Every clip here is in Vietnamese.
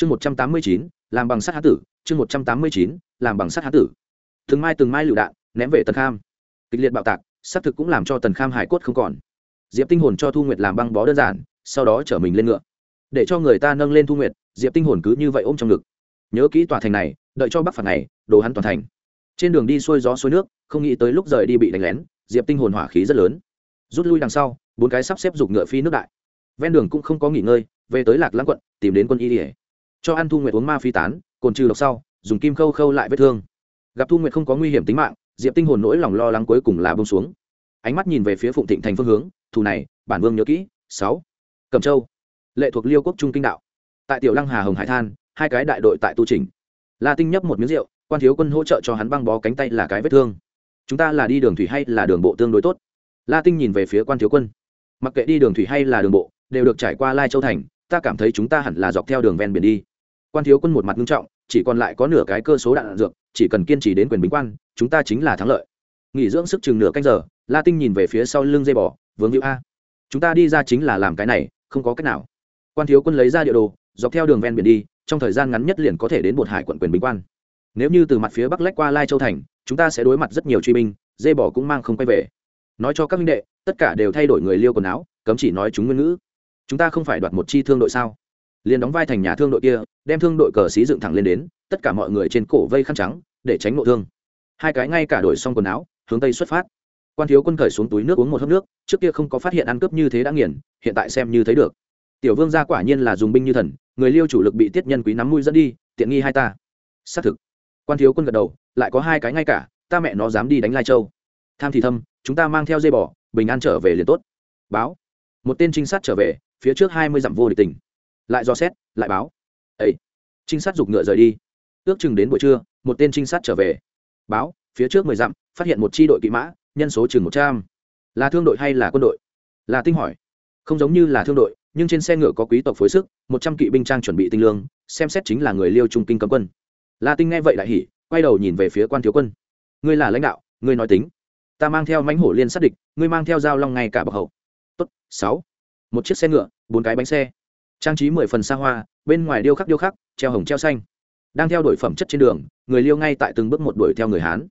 chương một trăm tám mươi chín, làm bằng sắt hán tử. Chương một trăm tám mươi chín, làm bằng sắt hán tử. Từng mai từng mai lựu đạn ném về tần kham. Kịch liệt bạo tạc, xác thực cũng làm cho tần kham hải cốt không còn. Diệp tinh hồn cho thu nguyệt làm băng bó đơn giản, sau đó chở mình lên ngựa. Để cho người ta nâng lên thu nguyệt, diệp tinh hồn cứ như vậy ôm trong ngực. Nhớ kỹ tòa thành này, đợi cho bắc phạt này đồ hắn toàn thành. Trên đường đi xuôi gió xuôi nước, không nghĩ tới lúc rời đi bị đánh lén, diệp tinh hồn hỏa khí rất lớn. Rút lui đằng sau, bốn cái sắp xếp giục ngựa phi nước đại. Ven đường cũng không có nghỉ ngơi, về tới lạc lãng quận, tìm đến quân y ỉa cho ăn thu nguyệt uống ma phi tán, cồn trừ độc sau, dùng kim khâu khâu lại vết thương. Gặp thu nguyệt không có nguy hiểm tính mạng, diệp tinh hồn nỗi lòng lo lắng cuối cùng là bông xuống. Ánh mắt nhìn về phía phụng thịnh thành phương hướng, thù này, bản vương nhớ kỹ, sáu, cẩm châu, lệ thuộc liêu quốc trung kinh đạo. Tại tiểu lăng hà hồng hải than, hai cái đại đội tại tu trình la tinh nhấp một miếng rượu, quan thiếu quân hỗ trợ cho hắn băng bó cánh tay là cái vết thương. Chúng ta là đi đường thủy hay là đường bộ tương đối tốt? La tinh nhìn về phía quan thiếu quân. Mặc kệ đi đường thủy hay là đường bộ, đều được trải qua lai châu thành ta cảm thấy chúng ta hẳn là dọc theo đường ven biển đi. Quan thiếu quân một mặt nghiêm trọng chỉ còn lại có nửa cái cơ số đạn, dược chỉ cần kiên trì đến quyền bính quan chúng ta chính là thắng lợi. Nghỉ dưỡng sức chừng nửa canh giờ la tinh nhìn về phía sau lưng dây bò vướng hữu a chúng ta đi ra chính là làm cái này không có cách nào. Quan thiếu quân lấy ra địa đồ dọc theo đường ven biển đi trong thời gian ngắn nhất liền có thể đến bột hải quận quyền bình quan. Nếu như từ mặt phía bắc lách qua lai châu thành chúng ta sẽ đối mặt rất nhiều truy binh dây bò cũng mang không quay về. Nói cho các minh đệ tất cả đều thay đổi người liêu quần áo cấm chỉ nói chúng nguyên ngữ chúng ta không phải đoạt một chi thương đội sao? Liền đóng vai thành nhà thương đội kia, đem thương đội cờ xí dựng thẳng lên đến, tất cả mọi người trên cổ vây khăn trắng, để tránh nội thương. Hai cái ngay cả đổi xong quần áo, hướng tây xuất phát. Quan thiếu quân cởi xuống túi nước uống một hớp nước, trước kia không có phát hiện ăn cướp như thế đã nghiền, hiện tại xem như thấy được. Tiểu vương gia quả nhiên là dùng binh như thần, người liêu chủ lực bị tiết nhân quý nắm mũi dẫn đi, tiện nghi hai ta. Xác thực. Quan thiếu quân gật đầu, lại có hai cái ngay cả, ta mẹ nó dám đi đánh lai châu. Tham thì thâm, chúng ta mang theo dây bò, bình an trở về liền tốt. Báo. Một tên trinh sát trở về phía trước hai mươi dặm vô địch tình. Lại do xét, lại báo. Ấy trinh sát giục ngựa rời đi. Ước chừng đến buổi trưa, một tên trinh sát trở về. Báo, phía trước mười dặm, phát hiện một tri đội kỵ mã, nhân số chừng một trăm. Là thương đội hay là quân đội? Là tinh hỏi. Không giống như là thương đội, nhưng trên xe ngựa có quý tộc phối sức, một trăm kỵ binh trang chuẩn bị tinh lương, xem xét chính là người liêu trung kinh cấm quân. La tinh nghe vậy lại hỉ, quay đầu nhìn về phía quan thiếu quân. Ngươi là lãnh đạo, ngươi nói tính. Ta mang theo mãnh hổ liên sát địch, ngươi mang theo dao long ngay cả bậc hậu. Tốt, sáu. Một chiếc xe ngựa bốn cái bánh xe. Trang trí mười phần xa hoa, bên ngoài điêu khắc điêu khắc, treo hồng treo xanh. Đang theo đuổi phẩm chất trên đường, người liêu ngay tại từng bước một đuổi theo người hán.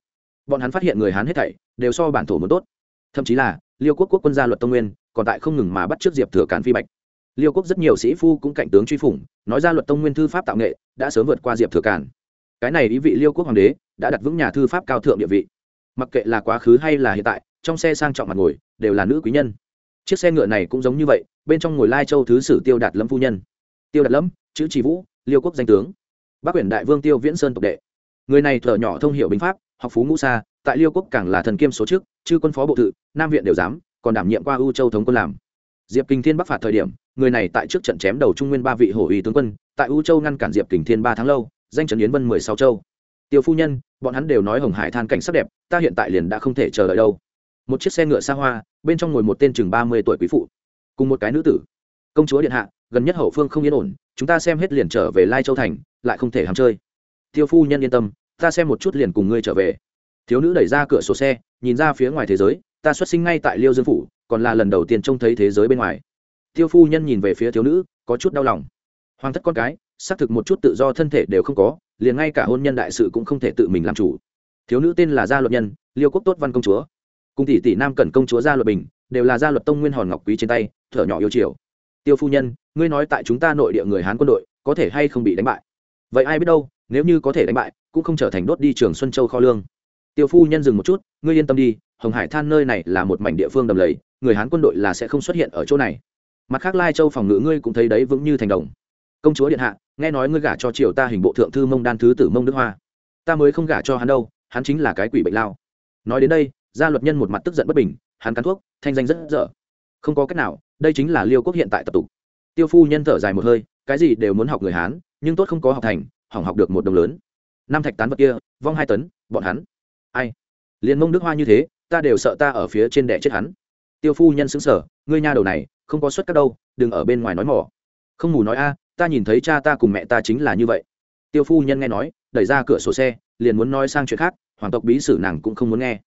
Bọn hắn phát hiện người hán hết thảy, đều so bản thổ muốn tốt. Thậm chí là, liêu quốc quốc quân gia luật tông nguyên, còn tại không ngừng mà bắt trước diệp thừa cản phi bạch. Liêu quốc rất nhiều sĩ phu cũng cạnh tướng truy phủng, nói ra luật tông nguyên thư pháp tạo nghệ, đã sớm vượt qua diệp thừa cản cái này ý vị liêu quốc hoàng đế đã đặt vững nhà thư pháp cao thượng địa vị. Mặc kệ là quá khứ hay là hiện tại, trong xe sang trọng mặt ngồi, đều là nữ quý nhân chiếc xe ngựa này cũng giống như vậy, bên trong ngồi lai châu thứ sử tiêu đạt lâm phu nhân. Tiêu đạt lâm, chữ trì vũ, liêu quốc danh tướng. Bác quyển đại vương tiêu viễn sơn tộc đệ. Người này thở nhỏ thông hiểu binh pháp, học phú ngũ xa tại liêu quốc càng là thần kiêm số trước, chư quân phó bộ tự, nam viện đều dám, còn đảm nhiệm qua ưu châu thống quân làm. Diệp kinh thiên bắc phạt thời điểm, người này tại trước trận chém đầu trung nguyên ba vị hổ ủy tướng quân, tại ưu châu ngăn cản diệp kinh thiên ba tháng lâu, danh trần yến vân mười sáu châu. Tiêu phu nhân, bọn hắn đều nói hồng hải than cảnh sắc đẹp, ta hiện tại liền đã không thể chờ đợi đâu một chiếc xe ngựa xa hoa, bên trong ngồi một tên chừng ba mươi tuổi quý phụ, cùng một cái nữ tử. Công chúa điện hạ, gần nhất hậu phương không yên ổn, chúng ta xem hết liền trở về lai châu thành, lại không thể ham chơi. Tiêu phu nhân yên tâm, ta xem một chút liền cùng ngươi trở về. Thiếu nữ đẩy ra cửa sổ xe, nhìn ra phía ngoài thế giới, ta xuất sinh ngay tại liêu dương phủ, còn là lần đầu tiên trông thấy thế giới bên ngoài. Tiêu phu nhân nhìn về phía thiếu nữ, có chút đau lòng. Hoàng thất con cái, xác thực một chút tự do thân thể đều không có, liền ngay cả hôn nhân đại sự cũng không thể tự mình làm chủ. Thiếu nữ tên là gia luật nhân, liêu quốc tốt văn công chúa cùng tỷ tỷ nam cẩn công chúa gia luật bình, đều là gia luật tông nguyên hòn ngọc quý trên tay, thở nhỏ yêu chiều. Tiêu phu nhân, ngươi nói tại chúng ta nội địa người hán quân đội, có thể hay không bị đánh bại? Vậy ai biết đâu, nếu như có thể đánh bại, cũng không trở thành đốt đi trường xuân châu kho lương. Tiêu phu nhân dừng một chút, ngươi yên tâm đi, hồng hải than nơi này là một mảnh địa phương đầm lầy, người hán quân đội là sẽ không xuất hiện ở chỗ này. Mặt khác lai châu phòng ngự ngươi cũng thấy đấy vững như thành đồng. Công chúa điện hạ, nghe nói ngươi gả cho triều ta hình bộ thượng thư mông đan thứ tử mông đức hoa. Ta mới không gả cho hắn đâu, hắn chính là cái quỷ bệnh lao. Nói đến đây gia luật nhân một mặt tức giận bất bình, hắn cắn thuốc, thanh danh rất dở. Không có cách nào, đây chính là liêu quốc hiện tại tập tục. Tiêu phu nhân thở dài một hơi, cái gì đều muốn học người hán, nhưng tốt không có học thành, hỏng học được một đồng lớn. Năm thạch tán vật kia, vong hai tấn, bọn hắn. Ai? Liền mông đức hoa như thế, ta đều sợ ta ở phía trên đẻ chết hắn. Tiêu phu nhân xứng sở ngươi nha đầu này, không có suất các đâu, đừng ở bên ngoài nói mỏ. Không mù nói a, ta nhìn thấy cha ta cùng mẹ ta chính là như vậy. Tiêu phu nhân nghe nói, đẩy ra cửa sổ xe, liền muốn nói sang chuyện khác, hoàng tộc bí sử nàng cũng không muốn nghe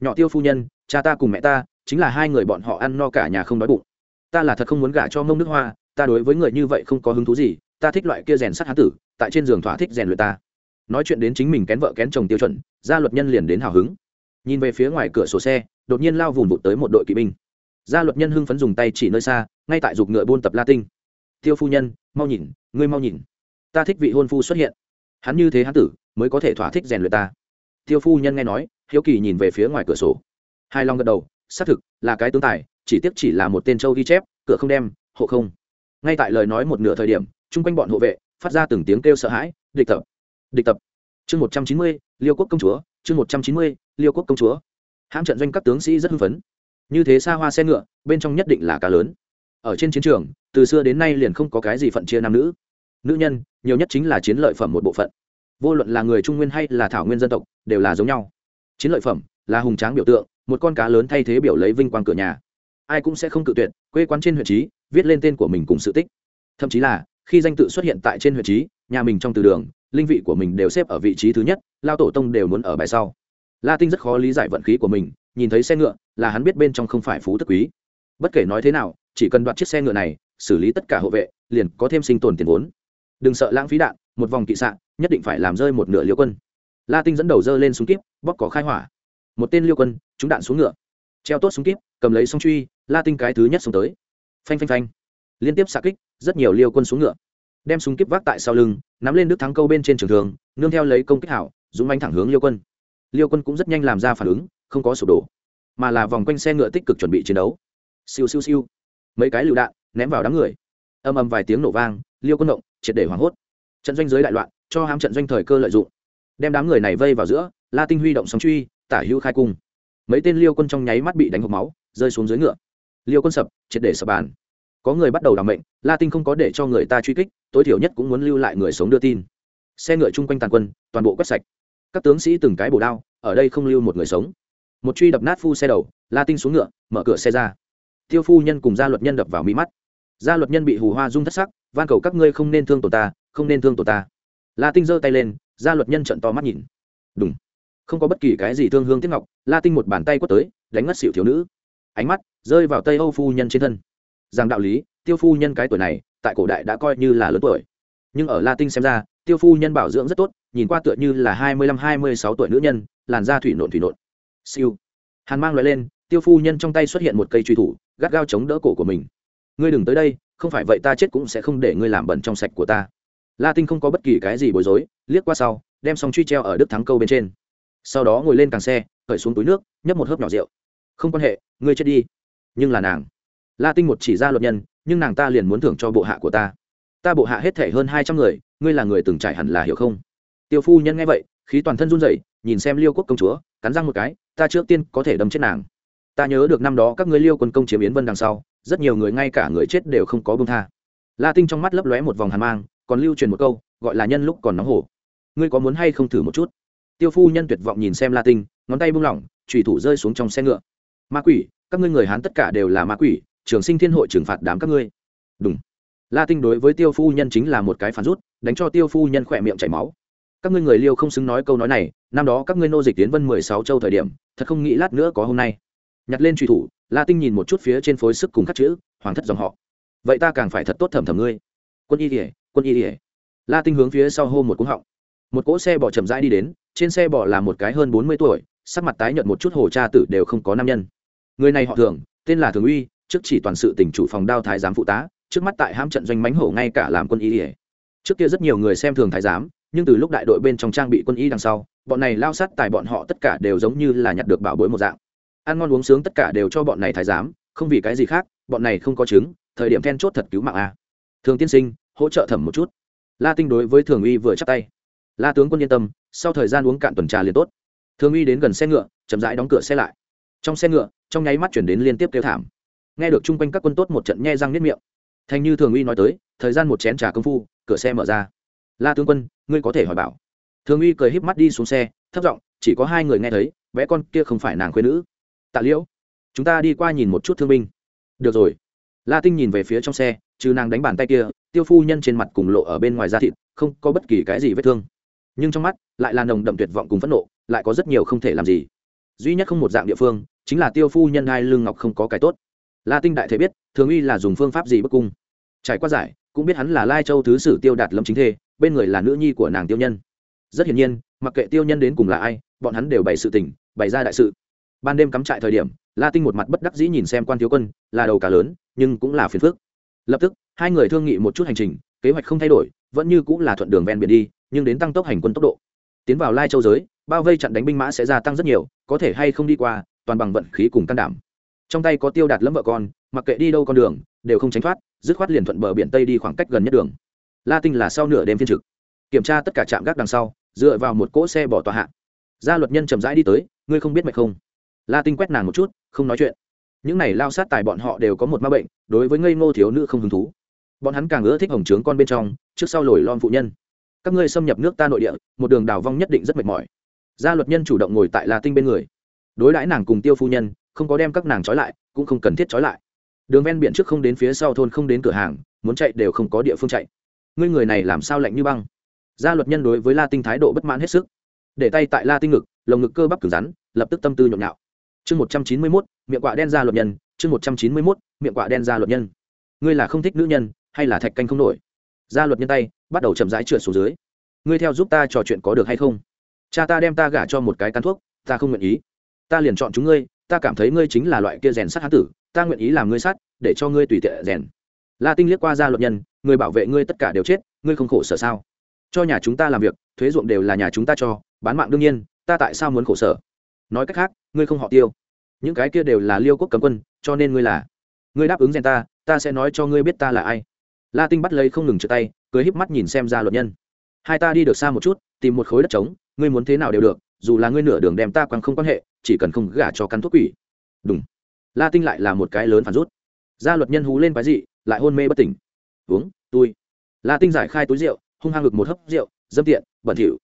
nhỏ tiêu phu nhân, cha ta cùng mẹ ta, chính là hai người bọn họ ăn no cả nhà không đói bụng. Ta là thật không muốn gả cho mông nước hoa, ta đối với người như vậy không có hứng thú gì, ta thích loại kia rèn sắt hán tử, tại trên giường thỏa thích rèn luyện ta. Nói chuyện đến chính mình kén vợ kén chồng tiêu chuẩn, gia luật nhân liền đến hào hứng. Nhìn về phía ngoài cửa sổ xe, đột nhiên lao vùng vụt tới một đội kỵ binh. Gia luật nhân hưng phấn dùng tay chỉ nơi xa, ngay tại giục ngựa buôn tập la tinh. Tiêu phu nhân, mau nhìn, ngươi mau nhìn. Ta thích vị hôn phu xuất hiện. Hắn như thế hán tử, mới có thể thỏa thích rèn luyện ta tiêu phu nhân nghe nói, hiếu kỳ nhìn về phía ngoài cửa sổ. Hai long gật đầu, xác thực, là cái tướng tài, chỉ tiếc chỉ là một tên châu ghi chép, cửa không đem, hộ không. Ngay tại lời nói một nửa thời điểm, chung quanh bọn hộ vệ, phát ra từng tiếng kêu sợ hãi, địch tập địch tập. Chương một trăm chín mươi, liêu quốc công chúa, chương một trăm chín mươi, liêu quốc công chúa. Hãm trận doanh các tướng sĩ rất hưng phấn. Như thế xa hoa xe ngựa, bên trong nhất định là cá lớn. Ở trên chiến trường, từ xưa đến nay liền không có cái gì phận chia nam nữ. Nữ nhân, nhiều nhất chính là chiến lợi phẩm một bộ phận vô luận là người trung nguyên hay là thảo nguyên dân tộc, đều là giống nhau. Chiến lợi phẩm là hùng tráng biểu tượng, một con cá lớn thay thế biểu lấy vinh quang cửa nhà. Ai cũng sẽ không cự tuyệt, quê quán trên huyện trí viết lên tên của mình cùng sự tích. Thậm chí là, khi danh tự xuất hiện tại trên huyện trí nhà mình trong từ đường, linh vị của mình đều xếp ở vị trí thứ nhất, lao tổ tông đều muốn ở bài sau. La tinh rất khó lý giải vận khí của mình, nhìn thấy xe ngựa là hắn biết bên trong không phải phú tức quý. Bất kể nói thế nào, chỉ cần đoạt chiếc xe ngựa này, xử lý tất cả hộ vệ, liền có thêm sinh tồn tiền vốn. Đừng sợ lãng phí đạn một vòng kỵ sạn nhất định phải làm rơi một nửa liêu quân. La tinh dẫn đầu dơ lên súng kíp, bóp cỏ khai hỏa. Một tên liêu quân, trúng đạn xuống ngựa. Treo tốt súng kíp, cầm lấy song truy, la tinh cái thứ nhất xuống tới. Phanh phanh phanh. Liên tiếp xạ kích, rất nhiều liêu quân xuống ngựa. Đem súng kíp vác tại sau lưng, nắm lên đức thắng câu bên trên trường thường, nương theo lấy công kích hảo, dũng anh thẳng hướng liêu quân. Liêu quân cũng rất nhanh làm ra phản ứng, không có sụp đổ, mà là vòng quanh xe ngựa tích cực chuẩn bị chiến đấu. Siêu siêu siêu. Mấy cái lựu đạn ném vào đám người. Âm âm vài tiếng nổ vang, liêu quân động, triệt để hoảng hốt trận doanh giới đại loạn, cho hám trận doanh thời cơ lợi dụng. Đem đám người này vây vào giữa, la tinh huy động sóng truy, tả hữu khai cung. Mấy tên liêu quân trong nháy mắt bị đánh hộp máu, rơi xuống dưới ngựa. Liêu quân sập, triệt để sập bàn. Có người bắt đầu đảm mệnh, la tinh không có để cho người ta truy kích, tối thiểu nhất cũng muốn lưu lại người sống đưa tin. Xe ngựa chung quanh tàn quân, toàn bộ quét sạch. Các tướng sĩ từng cái bổ đao, ở đây không lưu một người sống. Một truy đập nát phu xe đầu, la tinh xuống ngựa, mở cửa xe ra. Tiêu phu nhân cùng gia luật nhân đập vào mỹ mắt. Gia luật nhân bị hù hoa rung thất sắc, van cầu các ngươi không nên thương tổ ta không nên thương tổ ta. La tinh giơ tay lên, gia luật nhân trận to mắt nhìn. Đúng không có bất kỳ cái gì thương hương tiếc ngọc, la tinh một bàn tay quất tới, đánh ngất xỉu thiếu nữ. Ánh mắt rơi vào tây âu phu nhân trên thân. Rằng đạo lý, tiêu phu nhân cái tuổi này, tại cổ đại đã coi như là lớn tuổi. Nhưng ở la tinh xem ra, tiêu phu nhân bảo dưỡng rất tốt, nhìn qua tựa như là hai mươi lăm, hai mươi sáu tuổi nữ nhân, làn da thủy nộn thủy nộn. Siêu. Hàn mang loại lên, tiêu phu nhân trong tay xuất hiện một cây truy thủ, gắt gao chống đỡ cổ của mình. Ngươi đừng tới đây, không phải vậy ta chết cũng sẽ không để ngươi làm bẩn trong sạch của ta la tinh không có bất kỳ cái gì bối rối, liếc qua sau, đem xong truy treo ở đức thắng câu bên trên. Sau đó ngồi lên càng xe cởi xuống túi nước, nhấp một hớp nhỏ rượu. Không quan hệ, ngươi chết đi. Nhưng là nàng. La tinh một chỉ ra luật nhân, nhưng nàng ta liền muốn thưởng cho bộ hạ của ta. Ta bộ hạ hết thể hơn hai trăm người, ngươi là người từng trải hẳn là hiểu không? Tiêu phu nhân nghe vậy, khí toàn thân run rẩy, nhìn xem liêu quốc công chúa, cắn răng một cái, ta trước tiên có thể đâm chết nàng. Ta nhớ được năm đó các ngươi liêu quân công chiếm yến vân đằng sau, rất nhiều người, ngay cả người chết đều không có bông tha. La tinh trong mắt lấp lóe một vòng hàn mang còn lưu truyền một câu, gọi là nhân lúc còn nóng hổ. Ngươi có muốn hay không thử một chút? Tiêu phu nhân tuyệt vọng nhìn xem la tinh, ngón tay buông lỏng trùy thủ rơi xuống trong xe ngựa. Ma quỷ, các ngươi người hán tất cả đều là ma quỷ, trường sinh thiên hội trừng phạt đám các ngươi. Đúng la tinh đối với tiêu phu nhân chính là một cái phản rút, đánh cho tiêu phu nhân khỏe miệng chảy máu. Các ngươi người liêu không xứng nói câu nói này, năm đó các ngươi nô dịch tiến vân mười sáu châu thời điểm, thật không nghĩ lát nữa có hôm nay. Nhặt lên truy thủ, la tinh nhìn một chút phía trên phối sức cùng các chữ, hoàng thất dòng họ. Vậy ta càng phải thật tốt thẩm thẩm ngươi. Quân y kể quân y ỉa. La tinh hướng phía sau hô một cúng họng. Một cỗ xe bỏ chậm rãi đi đến, trên xe bỏ là một cái hơn bốn mươi tuổi, sắc mặt tái nhợt một chút, hồ cha tử đều không có nam nhân. Người này họ thường, tên là thường uy, trước chỉ toàn sự tỉnh chủ phòng đao thái giám phụ tá, trước mắt tại ham trận doanh mánh hổ ngay cả làm quân y ỉa. Trước kia rất nhiều người xem thường thái giám, nhưng từ lúc đại đội bên trong trang bị quân y đằng sau, bọn này lao sát tài bọn họ tất cả đều giống như là nhặt được bảo bối một dạng. Ăn ngon uống sướng tất cả đều cho bọn này thái giám, không vì cái gì khác, bọn này không có chứng, thời điểm then chốt thật cứu mạng a. Thường tiên sinh hỗ trợ thẩm một chút. La tinh đối với thường uy vừa chắc tay. La tướng quân yên tâm, sau thời gian uống cạn tuần trà liền tốt. Thường uy đến gần xe ngựa, chậm rãi đóng cửa xe lại. Trong xe ngựa, trong nháy mắt chuyển đến liên tiếp kêu thảm. Nghe được chung quanh các quân tốt một trận nhe răng nếp miệng. Thành như thường uy nói tới, thời gian một chén trà công phu, cửa xe mở ra. La tướng quân, ngươi có thể hỏi bảo. Thường uy cười híp mắt đi xuống xe, thấp giọng, chỉ có hai người nghe thấy, bé con kia không phải nàng khuyên nữ. Tạ liễu, chúng ta đi qua nhìn một chút thương binh. Được rồi. La tinh nhìn về phía trong xe, trừ nàng đánh bàn tay kia tiêu phu nhân trên mặt cùng lộ ở bên ngoài da thịt, không có bất kỳ cái gì vết thương. Nhưng trong mắt, lại là nồng đậm tuyệt vọng cùng phẫn nộ, lại có rất nhiều không thể làm gì. Duy nhất không một dạng địa phương, chính là tiêu phu nhân hai lương ngọc không có cái tốt. La tinh đại thể biết, thường uy là dùng phương pháp gì bức cung. Trải qua giải, cũng biết hắn là lai châu thứ sử tiêu đạt lâm chính thê, bên người là nữ nhi của nàng tiêu nhân. Rất hiển nhiên, mặc kệ tiêu nhân đến cùng là ai, bọn hắn đều bày sự tình, bày ra đại sự. Ban đêm cắm trại thời điểm, la tinh một mặt bất đắc dĩ nhìn xem quan thiếu quân, là đầu cả lớn, nhưng cũng là phiền phức lập tức, hai người thương nghị một chút hành trình, kế hoạch không thay đổi, vẫn như cũng là thuận đường ven biển đi, nhưng đến tăng tốc hành quân tốc độ. Tiến vào lai châu giới, bao vây chặn đánh binh mã sẽ gia tăng rất nhiều, có thể hay không đi qua, toàn bằng vận khí cùng can đảm. Trong tay có tiêu đạt lẫm vợ con, mặc kệ đi đâu con đường, đều không tránh thoát, dứt khoát liền thuận bờ biển tây đi khoảng cách gần nhất đường. La tinh là sau nửa đêm phiên trực. Kiểm tra tất cả trạm gác đằng sau, dựa vào một cỗ xe bỏ tòa hạ. Gia luật nhân chậm rãi đi tới, ngươi không biết mạch không? La tinh quét nàng một chút, không nói chuyện những này lao sát tài bọn họ đều có một ma bệnh, đối với ngây ngô thiếu nữ không hứng thú. Bọn hắn càng ưa thích hồng trướng con bên trong, trước sau lồi lon phụ nhân. Các ngươi xâm nhập nước ta nội địa, một đường đào vong nhất định rất mệt mỏi. Gia luật nhân chủ động ngồi tại la tinh bên người. Đối đãi nàng cùng tiêu phu nhân, không có đem các nàng trói lại, cũng không cần thiết trói lại. Đường ven biển trước không đến phía sau thôn không đến cửa hàng, muốn chạy đều không có địa phương chạy. Ngươi người này làm sao lạnh như băng? Gia luật nhân đối với la tinh thái độ bất mãn hết sức. Để tay tại la tinh ngực, lồng ngực cơ bắp cứng rắn, lập tức tâm tư nhộn nhạo chương một trăm chín mươi mốt, miệng quạ đen ra luật nhân, chương một trăm chín mươi mốt, miệng quạ đen ra luật nhân. Ngươi là không thích nữ nhân, hay là thạch canh không nổi? Ra luật nhân tay, bắt đầu chậm rãi trượt xuống dưới. Ngươi theo giúp ta trò chuyện có được hay không? Cha ta đem ta gả cho một cái căn thuốc, ta không nguyện ý. Ta liền chọn chúng ngươi, ta cảm thấy ngươi chính là loại kia rèn sắt hán tử, ta nguyện ý làm ngươi sắt, để cho ngươi tùy tiện rèn. La tinh liếc qua gia luật nhân, người bảo vệ ngươi tất cả đều chết, ngươi không khổ sở sao? Cho nhà chúng ta làm việc, thuế ruộng đều là nhà chúng ta cho, bán mạng đương nhiên, ta tại sao muốn khổ sở? Nói cách khác, ngươi không họ tiêu. Những cái kia đều là liêu quốc cấm quân, cho nên ngươi là, ngươi đáp ứng rèn ta ta sẽ nói cho ngươi biết ta là ai. La tinh bắt lấy không ngừng trượt tay cưới híp mắt nhìn xem ra luật nhân. Hai ta đi được xa một chút, tìm một khối đất trống, ngươi muốn thế nào đều được, dù là ngươi nửa đường đem ta quăng không quan hệ, chỉ cần không gả cho căn thuốc quỷ. Đúng la tinh lại là một cái lớn phản rút. Gia luật nhân hú lên quái dị, lại hôn mê bất tỉnh. Uống tôi la tinh giải khai túi rượu, hung hăng ngực một hớp rượu, dâm tiện, bẩn thỉu.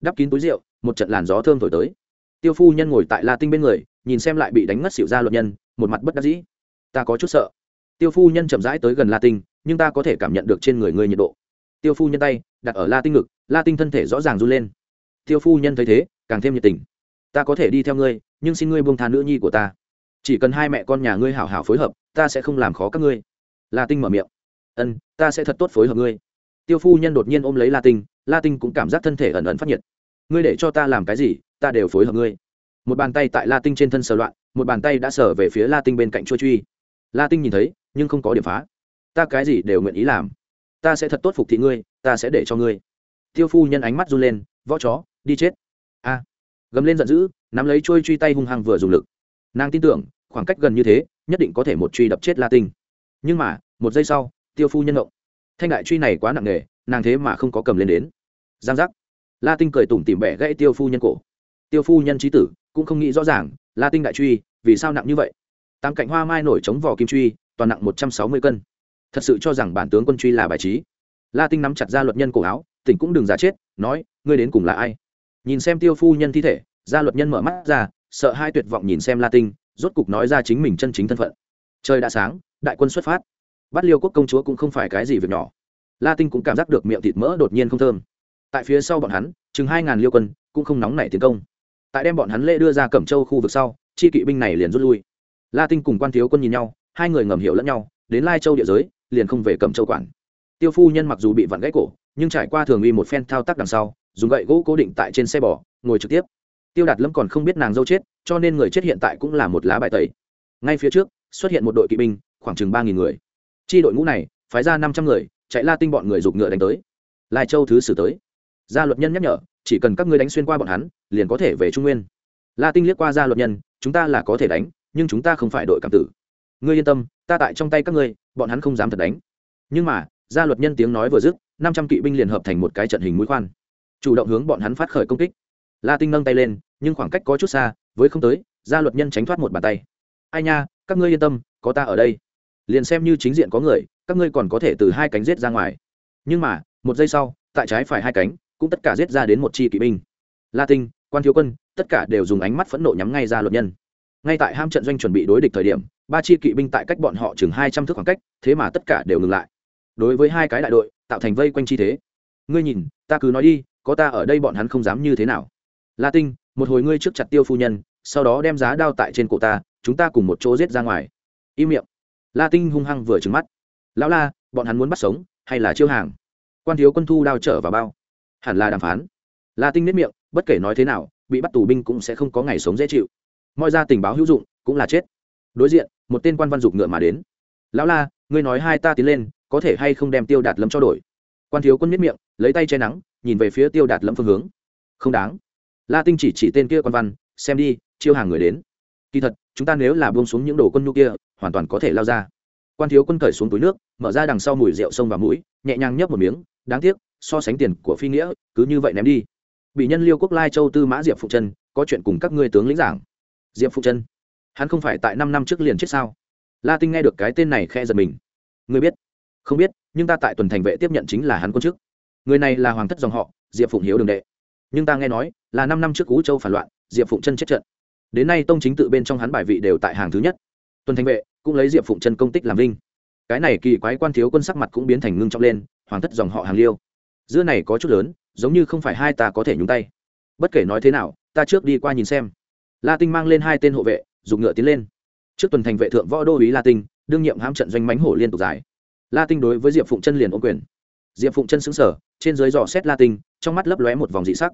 Đắp kín túi rượu, một trận làn gió thơm thổi tới tiêu phu nhân ngồi tại la tinh bên người, nhìn xem lại bị đánh ngất xỉu gia luật nhân, một mặt bất đắc dĩ. Ta có chút sợ. Tiêu phu nhân chậm rãi tới gần la tinh, nhưng ta có thể cảm nhận được trên người ngươi nhiệt độ. Tiêu phu nhân tay, đặt ở la tinh ngực, la tinh thân thể rõ ràng run lên. Tiêu phu nhân thấy thế, càng thêm nhiệt tình. Ta có thể đi theo ngươi, nhưng xin ngươi buông tha nữ nhi của ta. Chỉ cần hai mẹ con nhà ngươi hảo hảo phối hợp, ta sẽ không làm khó các ngươi. La tinh mở miệng. Ân, ta sẽ thật tốt phối hợp ngươi. Tiêu phu nhân đột nhiên ôm lấy la tinh la tinh cũng cảm giác thân thể ẩn ẩn phát nhiệt ngươi để cho ta làm cái gì, ta đều phối hợp ngươi. Một bàn tay tại la tinh trên thân sờ loạn, một bàn tay đã sờ về phía la tinh bên cạnh chua truy la tinh nhìn thấy, nhưng không có điểm phá. Ta cái gì đều nguyện ý làm. Ta sẽ thật tốt phục thị ngươi, ta sẽ để cho ngươi. Tiêu phu nhân ánh mắt run lên, võ chó, đi chết. A. Gầm lên giận dữ, nắm lấy trôi truy tay hung hăng vừa dùng lực. Nàng tin tưởng, khoảng cách gần như thế, nhất định có thể một truy đập chết la tinh. Nhưng mà, một giây sau, tiêu phu nhân động. Thanh đại truy này quá nặng nề, nàng thế mà không có cầm lên đến. Giang giác la tinh cười tủm tỉm bẻ gãy tiêu phu nhân cổ. Tiêu phu nhân trí tử, cũng không nghĩ rõ ràng la tinh đại truy, vì sao nặng như vậy? Tám cạnh hoa mai nổi chống vỏ kim truy, toàn nặng một trăm sáu mươi cân. Thật sự cho rằng bản tướng quân truy là bài trí. La tinh nắm chặt ra luật nhân cổ áo, tỉnh cũng đừng giả chết, nói, ngươi đến cùng là ai? Nhìn xem tiêu phu nhân thi thể gia luật nhân mở mắt ra, sợ hai tuyệt vọng nhìn xem la tinh rốt cục nói ra chính mình chân chính thân phận. Trời đã sáng, đại quân xuất phát. Bắt liêu quốc công chúa cũng không phải cái gì việc nhỏ. La tinh cũng cảm giác được miệng thịt mỡ đột nhiên không thơm tại phía sau bọn hắn, chừng hai ngàn liêu quân, cũng không nóng nảy tiến công. Tại đem bọn hắn lễ đưa ra cẩm châu khu vực sau, chi kỵ binh này liền rút lui. La tinh cùng quan thiếu quân nhìn nhau, hai người ngầm hiểu lẫn nhau, đến lai châu địa giới, liền không về cẩm châu quản. Tiêu phu nhân mặc dù bị vặn gãy cổ, nhưng trải qua thường uy một phen thao tác đằng sau, dùng gậy gỗ cố định tại trên xe bò, ngồi trực tiếp. Tiêu đạt lâm còn không biết nàng dâu chết, cho nên người chết hiện tại cũng là một lá bài tẩy. Ngay phía trước, xuất hiện một đội kỵ binh, khoảng chừng ba nghìn người. Chi đội ngũ này, phái ra năm trăm người, chạy la tinh bọn người giục ngựa đánh tới. Lai châu thứ sử tới gia luật nhân nhắc nhở, chỉ cần các ngươi đánh xuyên qua bọn hắn, liền có thể về trung nguyên. La tinh liếc qua gia luật nhân, chúng ta là có thể đánh, nhưng chúng ta không phải đội cảm tử. Ngươi yên tâm, ta tại trong tay các ngươi, bọn hắn không dám thật đánh. Nhưng mà, gia luật nhân tiếng nói vừa dứt, năm trăm kỵ binh liền hợp thành một cái trận hình mũi khoan. Chủ động hướng bọn hắn phát khởi công kích. La tinh nâng tay lên, nhưng khoảng cách có chút xa, với không tới, gia luật nhân tránh thoát một bàn tay. Ai nha, các ngươi yên tâm, có ta ở đây. Liền xem như chính diện có người, các ngươi còn có thể từ hai cánh giết ra ngoài. Nhưng mà, một giây sau, tại trái phải hai cánh cũng tất cả giết ra đến một chi kỵ binh. La tinh, quan thiếu quân, tất cả đều dùng ánh mắt phẫn nộ nhắm ngay ra luật nhân. Ngay tại ham trận doanh chuẩn bị đối địch thời điểm, ba chi kỵ binh tại cách bọn họ chừng hai trăm thước khoảng cách, thế mà tất cả đều ngừng lại. Đối với hai cái đại đội, tạo thành vây quanh chi thế. Ngươi nhìn, ta cứ nói đi, có ta ở đây bọn hắn không dám như thế nào. La tinh, một hồi ngươi trước chặt tiêu phu nhân, sau đó đem giá đao tại trên cổ ta, chúng ta cùng một chỗ giết ra ngoài. Im miệng. La tinh hung hăng vừa trứng mắt. Lão la, bọn hắn muốn bắt sống, hay là chiêu hàng? Quan thiếu quân thu đao trở vào bao hẳn là đàm phán. La tinh nếp miệng, bất kể nói thế nào, bị bắt tù binh cũng sẽ không có ngày sống dễ chịu. Mọi ra tình báo hữu dụng, cũng là chết. Đối diện, một tên quan văn dục ngựa mà đến. Lão la, ngươi nói hai ta tiến lên, có thể hay không đem tiêu đạt lâm cho đổi? Quan thiếu quân miết miệng, lấy tay che nắng, nhìn về phía tiêu đạt lâm phương hướng. Không đáng. La tinh chỉ chỉ tên kia quan văn, xem đi, chiêu hàng người đến. Kỳ thật, chúng ta nếu là buông xuống những đồ quân nhu kia, hoàn toàn có thể lao ra. Quan thiếu quân cởi xuống túi nước, mở ra đằng sau mùi rượu sông và mũi, nhẹ nhàng nhấp một miếng, đáng tiếc so sánh tiền của phi nghĩa, cứ như vậy ném đi. Bị nhân liêu quốc lai châu tư mã diệp phụ chân có chuyện cùng các ngươi tướng lĩnh giảng. Diệp phụ chân hắn không phải tại năm năm trước liền chết sao? La tinh nghe được cái tên này khe giật mình. Ngươi biết? Không biết, nhưng ta tại tuần thành vệ tiếp nhận chính là hắn quân chức. Người này là hoàng thất dòng họ, diệp phụng hiếu đường đệ. Nhưng ta nghe nói, là năm năm trước cú châu phản loạn, diệp phụng chân chết trận. Đến nay tông chính tự bên trong hắn bài vị đều tại hàng thứ nhất. Tuần thành vệ cũng lấy diệp phụng chân công tích làm linh cái này kỳ quái quan thiếu quân sắc mặt cũng biến thành ngưng trọng lên, hoàng thất dòng họ hàng liêu dưa này có chút lớn, giống như không phải hai ta có thể nhúng tay. Bất kể nói thế nào, ta trước đi qua nhìn xem. La tinh mang lên hai tên hộ vệ dùng ngựa tiến lên. Trước tuần thành vệ thượng võ đô ý la tinh, đương nhiệm hãm trận doanh mánh hổ liên tục giải. La tinh đối với diệp phụng chân liền ô quyền. Diệp phụng chân xứng sở trên dưới dò xét la tinh, trong mắt lấp lóe một vòng dị sắc.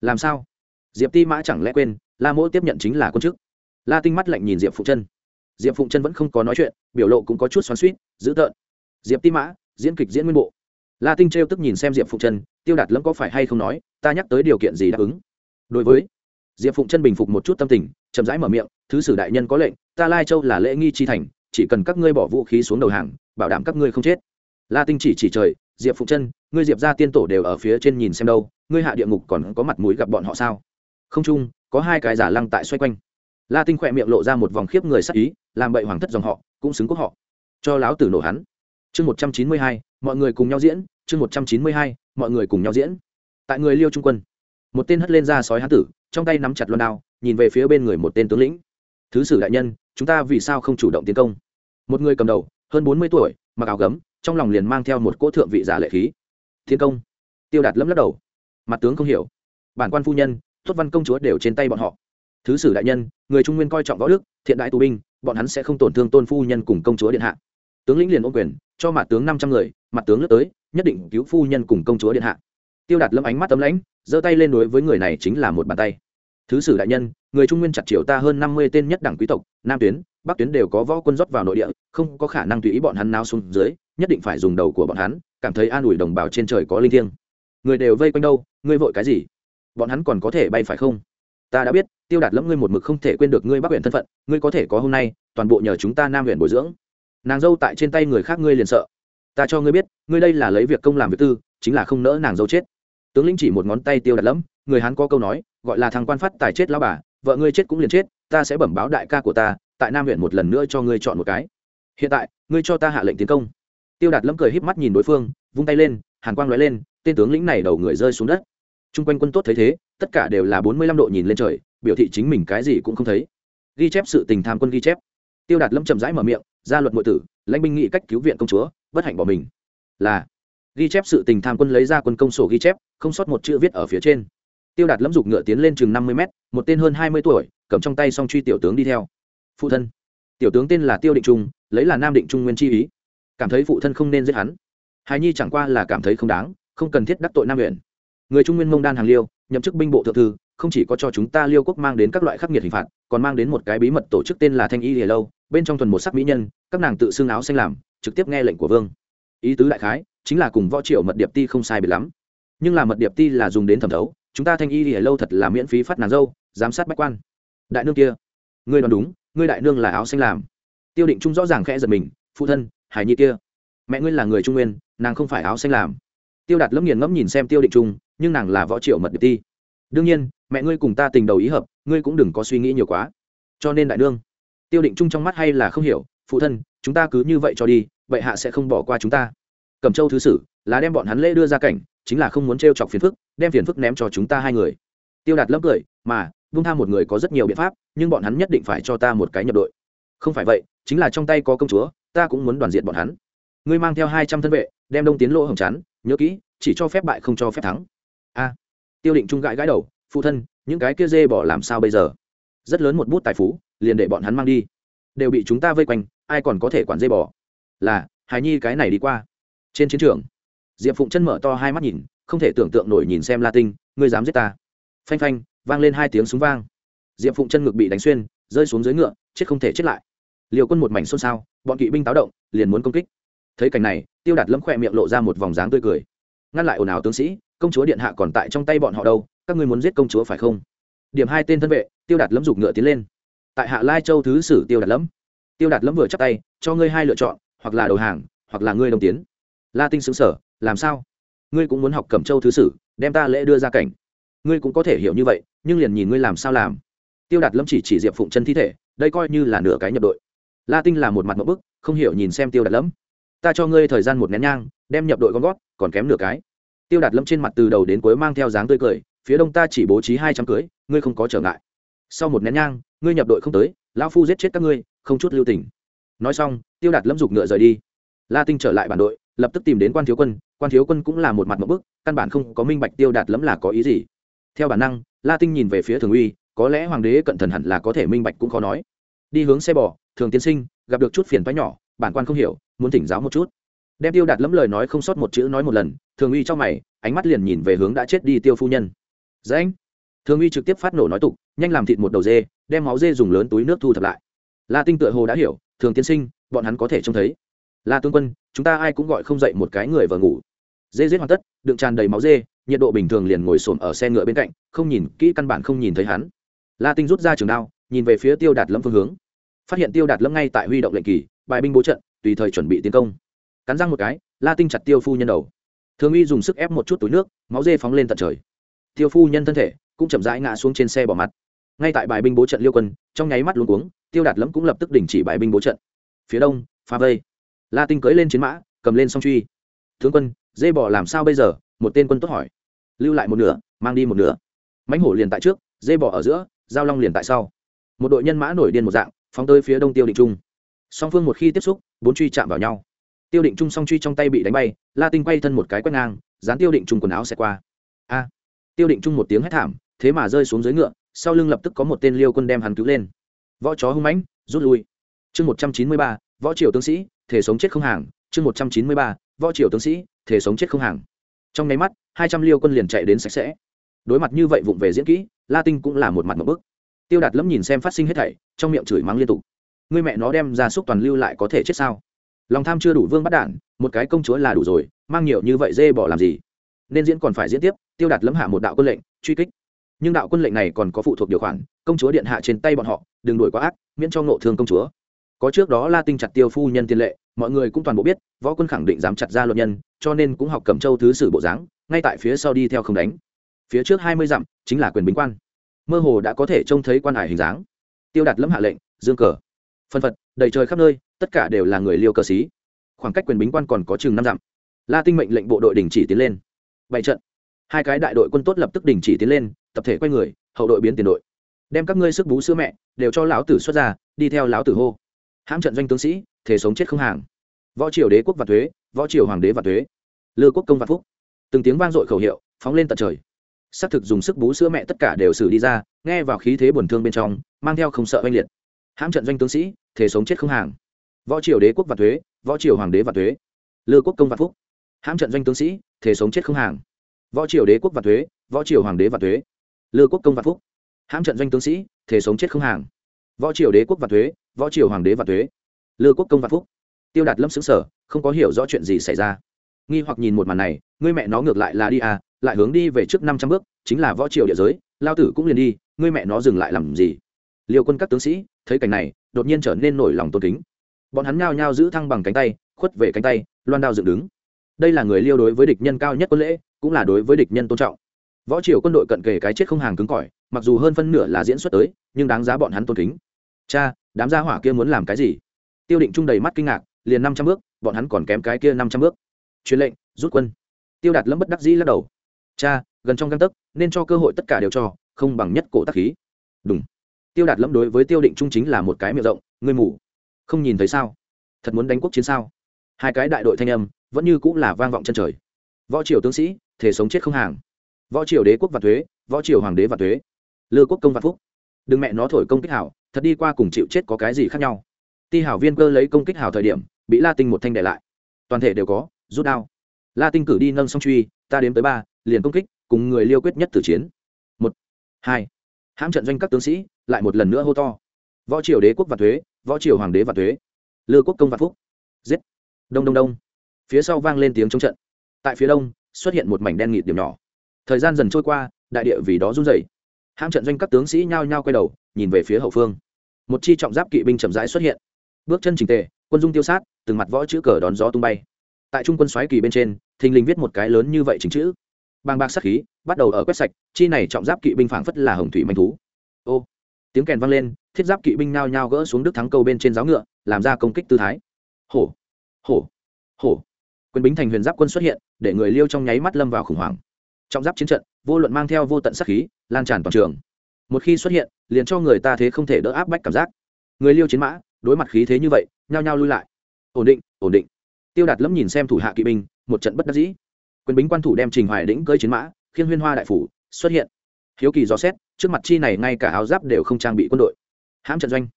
Làm sao? Diệp ti mã chẳng lẽ quên, la mỗ tiếp nhận chính là quân chức. La tinh mắt lạnh nhìn diệp phụng chân. Diệp phụng chân vẫn không có nói chuyện, biểu lộ cũng có chút xoắn suýt dữ tợn. Diệp ti mã, diễn kịch diễn nguyên bộ la tinh trêu tức nhìn xem diệp phụng chân tiêu đạt lẫm có phải hay không nói, ta nhắc tới điều kiện gì đáp ứng? Đối với diệp phụng chân bình phục một chút tâm tình, chậm rãi mở miệng, thứ sử đại nhân có lệnh, ta lai châu là lễ nghi chi thành, chỉ cần các ngươi bỏ vũ khí xuống đầu hàng, bảo đảm các ngươi không chết. La tinh chỉ chỉ trời, diệp phụng chân ngươi diệp ra tiên tổ đều ở phía trên nhìn xem đâu, ngươi hạ địa ngục còn có mặt mũi gặp bọn họ sao? Không chung, có hai cái giả lăng tại xoay quanh. La tinh khỏe miệng lộ ra một vòng khiếp người sắc ý, làm bậy hoàng thất dòng họ, cũng xứng quốc họ. Cho láo tử nổ hắn. Chương một trăm chín mươi hai mọi người cùng nhau diễn, chương một trăm chín mươi hai, mọi người cùng nhau diễn. Tại người liêu trung quân, một tên hất lên ra sói hán tử, trong tay nắm chặt loan đao, nhìn về phía bên người một tên tướng lĩnh. Thứ sử đại nhân, chúng ta vì sao không chủ động tiến công? Một người cầm đầu, hơn bốn mươi tuổi, mặc áo gấm, trong lòng liền mang theo một cỗ thượng vị giả lệ khí. Thiên công. Tiêu đạt lấm lắc đầu. Mặt tướng không hiểu. Bản quan phu nhân, tuất văn công chúa đều trên tay bọn họ. Thứ sử đại nhân, người trung nguyên coi trọng võ đức, thiện đại tù binh, bọn hắn sẽ không tổn thương tôn phu nhân cùng công chúa điện hạ. Tướng lĩnh liền ôm quyền cho mặt tướng năm trăm người, mặt tướng lướt tới, nhất định cứu phu nhân cùng công chúa điện hạ. Tiêu đạt lâm ánh mắt tấm lãnh, giơ tay lên đối với người này chính là một bàn tay. Thứ sử đại nhân, người trung nguyên chặt triều ta hơn năm mươi tên nhất đẳng quý tộc, nam tuyến, bắc tuyến đều có võ quân rót vào nội địa, không có khả năng tùy ý bọn hắn nao xuống dưới, nhất định phải dùng đầu của bọn hắn, cảm thấy an ủi đồng bào trên trời có linh thiêng. Người đều vây quanh đâu, ngươi vội cái gì? Bọn hắn còn có thể bay phải không? Ta đã biết, tiêu đạt lẫm ngươi một mực không thể quên được ngươi bắc huyện thân phận, ngươi có thể có hôm nay, toàn bộ nhờ chúng ta nam huyện bồi dưỡng nàng dâu tại trên tay người khác ngươi liền sợ. Ta cho ngươi biết, ngươi đây là lấy việc công làm việc tư, chính là không nỡ nàng dâu chết. Tướng lĩnh chỉ một ngón tay tiêu đạt lẫm, người hắn có câu nói, gọi là thằng quan phát tài chết lao bà, vợ ngươi chết cũng liền chết, ta sẽ bẩm báo đại ca của ta, tại nam huyện một lần nữa cho ngươi chọn một cái. Hiện tại, ngươi cho ta hạ lệnh tiến công. Tiêu đạt lâm cười híp mắt nhìn đối phương, vung tay lên, hàn quang lóe lên, tên tướng lĩnh này đầu người rơi xuống đất. T r u n g quanh quân tốt thấy thế, tất cả đều là bốn mươi lăm độ nhìn lên trời, biểu thị chính mình cái gì cũng không thấy. Ghi chép sự tình tham quân ghi chép. Tiêu đạt lâm chậm rãi mở miệng ra luật ngụy tử, lãnh binh nghị cách cứu viện công chúa, bất hạnh bỏ mình. Là, ghi chép sự tình tham quân lấy ra quân công sổ ghi chép, không sót một chữ viết ở phía trên. Tiêu đạt lâm dục ngựa tiến lên chừng năm mươi mét, một tên hơn hai mươi tuổi, cầm trong tay song truy tiểu tướng đi theo. Phụ thân. Tiểu tướng tên là tiêu định trung, lấy là nam định trung nguyên chi ý. Cảm thấy phụ thân không nên giết hắn. Hài nhi chẳng qua là cảm thấy không đáng, không cần thiết đắc tội nam huyện người trung nguyên mông đan hàng liêu, nhậm chức binh bộ thượng thư không chỉ có cho chúng ta liêu quốc mang đến các loại khắc nghiệt hình phạt, còn mang đến một cái bí mật tổ chức tên là thanh y lìa lâu, bên trong thuần một sắc mỹ nhân, các nàng tự xưng áo xanh làm, trực tiếp nghe lệnh của vương. Ý tứ đại khái, chính là cùng võ triệu mật điệp ti không sai biệt lắm. Nhưng là mật điệp ti là dùng đến thẩm thấu, chúng ta thanh y lìa lâu thật là miễn phí phát nàng dâu, giám sát bách quan. Đại nương kia, ngươi đoán đúng, ngươi đại nương là áo xanh làm. Tiêu định trung rõ ràng khẽ giật mình, phụ thân, hải nhi kia, mẹ ngươi là người trung nguyên, nàng không phải áo xanh làm. Tiêu đạt lâm nghiền ngẫm nhìn xem tiêu định trung, nhưng nàng là võ triệu mật điệp ti. Đương nhiên mẹ ngươi cùng ta tình đầu ý hợp, ngươi cũng đừng có suy nghĩ nhiều quá. Cho nên đại nương, tiêu định trung trong mắt hay là không hiểu, phụ thân, chúng ta cứ như vậy cho đi, vậy hạ sẽ không bỏ qua chúng ta. Cẩm châu thứ sử, là đem bọn hắn lễ đưa ra cảnh, chính là không muốn t chọc phiền phức, đem phiền phức ném cho chúng ta hai người. Tiêu đạt lấp cười, mà, vung tha một người có rất nhiều biện pháp, nhưng bọn hắn nhất định phải cho ta một cái nhập đội. Không phải vậy, chính là trong tay có công chúa, ta cũng muốn đoàn diện bọn hắn. Ngươi mang theo hai trăm thân vệ, đem đông tiến lỗ hồng chắn, nhớ kỹ, chỉ cho phép bại không cho phép thắng. A. Tiêu định trung gãi gãi đầu phụ thân, những cái kia dê bỏ làm sao bây giờ? Rất lớn một bút tài phú, liền để bọn hắn mang đi. Đều bị chúng ta vây quanh, ai còn có thể quản dê bỏ? Là, hài nhi cái này đi qua. Trên chiến trường, diệp phụng chân mở to hai mắt nhìn, không thể tưởng tượng nổi nhìn xem la tinh, ngươi dám giết ta? Phanh phanh, vang lên hai tiếng súng vang. Diệp phụng chân ngực bị đánh xuyên, rơi xuống dưới ngựa, chết không thể chết lại. Liều quân một mảnh xôn xao, bọn kỵ binh táo động, liền muốn công kích. Thấy cảnh này, tiêu đạt lâm khỏe miệng lộ ra một vòng dáng tươi cười. Ngăn lại ồn ào tướng sĩ công chúa điện hạ còn tại trong tay bọn họ đâu, các ngươi muốn giết công chúa phải không? Điểm hai tên thân vệ, tiêu đạt lâm giục ngựa tiến lên. Tại hạ lai châu thứ sử tiêu đạt lâm. Tiêu đạt lâm vừa chắc tay, cho ngươi hai lựa chọn, hoặc là đầu hàng, hoặc là ngươi đồng tiến. La tinh xứng sở làm sao? Ngươi cũng muốn học cẩm châu thứ sử, đem ta lễ đưa ra cảnh. Ngươi cũng có thể hiểu như vậy, nhưng liền nhìn ngươi làm sao làm. Tiêu đạt lâm chỉ chỉ diệp phụng chân thi thể, đây coi như là nửa cái nhập đội. La tinh là một mặt một bức, không hiểu nhìn xem tiêu đạt lâm. Ta cho ngươi thời gian một nén nhang, đem nhập đội con gót, còn kém nửa cái tiêu đạt lâm trên mặt từ đầu đến cuối mang theo dáng tươi cười, phía đông ta chỉ bố trí hai trăm cưới, ngươi không có trở ngại. Sau một nén nhang, ngươi nhập đội không tới, lão phu giết chết các ngươi, không chút lưu tình. Nói xong, tiêu đạt lâm giục ngựa rời đi. La tinh trở lại bản đội, lập tức tìm đến quan thiếu quân, quan thiếu quân cũng là một mặt một bức, căn bản không có minh bạch tiêu đạt lẫm là có ý gì. Theo bản năng, la tinh nhìn về phía thường uy, có lẽ hoàng đế cận thần hẳn là có thể minh bạch cũng khó nói. Đi hướng xe bò, thường tiên sinh, gặp được chút phiền toái nhỏ, bản quan không hiểu, muốn thỉnh giáo một chút đem tiêu đạt lẫm lời nói không sót một chữ nói một lần, thường uy trong mày, ánh mắt liền nhìn về hướng đã chết đi tiêu phu nhân. Dễ thường uy trực tiếp phát nổ nói tục, nhanh làm thịt một đầu dê, đem máu dê dùng lớn túi nước thu thập lại. La tinh tựa hồ đã hiểu, thường tiên sinh, bọn hắn có thể trông thấy. La tướng quân, chúng ta ai cũng gọi không dậy một cái người vừa ngủ. Dê giết hoàn tất, đựng tràn đầy máu dê, nhiệt độ bình thường liền ngồi xổm ở xe ngựa bên cạnh, không nhìn kỹ căn bản không nhìn thấy hắn. La tinh rút ra trường đao, nhìn về phía tiêu đạt lâm phương hướng. Phát hiện tiêu đạt lâm ngay tại huy động lệnh kỳ, bài binh bố trận, tùy thời chuẩn bị tiến công cắn răng một cái, la tinh chặt tiêu phu nhân đầu. Thường uy dùng sức ép một chút túi nước, máu dê phóng lên tận trời. Tiêu phu nhân thân thể cũng chậm rãi ngã xuống trên xe bỏ mặt. Ngay tại bài binh bố trận liêu quân, trong nháy mắt luôn cuống, tiêu đạt lẫm cũng lập tức đình chỉ bài binh bố trận. Phía đông, pha vây. La tinh cưỡi lên chiến mã, cầm lên song truy. Tướng quân, dê bỏ làm sao bây giờ? một tên quân tốt hỏi. Lưu lại một nửa, mang đi một nửa. Mãnh hổ liền tại trước, dê bỏ ở giữa, giao long liền tại sau. Một đội nhân mã nổi điên một dạng, phóng tới phía đông tiêu định trung. Song phương một khi tiếp xúc, bốn truy chạm vào nhau tiêu định trung song truy trong tay bị đánh bay, la tinh quay thân một cái quét ngang, dán tiêu định trung quần áo xẹt qua. A! Tiêu định trung một tiếng hét thảm, thế mà rơi xuống dưới ngựa, sau lưng lập tức có một tên liêu quân đem hắn cứu lên. Võ chó hung mãnh, rút lui. Chương một trăm chín mươi ba, võ triều tướng sĩ, thể sống chết không hàng. Chương một trăm chín mươi ba, võ triều tướng sĩ, thể sống chết không hàng. Trong nháy mắt, hai trăm liêu quân liền chạy đến sạch sẽ. Đối mặt như vậy vụng về diễn kỹ, la tinh cũng là một mặt một bức. Tiêu đạt lẫm nhìn xem phát sinh hết thảy, trong miệng chửi mắng liên tục. Người mẹ nó đem ra xúc toàn lưu lại có thể chết sao? Lòng tham chưa đủ vương bắt đản, một cái công chúa là đủ rồi, mang nhiều như vậy dê bỏ làm gì? Nên diễn còn phải diễn tiếp, tiêu đạt lẫm hạ một đạo quân lệnh, truy kích. Nhưng đạo quân lệnh này còn có phụ thuộc điều khoản, công chúa điện hạ trên tay bọn họ, đừng đuổi quá ác, miễn cho ngộ thương công chúa. Có trước đó la tinh chặt tiêu phu nhân tiền lệ, mọi người cũng toàn bộ biết, võ quân khẳng định dám chặt ra luật nhân, cho nên cũng học cầm châu thứ sử bộ dáng, ngay tại phía sau đi theo không đánh. Phía trước hai mươi dặm, chính là quyền bính quan. Mơ hồ đã có thể trông thấy quan hải hình dáng. Tiêu đạt lâm hạ lệnh, dương cờ. Phân phật, đầy trời khắp nơi tất cả đều là người liêu cơ sĩ, khoảng cách quyền bính quan còn có chừng năm dặm. La tinh mệnh lệnh bộ đội đình chỉ tiến lên. Bảy trận. Hai cái đại đội quân tốt lập tức đình chỉ tiến lên tập thể quay người hậu đội biến tiền đội. Đem các ngươi sức bú sữa mẹ đều cho lão tử xuất ra đi theo lão tử hô. Hãm trận doanh tướng sĩ thể sống chết không hàng. Võ triều đế quốc và thuế võ triều hoàng đế và thuế. Lừa quốc công và phúc. Từng tiếng vang dội khẩu hiệu phóng lên tận trời. Xác thực dùng sức bú sữa mẹ tất cả đều xử đi ra nghe vào khí thế buồn thương bên trong mang theo không sợ oanh liệt. Hãm trận doanh tướng sĩ thể sống chết không hàng võ triều đế quốc và thuế, võ triều hoàng đế và thuế. Lư quốc công và phúc. Hãm trận doanh tướng sĩ, thể sống chết không hàng. Võ triều đế quốc và thuế, võ triều hoàng đế và thuế. Lư quốc công và phúc. Hãm trận doanh tướng sĩ, thể sống chết không hàng. Võ triều đế quốc và thuế, võ triều hoàng đế và thuế. Lư quốc công và phúc. Tiêu đạt lâm xứng sở không có hiểu rõ chuyện gì xảy ra. Nghi hoặc nhìn một màn này ngươi mẹ nó ngược lại là đi à lại hướng đi về trước năm trăm bước, chính là võ triều địa giới, lao tử cũng liền đi ngươi mẹ nó dừng lại làm gì? Liều quân các tướng sĩ, thấy cảnh này, đột nhiên trở nên nổi lòng tôn kính bọn hắn nhao nhao giữ thăng bằng cánh tay, khuất về cánh tay, loan đao dựng đứng. Đây là người liêu đối với địch nhân cao nhất quân lễ, cũng là đối với địch nhân tôn trọng. Võ triều quân đội cận kề cái chết không hàng cứng cỏi, mặc dù hơn phân nửa là diễn xuất tới, nhưng đáng giá bọn hắn tôn kính. Cha, đám gia hỏa kia muốn làm cái gì? Tiêu định trung đầy mắt kinh ngạc, liền năm trăm bước, bọn hắn còn kém cái kia năm trăm bước. Truyền lệnh, rút quân. Tiêu đạt lâm bất đắc dĩ lắc đầu. Cha, gần trong găng tấc, nên cho cơ hội tất cả đều cho, không bằng nhất cổ tắc khí. Đúng tiêu đạt lâm đối với tiêu định trung chính là một cái miệng rộng, người mù không nhìn thấy sao? Thật muốn đánh quốc chiến sao? Hai cái đại đội thanh âm vẫn như cũng là vang vọng chân trời. Võ triều tướng sĩ, thể sống chết không hàng. Võ triều đế quốc và thuế, võ triều hoàng đế và thuế. Lư quốc công và phúc. Đừng mẹ nó thổi công kích hảo, thật đi qua cùng chịu chết có cái gì khác nhau. Ti hảo viên cơ lấy công kích hảo thời điểm, bị la tinh một thanh để lại. Toàn thể đều có, rút đao. La tinh cử đi nâng song truy, ta đếm tới ba, liền công kích, cùng người liêu quyết nhất tử chiến. Một, hai. Hãm trận doanh các tướng sĩ, lại một lần nữa hô to. Võ triều đế quốc và thuế võ triều hoàng đế và thuế. Lư quốc công vạn phúc. Giết. Đông đông đông. Phía sau vang lên tiếng chống trận. Tại phía đông, xuất hiện một mảnh đen nghịt điểm nhỏ. Thời gian dần trôi qua, đại địa vì đó run rẩy. Hãm trận doanh các tướng sĩ nhao nhao quay đầu, nhìn về phía hậu phương. Một chi trọng giáp kỵ binh chậm rãi xuất hiện. Bước chân trình tề, quân dung tiêu sát, từng mặt võ chữ cờ đón gió tung bay. Tại trung quân xoáy kỳ bên trên, thình lình viết một cái lớn như vậy chính chữ. Bàng bạc sắc khí, bắt đầu ở quét sạch, chi này trọng giáp kỵ binh phảng phất là hồng thủy manh thú. Ô tiếng kèn vang lên, thiết giáp kỵ binh nao nhao gỡ xuống đức thắng câu bên trên giáo ngựa, làm ra công kích tư thái. Hổ hổ hổ. Quyền bính thành huyền giáp quân xuất hiện, để người liêu trong nháy mắt lâm vào khủng hoảng. Trọng giáp chiến trận, vô luận mang theo vô tận sắc khí, lan tràn toàn trường. Một khi xuất hiện, liền cho người ta thế không thể đỡ áp bách cảm giác. Người liêu chiến mã, đối mặt khí thế như vậy, nhao nhao lui lại. Ổn định ổn định. Tiêu đạt lẫm nhìn xem thủ hạ kỵ binh, một trận bất đắc dĩ. Quyền bính quan thủ đem trình hoài đĩnh cơi chiến mã khiên huyên hoa đại phủ, xuất hiện hiếu kỳ dò xét, trước mặt chi này ngay cả áo giáp đều không trang bị quân đội. Hãm trận doanh.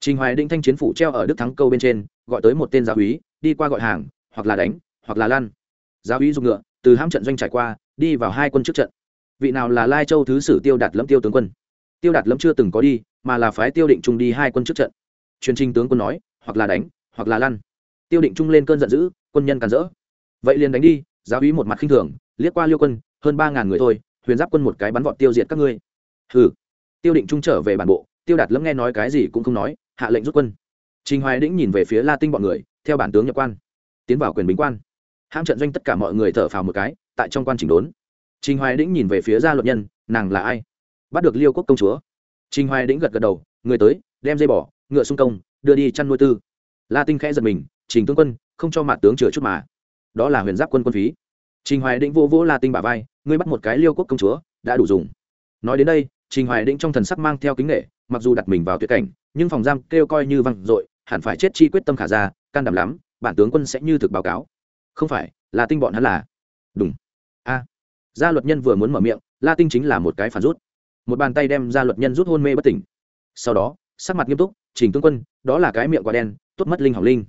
Trình hoài định thanh chiến phủ treo ở đức thắng câu bên trên, gọi tới một tên giáo úy, đi qua gọi hàng, hoặc là đánh, hoặc là lăn. Giáo úy dùng ngựa, từ hãm trận doanh trải qua, đi vào hai quân trước trận. Vị nào là lai châu thứ sử tiêu đạt lâm tiêu tướng quân? Tiêu đạt lâm chưa từng có đi, mà là phái tiêu định trung đi hai quân trước trận. Truyền trình tướng quân nói, hoặc là đánh, hoặc là lăn. Tiêu định trung lên cơn giận dữ, quân nhân càn rỡ. Vậy liền đánh đi, giáo úy một mặt khinh thường, liếc qua liêu quân, hơn ba ngàn người thôi huyền giáp quân một cái bắn vọt tiêu diệt các ngươi. Hừ. Tiêu định trung trở về bản bộ, tiêu đạt lâm nghe nói cái gì cũng không nói, hạ lệnh rút quân. Trình hoài đĩnh nhìn về phía la tinh bọn người, theo bản tướng nhập quan, tiến vào quyền bính quan. Hãm trận doanh tất cả mọi người thở phào một cái, tại trong quan chỉnh đốn. Trình hoài đĩnh nhìn về phía gia luật nhân, nàng là ai? Bắt được liêu quốc công chúa. Trình hoài đĩnh gật gật đầu, người tới, đem dây bỏ, ngựa xung công, đưa đi chăn nuôi tư. La tinh khẽ giật mình, trình tướng quân, không cho mặt tướng chừa chút mà. Đó là huyền giáp quân quân phí trình hoài định vô vỗ la tinh bà vai, ngươi bắt một cái liêu quốc công chúa, đã đủ dùng. Nói đến đây, trình hoài định trong thần sắc mang theo kính nghệ mặc dù đặt mình vào tuyệt cảnh, nhưng phòng giam kêu coi như văng dội, hẳn phải chết chi quyết tâm khả ra, can đảm lắm, bản tướng quân sẽ như thực báo cáo. Không phải là tinh bọn hắn là đúng. A. Gia luật nhân vừa muốn mở miệng, la tinh chính là một cái phản rút. Một bàn tay đem gia luật nhân rút hôn mê bất tỉnh. Sau đó, sắc mặt nghiêm túc, trình tướng quân, đó là cái miệng quả đen, tốt mất linh hỏng linh.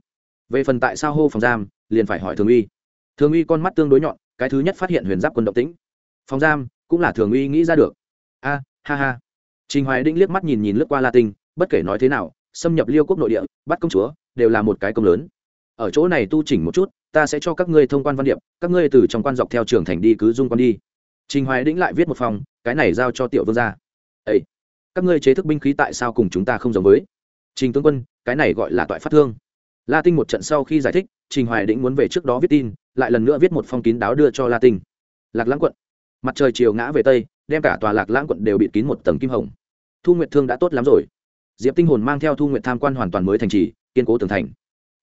Về phần tại sao hô phòng giam, liền phải hỏi thường uy thường uy con mắt tương đối nhọn, cái thứ nhất phát hiện huyền giáp quân động tĩnh. Phòng giam cũng là thường uy nghĩ ra được. A, ha ha. Trình hoài đĩnh liếc mắt nhìn nhìn lướt qua la tinh, bất kể nói thế nào, xâm nhập liêu quốc nội địa, bắt công chúa, đều là một cái công lớn. Ở chỗ này tu chỉnh một chút, ta sẽ cho các ngươi thông quan văn điệp, các ngươi từ trong quan dọc theo trường thành đi cứ dung quan đi. Trình hoài đĩnh lại viết một phòng, cái này giao cho tiểu vương gia. Ấy các ngươi chế thức binh khí tại sao cùng chúng ta không giống với? Trình tướng quân, cái này gọi là toại phát thương la tinh một trận sau khi giải thích, trình hoài định muốn về trước đó viết tin, lại lần nữa viết một phong kín đáo đưa cho la tinh lạc lãng quận. Mặt trời chiều ngã về tây, đem cả tòa lạc lãng quận đều bịt kín một tầng kim hồng. Thu nguyệt thương đã tốt lắm rồi. Diệp tinh hồn mang theo thu nguyệt tham quan hoàn toàn mới thành trì, kiên cố tường thành.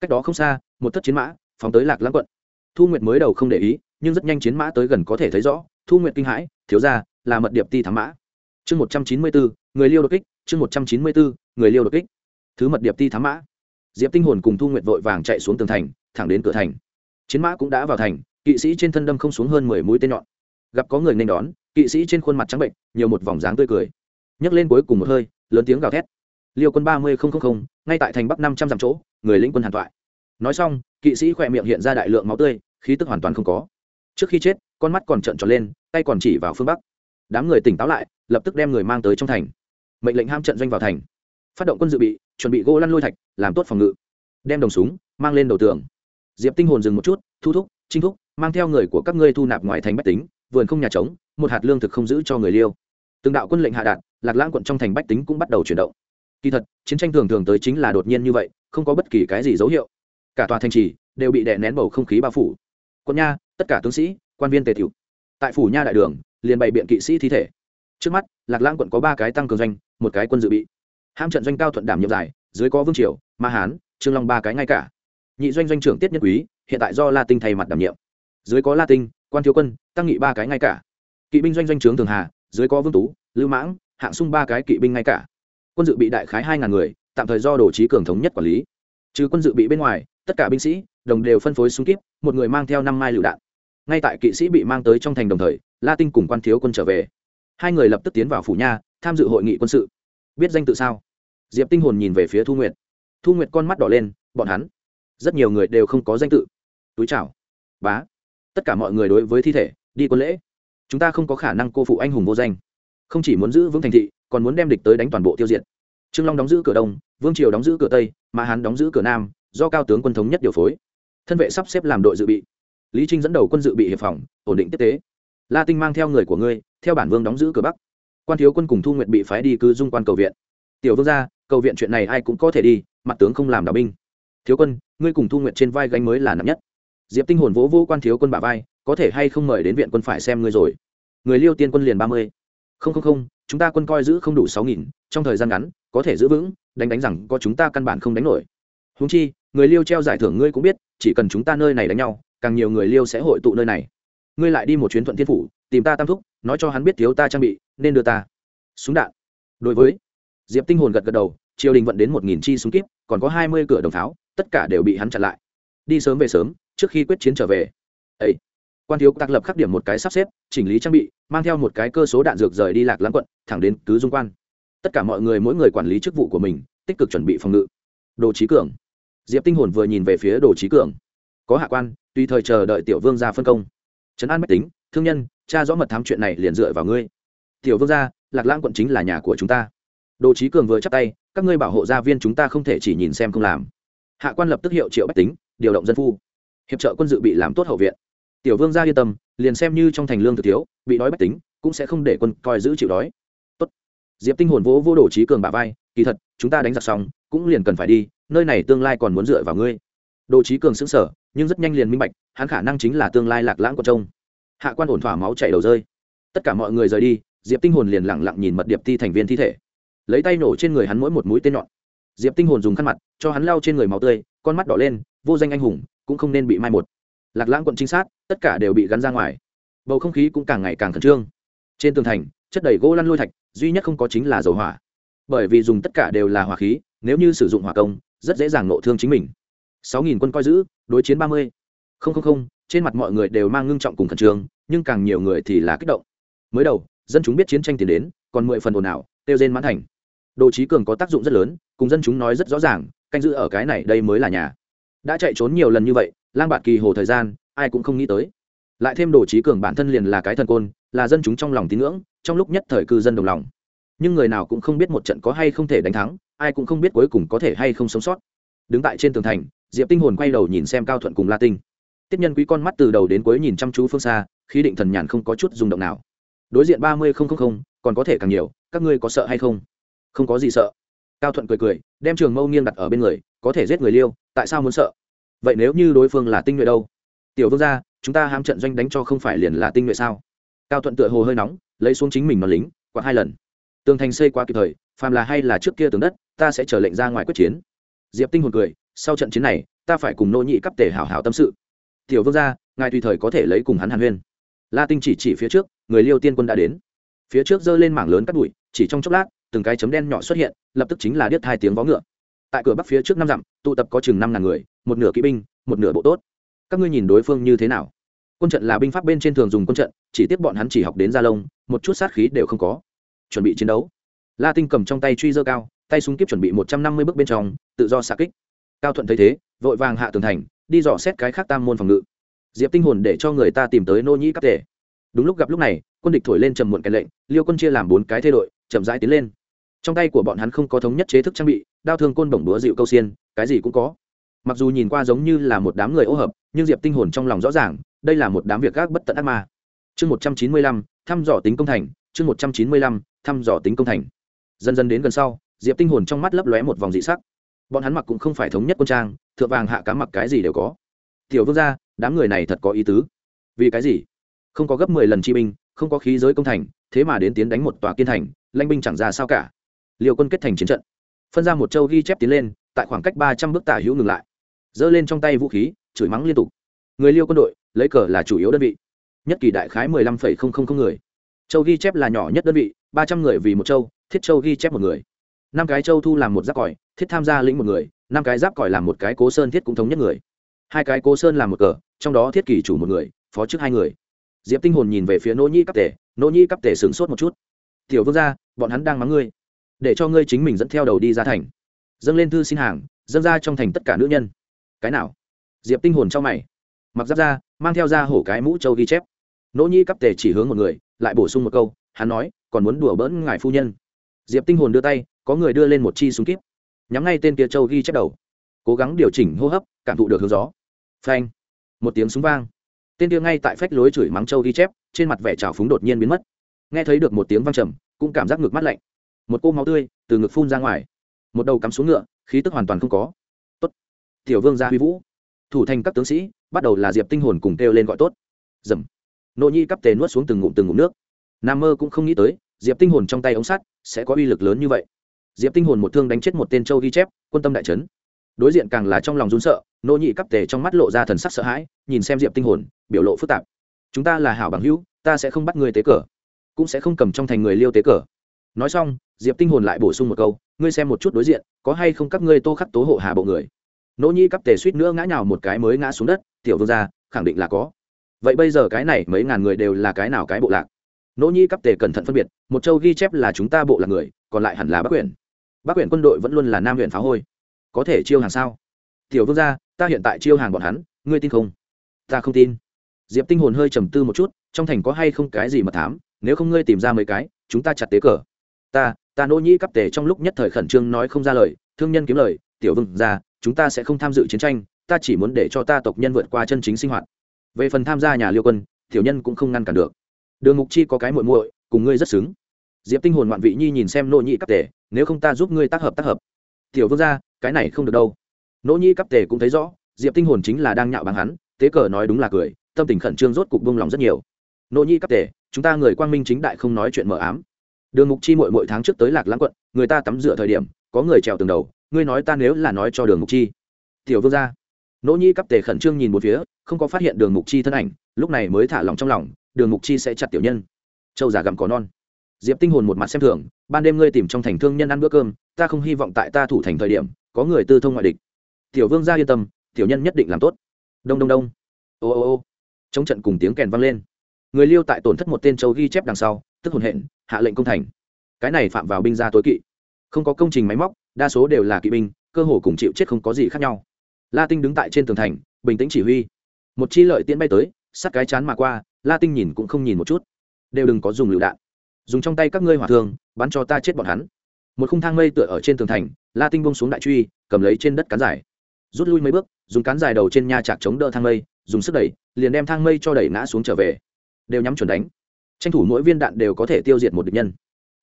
Cách đó không xa, một thất chiến mã phóng tới lạc lãng quận. Thu nguyệt mới đầu không để ý, nhưng rất nhanh chiến mã tới gần có thể thấy rõ, thu nguyệt kinh hãi, thiếu ra là mật điệp ti thám mã. Chương một trăm chín mươi bốn người liêu đột kích, chương một trăm chín mươi bốn người liêu đột kích. Thứ mật điệp ti thám mã diệp tinh hồn cùng thu nguyệt vội vàng chạy xuống tường thành, thẳng đến cửa thành. Chiến mã cũng đã vào thành, kỵ sĩ trên thân đâm không xuống hơn mười mũi tên nhọn. Gặp có người nên đón, kỵ sĩ trên khuôn mặt trắng bệnh, nhiều một vòng dáng tươi cười. Nhấc lên cuối cùng một hơi, lớn tiếng gào thét. Liêu quân ba mươi ngay tại thành bắc năm trăm dặm chỗ, người lĩnh quân hàn toại nói xong, kỵ sĩ khỏe miệng hiện ra đại lượng máu tươi, khí tức hoàn toàn không có. Trước khi chết, con mắt còn trợn tròn lên, tay còn chỉ vào phương bắc. Đám người tỉnh táo lại, lập tức đem người mang tới trong thành. Mệnh lệnh ham trận doanh vào thành phát động quân dự bị, chuẩn bị gỗ lăn lôi thạch, làm tốt phòng ngự. Đem đồng súng mang lên đầu tường. Diệp tinh hồn dừng một chút, thu thúc trinh thúc, mang theo người của các ngươi thu nạp ngoài thành bách tính, vườn không nhà trống, một hạt lương thực không giữ cho người liêu. Từng đạo quân lệnh hạ đạt, lạc lãng quận trong thành bách tính cũng bắt đầu chuyển động. Kỳ thật, chiến tranh thường thường tới chính là đột nhiên như vậy, không có bất kỳ cái gì dấu hiệu. Cả tòa thành trì đều bị đè nén bầu không khí bao phủ. Quân nha, tất cả tướng sĩ, quan viên tề thiệu tại phủ nha đại đường, liền bày biện kỵ sĩ thi thể. Trước mắt, lạc lãng quận có ba cái tăng cường doanh, một cái quân dự bị ham trận doanh cao thuận đảm nhiệm giải, dưới có vương triều, ma hán, trương long ba cái ngay cả. Nhị doanh doanh trưởng tiết nhân quý, hiện tại do la tinh thay mặt đảm nhiệm. Dưới có la tinh, quan thiếu quân, tăng nghị ba cái ngay cả. Kỵ binh doanh doanh trướng thường hà, dưới có vương tú, lưu mãng, hạng sung ba cái kỵ binh ngay cả. Quân dự bị đại khái hai ngàn người, tạm thời do đồ trí cường thống nhất quản lý. Trừ quân dự bị bên ngoài, tất cả binh sĩ, đồng đều phân phối súng kíp một người mang theo năm mai lựu đạn. Ngay tại kỵ sĩ bị mang tới trong thành đồng thời, la tinh cùng quan thiếu quân trở về. Hai người lập tức tiến vào phủ nha, tham dự hội nghị quân sự. Biết danh tự sao? Diệp tinh hồn nhìn về phía thu nguyệt. Thu nguyệt con mắt đỏ lên, bọn hắn, rất nhiều người đều không có danh tự. Túi chào. Bá. Tất cả mọi người đối với thi thể, đi quân lễ. Chúng ta không có khả năng cô phụ anh hùng vô danh. Không chỉ muốn giữ vững thành thị, còn muốn đem địch tới đánh toàn bộ tiêu diệt. Trương long đóng giữ cửa đông, vương triều đóng giữ cửa tây mà hắn đóng giữ cửa nam, do cao tướng quân thống nhất điều phối. Thân vệ sắp xếp làm đội dự bị. Lý trinh dẫn đầu quân dự bị hiệp phòng, ổn định tiếp tế. La tinh mang theo người của ngươi, theo bản vương đóng giữ cửa bắc. Quan thiếu quân cùng thu nguyện bị phái đi cư dung quan cầu viện. Tiểu vương gia cầu viện chuyện này ai cũng có thể đi, mặt tướng không làm đạo binh. Thiếu quân, ngươi cùng thu nguyện trên vai gánh mới là nặng nhất. Diệp tinh hồn vỗ vỗ quan thiếu quân bả vai, có thể hay không mời đến viện quân phải xem ngươi rồi. Người liêu tiên quân liền ba mươi. Không không không, chúng ta quân coi giữ không đủ sáu nghìn, trong thời gian ngắn, có thể giữ vững, đánh đánh rằng có chúng ta căn bản không đánh nổi. Húng chi, người liêu treo giải thưởng ngươi cũng biết, chỉ cần chúng ta nơi này đánh nhau, càng nhiều người liêu sẽ hội tụ nơi này. Ngươi lại đi một chuyến thuận thiên phủ, tìm ta tam thúc, nói cho hắn biết thiếu ta trang bị, nên đưa ta. Súng đạn. Đối với diệp tinh hồn gật gật đầu, triều đình vận đến một nghìn chi súng kíp, còn có hai mươi cửa đồng pháo, tất cả đều bị hắn chặn lại. Đi sớm về sớm, trước khi quyết chiến trở về. Ấy quan thiếu tác lập khắc điểm một cái sắp xếp, chỉnh lý trang bị, mang theo một cái cơ số đạn dược rời đi lạc lãng quận, thẳng đến cứ dung quan. Tất cả mọi người mỗi người quản lý chức vụ của mình, tích cực chuẩn bị phòng ngự. Đồ trí cường. Diệp tinh hồn vừa nhìn về phía đồ trí cường. Có hạ quan, tùy thời chờ đợi tiểu vương gia phân công. Trấn an mách tính, thương nhân cha rõ mật thám chuyện này liền dựa vào ngươi. Tiểu vương gia, lạc lãng quận chính là nhà của chúng ta đồ Chí cường vừa chắp tay, các ngươi bảo hộ gia viên chúng ta không thể chỉ nhìn xem không làm. Hạ quan lập tức hiệu triệu bách tính, điều động dân phu. Hiệp trợ quân dự bị làm tốt hậu viện. Tiểu vương gia yên tâm, liền xem như trong thành lương thực thiếu, bị đói bách tính, cũng sẽ không để quân coi giữ chịu đói. Tốt. diệp tinh hồn vỗ vô đồ Chí cường bả vai, kỳ thật, chúng ta đánh giặc xong, cũng liền cần phải đi, nơi này tương lai còn muốn dựa vào ngươi. Đồ Chí cường sững sở nhưng rất nhanh liền minh bạch, hắn khả năng chính là tương lai lạc lãng của trông. Hạ quan ổn thỏa máu chảy đầu rơi. Tất cả mọi người rời đi, diệp tinh hồn liền lặng lặng nhìn mật điệp thi thành viên thi thể lấy tay nổ trên người hắn mỗi một mũi tên nhọn. Diệp tinh hồn dùng khăn mặt cho hắn lao trên người máu tươi, con mắt đỏ lên, vô danh anh hùng, cũng không nên bị mai một. Lạc lãng quận trinh sát, tất cả đều bị gắn ra ngoài. Bầu không khí cũng càng ngày càng khẩn trương. Trên tường thành, chất đầy gỗ lăn lôi thạch, duy nhất không có chính là dầu hỏa. Bởi vì dùng tất cả đều là hỏa khí, nếu như sử dụng hỏa công, rất dễ dàng nộ thương chính mình. Sáu nghìn quân coi giữ, đối chiến ba mươi. Không không không, trên mặt mọi người đều mang ngưng trọng cùng khẩn trương, nhưng càng nhiều người thì là kích động. Mới đầu, dân chúng biết chiến tranh tiến đến, còn mười phần ồn ào tiêu trên mãn thành đồ trí cường có tác dụng rất lớn, cùng dân chúng nói rất rõ ràng, canh giữ ở cái này đây mới là nhà. Đã chạy trốn nhiều lần như vậy, lang bạt kỳ hồ thời gian, ai cũng không nghĩ tới. Lại thêm đồ trí cường bản thân liền là cái thần côn, là dân chúng trong lòng tín ngưỡng, trong lúc nhất thời cư dân đồng lòng. Nhưng người nào cũng không biết một trận có hay không thể đánh thắng, ai cũng không biết cuối cùng có thể hay không sống sót. Đứng tại trên tường thành, diệp tinh hồn quay đầu nhìn xem cao thuận cùng la tinh. Tiếp nhân quý con mắt từ đầu đến cuối nhìn chăm chú phương xa, khí định thần nhàn không có chút rung động nào. Đối diện ba mươi không không không, còn có thể càng nhiều, các ngươi có sợ hay không? Không có gì sợ. Cao thuận cười cười, đem trường mâu nghiêng đặt ở bên người, có thể giết người liêu, tại sao muốn sợ? Vậy nếu như đối phương là tinh nhuệ đâu? Tiểu vương gia, chúng ta ham trận doanh đánh cho không phải liền là tinh nhuệ sao? Cao thuận tựa hồ hơi nóng, lấy xuống chính mình nó lính, quạt hai lần. Tường thành xây quá kịp thời, phàm là hay là trước kia tường đất, ta sẽ trở lệnh ra ngoài quyết chiến. Diệp tinh hồn cười, sau trận chiến này, ta phải cùng nô nhị cấp tể hảo hảo tâm sự. Tiểu vương gia, ngài tùy thời có thể lấy cùng hắn hàn huyên. La tinh chỉ chỉ phía trước, người liêu tiên quân đã đến. Phía trước giơ lên mảng lớn cắt bụi, chỉ trong chốc lát từng cái chấm đen nhỏ xuất hiện, lập tức chính là điếc hai tiếng vó ngựa. Tại cửa bắc phía trước năm dặm, tụ tập có chừng năm ngàn người, một nửa kỵ binh, một nửa bộ tốt. Các ngươi nhìn đối phương như thế nào? Quân trận là binh pháp bên trên thường dùng quân trận, chỉ tiếp bọn hắn chỉ học đến gia lông, một chút sát khí đều không có. Chuẩn bị chiến đấu. La tinh cầm trong tay truy dơ cao, tay súng kiếp chuẩn bị một trăm năm mươi bước bên trong, tự do xạ kích. Cao thuận thấy thế, vội vàng hạ tường thành, đi dò xét cái khác tam môn phòng ngự. Diệp tinh hồn để cho người ta tìm tới nô nhĩ cấp tể đúng lúc gặp lúc này, quân địch thổi lên trầm muộn cái lệnh, liêu quân chia làm bốn cái thay đội, chậm rãi tiến lên trong tay của bọn hắn không có thống nhất chế thức trang bị, đao thương côn bổng đúa dịu câu xiên, cái gì cũng có. Mặc dù nhìn qua giống như là một đám người ô hợp, nhưng diệp tinh hồn trong lòng rõ ràng, đây là một đám việc gác bất tận ác ma. Chương một trăm chín mươi lăm, thăm dò tính công thành, chương một trăm chín mươi lăm, thăm dò tính công thành. Dần dần đến gần sau, diệp tinh hồn trong mắt lấp lóe một vòng dị sắc. Bọn hắn mặc cũng không phải thống nhất quân trang, thượng vàng hạ cá mặc cái gì đều có. Tiểu vương gia, đám người này thật có ý tứ. Vì cái gì? Không có gấp mười lần chi binh, không có khí giới công thành, thế mà đến tiến đánh một tòa kiên thành, lãnh binh chẳng ra sao cả liều quân kết thành chiến trận. Phân ra một châu ghi chép tiến lên, tại khoảng cách ba trăm bước tả hữu ngừng lại. Giơ lên trong tay vũ khí, chửi mắng liên tục. Người liêu quân đội, lấy cờ là chủ yếu đơn vị. Nhất kỳ đại khái mười lăm phẩy không không không người. Châu ghi chép là nhỏ nhất đơn vị, ba trăm người vì một châu, thiết châu ghi chép một người. Năm cái châu thu làm một giáp còi, thiết tham gia lĩnh một người, năm cái giáp còi làm một cái cố sơn thiết cũng thống nhất người. Hai cái cố sơn làm một cờ, trong đó thiết kỳ chủ một người, phó trước hai người. Diệp tinh hồn nhìn về phía nỗ nhĩ cấp tể, nỗ nhĩ cấp tể sửng sốt một chút. Tiểu vương gia, bọn hắn đang mắng ngươi để cho ngươi chính mình dẫn theo đầu đi ra thành. Dâng lên thư xin hàng, dâng ra trong thành tất cả nữ nhân. Cái nào? Diệp tinh hồn cho mày. Mặc giáp ra mang theo ra hổ cái mũ châu ghi chép. Nỗ nhi cắp tề chỉ hướng một người, lại bổ sung một câu, hắn nói, còn muốn đùa bỡn ngài phu nhân. Diệp tinh hồn đưa tay, có người đưa lên một chi súng kíp. Nhắm ngay tên kia châu ghi chép đầu. Cố gắng điều chỉnh hô hấp, cảm thụ được hướng gió. Phanh. Một tiếng súng vang. Tên kia ngay tại phách lối chửi mắng châu ghi chép, trên mặt vẻ trào phúng đột nhiên biến mất. Nghe thấy được một tiếng vang trầm, cũng cảm giác ngược mắt lạnh một cô máu tươi từ ngực phun ra ngoài, một đầu cắm xuống ngựa, khí tức hoàn toàn không có. Tốt. Tiểu vương gia huy vũ. Thủ thành các tướng sĩ, bắt đầu là diệp tinh hồn cùng kêu lên gọi tốt. Dầm. Nội nhi cắp tề nuốt xuống từng ngụm từng ngụm nước. Nam mơ cũng không nghĩ tới, diệp tinh hồn trong tay ống sắt sẽ có uy lực lớn như vậy. Diệp tinh hồn một thương đánh chết một tên châu ghi chép, quân tâm đại trấn đối diện càng là trong lòng run sợ, nô nhị cắp tề trong mắt lộ ra thần sắc sợ hãi, nhìn xem diệp tinh hồn, biểu lộ phức tạp. Chúng ta là hảo bằng hữu, ta sẽ không bắt người tế cờ, cũng sẽ không cầm trong thành người liêu tế cờ nói xong, diệp tinh hồn lại bổ sung một câu, ngươi xem một chút đối diện, có hay không các ngươi tô khắc tố hộ hà bộ người? Nỗ nhi cắp tề suýt nữa ngã nhào một cái mới ngã xuống đất, tiểu vương gia, khẳng định là có. Vậy bây giờ cái này mấy ngàn người đều là cái nào cái bộ lạc? Nỗ nhi cắp tề cẩn thận phân biệt, một châu ghi chép là chúng ta bộ lạc người, còn lại hẳn là bắc quyển bắc quyển quân đội vẫn luôn là nam huyện phá hôi. Có thể chiêu hàng sao? Tiểu vương gia, ta hiện tại chiêu hàng bọn hắn, ngươi tin không? Ta không tin. Diệp tinh hồn hơi trầm tư một chút, trong thành có hay không cái gì mà thám, nếu không ngươi tìm ra mấy cái, chúng ta chặt tế cờ ta ta nỗ nhĩ cắp tề trong lúc nhất thời khẩn trương nói không ra lời, thương nhân kiếm lời, tiểu vương gia chúng ta sẽ không tham dự chiến tranh, ta chỉ muốn để cho ta tộc nhân vượt qua chân chính sinh hoạt. Về phần tham gia nhà liêu quân, tiểu nhân cũng không ngăn cản được. Đường mục chi có cái muội muội, cùng ngươi rất xứng. Diệp tinh hồn ngoạn vị nhi nhìn xem nỗ nhĩ cắp tề, nếu không ta giúp ngươi tác hợp tác hợp. Tiểu vương gia cái này không được đâu. Nỗ nhĩ cắp tề cũng thấy rõ, diệp tinh hồn chính là đang nhạo báng hắn, tế cờ nói đúng là cười, tâm tình khẩn trương rốt cục buông lòng rất nhiều. Nỗ nhĩ cắp tề, chúng ta người quang minh chính đại không nói chuyện mờ ám đường mục chi mỗi mỗi tháng trước tới lạc lãng quận, người ta tắm rửa thời điểm, có người trèo tường đầu, ngươi nói ta nếu là nói cho đường mục chi. Tiểu vương gia. Nỗ nhi cắp tề khẩn trương nhìn một phía, không có phát hiện đường mục chi thân ảnh, lúc này mới thả lòng trong lòng, đường mục chi sẽ chặt tiểu nhân. Châu già gặm có non. Diệp tinh hồn một mặt xem thường, ban đêm ngươi tìm trong thành thương nhân ăn bữa cơm, ta không hy vọng tại ta thủ thành thời điểm, có người tư thông ngoại địch. Tiểu vương gia yên tâm, tiểu nhân nhất định làm tốt. Đông đông đông. Ô ô ô. Trong trận cùng tiếng kèn vang lên. Người liêu tại tổn thất một tên châu ghi chép đằng sau tức hồn hện, hạ lệnh công thành. Cái này phạm vào binh gia tối kỵ. Không có công trình máy móc, đa số đều là kỵ binh, cơ hồ cùng chịu chết không có gì khác nhau. La tinh đứng tại trên tường thành, bình tĩnh chỉ huy. Một chi lợi tiễn bay tới sát cái chán mà qua la tinh nhìn cũng không nhìn một chút. Đều đừng có dùng lựu đạn. Dùng trong tay các ngươi hỏa thương, bắn cho ta chết bọn hắn. Một khung thang mây tựa ở trên tường thành la tinh bông xuống đại truy, cầm lấy trên đất cán dài. Rút lui mấy bước, dùng cán dài đầu trên nha trạc chống đỡ thang mây, dùng sức đẩy, liền đem thang mây cho đẩy ngã xuống trở về. Đều nhắm chuẩn đánh tranh thủ mỗi viên đạn đều có thể tiêu diệt một địch nhân.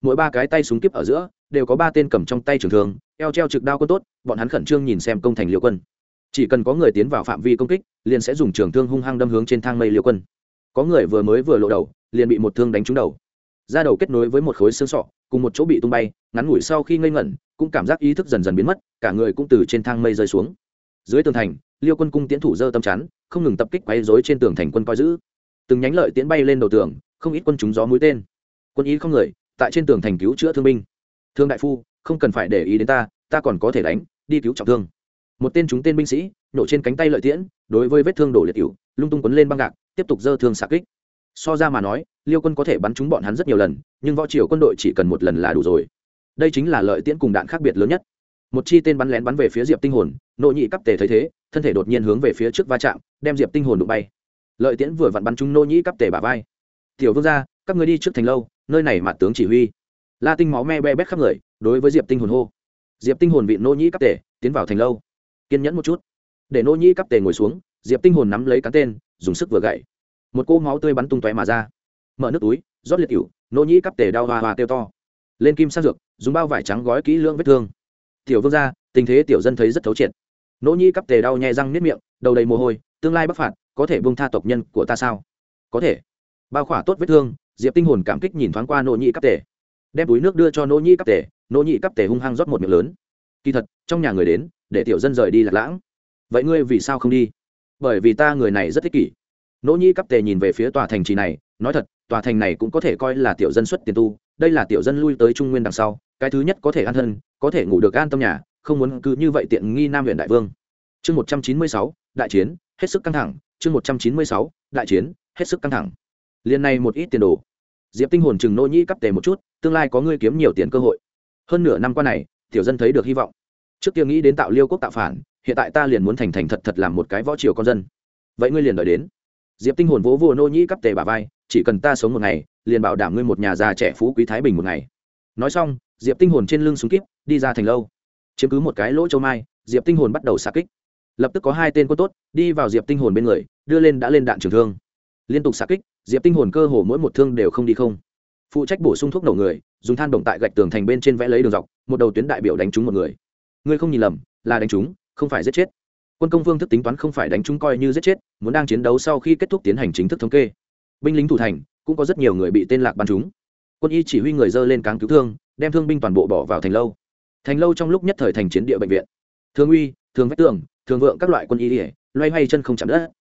Mỗi ba cái tay súng kíp ở giữa, đều có ba tên cầm trong tay trường thương, eo treo trực đao quân tốt, bọn hắn khẩn trương nhìn xem công thành liêu quân. Chỉ cần có người tiến vào phạm vi công kích, liền sẽ dùng trường thương hung hăng đâm hướng trên thang mây liêu quân. Có người vừa mới vừa lộ đầu, liền bị một thương đánh trúng đầu. Ra đầu kết nối với một khối xương sọ, cùng một chỗ bị tung bay, ngắn ngủi sau khi ngây ngẩn, cũng cảm giác ý thức dần dần biến mất, cả người cũng từ trên thang mây rơi xuống. Dưới tường thành, liêu quân cung tiến thủ dơ tâm chắn, không ngừng tập kích quay dối trên tường thành quân coi giữ. Từng nhánh lợi tiến bay lên đầu tường không ít quân chúng gió mũi tên. Quân ý không người, tại trên tường thành cứu chữa thương binh. Thương đại phu, không cần phải để ý đến ta ta còn có thể đánh, đi cứu trọng thương. Một tên chúng tên binh sĩ, nổ trên cánh tay lợi tiễn, đối với vết thương đổ liệt cựu lung tung quấn lên băng gạc, tiếp tục dơ thương xạ kích. So ra mà nói, liêu quân có thể bắn trúng bọn hắn rất nhiều lần, nhưng võ triều quân đội chỉ cần một lần là đủ rồi. Đây chính là lợi tiễn cùng đạn khác biệt lớn nhất. Một chi tên bắn lén bắn về phía diệp tinh hồn nội nhị cấp tề thấy thế, thân thể đột nhiên hướng về phía trước va chạm, đem diệp tinh hồn đụng bay. Lợi tiễn vừa vặn bắn trúng nô nhĩ cấp tề bả vai tiểu vương gia, các người đi trước thành lâu, nơi này mặt tướng chỉ huy. La tinh máu me be bét khắp người, đối với diệp tinh hồn hô. Diệp tinh hồn bị nô nhĩ cấp tề, tiến vào thành lâu. Kiên nhẫn một chút. Để nô nhĩ cấp tề ngồi xuống, diệp tinh hồn nắm lấy cán tên, dùng sức vừa gậy. Một cô máu tươi bắn tung tóe mà ra. Mở nước túi, rót liệt cửu, nô nhĩ cấp tề đau hoa hoa tiêu to. Lên kim sang dược, dùng bao vải trắng gói kỹ lưỡng vết thương. Tiểu vương gia, tình thế tiểu dân thấy rất thấu triệt. Nỗ nhĩ cấp tề đau nhè răng nếp miệng, đầu đầy mồ hôi, tương lai bắc phạt, có thể buông tha tộc nhân của ta sao? Có thể bao khỏa tốt vết thương, diệp tinh hồn cảm kích nhìn thoáng qua nỗ nhĩ cấp tề đem túi nước đưa cho nỗ nhĩ cấp tề nỗ nhĩ cấp tề hung hăng rót một miệng lớn. Kỳ thật, trong nhà người đến, để tiểu dân rời đi lạc lãng. Vậy ngươi vì sao không đi? Bởi vì ta người này rất thích kỷ. Nỗ nhĩ cấp tề nhìn về phía tòa thành trì này, nói thật, tòa thành này cũng có thể coi là tiểu dân xuất tiền tu, đây là tiểu dân lui tới trung nguyên đằng sau, cái thứ nhất có thể an thân, có thể ngủ được an tâm nhà, không muốn cứ như vậy tiện nghi nam huyện đại vương. Chương một trăm chín mươi sáu, đại chiến, hết sức căng thẳng. Chương một trăm chín mươi sáu, đại chiến, hết sức căng thẳng liền này một ít tiền đồ. Diệp tinh hồn chừng nô nhĩ cắp tề một chút, tương lai có ngươi kiếm nhiều tiền cơ hội. Hơn nửa năm qua này, tiểu dân thấy được hy vọng. Trước kia nghĩ đến tạo liêu quốc tạo phản, hiện tại ta liền muốn thành thành thật thật làm một cái võ triều con dân. Vậy ngươi liền đợi đến. Diệp tinh hồn vỗ vua nô nhĩ cắp tề bà vai, chỉ cần ta sống một ngày, liền bảo đảm ngươi một nhà già trẻ phú quý thái bình một ngày. Nói xong, diệp tinh hồn trên lưng súng kíp, đi ra thành lâu. Chiếm cứ một cái lỗ châu mai, diệp tinh hồn bắt đầu xạ kích. Lập tức có hai tên quân tốt, đi vào diệp tinh hồn bên người, đưa lên đã lên đạn trường thương liên tục xạ kích, diệp tinh hồn cơ hồ mỗi một thương đều không đi không. Phụ trách bổ sung thuốc đầu người, dùng than đồng tại gạch tường thành bên trên vẽ lấy đường dọc, một đầu tuyến đại biểu đánh trúng một người. Ngươi không nhìn lầm, là đánh trúng, không phải giết chết. Quân công vương thức tính toán không phải đánh trúng coi như giết chết, muốn đang chiến đấu sau khi kết thúc tiến hành chính thức thống kê. Binh lính thủ thành, cũng có rất nhiều người bị tên lạc bắn trúng. Quân y chỉ huy người dơ lên cáng cứu thương, đem thương binh toàn bộ bỏ vào thành lâu. Thành lâu trong lúc nhất thời thành chiến địa bệnh viện. Thương uy, thương vách tường thường vượng các loại quân y ỉa loay hoay chân không chạm đất.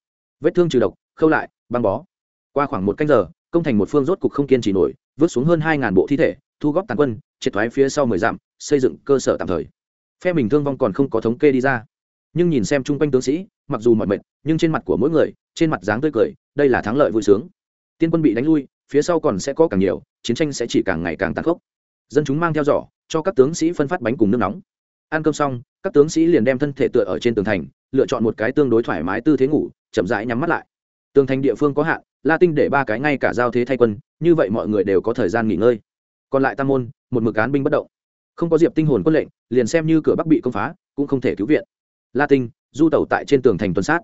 Vết thương trừ độc, khâu lại băng bó. Qua khoảng một canh giờ, công thành một phương rốt cục không kiên trì nổi, vứt xuống hơn hai ngàn bộ thi thể, thu góp tàn quân, triệt thoái phía sau mười dặm, xây dựng cơ sở tạm thời. Phe mình thương vong còn không có thống kê đi ra. Nhưng nhìn xem chung quanh tướng sĩ, mặc dù mọi mệt, nhưng trên mặt của mỗi người, trên mặt dáng tươi cười, đây là thắng lợi vui sướng. Tiên quân bị đánh lui, phía sau còn sẽ có càng nhiều, chiến tranh sẽ chỉ càng ngày càng tàn khốc. Dân chúng mang theo giỏ, cho các tướng sĩ phân phát bánh cùng nước nóng. Ăn cơm xong, các tướng sĩ liền đem thân thể tựa ở trên tường thành, lựa chọn một cái tương đối thoải mái tư thế ngủ, chậm rãi nhắm mắt lại tường thành địa phương có hạn, la tinh để ba cái ngay cả giao thế thay quân, như vậy mọi người đều có thời gian nghỉ ngơi. Còn lại tam môn, một mực án binh bất động. Không có diệp tinh hồn quân lệnh, liền xem như cửa bắc bị công phá, cũng không thể cứu viện. La tinh, du tẩu tại trên tường thành tuần sát.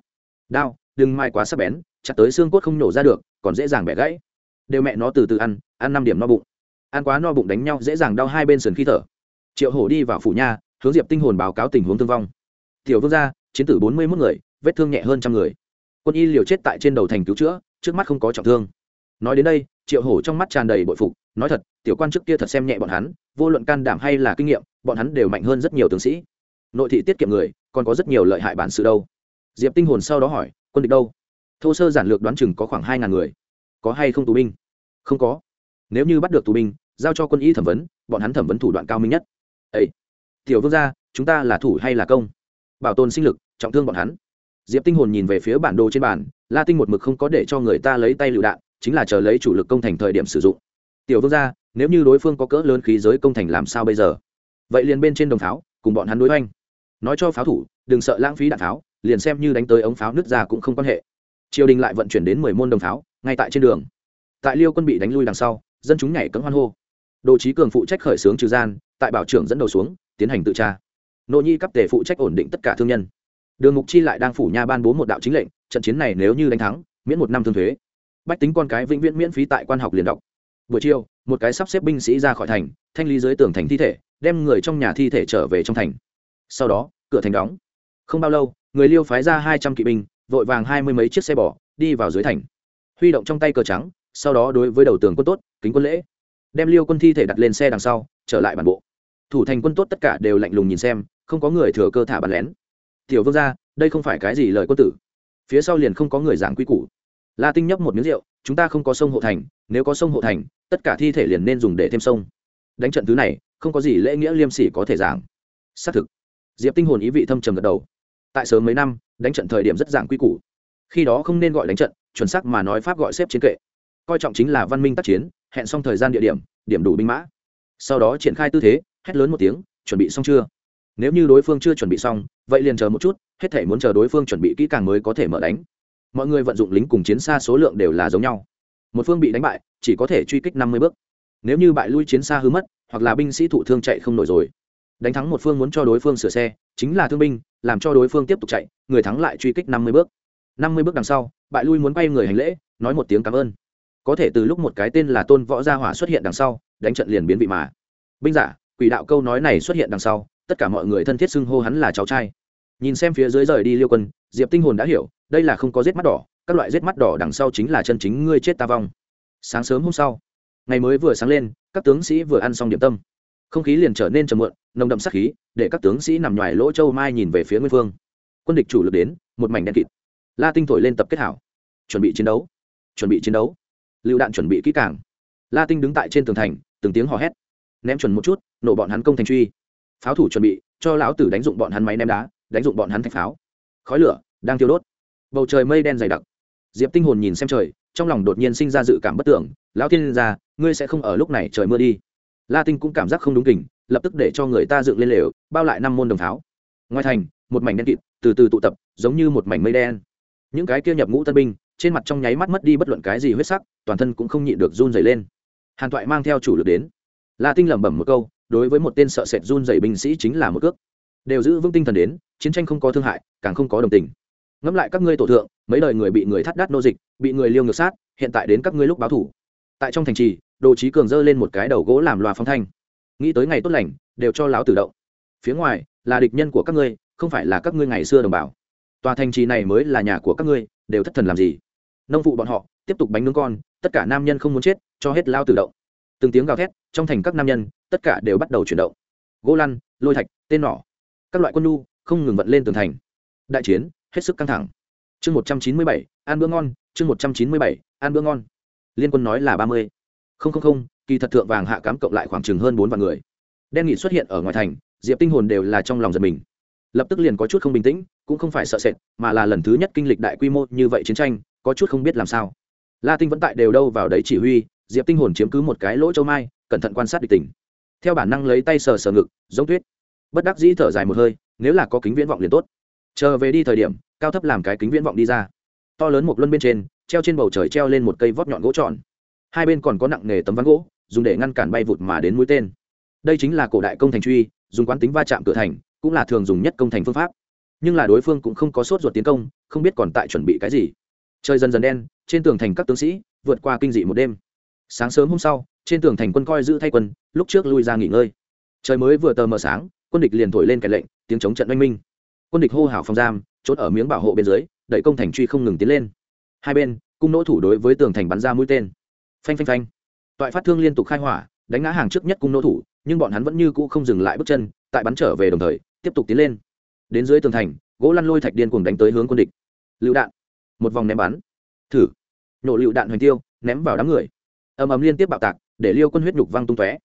Đao, đừng mai quá sắc bén, chặt tới xương cốt không nổ ra được, còn dễ dàng bẻ gãy. Đều mẹ nó từ từ ăn ăn năm điểm no bụng. Ăn quá no bụng đánh nhau dễ dàng đau hai bên sườn khi thở. Triệu hổ đi vào phủ nha, hướng diệp tinh hồn báo cáo tình huống thương vong. Tiểu vương gia, chiến tử bốn mươi mốt người, vết thương nhẹ hơn trăm người quân y liều chết tại trên đầu thành cứu chữa, trước mắt không có trọng thương. Nói đến đây, triệu hổ trong mắt tràn đầy bội phục, nói thật, tiểu quan trước kia thật xem nhẹ bọn hắn, vô luận can đảm hay là kinh nghiệm, bọn hắn đều mạnh hơn rất nhiều tướng sĩ. Nội thị tiết kiệm người, còn có rất nhiều lợi hại bản sự đâu. Diệp tinh hồn sau đó hỏi, quân địch đâu? Thô sơ giản lược đoán chừng có khoảng hai ngàn người. Có hay không tù binh? Không có. Nếu như bắt được tù binh, giao cho quân y thẩm vấn, bọn hắn thẩm vấn thủ đoạn cao minh nhất. Ấy tiểu vương gia, chúng ta là thủ hay là công? Bảo tồn sinh lực, trọng thương bọn hắn diệp tinh hồn nhìn về phía bản đồ trên bàn, la tinh một mực không có để cho người ta lấy tay lựu đạn, chính là chờ lấy chủ lực công thành thời điểm sử dụng. Tiểu vương gia, nếu như đối phương có cỡ lớn khí giới công thành làm sao bây giờ? Vậy liền bên trên đồng pháo, cùng bọn hắn đối hoành. Nói cho pháo thủ, đừng sợ lãng phí đạn pháo, liền xem như đánh tới ống pháo nứt ra cũng không quan hệ. Triều đình lại vận chuyển đến mười môn đồng pháo, ngay tại trên đường. Tại liêu quân bị đánh lui đằng sau, dân chúng nhảy cấm hoan hô. Đồ Chí cường phụ trách khởi xướng trừ gian, tại bảo trưởng dẫn đầu xuống, tiến hành tự tra. Nội nhi cấp tề phụ trách ổn định tất cả thương nhân đường mục chi lại đang phủ nha ban bố một đạo chính lệnh, trận chiến này nếu như đánh thắng, miễn một năm thương thuế. Bách tính con cái vĩnh viễn miễn phí tại quan học liền đọc. Buổi chiều, một cái sắp xếp binh sĩ ra khỏi thành, thanh lý dưới tường thành thi thể, đem người trong nhà thi thể trở về trong thành. Sau đó, cửa thành đóng. Không bao lâu, người liêu phái ra hai trăm kỵ binh, vội vàng hai mươi mấy chiếc xe bò, đi vào dưới thành. Huy động trong tay cờ trắng, sau đó đối với đầu tường quân tốt, kính quân lễ. Đem liêu quân thi thể đặt lên xe đằng sau, trở lại bản bộ. Thủ thành quân tốt tất cả đều lạnh lùng nhìn xem, không có người thừa cơ thả bắn lén tiểu vương ra đây không phải cái gì lời quân tử. Phía sau liền không có người giảng quy củ. La tinh nhấp một miếng rượu, chúng ta không có sông hộ thành, nếu có sông hộ thành, tất cả thi thể liền nên dùng để thêm sông. Đánh trận thứ này, không có gì lễ nghĩa liêm sỉ có thể giảng. Xác thực, diệp tinh hồn ý vị thâm trầm gật đầu. Tại sớm mấy năm, đánh trận thời điểm rất dạng quy củ. Khi đó không nên gọi đánh trận, chuẩn xác mà nói pháp gọi xếp chiến kệ. Coi trọng chính là văn minh tác chiến, hẹn xong thời gian địa điểm điểm đủ binh mã. Sau đó triển khai tư thế, hét lớn một tiếng, chuẩn bị xong chưa? Nếu như đối phương chưa chuẩn bị xong vậy liền chờ một chút, hết thể muốn chờ đối phương chuẩn bị kỹ càng mới có thể mở đánh. Mọi người vận dụng lính cùng chiến xa số lượng đều là giống nhau. Một phương bị đánh bại, chỉ có thể truy kích năm mươi bước. Nếu như bại lui chiến xa hư mất, hoặc là binh sĩ thụ thương chạy không nổi rồi. Đánh thắng một phương muốn cho đối phương sửa xe, chính là thương binh, làm cho đối phương tiếp tục chạy, người thắng lại truy kích năm mươi bước. năm mươi bước đằng sau, bại lui muốn bay người hành lễ, nói một tiếng cảm ơn. Có thể từ lúc một cái tên là tôn võ gia hỏa xuất hiện đằng sau, đánh trận liền biến vị mà. Binh giả, quỷ đạo câu nói này xuất hiện đằng sau tất cả mọi người thân thiết xưng hô hắn là cháu trai. Nhìn xem phía dưới rời đi liêu quân, diệp tinh hồn đã hiểu, đây là không có rết mắt đỏ, các loại rết mắt đỏ đằng sau chính là chân chính ngươi chết ta vong. Sáng sớm hôm sau, ngày mới vừa sáng lên, các tướng sĩ vừa ăn xong điểm tâm. Không khí liền trở nên trầm muộn, nồng đậm sắc khí, để các tướng sĩ nằm ngoài lỗ châu mai nhìn về phía nguyên phương. Quân địch chủ lực đến, một mảnh đen kịt. La tinh thổi lên tập kết hảo. Chuẩn bị chiến đấu. Chuẩn bị chiến đấu. Lựu đạn chuẩn bị kỹ càng. La tinh đứng tại trên tường thành, từng tiếng hò hét. Ném chuẩn một chút, nổ bọn hắn công thành truy pháo thủ chuẩn bị cho lão tử đánh dụng bọn hắn máy ném đá đánh dụng bọn hắn thạch pháo. Khói lửa đang thiêu đốt. Bầu trời mây đen dày đặc. Diệp tinh hồn nhìn xem trời trong lòng đột nhiên sinh ra dự cảm bất tưởng lão Thiên gia, ngươi sẽ không ở lúc này trời mưa đi. La tinh cũng cảm giác không đúng kình, lập tức để cho người ta dựng lên lều bao lại năm môn đồng tháo. Ngoài thành một mảnh đen kịt từ từ tụ tập giống như một mảnh mây đen. Những cái kia nhập ngũ tân binh trên mặt trong nháy mắt mất đi bất luận cái gì huyết sắc toàn thân cũng không nhịn được run rẩy lên. Hàn toại mang theo chủ lực đến. La tinh lẩm bẩm một câu đối với một tên sợ sệt run dày binh sĩ chính là một cước. Đều giữ vững tinh thần đến, chiến tranh không có thương hại, càng không có đồng tình. Ngẫm lại các ngươi tổ thượng, mấy đời người bị người thắt đắt nô dịch, bị người liêu ngược sát, hiện tại đến các ngươi lúc báo thủ. Tại trong thành trì, đồ trí cường giơ lên một cái đầu gỗ làm loa phóng thanh. Nghĩ tới ngày tốt lành, đều cho láo tử động. Phía ngoài, là địch nhân của các ngươi, không phải là các ngươi ngày xưa đồng bào. Tòa thành trì này mới là nhà của các ngươi, đều thất thần làm gì? Nông phụ bọn họ, tiếp tục bánh nướng con, tất cả nam nhân không muốn chết, cho hết lao tự động. Từng tiếng gào thét trong thành các nam nhân, tất cả đều bắt đầu chuyển động. Gỗ lăn, lôi thạch, tên nỏ, các loại quân nhu, không ngừng vận lên tường thành. Đại chiến, hết sức căng thẳng. Chương một trăm chín mươi bảy, ăn bữa ngon, chương một trăm chín mươi bảy, ăn bữa ngon. Liên quân nói là ba mươi. Không không không, kỳ thật thượng vàng hạ cám cộng lại khoảng chừng hơn bốn vạn người. Đen nghị xuất hiện ở ngoài thành, diệp tinh hồn đều là trong lòng giật mình. Lập tức liền có chút không bình tĩnh, cũng không phải sợ sệt, mà là lần thứ nhất kinh lịch đại quy mô như vậy chiến tranh, có chút không biết làm sao. La tinh vẫn tại đều đâu vào đấy chỉ huy, diệp tinh hồn chiếm cứ một cái lỗ châu mai cẩn thận quan sát địch tình. Theo bản năng lấy tay sờ sờ ngực, giống tuyết. Bất đắc dĩ thở dài một hơi, nếu là có kính viễn vọng liền tốt. Chờ về đi thời điểm, cao thấp làm cái kính viễn vọng đi ra. To lớn một luân bên trên, treo trên bầu trời treo lên một cây vót nhọn gỗ tròn. Hai bên còn có nặng nghề tấm ván gỗ, dùng để ngăn cản bay vụt mà đến mũi tên. Đây chính là cổ đại công thành truy, dùng quán tính va chạm cửa thành, cũng là thường dùng nhất công thành phương pháp. Nhưng là đối phương cũng không có sốt ruột tiến công, không biết còn tại chuẩn bị cái gì. Trời dần dần đen, trên tường thành các tướng sĩ vượt qua kinh dị một đêm. Sáng sớm hôm sau trên tường thành quân coi giữ thay quân, lúc trước lui ra nghỉ ngơi. Trời mới vừa tờ mờ sáng, quân địch liền thổi lên kèn lệnh, tiếng chống trận oanh minh. Quân địch hô hào phòng giam chốt ở miếng bảo hộ bên dưới, đẩy công thành truy không ngừng tiến lên. Hai bên, cung nỗ thủ đối với tường thành bắn ra mũi tên. Phanh phanh phanh. Toại phát thương liên tục khai hỏa, đánh ngã hàng trước nhất cung nỗ thủ, nhưng bọn hắn vẫn như cũ không dừng lại bước chân, tại bắn trở về đồng thời, tiếp tục tiến lên. Đến dưới tường thành, gỗ lăn lôi thạch điên cùng đánh tới hướng quân địch. Lựu đạn. Một vòng ném bắn. Thử. Nổ lựu đạn hoành tiêu, ném vào đám người. Ầm ầm liên tiếp bạo tạc để liêu quân huyết nhục văng tung tóe.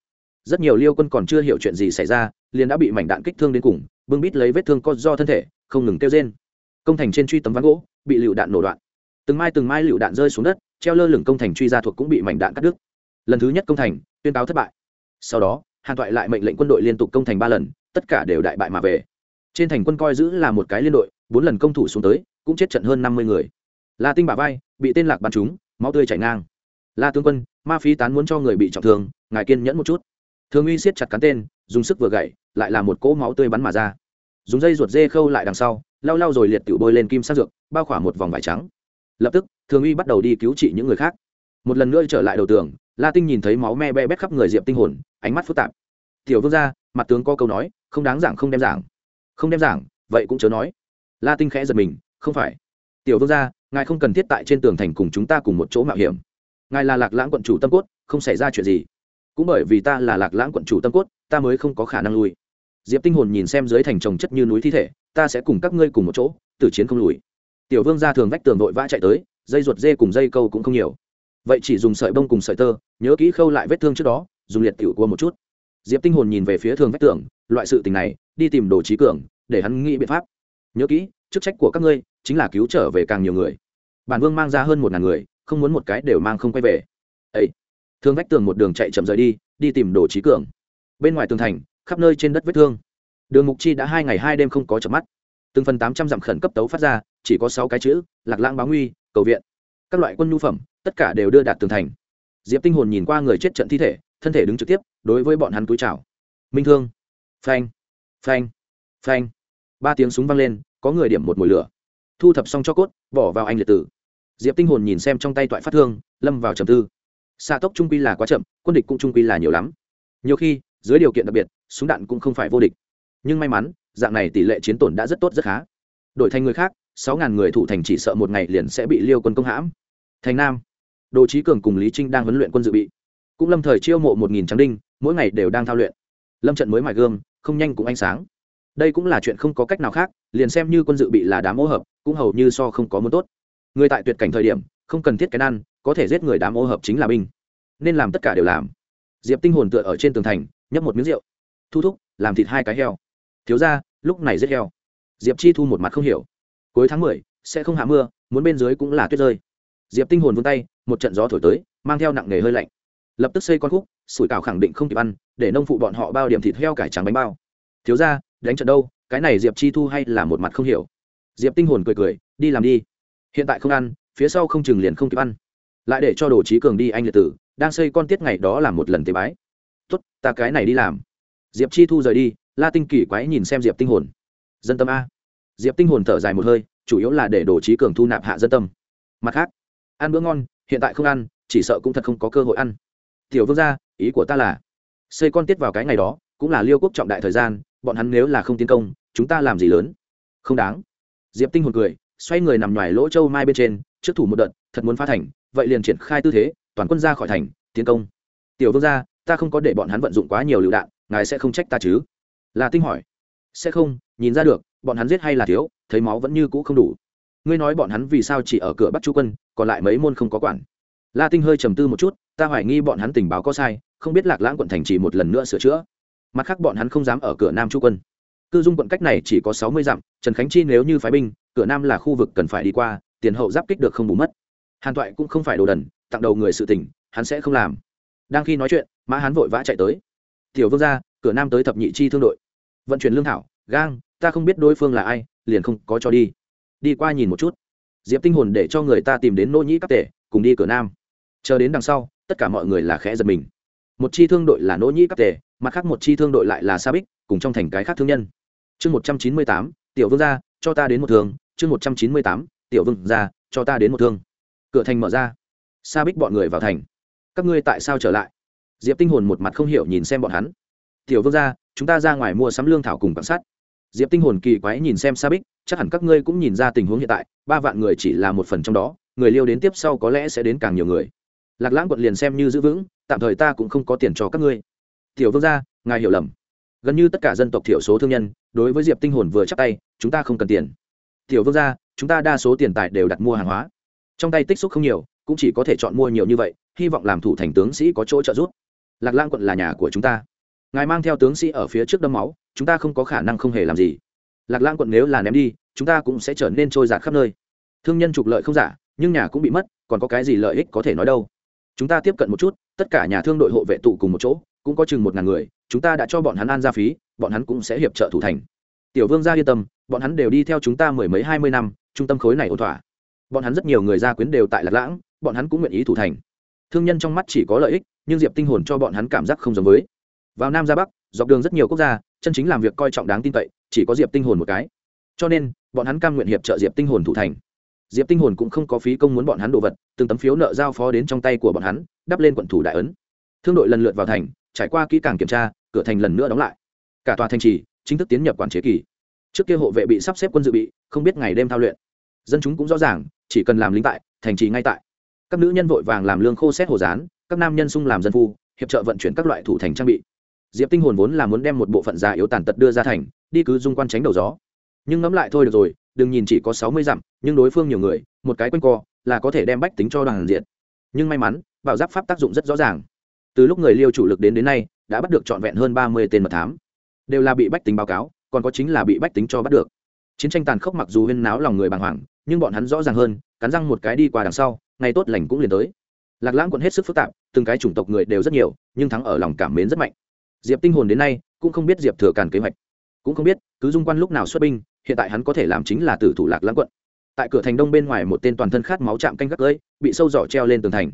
Rất nhiều liêu quân còn chưa hiểu chuyện gì xảy ra, liền đã bị mảnh đạn kích thương đến cùng, bưng bít lấy vết thương co do thân thể, không ngừng kêu rên. Công thành trên truy tấm ván gỗ, bị lựu đạn nổ đoạn. Từng mai từng mai lựu đạn rơi xuống đất, treo lơ lửng công thành truy ra thuộc cũng bị mảnh đạn cắt đứt. Lần thứ nhất công thành, tuyên cáo thất bại. Sau đó, hàn toại lại mệnh lệnh quân đội liên tục công thành ba lần, tất cả đều đại bại mà về. Trên thành quân coi giữ là một cái liên đội, bốn lần công thủ xuống tới, cũng chết trận hơn năm mươi người. La tinh bà vai, bị tên lạc bắn trúng, máu tươi chảy ngang la tướng quân, ma phí tán muốn cho người bị trọng thương, ngài kiên nhẫn một chút. Thường uy siết chặt cán tên, dùng sức vừa gậy lại là một cỗ máu tươi bắn mà ra. Dùng dây ruột dê khâu lại đằng sau, lau lau rồi liệt tiểu bôi lên kim sát dược, bao khỏa một vòng vải trắng. Lập tức thường uy bắt đầu đi cứu trị những người khác. Một lần nữa trở lại đầu tường, la tinh nhìn thấy máu me be bét khắp người diệp tinh hồn, ánh mắt phức tạp. Tiểu vương gia, mặt tướng có câu nói, không đáng giảng không đem giảng. Không đem giảng, vậy cũng chớ nói. La tinh khẽ giật mình, không phải. Tiểu vương gia, ngài không cần thiết tại trên tường thành cùng chúng ta cùng một chỗ mạo hiểm ngài là lạc lãng quận chủ tâm cốt, không xảy ra chuyện gì. Cũng bởi vì ta là lạc lãng quận chủ tâm cốt, ta mới không có khả năng lui. Diệp tinh hồn nhìn xem dưới thành trồng chất như núi thi thể, ta sẽ cùng các ngươi cùng một chỗ, tử chiến không lùi. Tiểu vương ra thường vách tường vội vã chạy tới, dây ruột dê cùng dây câu cũng không nhiều. Vậy chỉ dùng sợi bông cùng sợi tơ, nhớ kỹ khâu lại vết thương trước đó, dùng liệt tiểu cua một chút. Diệp tinh hồn nhìn về phía thường vách tường, loại sự tình này, đi tìm đồ trí cường, để hắn nghĩ biện pháp. Nhớ kỹ, chức trách của các ngươi chính là cứu trở về càng nhiều người. Bản vương mang ra hơn một ngàn người không muốn một cái đều mang không quay về. Ấy thương vách tường một đường chạy chậm rời đi đi tìm đồ trí cường. Bên ngoài tường thành, khắp nơi trên đất vết thương. Đường mục chi đã hai ngày hai đêm không có chợp mắt. Từng phần tám trăm dặm khẩn cấp tấu phát ra, chỉ có sáu cái chữ, lạc lãng báo nguy, cầu viện. Các loại quân nhu phẩm, tất cả đều đưa đạt tường thành. Diệp tinh hồn nhìn qua người chết trận thi thể, thân thể đứng trực tiếp, đối với bọn hắn túi chào. Minh thương. Phanh! Phanh! Phanh! Ba tiếng súng vang lên, có người điểm một mồi lửa. Thu thập xong cho cốt, bỏ vào anh liệt tử diệp tinh hồn nhìn xem trong tay toại phát thương lâm vào trầm tư xạ tốc trung quy là quá chậm quân địch cũng trung quy là nhiều lắm nhiều khi dưới điều kiện đặc biệt súng đạn cũng không phải vô địch nhưng may mắn dạng này tỷ lệ chiến tổn đã rất tốt rất khá đổi thành người khác sáu ngàn người thủ thành chỉ sợ một ngày liền sẽ bị liêu quân công hãm thành nam đồ trí cường cùng lý trinh đang huấn luyện quân dự bị cũng lâm thời chiêu mộ một nghìn tráng đinh mỗi ngày đều đang thao luyện lâm trận mới mài gương không nhanh cũng ánh sáng đây cũng là chuyện không có cách nào khác liền xem như quân dự bị là đám ô hợp cũng hầu như so không có muốn tốt người tại tuyệt cảnh thời điểm, không cần thiết cái ăn có thể giết người đám ô hợp chính là binh. Nên làm tất cả đều làm. Diệp tinh hồn tựa ở trên tường thành, nhấp một miếng rượu. Thu thúc, làm thịt hai cái heo. Thiếu ra lúc này giết heo. Diệp chi thu một mặt không hiểu. Cuối tháng mười, sẽ không hạ mưa, muốn bên dưới cũng là tuyết rơi. Diệp tinh hồn vươn tay, một trận gió thổi tới, mang theo nặng nghề hơi lạnh. Lập tức xây con khúc, sủi cảo khẳng định không kịp ăn, để nông phụ bọn họ bao điểm thịt heo cải trắng bánh bao. Thiếu ra đánh trận đâu? Cái này diệp chi thu hay là một mặt không hiểu. Diệp tinh hồn cười cười, đi làm đi hiện tại không ăn, phía sau không chừng liền không kịp ăn. Lại để cho đồ trí cường đi anh liệt tử, đang xây con tiết ngày đó làm một lần tế bái. Tốt, ta cái này đi làm. Diệp chi thu rời đi, la tinh kỳ quái nhìn xem diệp tinh hồn. Dân tâm a. Diệp tinh hồn thở dài một hơi, chủ yếu là để đồ trí cường thu nạp hạ dân tâm. Mặt khác, ăn bữa ngon, hiện tại không ăn, chỉ sợ cũng thật không có cơ hội ăn. Tiểu vương gia, ý của ta là xây con tiết vào cái ngày đó, cũng là liêu quốc trọng đại thời gian, bọn hắn nếu là không tiến công, chúng ta làm gì lớn? Không đáng. Diệp tinh hồn cười xoay người nằm ngoài lỗ châu mai bên trên, trước thủ một đợt, thật muốn phá thành, vậy liền triển khai tư thế, toàn quân ra khỏi thành, tiến công. Tiểu vương gia, ta không có để bọn hắn vận dụng quá nhiều lựu đạn, ngài sẽ không trách ta chứ? Là tinh hỏi. Sẽ không, nhìn ra được, bọn hắn giết hay là thiếu, thấy máu vẫn như cũ không đủ. Ngươi nói bọn hắn vì sao chỉ ở cửa bắt chu quân, còn lại mấy môn không có quản. La tinh hơi trầm tư một chút, ta hoài nghi bọn hắn tình báo có sai, không biết lạc lãng quận thành chỉ một lần nữa sửa chữa. Mặt khác bọn hắn không dám ở cửa nam chu quân. Cư dung quận cách này chỉ có sáu mươi dặm, trần khánh chi nếu như phái binh cửa nam là khu vực cần phải đi qua tiền hậu giáp kích được không bù mất. Hàn toại cũng không phải đồ đần tặng đầu người sự tỉnh hắn sẽ không làm. Đang khi nói chuyện mã hắn vội vã chạy tới. Tiểu vương ra cửa nam tới thập nhị chi thương đội. Vận chuyển lương thảo gang ta không biết đối phương là ai liền không có cho đi. Đi qua nhìn một chút. Diệp tinh hồn để cho người ta tìm đến nô nhĩ các tể cùng đi cửa nam. Chờ đến đằng sau tất cả mọi người là khẽ giật mình. Một chi thương đội là nỗ nhĩ các tể, mặt khác một chi thương đội lại là sa bích cùng trong thành cái khác thương nhân. Chương một trăm chín mươi tám tiểu vương gia cho ta đến một thường chương một trăm chín mươi tám tiểu vương ra, cho ta đến một thương. Cửa thành mở ra. Sa bích bọn người vào thành. Các ngươi tại sao trở lại? Diệp tinh hồn một mặt không hiểu nhìn xem bọn hắn. Tiểu vương ra, chúng ta ra ngoài mua sắm lương thảo cùng quan sát. Diệp tinh hồn kỳ quái nhìn xem sa bích chắc hẳn các ngươi cũng nhìn ra tình huống hiện tại ba vạn người chỉ là một phần trong đó người liêu đến tiếp sau có lẽ sẽ đến càng nhiều người. Lạc lãng quận liền xem như giữ vững tạm thời ta cũng không có tiền cho các ngươi. Tiểu vương gia ngài hiểu lầm. Gần như tất cả dân tộc thiểu số thương nhân đối với diệp tinh hồn vừa chắc tay chúng ta không cần tiền tiểu vương gia, chúng ta đa số tiền tài đều đặt mua hàng hóa. Trong tay tích xúc không nhiều, cũng chỉ có thể chọn mua nhiều như vậy, hy vọng làm thủ thành tướng sĩ có chỗ trợ giúp. Lạc lang quận là nhà của chúng ta. Ngài mang theo tướng sĩ ở phía trước đâm máu, chúng ta không có khả năng không hề làm gì. Lạc lang quận nếu là ném đi, chúng ta cũng sẽ trở nên trôi giạt khắp nơi. Thương nhân trục lợi không giả, nhưng nhà cũng bị mất, còn có cái gì lợi ích có thể nói đâu. Chúng ta tiếp cận một chút, tất cả nhà thương đội hộ vệ tụ cùng một chỗ, cũng có chừng một ngàn người, chúng ta đã cho bọn hắn an ra phí, bọn hắn cũng sẽ hiệp trợ thủ thành tiểu vương gia yên tâm, bọn hắn đều đi theo chúng ta mười mấy hai mươi năm, trung tâm khối này ổn thỏa. Bọn hắn rất nhiều người gia quyến đều tại lạc lãng, bọn hắn cũng nguyện ý thủ thành. Thương nhân trong mắt chỉ có lợi ích, nhưng diệp tinh hồn cho bọn hắn cảm giác không giống với. Vào nam ra bắc, dọc đường rất nhiều quốc gia, chân chính làm việc coi trọng đáng tin cậy, chỉ có diệp tinh hồn một cái. Cho nên, bọn hắn cam nguyện hiệp trợ diệp tinh hồn thủ thành. Diệp tinh hồn cũng không có phí công muốn bọn hắn đồ vật, từng tấm phiếu nợ giao phó đến trong tay của bọn hắn, đắp lên quận thủ đại ấn. Thương đội lần lượt vào thành, trải qua kỹ càng kiểm tra, cửa thành lần nữa đóng lại. Cả tòa thành trì chính thức tiến nhập quản chế kỳ. Trước kia hộ vệ bị sắp xếp quân dự bị, không biết ngày đêm thao luyện. Dân chúng cũng rõ ràng, chỉ cần làm lính tại, thành trì ngay tại. Các nữ nhân vội vàng làm lương khô xét hồ rán các nam nhân sung làm dân phu, hiệp trợ vận chuyển các loại thủ thành trang bị. Diệp tinh hồn vốn là muốn đem một bộ phận già yếu tàn tật đưa ra thành, đi cứ dung quan tránh đầu gió. Nhưng ngẫm lại thôi được rồi, đừng nhìn chỉ có sáu mươi dặm, nhưng đối phương nhiều người, một cái quanh co, là có thể đem bách tính cho đoàn diện. Nhưng may mắn, bảo giáp pháp tác dụng rất rõ ràng. Từ lúc người liêu chủ lực đến đến nay, đã bắt được trọn vẹn hơn ba mươi tên mật thám đều là bị bách tính báo cáo, còn có chính là bị bách tính cho bắt được. Chiến tranh tàn khốc mặc dù huyên náo lòng người bàng hoàng, nhưng bọn hắn rõ ràng hơn, cắn răng một cái đi qua đằng sau, ngày tốt lành cũng liền tới. Lạc lãng quận hết sức phức tạp, từng cái chủng tộc người đều rất nhiều, nhưng thắng ở lòng cảm mến rất mạnh. Diệp tinh hồn đến nay, cũng không biết diệp thừa càn kế hoạch. Cũng không biết, cứ dung quan lúc nào xuất binh, hiện tại hắn có thể làm chính là tử thủ lạc lãng quận. Tại cửa thành đông bên ngoài một tên toàn thân khát máu chạm canh gác cưỡi bị sâu giỏ treo lên tường thành.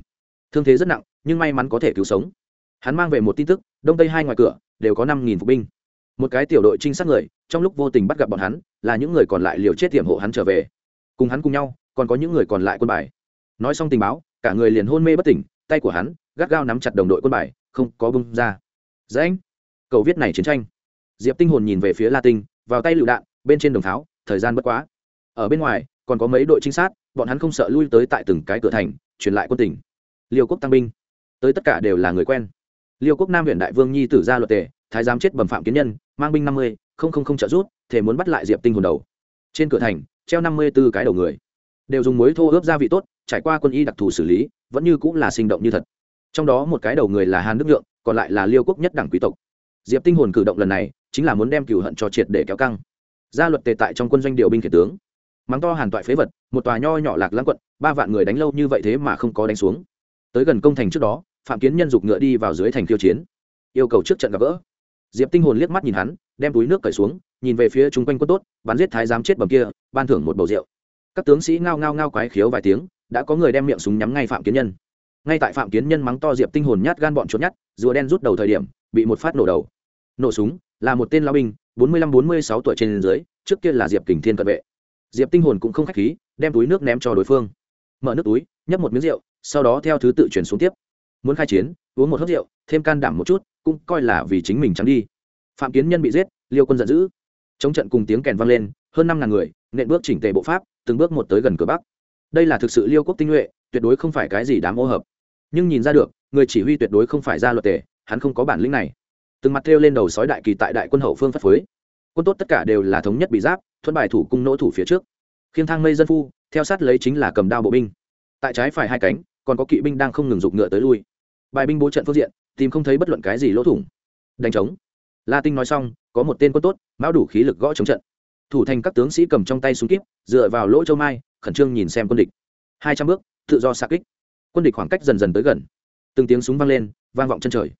Thương thế rất nặng, nhưng may mắn có thể cứu sống. Hắn mang về một tin tức, đông tây hai ngoài cửa, đều có năm nghìn phục binh một cái tiểu đội trinh sát người, trong lúc vô tình bắt gặp bọn hắn, là những người còn lại liều chết tiệm hộ hắn trở về. Cùng hắn cùng nhau, còn có những người còn lại quân bài. Nói xong tình báo, cả người liền hôn mê bất tỉnh, tay của hắn gắt gao nắm chặt đồng đội quân bài, không có bung ra. Dễ anh, cầu viết này chiến tranh. Diệp tinh hồn nhìn về phía la tinh, vào tay lựu đạn, bên trên đồng tháo, thời gian bất quá. Ở bên ngoài, còn có mấy đội trinh sát, bọn hắn không sợ lui tới tại từng cái cửa thành, truyền lại quân tỉnh liều quốc tăng binh. Tới tất cả đều là người quen liêu quốc nam huyện đại vương nhi tử ra luật tề, thái giám chết bầm phạm kiến nhân, mang binh năm mươi, không không không trợ rút thể muốn bắt lại diệp tinh hồn đầu. Trên cửa thành, treo năm mươi b ố cái đầu người. Đều dùng muối thô ướp gia vị tốt, trải qua quân y đặc thù xử lý, vẫn như cũng là sinh động như thật. Trong đó một cái đầu người là hàn đức nhượng, còn lại là liêu quốc nhất đảng quý tộc. Diệp tinh hồn cử động lần này, chính là muốn đem cửu hận cho triệt để kéo căng. Gia luật tề tại trong quân doanh điều binh kể tướng. Mắng to hàn toại phế vật, một tòa nho nhỏ lạc lãng quận, ba vạn người đánh lâu như vậy thế mà không có đánh xuống. Tới gần công thành trước đó phạm kiến nhân dục ngựa đi vào dưới thành tiêu chiến. Yêu cầu trước trận gặp gỡ. Diệp tinh hồn liếc mắt nhìn hắn, đem túi nước cởi xuống, nhìn về phía chung quanh quân tốt, bắn giết thái giám chết bầm kia, ban thưởng một bầu rượu. Các tướng sĩ ngao ngao ngao quái khiếu vài tiếng, đã có người đem miệng súng nhắm ngay phạm kiến nhân. Ngay tại phạm kiến nhân mắng to diệp tinh hồn nhát gan bọn trốn nhát, rùa đen rút đầu thời điểm, bị một phát nổ đầu. Nổ súng, là một tên lao binh, bốn mươi lăm bốn mươi sáu tuổi trên dưới, trước kia là diệp kình thiên cận vệ. Diệp tinh hồn cũng không khách khí, đem túi nước ném cho đối phương. Mở nước túi, nhấp một miếng rượu, sau đó theo thứ tự chuyển xuống tiếp muốn khai chiến, uống một hớt rượu, thêm can đảm một chút, cũng coi là vì chính mình trắng đi. Phạm kiến nhân bị giết, liêu quân giận dữ. Chống trận cùng tiếng kèn vang lên, hơn năm ngàn người, nện bước chỉnh tề bộ pháp, từng bước một tới gần cửa bắc. Đây là thực sự liêu quốc tinh nhuệ, tuyệt đối không phải cái gì đám ô hợp. Nhưng nhìn ra được, người chỉ huy tuyệt đối không phải ra luật tề, hắn không có bản lĩnh này. Từng mặt thêu lên đầu sói đại kỳ tại đại quân hậu phương phất phới. Quân tốt tất cả đều là thống nhất bị giáp thuận bài thủ cung nỗ thủ phía trước. Khiêng thang mây dân phu, theo sát lấy chính là cầm đao bộ binh. Tại trái phải hai cánh, còn có kỵ binh đang không ngừng giục ngựa tới lui bài binh bố trận phương diện, tìm không thấy bất luận cái gì lỗ thủng. Đánh trống. La tinh nói xong, có một tên quân tốt, mão đủ khí lực gõ chống trận. Thủ thành các tướng sĩ cầm trong tay súng kíp, dựa vào lỗ châu mai, khẩn trương nhìn xem quân địch. Hai trăm bước, tự do xa kích. Quân địch khoảng cách dần dần tới gần. Từng tiếng súng vang lên, vang vọng chân trời.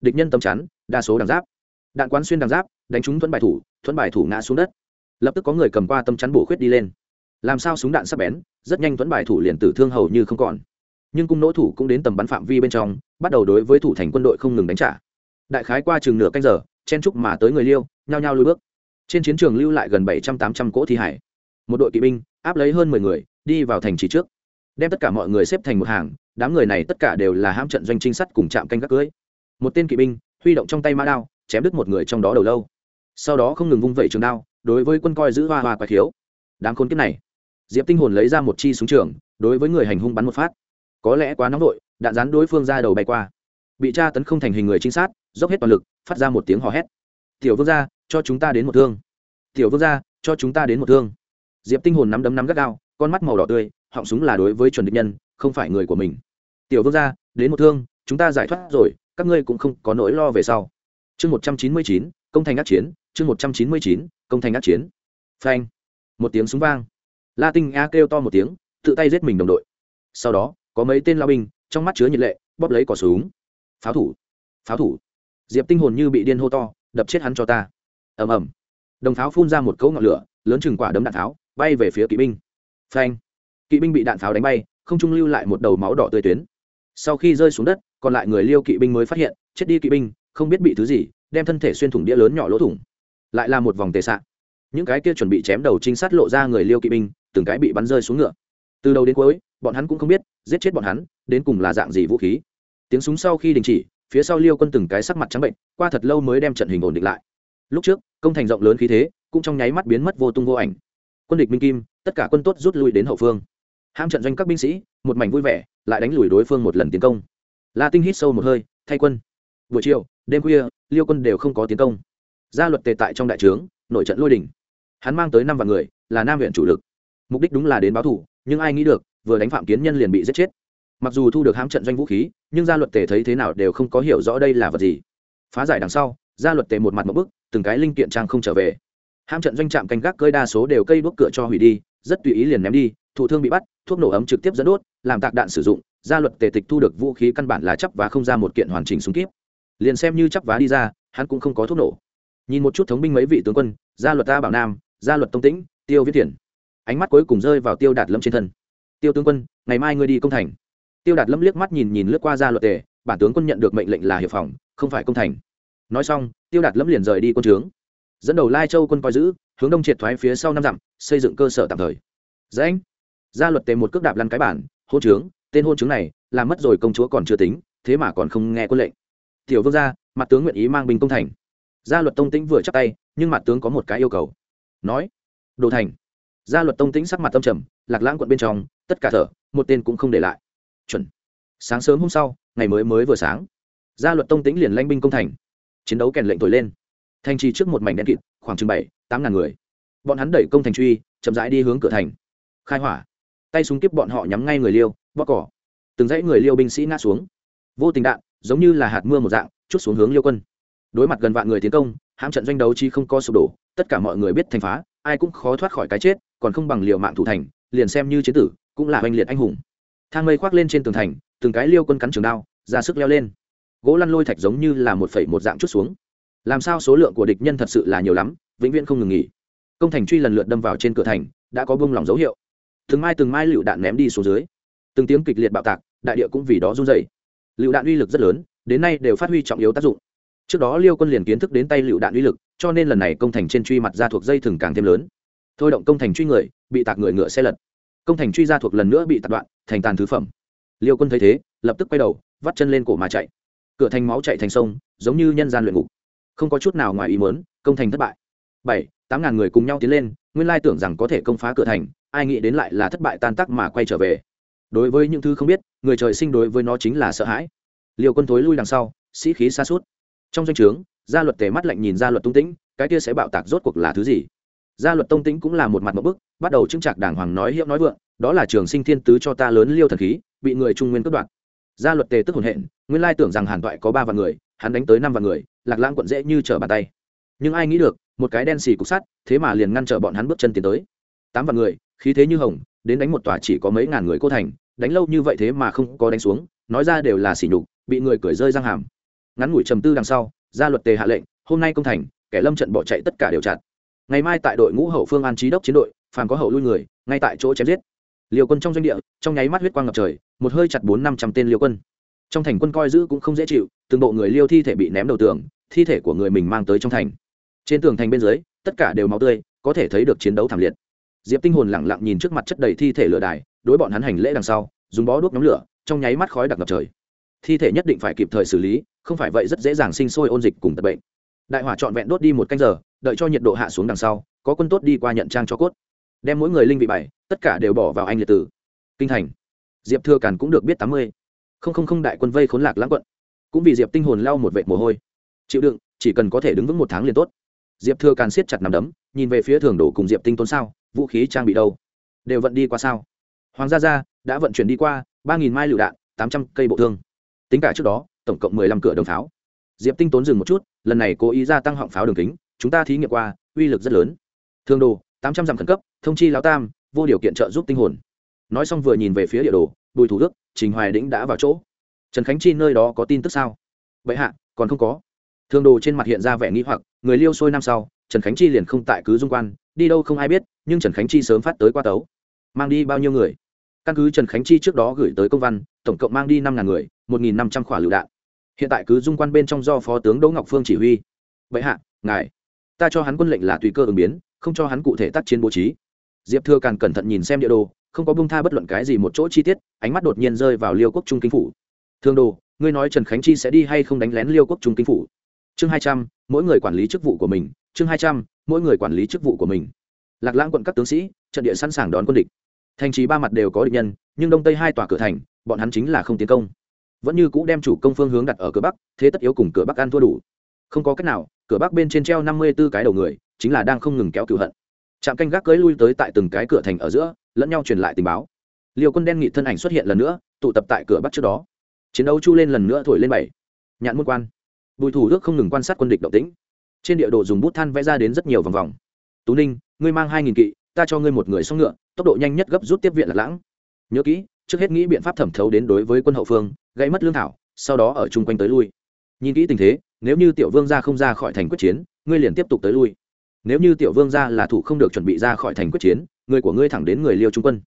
Địch nhân tầm chắn, đa số đằng giáp. Đạn quán xuyên đằng giáp, đánh trúng thuẫn bài thủ, thuẫn bài thủ ngã xuống đất. Lập tức có người cầm qua tâm chắn bổ khuyết đi lên. Làm sao súng đạn sắp bén, rất nhanh thuẫn bài thủ liền tử thương hầu như không còn nhưng cung nỗ thủ cũng đến tầm bắn phạm vi bên trong, bắt đầu đối với thủ thành quân đội không ngừng đánh trả. Đại khái qua chừng nửa canh giờ, chen trúc mà tới người liêu, nhao nhao lui bước. Trên chiến trường lưu lại gần bảy trăm tám trăm cỗ thi hải. Một đội kỵ binh, áp lấy hơn mười người, đi vào thành trì trước. Đem tất cả mọi người xếp thành một hàng, đám người này tất cả đều là ham trận doanh trinh sát cùng chạm canh các cưới. Một tên kỵ binh, huy động trong tay mã đao, chém đứt một người trong đó đầu lâu. Sau đó không ngừng vung vẩy trường đao, đối với quân coi giữ hoa hoa quái khiếu. Đám khôn kiếp này, diệp tinh hồn lấy ra một chi súng trường, đối với người hành hung bắn một phát có lẽ quá nóng vội, đạn rán đối phương ra đầu bay qua. Bị tra tấn không thành hình người trinh sát, dốc hết toàn lực, phát ra một tiếng hò hét. Tiểu vương gia, cho chúng ta đến một thương. Tiểu vương gia, cho chúng ta đến một thương. Diệp tinh hồn nắm đấm nắm gắt gao, con mắt màu đỏ tươi, họng súng là đối với chuẩn địch nhân, không phải người của mình. Tiểu vương gia, đến một thương, chúng ta giải thoát rồi, các ngươi cũng không có nỗi lo về sau. Chương một trăm chín mươi chín, công thành ác chiến, chương một trăm chín mươi chín, công thành ác chiến. Phanh. Một tiếng súng vang. La tinh a kêu to một tiếng, tự tay giết mình đồng đội. Sau đó có mấy tên lao binh, trong mắt chứa nhiệt lệ, bóp lấy cỏ súng. Pháo thủ pháo thủ. Diệp tinh hồn như bị điên hô to, đập chết hắn cho ta. Ầm ầm. Đồng pháo phun ra một cấu ngọn lửa, lớn chừng quả đấm đạn pháo, bay về phía kỵ binh. Phanh. Kỵ binh bị đạn pháo đánh bay, không trung lưu lại một đầu máu đỏ tươi tuyến. Sau khi rơi xuống đất, còn lại người liêu kỵ binh mới phát hiện, chết đi kỵ binh, không biết bị thứ gì, đem thân thể xuyên thủng đĩa lớn nhỏ lỗ thủng. Lại là một vòng tề sạn những cái kia chuẩn bị chém đầu trinh sát lộ ra người liêu kỵ binh, từng cái bị bắn rơi xuống ngựa. Từ đầu đến cuối bọn hắn cũng không biết, giết chết bọn hắn, đến cùng là dạng gì vũ khí. Tiếng súng sau khi đình chỉ, phía sau liêu quân từng cái sắc mặt trắng bệnh, qua thật lâu mới đem trận hình ổn định lại. Lúc trước, công thành rộng lớn khí thế, cũng trong nháy mắt biến mất vô tung vô ảnh. Quân địch minh kim, tất cả quân tốt rút lui đến hậu phương. Ham trận doanh các binh sĩ, một mảnh vui vẻ, lại đánh lùi đối phương một lần tiến công. La tinh hít sâu một hơi, thay quân. Buổi chiều, đêm khuya, liêu quân đều không có tiến công. Gia luật tề tại trong đại trướng, nội trận lôi đình hắn mang tới năm vạn người, là nam huyện chủ lực. Mục đích đúng là đến báo thủ, nhưng ai nghĩ được vừa đánh phạm kiến nhân liền bị giết chết. Mặc dù thu được hãm trận doanh vũ khí, nhưng gia luật tề thấy thế nào đều không có hiểu rõ đây là vật gì. Phá giải đằng sau, gia luật tề một mặt một bức, từng cái linh kiện trang không trở về. Hãm trận doanh trạm canh gác cơi đa số đều cây đốt cửa cho hủy đi, rất tùy ý liền ném đi thụ thương bị bắt, thuốc nổ ấm trực tiếp dẫn đốt, làm tạc đạn sử dụng, gia luật tề tịch thu được vũ khí căn bản là chấp và không ra một kiện hoàn chỉnh súng kíp. Liền xem như chấp vá đi ra, hắn cũng không có thuốc nổ. Nhìn một chút thống binh mấy vị tướng quân, gia luật ta bảo nam, gia luật tông tĩnh, tiêu viết tiền ánh mắt cuối cùng rơi vào tiêu đạt lâm trên thân tiêu tướng quân, ngày mai ngươi đi công thành. Tiêu đạt lâm liếc mắt nhìn nhìn lướt qua gia luật tề, bản tướng quân nhận được mệnh lệnh là hiệp phòng, không phải công thành. Nói xong, tiêu đạt lâm liền rời đi quân trướng. Dẫn đầu lai châu quân coi giữ, hướng đông triệt thoái phía sau năm dặm, xây dựng cơ sở tạm thời. Anh gia luật tề một cước đạp lăn cái bản, hôn trướng, tên hôn trướng này làm mất rồi công chúa còn chưa tính, thế mà còn không nghe quân lệnh. Tiểu vương gia, mặt tướng nguyện ý mang binh công thành. Gia luật tông tĩnh vừa chắc tay, nhưng mặt tướng có một cái yêu cầu. Nói. Đồ thành. Gia luật tông tĩnh sắc mặt tâm trầm, lạc lãng quận bên trong tất cả thở, một tên cũng không để lại. Chuẩn. Sáng sớm hôm sau, ngày mới mới vừa sáng, gia luật tông tĩnh liền lanh binh công thành, chiến đấu kèn lệnh thổi lên. Thành trì trước một mảnh đen kịt, khoảng chừng bảy, tám ngàn người. Bọn hắn đẩy công thành truy, chậm rãi đi hướng cửa thành. Khai hỏa. Tay súng kiếp bọn họ nhắm ngay người liêu bóc cỏ. Từng dãy người liêu binh sĩ ngã xuống. Vô tình đạn, giống như là hạt mưa một dạng, chút xuống hướng liêu quân. Đối mặt gần vạn người tiến công, hãm trận doanh đấu chi không có sụp đổ, tất cả mọi người biết thành phá, ai cũng khó thoát khỏi cái chết, còn không bằng liều mạng thủ thành, liền xem như chế tử cũng là oanh liệt anh hùng. Thang mây khoác lên trên tường thành, từng cái liêu quân cắn trường đao, ra sức leo lên. Gỗ lăn lôi thạch giống như là một phẩy một dạng chút xuống. Làm sao số lượng của địch nhân thật sự là nhiều lắm, vĩnh viễn không ngừng nghỉ. Công thành truy lần lượt đâm vào trên cửa thành, đã có bông lỏng dấu hiệu. Từng mai từng mai lựu đạn ném đi xuống dưới. Từng tiếng kịch liệt bạo tạc, đại địa cũng vì đó run dày lựu đạn uy lực rất lớn, đến nay đều phát huy trọng yếu tác dụng. Trước đó liêu quân liền kiến thức đến tay lựu đạn uy lực, cho nên lần này công thành trên truy mặt ra thuộc dây thừng càng thêm lớn. Thôi động công thành truy người, bị tạc người ngựa xe lật công thành truy ra thuộc lần nữa bị tạt đoạn, thành tàn thứ phẩm. Liêu quân thấy thế, lập tức quay đầu, vắt chân lên cổ mà chạy. Cửa thành máu chạy thành sông, giống như nhân gian luyện ngục. Không có chút nào ngoài ý muốn, công thành thất bại. Bảy, tám ngàn người cùng nhau tiến lên, nguyên lai tưởng rằng có thể công phá cửa thành, ai nghĩ đến lại là thất bại tan tác mà quay trở về. Đối với những thứ không biết, người trời sinh đối với nó chính là sợ hãi. Liều quân thối lui đằng sau, sĩ khí xa suốt trong danh o trướng, gia luật tề mắt lạnh nhìn gia luật tung tĩnh, cái kia sẽ bạo tạc rốt cuộc là thứ gì? Gia luật tông tĩnh cũng là một mặt một bức, bắt đầu chứng trạc đàng hoàng nói hiệu nói vượng, đó là trường sinh thiên tứ cho ta lớn liêu thần khí, bị người trung nguyên cướp đoạt. Gia luật tề tức hồn hện, nguyên lai tưởng rằng hàn toại có ba vạn người, hắn đánh tới năm vạn người, lạc lãng quận dễ như trở bàn tay. Nhưng ai nghĩ được, một cái đen xì cục sắt, thế mà liền ngăn trở bọn hắn bước chân tiến tới. Tám vạn người, khí thế như hồng, đến đánh một tòa chỉ có mấy ngàn người cô thành, đánh lâu như vậy thế mà không có đánh xuống, nói ra đều là sỉ nhục, bị người cười rơi răng hàm. Ngắn ngủi trầm tư đằng sau, gia luật tề hạ lệnh, hôm nay công thành, kẻ lâm trận bỏ chạy tất cả đều chặt ngày mai tại đội ngũ hậu phương an trí đốc chiến đội, phàm có hậu lui người, ngay tại chỗ chém giết. Liều quân trong doanh địa, trong nháy mắt huyết quang ngập trời, một hơi chặt bốn năm trăm tên liều quân. Trong thành quân coi giữ cũng không dễ chịu, từng bộ người liêu thi thể bị ném đầu tường, thi thể của người mình mang tới trong thành. Trên tường thành bên dưới, tất cả đều máu tươi, có thể thấy được chiến đấu thảm liệt. Diệp tinh hồn lẳng lặng nhìn trước mặt chất đầy thi thể lửa đài, đối bọn hắn hành lễ đằng sau, dùng bó đuốc nhóm lửa, trong nháy mắt khói đặc ngập trời. Thi thể nhất định phải kịp thời xử lý, không phải vậy rất dễ dàng sinh sôi ôn dịch cùng tật bệnh. Đại hỏa trọn vẹn đốt đi một canh giờ đợi cho nhiệt độ hạ xuống đằng sau, có quân tốt đi qua nhận trang cho cốt. Đem mỗi người linh vị bảy tất cả đều bỏ vào anh liệt tử. Kinh thành. Diệp thừa càn cũng được biết tám mươi. Không không không đại quân vây khốn lạc lãng quận. Cũng vì diệp tinh hồn lau một vệt mồ hôi. Chịu đựng, chỉ cần có thể đứng vững một tháng liền tốt. Diệp thừa càn siết chặt nằm đấm, nhìn về phía thường đổ cùng diệp tinh tốn sao, vũ khí trang bị đâu? Đều vận đi qua sao? Hoàng gia gia, đã vận chuyển đi qua, ba nghìn mai lựu đạn, tám trăm cây bộ thương. Tính cả trước đó, tổng cộng mười lăm cửa đồng pháo. Diệp tinh tốn dừng một chút, lần này cố ý gia tăng họng pháo đường kính chúng ta thí nghiệm qua, uy lực rất lớn. Thương đồ, tám trăm dặm khẩn cấp, thông chi lão tam, vô điều kiện trợ giúp tinh hồn. Nói xong vừa nhìn về phía địa đồ, bùi thủ đức, trình hoài đĩnh đã vào chỗ. Trần khánh chi nơi đó có tin tức sao? Vậy hạ, còn không có. Thương đồ trên mặt hiện ra vẻ nghĩ hoặc, người liêu sôi năm sau, trần khánh chi liền không tại cứ dung quan, đi đâu không ai biết, nhưng trần khánh chi sớm phát tới qua tấu. Mang đi bao nhiêu người? Căn cứ trần khánh chi trước đó gửi tới công văn, tổng cộng mang đi năm ngàn người, một nghìn năm trăm khỏa lựu đạn. Hiện tại cứ dung quan bên trong do phó tướng đỗ ngọc phương chỉ huy. Vậy hạ, ngài ta cho hắn quân lệnh là tùy cơ ứng biến, không cho hắn cụ thể tác chiến bố trí. Diệp thừa càng cẩn thận nhìn xem địa đồ, không có bông tha bất luận cái gì một chỗ chi tiết, ánh mắt đột nhiên rơi vào liêu quốc trung kinh phủ. Thương đồ, ngươi nói trần khánh chi sẽ đi hay không đánh lén liêu quốc trung kinh phủ? Chương hai trăm, mỗi người quản lý chức vụ của mình, chương hai trăm, mỗi người quản lý chức vụ của mình. Lạc lãng quận các tướng sĩ, trận địa sẵn sàng đón quân địch. Thành trì ba mặt đều có địch nhân, nhưng đông tây hai tòa cửa thành, bọn hắn chính là không tiến công. Vẫn như cũ đem chủ công phương hướng đặt ở cửa bắc, thế tất yếu cùng cửa bắc ăn thua đủ. Không có cách nào cửa bắc bên trên treo năm mươi b ố cái đầu người, chính là đang không ngừng kéo cựu hận. Trạm canh gác cưới lui tới tại từng cái cửa thành ở giữa, lẫn nhau truyền lại tình báo. Liều quân đen nghị thân ảnh xuất hiện lần nữa, tụ tập tại cửa bắc trước đó. Chiến đấu chu lên lần nữa thổi lên bảy. Nhạn môn quan. Bùi thủ đức không ngừng quan sát quân địch động tĩnh. Trên địa đồ dùng bút than vẽ ra đến rất nhiều vòng vòng. Tú ninh, ngươi mang hai nghìn kỵ, ta cho ngươi một người xong ngựa, tốc độ nhanh nhất gấp rút tiếp viện là lãng. Nhớ kỹ, trước hết nghĩ biện pháp thẩm thấu đến đối với quân hậu phương gây mất lương thảo, sau đó ở chung quanh tới lui. Nhìn kỹ tình thế nếu như tiểu vương gia không ra khỏi thành quyết chiến, ngươi liền tiếp tục tới lui. Nếu như tiểu vương gia là thủ không được chuẩn bị ra khỏi thành quyết chiến, người của ngươi thẳng đến người liêu trung quân.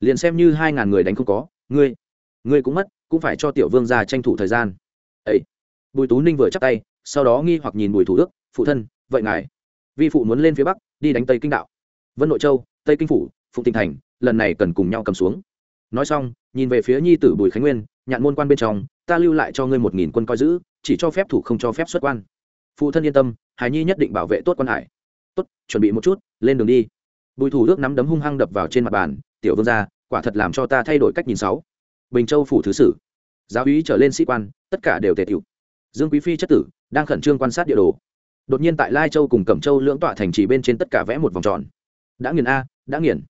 Liền xem như hai ngàn người đánh không có, ngươi ngươi cũng mất, cũng phải cho tiểu vương gia tranh thủ thời gian. Ấy bùi tú ninh vừa chắc tay, sau đó nghi hoặc nhìn bùi thủ đức, phụ thân, vậy ngài? Vi phụ muốn lên phía bắc, đi đánh tây kinh đạo. Vân nội châu, tây kinh phủ phụ tinh thành, lần này cần cùng nhau cầm xuống. Nói xong, nhìn về phía nhi tử bùi khánh nguyên nhạn môn quan bên trong, ta lưu lại cho ngươi một nghìn quân coi giữ, chỉ cho phép thủ không cho phép xuất quan. Phụ thân yên tâm, hải nhi nhất định bảo vệ tốt quan hải. Tốt, chuẩn bị một chút, lên đường đi. Bùi thủ ước nắm đấm hung hăng đập vào trên mặt bàn, tiểu vương gia, quả thật làm cho ta thay đổi cách nhìn sáu. Bình châu phủ thứ sử. Giáo úy trở lên sĩ quan, tất cả đều tề tiểu dương quý phi chất tử, đang khẩn trương quan sát địa đồ. Đột nhiên tại lai châu cùng cẩm châu lưỡng tọa thành trì bên trên tất cả vẽ một vòng tròn. Đã nghiền a, đã nghiền.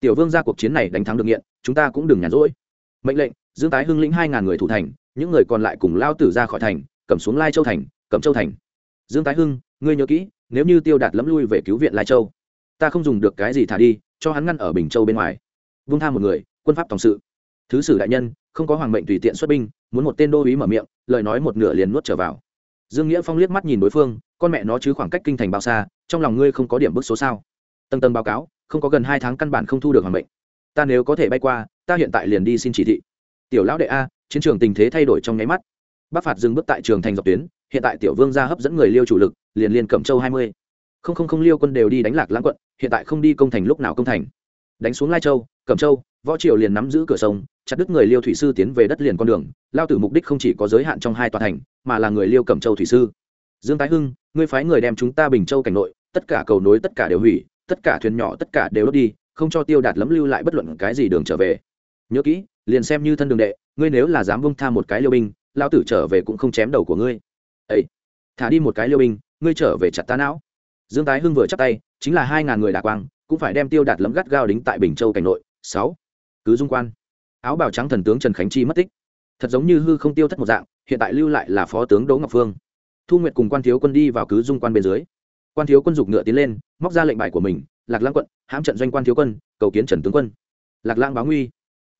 Tiểu vương ra cuộc chiến này đánh thắng được nghiện, chúng ta cũng đừng nhàn rỗi. Mệnh lệnh dương tái hưng lĩnh hai ngàn người thủ thành, những người còn lại cùng lao tử ra khỏi thành, cầm xuống lai châu thành, cầm châu thành. Dương tái hưng, ngươi nhớ kỹ, nếu như tiêu đạt lẫm lui về cứu viện lai châu, ta không dùng được cái gì thả đi, cho hắn ngăn ở bình châu bên ngoài. Vung tham một người, quân pháp tổng sự. Thứ sử đại nhân, không có hoàng mệnh tùy tiện xuất binh, muốn một tên đô uý mở miệng, lời nói một nửa liền nuốt trở vào. Dương nghĩa phong liếc mắt nhìn đối phương, con mẹ nó chứ khoảng cách kinh thành bao xa, trong lòng ngươi không có điểm bức số sao? Tầng tầng báo cáo, không có gần hai tháng căn bản không thu được hoàng mệnh. Ta nếu có thể bay qua, ta hiện tại liền đi xin chỉ thị tiểu lão đệ a, chiến trường tình thế thay đổi trong nháy mắt. Bắc phạt dừng bước tại trường thành dọc tuyến, hiện tại tiểu vương gia hấp dẫn người liêu chủ lực, liền liên cẩm châu hai mươi. Không không không liêu quân đều đi đánh lạc lãng quận, hiện tại không đi công thành lúc nào công thành. Đánh xuống lai châu, cẩm châu, võ triều liền nắm giữ cửa sông, chặt đứt người liêu thủy sư tiến về đất liền con đường, lao tử mục đích không chỉ có giới hạn trong hai tòa thành, mà là người liêu cẩm châu thủy sư. Dương tái hưng, ngươi phái người đem chúng ta bình châu cảnh nội, tất cả cầu nối tất cả đều hủy, tất cả thuyền nhỏ tất cả đều đốt đi, không cho tiêu đạt lấm lưu lại bất luận cái gì đường trở về nhớ kỹ, liền xem như thân đường đệ, ngươi nếu là dám bông tha một cái liêu binh lao tử trở về cũng không chém đầu của ngươi. Ấy thả đi một cái liêu binh, ngươi trở về chặt ta não. Dương tái hưng vừa chắc tay, chính là hai ngàn người đà quang, cũng phải đem tiêu đạt lấm gắt gao đính tại bình châu cảnh nội. Sáu, cứ dung quan. Áo bào trắng thần tướng trần khánh chi mất tích. Thật giống như hư không tiêu thất một dạng, hiện tại lưu lại là phó tướng đỗ ngọc phương. Thu nguyệt cùng quan thiếu quân đi vào cứ dung quan bên dưới. Quan thiếu quân dục ngựa tiến lên, móc ra lệnh bài của mình, lạc lãng quận, hãm trận doanh quan thiếu quân, cầu kiến trần tướng quân. Lạc lãng báo nguy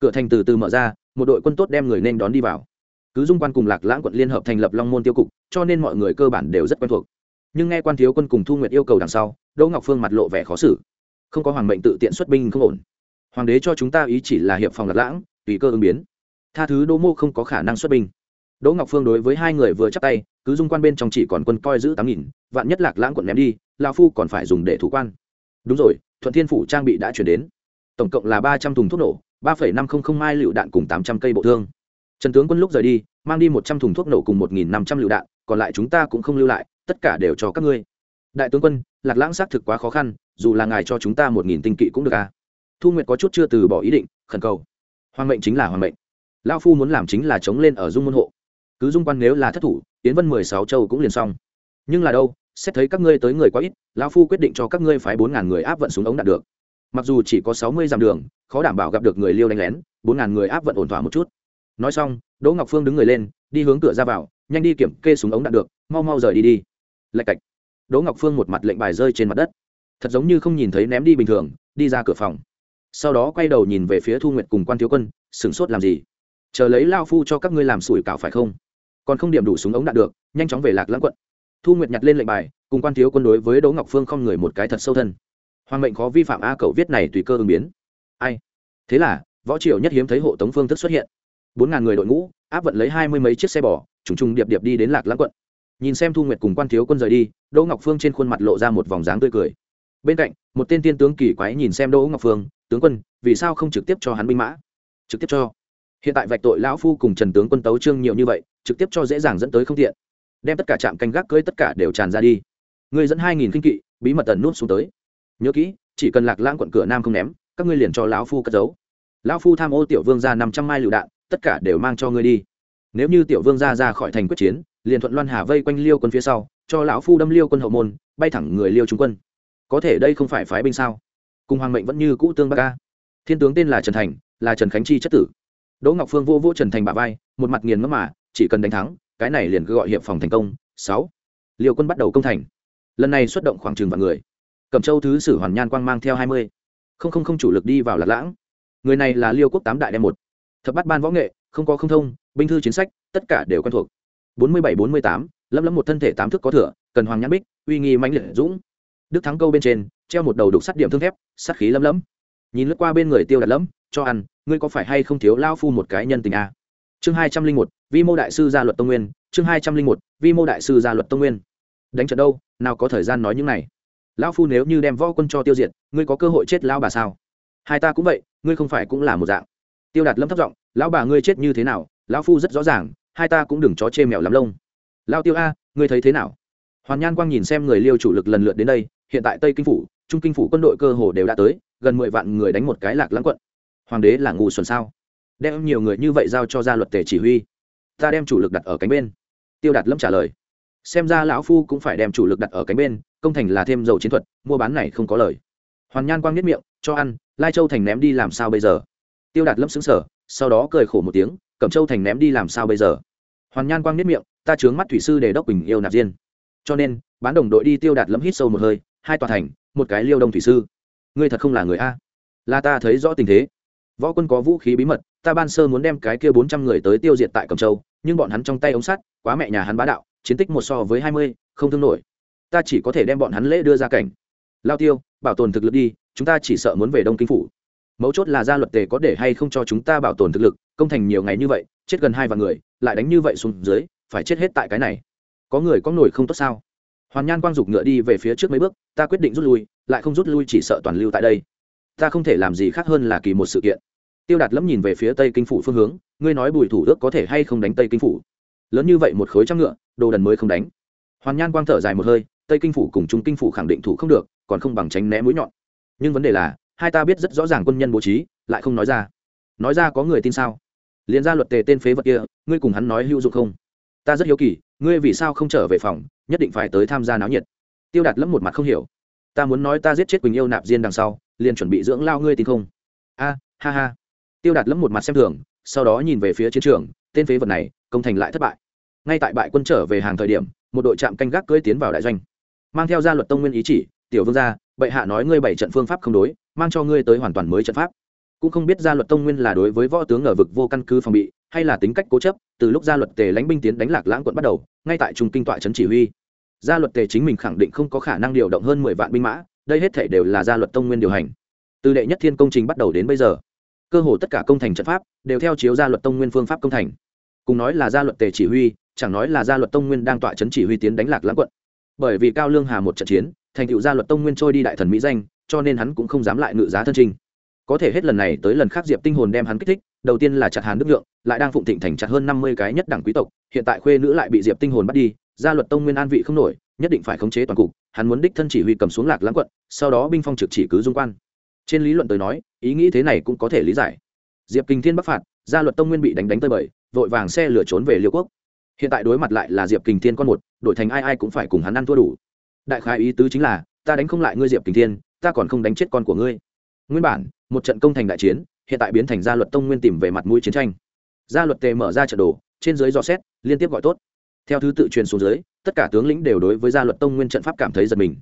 cửa thành từ từ mở ra, một đội quân tốt đem người nên đón đi vào. Cứ dung quan cùng lạc lãng quận liên hợp thành lập long môn tiêu cục, cho nên mọi người cơ bản đều rất quen thuộc. Nhưng nghe quan thiếu quân cùng thu nguyệt yêu cầu đằng sau, đỗ ngọc phương mặt lộ vẻ khó xử. Không có hoàng mệnh tự tiện xuất binh không ổn. Hoàng đế cho chúng ta ý chỉ là hiệp phòng lạc lãng, tùy cơ ứng biến. Tha thứ đỗ mô không có khả năng xuất binh. Đỗ ngọc phương đối với hai người vừa chắc tay, cứ dung quan bên trong chỉ còn quân coi giữ tám nghìn, vạn nhất lạc lãng quận ném đi lao phu còn phải dùng để thủ quan. Đúng rồi, thuận thiên phủ trang bị đã chuyển đến. Tổng cộng là ba trăm thùng thuốc nổ ba phẩy năm không không mai lựu đạn cùng tám trăm cây bộ thương. Trần tướng quân lúc rời đi, mang đi một trăm thùng thuốc nổ cùng một nghìn năm trăm lựu đạn, còn lại chúng ta cũng không lưu lại, tất cả đều cho các ngươi. Đại tướng quân, lạc lãng xác thực quá khó khăn, dù là ngài cho chúng ta một nghìn tinh kỵ cũng được à? Thu nguyệt có chút chưa từ bỏ ý định, khẩn cầu. Hoàng mệnh chính là hoàng mệnh. Lao phu muốn làm chính là chống lên ở dung môn hộ. Cứ dung quan nếu là thất thủ tiến vân mười sáu châu cũng liền xong. Nhưng là đâu, xét thấy các ngươi tới người quá ít lao phu quyết định cho các ngươi phái bốn ngàn người áp vận xuống ống đạt được mặc dù chỉ có sáu mươi dặm đường, khó đảm bảo gặp được người liêu đánh lén, bốn ngàn người áp vận ổn thỏa một chút. Nói xong, đỗ ngọc phương đứng người lên, đi hướng cửa ra vào, nhanh đi kiểm kê súng ống đạn được, mau mau rời đi đi. Lạch cạch. Đỗ ngọc phương một mặt lệnh bài rơi trên mặt đất. Thật giống như không nhìn thấy ném đi bình thường, đi ra cửa phòng. Sau đó quay đầu nhìn về phía thu nguyệt cùng quan thiếu quân, sửng sốt làm gì? Chờ lấy lao phu cho các ngươi làm sủi cảo phải không? Còn không điểm đủ súng ống đạn được, nhanh chóng về lạc lãng quận. Thu nguyệt nhặt lên lệnh bài, cùng quan thiếu quân đối với đỗ ngọc phương không người một cái thật sâu thân hoàng mệnh khó vi phạm a cậu viết này tùy cơ ứng biến. Ai? Thế là, võ triều nhất hiếm thấy hộ tống phương thức xuất hiện. Bốn ngàn người đội ngũ, áp vận lấy hai mươi mấy chiếc xe bò, trùng trùng điệp điệp đi đến lạc lãng quận. Nhìn xem thu nguyệt cùng quan thiếu quân rời đi, đỗ ngọc phương trên khuôn mặt lộ ra một vòng dáng tươi cười. Bên cạnh, một tên tiên tướng kỳ quái nhìn xem đỗ ngọc phương, tướng quân, vì sao không trực tiếp cho hắn binh mã? Trực tiếp cho. Hiện tại vạch tội lão phu cùng trần tướng quân tấu trương nhiều như vậy, trực tiếp cho dễ dàng dẫn tới không tiện. Đem tất cả trạm canh gác cưới tất cả đều tràn ra đi. Người dẫn hai nghìn kinh kỵ, bí mật tần nút xuống tới nhớ kỹ, chỉ cần lạc lãng quận cửa nam không ném, các ngươi liền cho lão phu cất giấu. Lão phu tham ô tiểu vương ra năm trăm mai lựu đạn, tất cả đều mang cho ngươi đi. Nếu như tiểu vương ra ra khỏi thành quyết chiến, liền thuận loan hà vây quanh liêu quân phía sau, cho lão phu đâm liêu quân hậu môn, bay thẳng người liêu trung quân. Có thể đây không phải phái binh sao? Cùng hoàng mệnh vẫn như cũ tương bắc ca thiên tướng tên là trần thành, là trần khánh chi chất tử. Đỗ ngọc phương vô vô trần thành bà vai, một mặt nghiền ngẫm mà, chỉ cần đánh thắng, cái này liền cứ gọi hiệp phòng thành công. Sáu. Liêu quân bắt đầu công thành. Lần này xuất động khoảng chừng vạn người cẩm châu thứ sử hoàn nhan quang mang theo hai mươi. Không không không chủ lực đi vào lạc lãng. Người này là liêu quốc tám đại đem một. Thập bắt ban võ nghệ, không có không thông, binh thư chiến sách, tất cả đều quen thuộc. Bốn mươi bảy, bốn mươi tám lâm lâm một thân thể tám thức có thừa, cần hoàng nhãn bích, uy nghi mãnh liệt dũng. Đức thắng câu bên trên, treo một đầu đục sắt điểm thương thép sắt khí lấm lấm. Nhìn lướt qua bên người tiêu đặt lấm cho ăn, ngươi có phải hay không thiếu lao phu một cái nhân tình à? chương hai trăm linh một, vi mô đại sư gia luật tông nguyên, chương hai trăm linh một, vi mô đại sư gia luật tông nguyên. Đánh trận đâu, nào có thời gian nói những này lão phu nếu như đem võ quân cho tiêu diệt, ngươi có cơ hội chết lão bà sao? Hai ta cũng vậy, ngươi không phải cũng là một dạng. Tiêu đạt lâm thất giọng, lão bà ngươi chết như thế nào? Lão phu rất rõ ràng, hai ta cũng đừng chó chê mèo lắm lông. Lao tiêu a, ngươi thấy thế nào? Hoàn nhan quang nhìn xem người liêu chủ lực lần lượt đến đây, hiện tại tây kinh phủ, trung kinh phủ quân đội cơ hồ đều đã tới, gần mười vạn người đánh một cái lạc lãng quận. Hoàng đế là ngu xuẩn sao? Đem nhiều người như vậy giao cho gia luật tề chỉ huy, ta đem chủ lực đặt ở cánh bên. Tiêu đạt lâm trả lời. Xem ra lão phu cũng phải đem chủ lực đặt ở cánh bên công thành là thêm dầu chiến thuật, mua bán này không có lời. Hoàn nhan quang nhất miệng, cho ăn, lai châu thành ném đi làm sao bây giờ? Tiêu đạt lâm xứng sở sau đó cười khổ một tiếng, cẩm châu thành ném đi làm sao bây giờ? Hoàn nhan quang nhất miệng, ta chướng mắt thủy sư để đốc bình yêu nạp diên. Cho nên, bán đồng đội đi tiêu đạt lâm hít sâu một hơi, hai tòa thành, một cái liêu đông thủy sư. Ngươi thật không là người a. Là ta thấy rõ tình thế. Võ quân có vũ khí bí mật, ta ban sơ muốn đem cái kia bốn trăm người tới tiêu diệt tại cẩm châu, nhưng bọn hắn trong tay ống sắt, quá mẹ nhà hắn bá đạo, chiến tích một so với hai mươi, không thương nổi ta chỉ có thể đem bọn hắn lễ đưa ra cảnh. Lao tiêu, bảo tồn thực lực đi, chúng ta chỉ sợ muốn về đông kinh phủ. Mấu chốt là gia luật tề có để hay không cho chúng ta bảo tồn thực lực, công thành nhiều ngày như vậy, chết gần hai vạn người, lại đánh như vậy xuống dưới, phải chết hết tại cái này. Có người có nổi không tốt sao? Hoàn nhan quang dục ngựa đi về phía trước mấy bước, ta quyết định rút lui, lại không rút lui chỉ sợ toàn lưu tại đây. Ta không thể làm gì khác hơn là kỳ một sự kiện. Tiêu đạt lẫm nhìn về phía tây kinh phủ phương hướng, ngươi nói bùi thủ ước có thể hay không đánh tây kinh phủ? Lớn như vậy một khối trăm ngựa, đồ đần mới không đánh. Hoàn nhan quang thở dài một hơi tây kinh phủ cùng trung kinh phủ khẳng định thủ không được, còn không bằng tránh né mũi nhọn. Nhưng vấn đề là, hai ta biết rất rõ ràng quân nhân bố trí, lại không nói ra. Nói ra có người tin sao? Liền ra luật tề tên phế vật kia, ngươi cùng hắn nói hữu dụng không? Ta rất hiếu kỳ, ngươi vì sao không trở về phòng, nhất định phải tới tham gia náo nhiệt. Tiêu đạt lẫm một mặt không hiểu. Ta muốn nói ta giết chết quỳnh yêu nạp diên đằng sau, liền chuẩn bị dưỡng lao ngươi tin không? A, ha ha. Tiêu đạt lẫm một mặt xem thường, sau đó nhìn về phía chiến trường, tên phế vật này, công thành lại thất bại. Ngay tại bại quân trở về hàng thời điểm, một đội trạm canh gác cưỡi tiến vào đại doanh mang theo gia luật tông nguyên ý chỉ, tiểu vương gia, bệ hạ nói ngươi bảy trận phương pháp không đối, mang cho ngươi tới hoàn toàn mới trận pháp. Cũng không biết gia luật tông nguyên là đối với võ tướng ở vực vô căn cứ phòng bị, hay là tính cách cố chấp, từ lúc gia luật tề lãnh binh tiến đánh lạc lãng quận bắt đầu, ngay tại trung kinh tọa trấn chỉ huy. Gia luật tề chính mình khẳng định không có khả năng điều động hơn mười vạn binh mã, đây hết thể đều là gia luật tông nguyên điều hành. Từ đệ nhất thiên công trình bắt đầu đến bây giờ, cơ hồ tất cả công thành trận pháp đều theo chiếu gia luật tông nguyên phương pháp công thành. Cùng nói là gia luật tề chỉ huy, chẳng nói là gia luật tông nguyên đang tọa trấn chỉ huy tiến đánh lạc lãng quận bởi vì cao lương hà một trận chiến, thành tựu gia luật tông nguyên trôi đi đại thần mỹ danh, cho nên hắn cũng không dám lại ngự giá thân trinh có thể hết lần này tới lần khác diệp tinh hồn đem hắn kích thích, đầu tiên là chặt hàn đức lượng, lại đang phụng thịnh thành chặt hơn năm mươi cái nhất đẳng quý tộc, hiện tại khuê nữ lại bị diệp tinh hồn bắt đi, gia luật tông nguyên an vị không nổi, nhất định phải khống chế toàn cục, hắn muốn đích thân chỉ huy cầm xuống lạc lãng quận, sau đó binh phong trực chỉ cứ dung quan. Trên lý luận tới nói, ý nghĩ thế này cũng có thể lý giải. Diệp kinh thiên bắc phạt, gia luật tông nguyên bị đánh đánh tơi bời, vội vàng xe lửa trốn về liêu quốc hiện tại đối mặt lại là diệp kình thiên con một, đổi thành ai ai cũng phải cùng hắn ăn thua đủ. Đại khái ý tứ chính là, ta đánh không lại ngươi diệp kình thiên, ta còn không đánh chết con của ngươi. Nguyên bản, một trận công thành đại chiến, hiện tại biến thành gia luật tông nguyên tìm về mặt mũi chiến tranh. Gia luật tề mở ra trận đồ, trên dưới dò xét, liên tiếp gọi tốt. Theo thứ tự truyền xuống dưới, tất cả tướng lĩnh đều đối với gia luật tông nguyên trận pháp cảm thấy giật mình.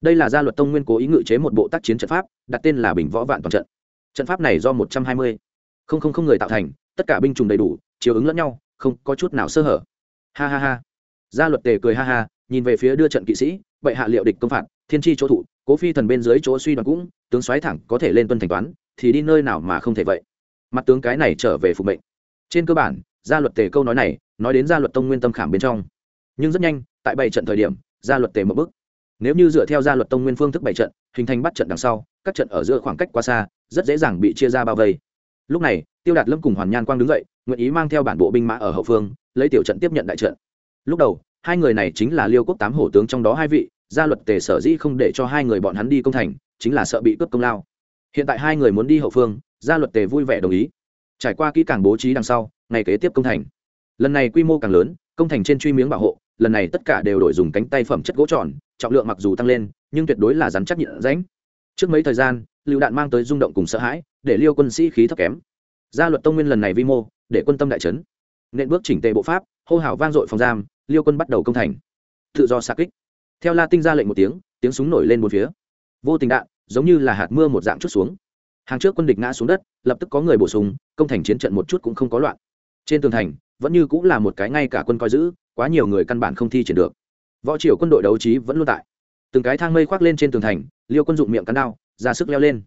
Đây là gia luật tông nguyên cố ý ngự chế một bộ tác chiến trận pháp, đặt tên là bình võ vạn toàn trận. Trận pháp này do một trăm hai mươi không không không người tạo thành, tất cả binh chủng đầy đủ chiều ứng lẫn nhau, không có chút nào sơ hở ha ha ha. Gia luật tề cười ha ha, nhìn về phía đưa trận kỵ sĩ, bệ hạ liệu địch công phạt, thiên tri chỗ thụ, cố phi thần bên dưới chỗ suy đoán cũng, tướng xoáy thẳng có thể lên tuân thành toán, thì đi nơi nào mà không thể vậy? Mặt tướng cái này trở về phục mệnh. Trên cơ bản, gia luật tề câu nói này, nói đến gia luật tông nguyên tâm khảm bên trong. Nhưng rất nhanh, tại bảy trận thời điểm, gia luật tề một bước. Nếu như dựa theo gia luật tông nguyên phương thức bảy trận, hình thành bắt trận đằng sau, các trận ở giữa khoảng cách quá xa, rất dễ dàng bị chia ra bao vây lúc này, tiêu đạt lâm cùng hoàn nhan quang đứng dậy, nguyện ý mang theo bản bộ binh mã ở hậu phương, lấy tiểu trận tiếp nhận đại trận. Lúc đầu, hai người này chính là liêu quốc tám hổ tướng trong đó hai vị, gia luật tề sở dĩ không để cho hai người bọn hắn đi công thành, chính là sợ bị cướp công lao. Hiện tại hai người muốn đi hậu phương, gia luật tề vui vẻ đồng ý. Trải qua kỹ càng bố trí đằng sau, ngày kế tiếp công thành. Lần này quy mô càng lớn, công thành trên truy miếng bảo hộ, lần này tất cả đều đổi dùng cánh tay phẩm chất gỗ tròn, trọng lượng mặc dù tăng lên, nhưng tuyệt đối là rắn chắc nhịn ránh trước mấy thời gian lựu đạn mang tới rung động cùng sợ hãi để liêu quân sĩ khí thấp kém. Gia luật tông nguyên lần này vi mô, để quân tâm đại trấn nên bước chỉnh tề bộ pháp, hô hào vang dội phòng giam, liêu quân bắt đầu công thành. Tự do xa kích. Theo la tinh ra lệnh một tiếng tiếng súng nổi lên một phía. Vô tình đạn, giống như là hạt mưa một dạng chút xuống. Hàng trước quân địch ngã xuống đất, lập tức có người bổ sung, công thành chiến trận một chút cũng không có loạn. Trên tường thành, vẫn như cũng là một cái ngay cả quân coi giữ, quá nhiều người căn bản không thi triển được. Võ triều quân đội đấu trí vẫn luôn tại. Từng cái thang mây khoác lên trên tường thành, liêu quân dụng miệng cắn đao, ra sức leo lên.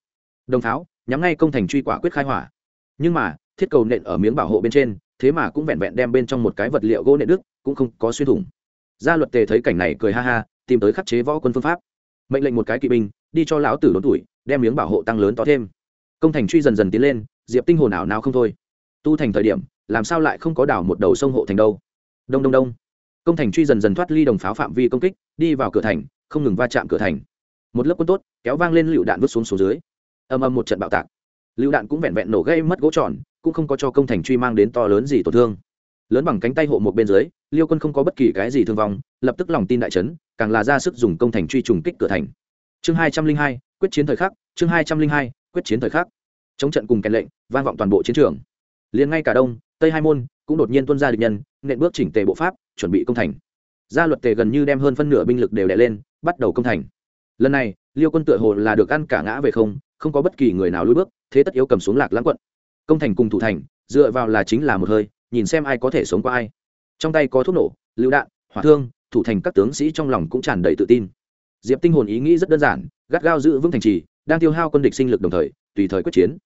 Đồng tháo nhắm ngay công thành truy quả quyết khai hỏa. Nhưng mà, thiết cầu nện ở miếng bảo hộ bên trên, thế mà cũng vẹn vẹn đem bên trong một cái vật liệu gỗ nện đức cũng không có xuyên thủng. Gia luật tề thấy cảnh này cười ha ha, tìm tới khắc chế võ quân phương pháp. Mệnh lệnh một cái kỵ binh, đi cho lão tử đốn tuổi, đem miếng bảo hộ tăng lớn to thêm. Công thành truy dần dần tiến lên, diệp tinh hồn ảo nào không thôi. Tu thành thời điểm, làm sao lại không có đảo một đầu sông hộ thành đâu? Đông đông đông. Công thành truy dần dần thoát ly đồng pháo phạm vi công kích, đi vào cửa thành, không ngừng va chạm cửa thành. Một lớp quân tốt, kéo vang lên lựu đạn vứt xuống xuống dưới âm âm một trận bạo tạc. Lựu đạn cũng vẹn vẹn nổ gây mất gỗ tròn, cũng không có cho công thành truy mang đến to lớn gì tổn thương. Lớn bằng cánh tay hộ một bên dưới, liêu quân không có bất kỳ cái gì thương vong, lập tức lòng tin đại trấn càng là ra sức dùng công thành truy trùng kích cửa thành. Chương hai trăm linh hai, quyết chiến thời khắc, chương hai trăm linh hai, quyết chiến thời khắc. Chống trận cùng kèn lệnh, vang vọng toàn bộ chiến trường. Liền ngay cả đông, tây hai môn, cũng đột nhiên tuân ra địch nhân, nện bước chỉnh tề bộ pháp, chuẩn bị công thành. Gia luật tề gần như đem hơn phân nửa binh lực đều đè lên, bắt đầu công thành. Lần này, liêu quân tựa hồ là được ăn cả ngã về không không có bất kỳ người nào lùi bước, thế tất yếu cầm xuống lạc lãng quận. Công thành cùng thủ thành, dựa vào là chính là một hơi, nhìn xem ai có thể sống qua ai. Trong tay có thuốc nổ, lựu đạn, hỏa thương, thủ thành các tướng sĩ trong lòng cũng tràn đầy tự tin. Diệp tinh hồn ý nghĩ rất đơn giản, gắt gao giữ vững thành trì, đang tiêu hao quân địch sinh lực đồng thời, tùy thời quyết chiến.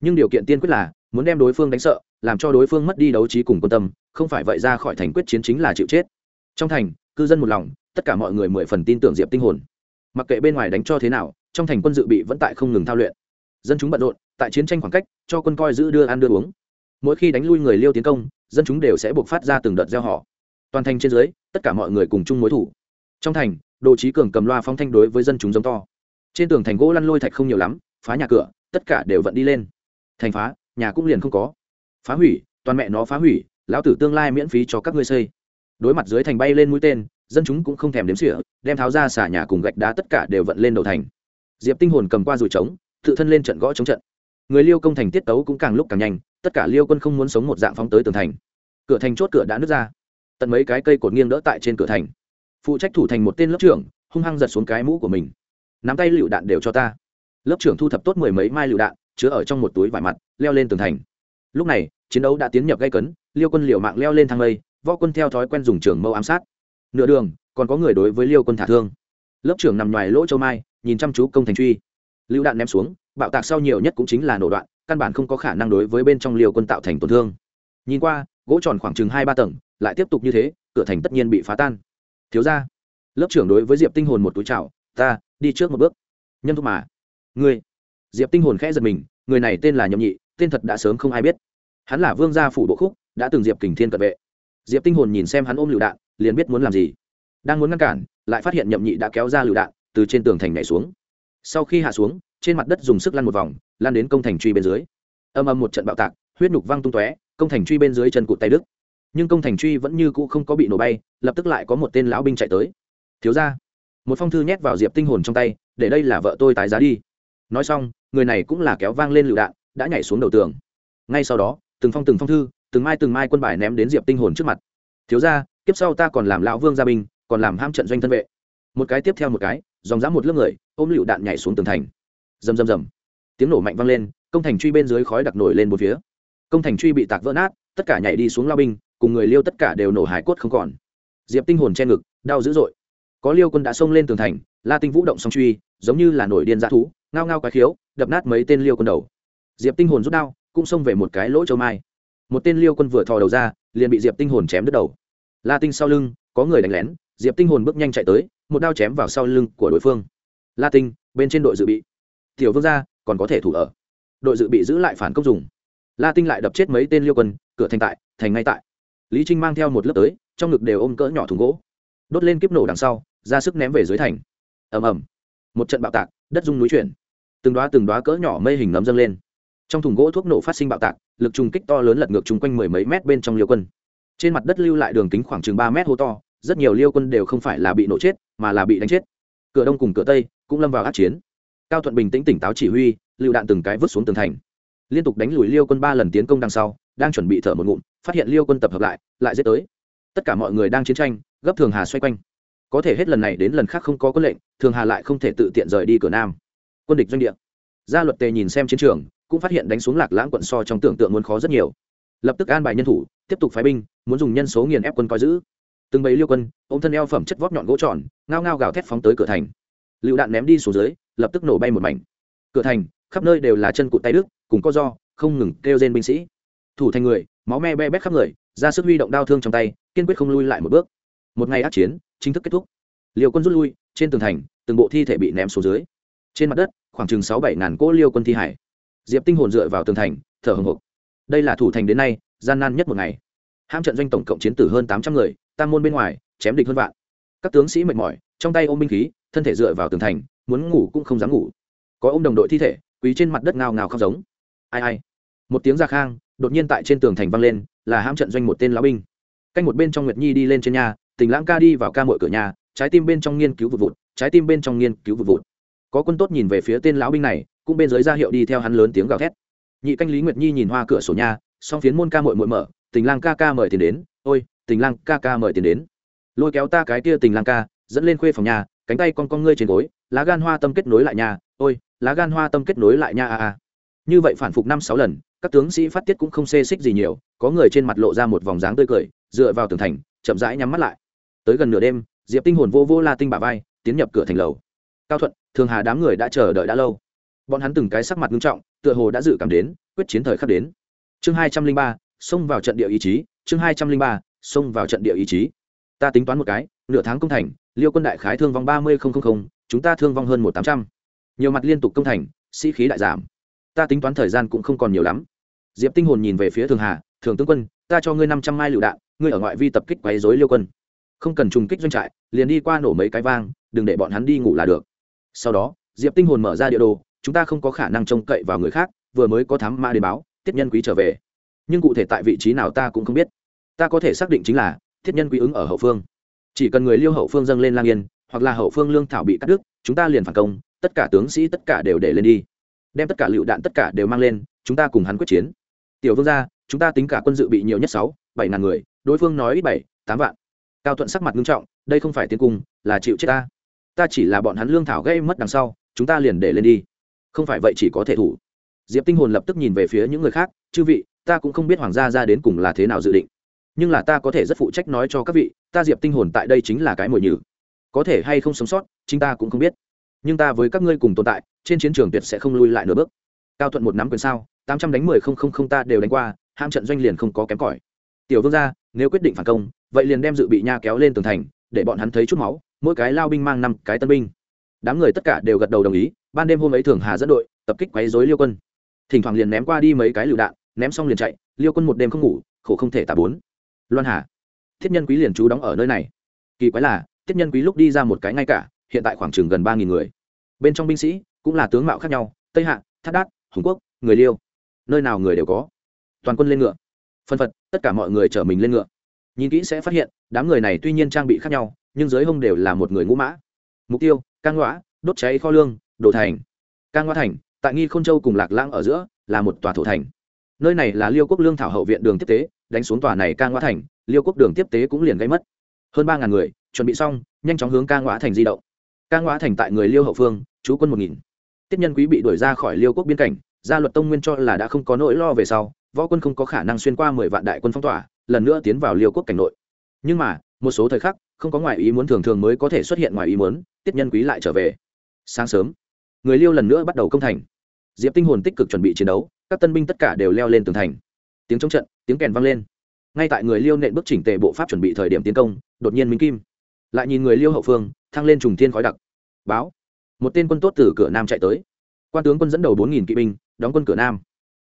Nhưng điều kiện tiên quyết là, muốn đem đối phương đánh sợ, làm cho đối phương mất đi đấu trí cùng quan tâm, không phải vậy ra khỏi thành quyết chiến chính là chịu chết. Trong thành, cư dân một lòng, tất cả mọi người mười phần tin tưởng diệp tinh hồn. Mặc kệ bên ngoài đánh cho thế nào trong thành quân dự bị vẫn tại không ngừng thao luyện. Dân chúng bận rộn, tại chiến tranh khoảng cách, cho quân coi giữ đưa ăn đưa uống. Mỗi khi đánh lui người liêu tiến công, dân chúng đều sẽ buộc phát ra từng đợt gieo họ. Toàn thành trên dưới, tất cả mọi người cùng chung mối thủ. Trong thành, đồ trí cường cầm loa phong thanh đối với dân chúng giống to. Trên tường thành gỗ lăn lôi thạch không nhiều lắm, phá nhà cửa, tất cả đều vẫn đi lên. Thành phá, nhà cũng liền không có. Phá hủy, toàn mẹ nó phá hủy, lão tử tương lai miễn phí cho các ngươi xây. Đối mặt dưới thành bay lên mũi tên, dân chúng cũng không thèm đếm xỉa, đem tháo ra xả nhà cùng gạch đá tất cả đều vận lên đầu thành diệp tinh hồn cầm qua rùi trống, tự thân lên trận gõ chống trận. Người liêu công thành tiết tấu cũng càng lúc càng nhanh, tất cả liêu quân không muốn sống một dạng phóng tới tường thành. Cửa thành chốt cửa đã nứt ra. Tận mấy cái cây cột nghiêng đỡ tại trên cửa thành. Phụ trách thủ thành một tên lớp trưởng, hung hăng giật xuống cái mũ của mình. Nắm tay lựu đạn đều cho ta. Lớp trưởng thu thập tốt mười mấy mai lựu đạn, chứa ở trong một túi vải mặt, leo lên tường thành. Lúc này, chiến đấu đã tiến nhập gây cấn, liêu quân liều mạng leo lên thang lây võ quân theo thói quen dùng trường mâu ám sát. Nửa đường, còn có người đối với liêu quân thả thương. Lớp trưởng nằm ngoài lỗ châu mai nhìn chăm chú công thành truy. Lựu đạn ném xuống, bạo tạc sau nhiều nhất cũng chính là nổ đoạn, căn bản không có khả năng đối với bên trong liều quân tạo thành tổn thương. Nhìn qua, gỗ tròn khoảng chừng hai ba tầng, lại tiếp tục như thế, cửa thành tất nhiên bị phá tan. Thiếu ra lớp trưởng đối với diệp tinh hồn một túi chào, ta, đi trước một bước. Nhân thúc mà. Người diệp tinh hồn khẽ giật mình, người này tên là nhậm nhị, tên thật đã sớm không ai biết. Hắn là vương gia phủ bộ khúc, đã từng diệp kình thiên cận vệ. Diệp tinh hồn nhìn xem hắn ôm lựu đạn, liền biết muốn làm gì. Đang muốn ngăn cản, lại phát hiện nhậm nhị đã kéo ra lựu đạn từ trên tường thành nhảy xuống. Sau khi hạ xuống, trên mặt đất dùng sức lăn một vòng lan đến công thành truy bên dưới. Âm âm một trận bạo tạc, huyết nhục văng tung tóe, công thành truy bên dưới chân cụt tay đức nhưng công thành truy vẫn như cũ không có bị nổ bay, lập tức lại có một tên lão binh chạy tới. Thiếu ra một phong thư nhét vào diệp tinh hồn trong tay, để đây là vợ tôi tái giá đi. Nói xong, người này cũng là kéo vang lên lựu đạn, đã nhảy xuống đầu tường. Ngay sau đó, từng phong từng phong thư, từng mai từng mai quân bài ném đến diệp tinh hồn trước mặt. Thiếu ra kiếp sau ta còn làm lão vương gia binh, còn làm ham trận doanh thân vệ. Một cái tiếp theo một cái dòng dã một lớp người, ôm lựu đạn nhảy xuống tường thành. Rầm rầm rầm. Tiếng nổ mạnh vang lên, công thành truy bên dưới khói đặc nổi lên một phía. Công thành truy bị tạc vỡ nát, tất cả nhảy đi xuống lao binh, cùng người liêu tất cả đều nổ hải cốt không còn. Diệp tinh hồn che ngực, đau dữ dội. Có liêu quân đã xông lên tường thành, la tinh vũ động song truy, giống như là nổi điên dã thú, ngao ngao cái khiếu, đập nát mấy tên liêu quân đầu. Diệp tinh hồn rút đao, cũng xông về một cái lỗ châu mai. Một tên liêu quân vừa thò đầu ra, liền bị diệp tinh hồn chém đứt đầu. La tinh sau lưng, có người đánh lén diệp tinh hồn bước nhanh chạy tới, một đao chém vào sau lưng của đối phương. La tinh, bên trên đội dự bị. Tiểu vương gia, còn có thể thủ ở. Đội dự bị giữ lại phản công dùng. La tinh lại đập chết mấy tên liêu quân, cửa thành tại, thành ngay tại. Lý trinh mang theo một lớp tới, trong ngực đều ôm cỡ nhỏ thùng gỗ. Đốt lên kiếp nổ đằng sau, ra sức ném về dưới thành. Ầm ầm. Một trận bạo tạc, đất rung núi chuyển. Từng đoá từng đoá cỡ nhỏ mây hình nấm dâng lên. Trong thùng gỗ thuốc nổ phát sinh bạo tạc, lực trùng kích to lớn lật ngược chung quanh mười mấy mét bên trong liêu quân. Trên mặt đất lưu lại đường kính khoảng chừng ba mét hô to rất nhiều liêu quân đều không phải là bị nổ chết, mà là bị đánh chết. Cửa đông cùng cửa tây cũng lâm vào át chiến. Cao thuận bình tĩnh tỉnh táo chỉ huy, lựu đạn từng cái vứt xuống tường thành. Liên tục đánh lùi liêu quân ba lần tiến công đằng sau, đang chuẩn bị thở một ngụm, phát hiện liêu quân tập hợp lại lại dễ tới. Tất cả mọi người đang chiến tranh, gấp thường hà xoay quanh. Có thể hết lần này đến lần khác không có quân lệnh, thường hà lại không thể tự tiện rời đi cửa nam. Quân địch doanh địa. Gia luật tề nhìn xem chiến trường, cũng phát hiện đánh xuống lạc lãng quận so trong tưởng tượng muốn khó rất nhiều. Lập tức an bài nhân thủ, tiếp tục phái binh, muốn dùng nhân số nghiền ép quân coi giữ từng bầy liêu quân, ôm thân eo phẩm chất vót nhọn gỗ tròn, ngao ngao gào thét phóng tới cửa thành. Lựu đạn ném đi xuống dưới, lập tức nổ bay một mảnh. Cửa thành, khắp nơi đều là chân cụt tay đức cùng co do, không ngừng kêu rên binh sĩ. Thủ thành người, máu me be bét khắp người, ra sức huy động đao thương trong tay, kiên quyết không lui lại một bước. Một ngày ác chiến, chính thức kết thúc. Liều quân rút lui, trên tường thành, từng bộ thi thể bị ném xuống dưới. Trên mặt đất, khoảng chừng sáu bảy ngàn cỗ liêu quân thi hải. Diệp tinh hồn dựa vào tường thành, thở hồng hộc. Đây là thủ thành đến nay, gian nan nhất một ngày. Ham trận doanh tổng cộng chiến tử hơn tám trăm người tam môn bên ngoài, chém địch hơn vạn. Các tướng sĩ mệt mỏi, trong tay ôm binh khí, thân thể dựa vào tường thành, muốn ngủ cũng không dám ngủ. Có ôm đồng đội thi thể quý trên mặt đất ngào ngào khóc giống. Ai ai. Một tiếng ra khang, đột nhiên tại trên tường thành vang lên, là hãm trận doanh một tên lão binh. Canh một bên trong nguyệt nhi đi lên trên nhà, tình lãng ca đi vào ca mội cửa nhà, trái tim bên trong nghiên cứu vụt vụt, trái tim bên trong nghiên cứu vụt vụt. Có quân tốt nhìn về phía tên lão binh này, cũng bên dưới ra hiệu đi theo hắn lớn tiếng gào thét. Nhị canh lý nguyệt nhi nhìn hoa cửa sổ nhà, song phiến môn ca mội mội mở, tình lang ca ca mời tiền đến, ôi tình lang ca ca mời tiền đến. Lôi kéo ta cái kia tình lang ca, dẫn lên khuê phòng nhà, cánh tay con con ngươi trên gối, lá gan hoa tâm kết nối lại nhà, ôi, lá gan hoa tâm kết nối lại nha a a. Như vậy phản phục năm sáu lần, các tướng sĩ phát tiết cũng không xê xích gì nhiều, có người trên mặt lộ ra một vòng dáng tươi cười, dựa vào tường thành, chậm rãi nhắm mắt lại. Tới gần nửa đêm, diệp tinh hồn vô vô la tinh bà vai, tiến nhập cửa thành lầu. Cao thuận, thường hà đám người đã chờ đợi đã lâu. Bọn hắn từng cái sắc mặt nghiêm trọng, tựa hồ đã dự cảm đến, quyết chiến thời khắc đến. Chương hai trăm linh ba, xông vào trận địa ý chí, chương hai trăm linh ba xông vào trận địa ý chí. Ta tính toán một cái, nửa tháng công thành, liêu quân đại khái thương vong ba mươi chúng ta thương vong hơn một tám trăm. Nhiều mặt liên tục công thành, sĩ khí đại giảm. Ta tính toán thời gian cũng không còn nhiều lắm. Diệp tinh hồn nhìn về phía thường hà, thường tướng quân, ta cho ngươi năm trăm mai lựu đạn, ngươi ở ngoại vi tập kích quấy dối liêu quân. Không cần trùng kích doanh trại, liền đi qua nổ mấy cái vang, đừng để bọn hắn đi ngủ là được. Sau đó, diệp tinh hồn mở ra địa đồ, chúng ta không có khả năng trông cậy vào người khác, vừa mới có thám ma đến báo, tiết nhân quý trở về. Nhưng cụ thể tại vị trí nào ta cũng không biết ta có thể xác định chính là, thiết nhân quý ứng ở hậu phương. Chỉ cần người liêu hậu phương dâng lên lang yên, hoặc là hậu phương lương thảo bị cắt đứt, chúng ta liền phản công, tất cả tướng sĩ tất cả đều để lên đi. Đem tất cả lựu đạn tất cả đều mang lên, chúng ta cùng hắn quyết chiến. Tiểu vương gia, chúng ta tính cả quân dự bị nhiều nhất sáu, bảy ngàn người, đối phương nói ít bảy, tám vạn. Cao thuận sắc mặt nghiêm trọng, đây không phải tiến cung, là chịu chết ta. Ta chỉ là bọn hắn lương thảo gây mất đằng sau, chúng ta liền để lên đi. Không phải vậy chỉ có thể thủ. Diệp tinh hồn lập tức nhìn về phía những người khác, chư vị, ta cũng không biết hoàng gia ra đến cùng là thế nào dự định nhưng là ta có thể rất phụ trách nói cho các vị, ta diệp tinh hồn tại đây chính là cái mồi nhử. Có thể hay không sống sót, chính ta cũng không biết. Nhưng ta với các ngươi cùng tồn tại, trên chiến trường tuyệt sẽ không lui lại nửa bước. Cao thuận một nắm quyền sao, tám trăm đánh mười không không không ta đều đánh qua, ham trận doanh liền không có kém cỏi. Tiểu vương gia, nếu quyết định phản công, vậy liền đem dự bị nha kéo lên tường thành, để bọn hắn thấy chút máu, mỗi cái lao binh mang năm cái tân binh. Đám người tất cả đều gật đầu đồng ý, ban đêm hôm ấy thường hà dẫn đội, tập kích quấy rối liêu quân. Thỉnh thoảng liền ném qua đi mấy cái lựu đạn, ném xong liền chạy, liêu quân một đêm không ngủ, khổ không thể tả bốn loan hà, thiết nhân quý liền trú đóng ở nơi này. Kỳ quái là, thiết nhân quý lúc đi ra một cái ngay cả, hiện tại khoảng chừng gần ba nghìn người. Bên trong binh sĩ cũng là tướng mạo khác nhau, tây hạ thắt đát, hùng quốc, người liêu. Nơi nào người đều có. Toàn quân lên ngựa. Phân phật, tất cả mọi người chở mình lên ngựa. Nhìn kỹ sẽ phát hiện, đám người này tuy nhiên trang bị khác nhau, nhưng dưới hông đều là một người ngũ mã. Mục tiêu can ngõa đốt cháy kho lương đồ thành. Can ngõa thành, tại nghi k h ô n châu cùng lạc lãng ở giữa, là một tòa thổ thành. Nơi này là liêu quốc lương thảo hậu viện đường tiếp tế đánh xuống tòa này ca ngõ thành, liêu quốc đường tiếp tế cũng liền gây mất. Hơn ba ngàn người, chuẩn bị xong, nhanh chóng hướng ca ngõ thành di động. Ca ngõ thành tại người liêu hậu phương chú quân một nghìn. Tiếp nhân quý bị đuổi ra khỏi liêu quốc biên cảnh, gia luật tông nguyên cho là đã không có nỗi lo về sau, võ quân không có khả năng xuyên qua mười vạn đại quân phong tỏa, lần nữa tiến vào liêu quốc cảnh nội. Nhưng mà, một số thời khắc, không có ngoại ý muốn thường thường mới có thể xuất hiện ngoài ý muốn, tiết nhân quý lại trở về. Sáng sớm, người liêu lần nữa bắt đầu công thành. Diệp tinh hồn tích cực chuẩn bị chiến đấu, các tân binh tất cả đều leo lên tường thành. Tiếng chống trận tiếng kèn vang lên. Ngay tại người liêu nện bước chỉnh tề bộ pháp chuẩn bị thời điểm tiến công, đột nhiên minh kim lại nhìn người liêu hậu phương, thăng lên trùng thiên khói đặc. Báo, một tên quân tốt từ cửa nam chạy tới. Quan tướng quân dẫn đầu bốn nghìn kỵ binh, đóng quân cửa nam.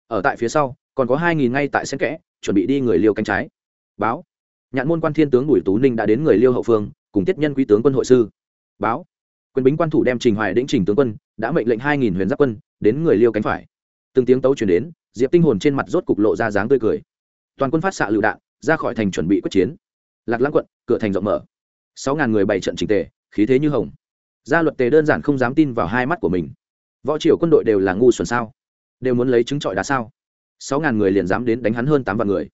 Ở tại phía sau, còn có hai nghìn ngay tại sen kẽ, chuẩn bị đi người liêu cánh trái. Báo, nhạn môn quan thiên tướng bùi tú ninh đã đến người liêu hậu phương, cùng tiết nhân quý tướng quân hội sư. Báo, quyền bính quan thủ đem trình hoài đĩnh trình tướng quân, đã mệnh lệnh hai nghìn huyền giáp quân, đến người liêu cánh phải. Từng tiếng tấu chuyển đến, diệp tinh hồn trên mặt rốt cục lộ ra dáng tươi cười toàn quân phát xạ lựu đạn, ra khỏi thành chuẩn bị quyết chiến. Lạc lãng quận, cửa thành rộng mở. Sáu ngàn người bày trận trình tề, khí thế như hồng. Gia luật tề đơn giản không dám tin vào hai mắt của mình. Võ triều quân đội đều là ngu xuẩn sao? Đều muốn lấy trứng trọi đá sao? Sáu ngàn người liền dám đến đánh hắn hơn tám vạn người.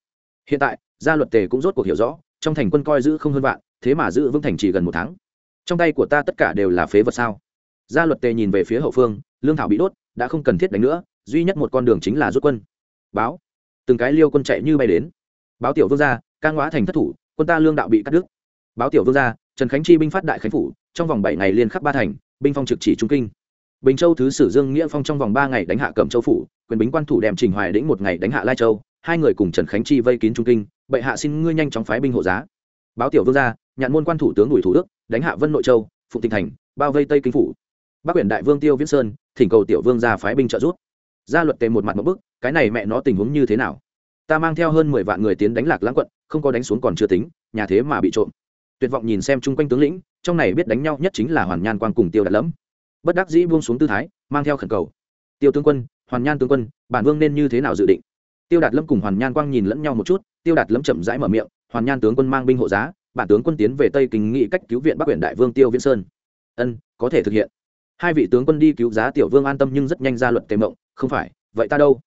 Hiện tại, gia luật tề cũng rốt cuộc hiểu rõ, trong thành quân coi giữ không hơn vạn, thế mà giữ vững thành chỉ gần một tháng. Trong tay của ta tất cả đều là phế vật sao? Gia luật tề nhìn về phía hậu phương, lương thảo bị đốt, đã không cần thiết đánh nữa, duy nhất một con đường chính là rút quân. Báo từng cái liêu quân chạy như bay đến. Báo tiểu vương gia, ca ngõ thành thất thủ, quân ta lương đạo bị cắt đứt. Báo tiểu vương gia, trần khánh chi binh phát đại khánh phủ, trong vòng bảy ngày liên khắp ba thành, binh phong trực chỉ trung kinh. Bình châu thứ sử dương nghĩa phong trong vòng ba ngày đánh hạ cẩm châu phủ, quyền bính quan thủ đem trình hoài đĩnh một ngày đánh hạ lai châu, hai người cùng trần khánh chi vây kín trung kinh, bệ hạ xin ngươi nhanh chóng phái binh hộ giá. Báo tiểu vương gia, nhạn môn quan thủ tướng đuổi thủ đức đánh hạ vân nội châu, phụng tinh thành, bao vây tây kinh phủ. Bắc huyện đại vương tiêu viễn sơn, thỉnh cầu tiểu vương gia phái binh trợ giúp gia luật tề một mặt một bức, cái này mẹ nó tình huống như thế nào? Ta mang theo hơn mười vạn người tiến đánh lạc lãng quận, không có đánh xuống còn chưa tính, nhà thế mà bị trộm. Tuyệt vọng nhìn xem chung quanh tướng lĩnh, trong này biết đánh nhau nhất chính là hoàn nhan quan cùng tiêu đạt lẫm. Bất đắc dĩ buông xuống tư thái, mang theo khẩn cầu. Tiêu tướng quân, hoàn nhan tướng quân, bản vương nên như thế nào dự định? Tiêu đạt lâm cùng hoàn nhan quang nhìn lẫn nhau một chút, tiêu đạt lâm chậm rãi mở miệng, hoàn nhan tướng quân mang binh hộ giá, bản tướng quân tiến về tây kinh nghị cách cứu viện bắc huyện đại vương tiêu viễn sơn. Ân, có thể thực hiện. Hai vị tướng quân đi cứu giá tiểu vương an tâm nhưng rất nhanh ra luật tề mộng không phải, vậy ta đâu?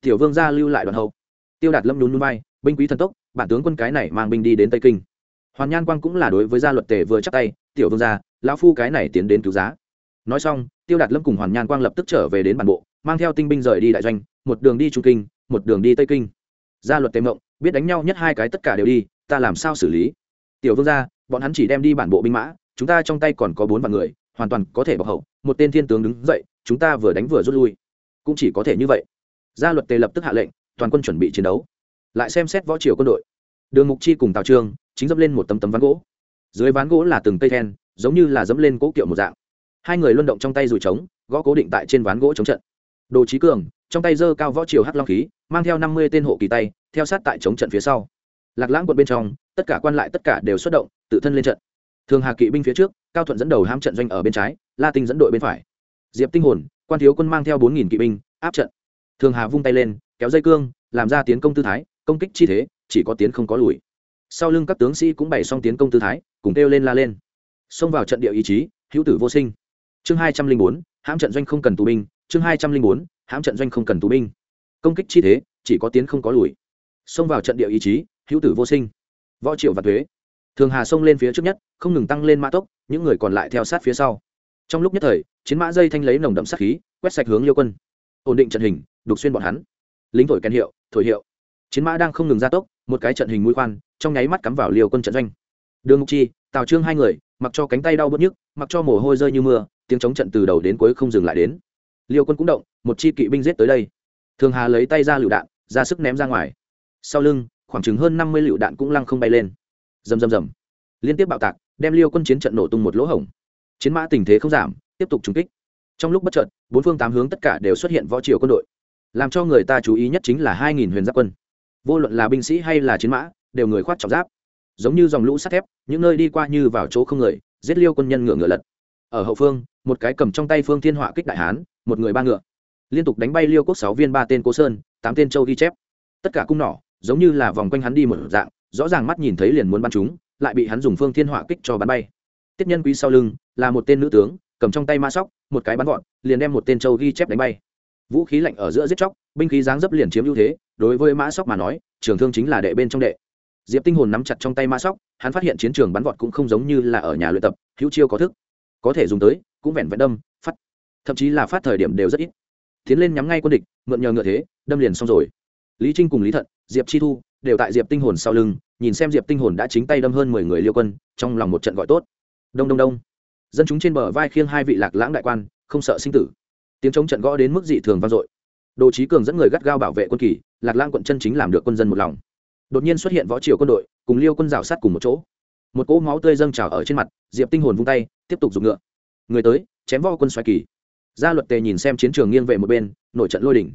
Tiểu vương gia lưu lại đoàn hậu. Tiêu đạt lâm nhún núi bay binh quý thần tốc, bản tướng quân cái này mang binh đi đến tây kinh. Hoàn nhan quang cũng là đối với gia luật tề vừa chắc tay, tiểu vương gia, lão phu cái này tiến đến cứu giá. Nói xong, tiêu đạt lâm cùng hoàn nhan quang lập tức trở về đến bản bộ, mang theo tinh binh rời đi đại doanh, một đường đi trung kinh, một đường đi tây kinh. Gia luật tề mộng, biết đánh nhau nhất hai cái tất cả đều đi, ta làm sao xử lý? Tiểu vương gia, bọn hắn chỉ đem đi bản bộ binh mã, chúng ta trong tay còn có bốn vạn người, hoàn toàn có thể bọc hậu, một tên thiên tướng đứng dậy, chúng ta vừa đánh vừa rút lui cũng chỉ có thể như vậy. Gia luật tề lập tức hạ lệnh, toàn quân chuẩn bị chiến đấu. Lại xem xét võ triều quân đội. Đường mục chi cùng tào trương chính dẫm lên một tấm tấm ván gỗ. Dưới ván gỗ là từng cây then, giống như là dẫm lên cỗ kiệu một dạng. Hai người luân động trong tay rùi trống, gõ cố định tại trên ván gỗ chống trận. Đồ trí cường, trong tay giơ cao võ triều hắc long khí, mang theo năm mươi tên hộ kỳ tay, theo sát tại chống trận phía sau. Lạc lãng quận bên trong, tất cả quan lại tất cả đều xuất động, tự thân lên trận. Thường hà kỵ binh phía trước, cao thuận dẫn đầu ham trận doanh ở bên trái, la tinh dẫn đội bên phải. Diệp tinh hồn quan thiếu quân mang theo bốn nghìn kỵ binh, áp trận. Thường hà vung tay lên, kéo dây cương, làm ra tiến công tư thái, công kích chi thế, chỉ có tiến không có lùi. Sau lưng các tướng sĩ cũng bày xong tiến công tư thái, cùng kêu lên la lên. Xông vào trận địa ý chí, hữu tử vô sinh. Chương hai trăm linh bốn, hãm trận doanh không cần tù binh, chương hai trăm linh bốn, hãm trận doanh không cần tù binh. Công kích chi thế, chỉ có tiến không có lùi. Xông vào trận địa ý chí, hữu tử vô sinh. Võ triệu và thuế thường hà xông lên phía trước nhất, không ngừng tăng lên mã tốc, những người còn lại theo sát phía sau trong lúc nhất thời, chiến mã dây thanh lấy nồng đậm sát khí, quét sạch hướng liêu quân. Ổn định trận hình, đục xuyên bọn hắn. Lính thổi kèn hiệu, thổi hiệu. Chiến mã đang không ngừng gia tốc, một cái trận hình mũi khoan, trong nháy mắt cắm vào liều quân trận doanh. Đường mục chi, tào trương hai người, mặc cho cánh tay đau bớt nhức, mặc cho mồ hôi rơi như mưa, tiếng chống trận từ đầu đến cuối không dừng lại đến. Liêu quân cũng động, một chi kỵ binh giết tới đây. Thường hà lấy tay ra lựu đạn, ra sức ném ra ngoài. Sau lưng, khoảng chừng hơn năm mươi lựu đạn cũng lăng không bay lên. Rầm rầm rầm. Liên tiếp bạo tạc, đem liêu quân chiến trận nổ tung một lỗ hổng chiến mã tình thế không giảm, tiếp tục trúng kích. Trong lúc bất chợt, bốn phương tám hướng tất cả đều xuất hiện võ triều quân đội. Làm cho người ta chú ý nhất chính là hai nghìn huyền giáp quân. Vô luận là binh sĩ hay là chiến mã, đều người khoác trọng giáp. Giống như dòng lũ sắt thép, những nơi đi qua như vào chỗ không người, giết liêu quân nhân ngựa ngựa lật. Ở hậu phương, một cái cầm trong tay phương thiên họa kích đại hán, một người ba ngựa. Liên tục đánh bay liêu quốc sáu viên ba tên cố sơn, tám tên châu ghi chép. Tất cả cung nỏ, giống như là vòng quanh hắn đi một dạng, rõ ràng mắt nhìn thấy liền muốn bắn chúng, lại bị hắn dùng phương thiên họa kích cho bắn bay tiết nhân quý sau lưng, là một tên nữ tướng, cầm trong tay ma sóc, một cái bắn gọn, liền đem một tên châu ghi chép đánh bay. Vũ khí lạnh ở giữa giết chóc, binh khí dáng dấp liền chiếm ưu thế, đối với mã sóc mà nói, trường thương chính là đệ bên trong đệ. Diệp tinh hồn nắm chặt trong tay mã sóc, hắn phát hiện chiến trường bắn vọt cũng không giống như là ở nhà luyện tập, hữu chiêu có thức. Có thể dùng tới, cũng vẹn vẹn đâm, phát. Thậm chí là phát thời điểm đều rất ít. Tiến lên nhắm ngay quân địch, mượn nhờ ngựa thế, đâm liền xong rồi. Lý trinh cùng lý thận, diệp chi thu, đều tại diệp tinh hồn sau lưng, nhìn xem diệp tinh hồn đã chính tay đâm hơn mười người liêu quân, trong lòng một trận gọi tốt đông đông đông. Dân chúng trên bờ vai khiêng hai vị lạc lãng đại quan, không sợ sinh tử. Tiếng chống trận gõ đến mức dị thường vang dội. Đồ trí cường dẫn người gắt gao bảo vệ quân kỳ, lạc lãng quận chân chính làm được quân dân một lòng. Đột nhiên xuất hiện võ triều quân đội, cùng liêu quân rào sát cùng một chỗ. Một cỗ máu tươi dâng trào ở trên mặt, diệp tinh hồn vung tay, tiếp tục dùng ngựa. Người tới, chém võ quân xoài kỳ. Gia luật tề nhìn xem chiến trường nghiêng về một bên nội trận lôi đỉnh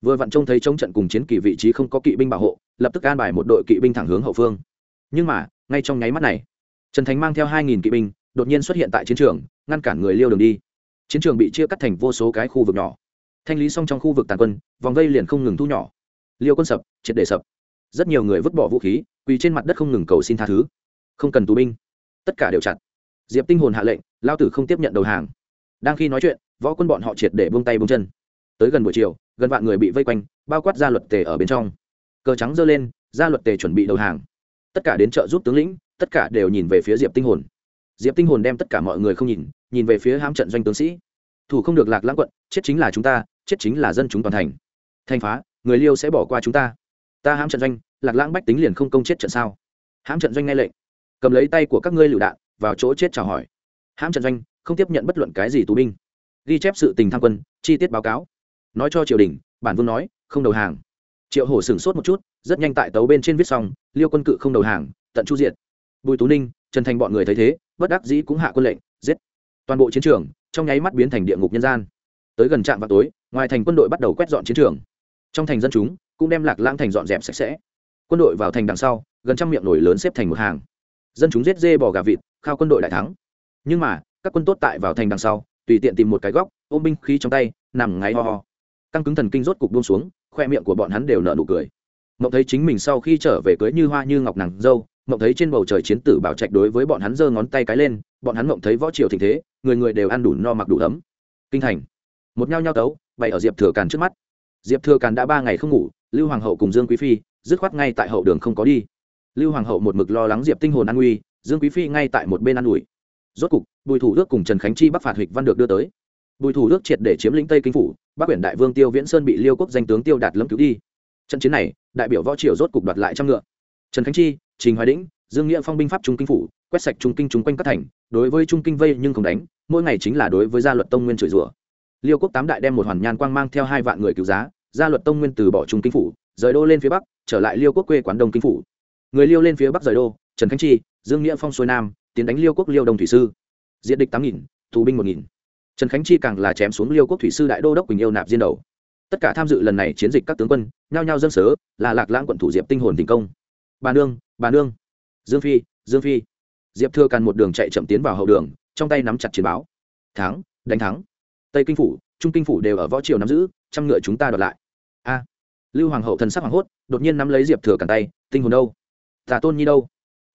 vừa vặn trông thấy chống trận cùng chiến kỳ vị trí không có kỵ binh bảo hộ, lập tức an bài một đội kỵ binh thẳng hướng hậu phương. Nhưng mà, ngay trong nháy mắt này trần thánh mang theo hai nghìn kỵ binh, đột nhiên xuất hiện tại chiến trường, ngăn cản người liêu đường đi. Chiến trường bị chia cắt thành vô số cái khu vực nhỏ. Thanh lý xong trong khu vực tàn quân, vòng vây liền không ngừng thu nhỏ. Liêu quân sập, triệt để sập. Rất nhiều người vứt bỏ vũ khí, quỳ trên mặt đất không ngừng cầu xin tha thứ. Không cần tù binh. Tất cả đều chặt. Diệp tinh hồn hạ lệnh, lao tử không tiếp nhận đầu hàng. Đang khi nói chuyện, võ quân bọn họ triệt để buông tay buông chân. Tới gần buổi chiều, gần vạn người bị vây quanh, bao quát gia luật tề ở bên trong. Cờ trắng giơ lên, gia luật tề chuẩn bị đầu hàng. Tất cả đến trợ giúp tướng lĩnh tất cả đều nhìn về phía diệp tinh hồn. Diệp tinh hồn đem tất cả mọi người không nhìn nhìn về phía hãm trận doanh tướng sĩ. Thủ không được lạc lãng quận, chết chính là chúng ta, chết chính là dân chúng toàn thành. Thành phá, người liêu sẽ bỏ qua chúng ta. Ta hãm trận doanh, lạc lãng bách tính liền không công chết trận sao? Hãm trận doanh nghe lệnh. Cầm lấy tay của các ngươi lựu đạn, vào chỗ chết chào hỏi. Hãm trận doanh, không tiếp nhận bất luận cái gì tù binh. Ghi chép sự tình tham quân, chi tiết báo cáo. Nói cho triều đình, bản vương nói, không đầu hàng. Triệu hổ sửng sốt một chút, rất nhanh tại tấu bên trên viết xong, liêu quân cự không đầu hàng, tận chu diệt bùi tú ninh, trần thành bọn người thấy thế, bất đắc dĩ cũng hạ quân lệnh, giết. Toàn bộ chiến trường, trong nháy mắt biến thành địa ngục nhân gian. Tới gần trạm vào tối, ngoài thành quân đội bắt đầu quét dọn chiến trường. Trong thành dân chúng cũng đem lạc lãng thành dọn dẹp sạch sẽ. Quân đội vào thành đằng sau, gần trăm miệng nổi lớn xếp thành một hàng. Dân chúng giết dê bò gà vịt, khao quân đội đại thắng. Nhưng mà, các quân tốt tại vào thành đằng sau, tùy tiện tìm một cái góc, ôm binh khí trong tay, nằm ngáy ho ho. Căng cứng thần kinh rốt cục buông xuống, khoe miệng của bọn hắn đều nở nụ cười. Mộng thấy chính mình sau khi trở về cưới như hoa như ngọc nàng dâu mộng thấy trên bầu trời chiến tử bảo trạch đối với bọn hắn giơ ngón tay cái lên, bọn hắn mộng thấy võ triều thịnh thế, người người đều ăn đủ no mặc đủ ấm. Kinh thành. Một nhao nhao tấu, bày ở diệp thừa càn trước mắt. Diệp thừa càn đã ba ngày không ngủ, lưu hoàng hậu cùng dương quý phi, dứt khoát ngay tại hậu đường không có đi. Lưu hoàng hậu một mực lo lắng diệp tinh hồn an nguy, dương quý phi ngay tại một bên an ủi. Rốt cục, bùi thủ đức cùng trần khánh chi bắc phạt hịch văn được đưa tới. Bùi thủ đức triệt để chiếm lĩnh tây kinh phủ, bắc quyển đại vương tiêu viễn sơn bị liêu quốc danh tướng tiêu đạt lâm cứu đi. Trận chiến này, đại biểu võ triều rốt cục đoạt lại trăm ngựa. Trần khánh chi trình hoài đĩnh, dương nghĩa phong binh pháp trung kinh phủ, quét sạch trung kinh chúng quanh các thành, đối với trung kinh vây nhưng không đánh, mỗi ngày chính là đối với gia luật tông nguyên chửi rủa. Liêu quốc tám đại đem một hoàn nhan quang mang theo hai vạn người cứu giá, gia luật tông nguyên từ bỏ trung kinh phủ, rời đô lên phía bắc, trở lại liêu quốc quê quán đông kinh phủ. Người liêu lên phía bắc rời đô, trần khánh chi, dương nghĩa phong xuôi nam, tiến đánh liêu quốc liêu đông thủy sư. Diện địch tám nghìn, tù binh một nghìn. Trần khánh chi càng là chém xuống liêu quốc thủy sư đại đô đốc quỳnh yêu nạp diên đầu. Tất cả tham dự lần này chiến dịch các tướng quân, nhao nhao dân sớ, là lạc lãng quận thủ diệp tinh hồn tình công. Bà nương bà nương. Dương phi dương phi. Diệp thừa càn một đường chạy chậm tiến vào hậu đường, trong tay nắm chặt chiến báo. Thắng, đánh thắng. Tây kinh phủ, trung kinh phủ đều ở võ triều nắm giữ, trăm ngựa chúng ta đoạt lại. A. Lưu hoàng hậu thần sắc hoàng hốt, đột nhiên nắm lấy diệp thừa càn tay, tinh hồn đâu? Tà tôn nhi đâu?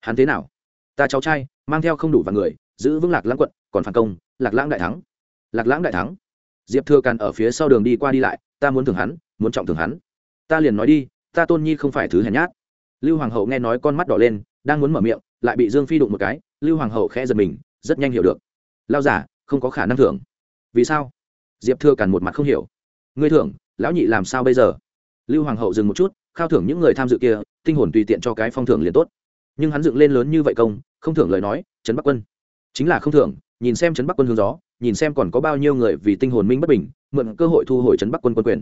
Hắn thế nào? Ta cháu trai, mang theo không đủ vài người, giữ vững lạc lãng quận, còn phản công, lạc lãng đại thắng. Lạc lãng đại thắng. Diệp thừa càn ở phía sau đường đi qua đi lại, ta muốn thường hắn, muốn trọng thường hắn. Ta liền nói đi, ta tôn nhi không phải thứ hèn nhát lưu hoàng hậu nghe nói con mắt đỏ lên, đang muốn mở miệng, lại bị dương phi đụng một cái, lưu hoàng hậu khẽ giật mình, rất nhanh hiểu được. Lao giả không có khả năng thưởng. Vì sao? Diệp thừa cản một mặt không hiểu. Ngươi thưởng, lão nhị làm sao bây giờ? Lưu hoàng hậu dừng một chút, khao thưởng những người tham dự kia, tinh hồn tùy tiện cho cái phong thưởng liền tốt. Nhưng hắn dựng lên lớn như vậy công, không thưởng lời nói, trấn bắc quân. Chính là không thưởng, nhìn xem trấn bắc quân hướng gió, nhìn xem còn có bao nhiêu người vì tinh hồn minh bất bình, mượn cơ hội thu hồi trấn bắc quân quân quyền.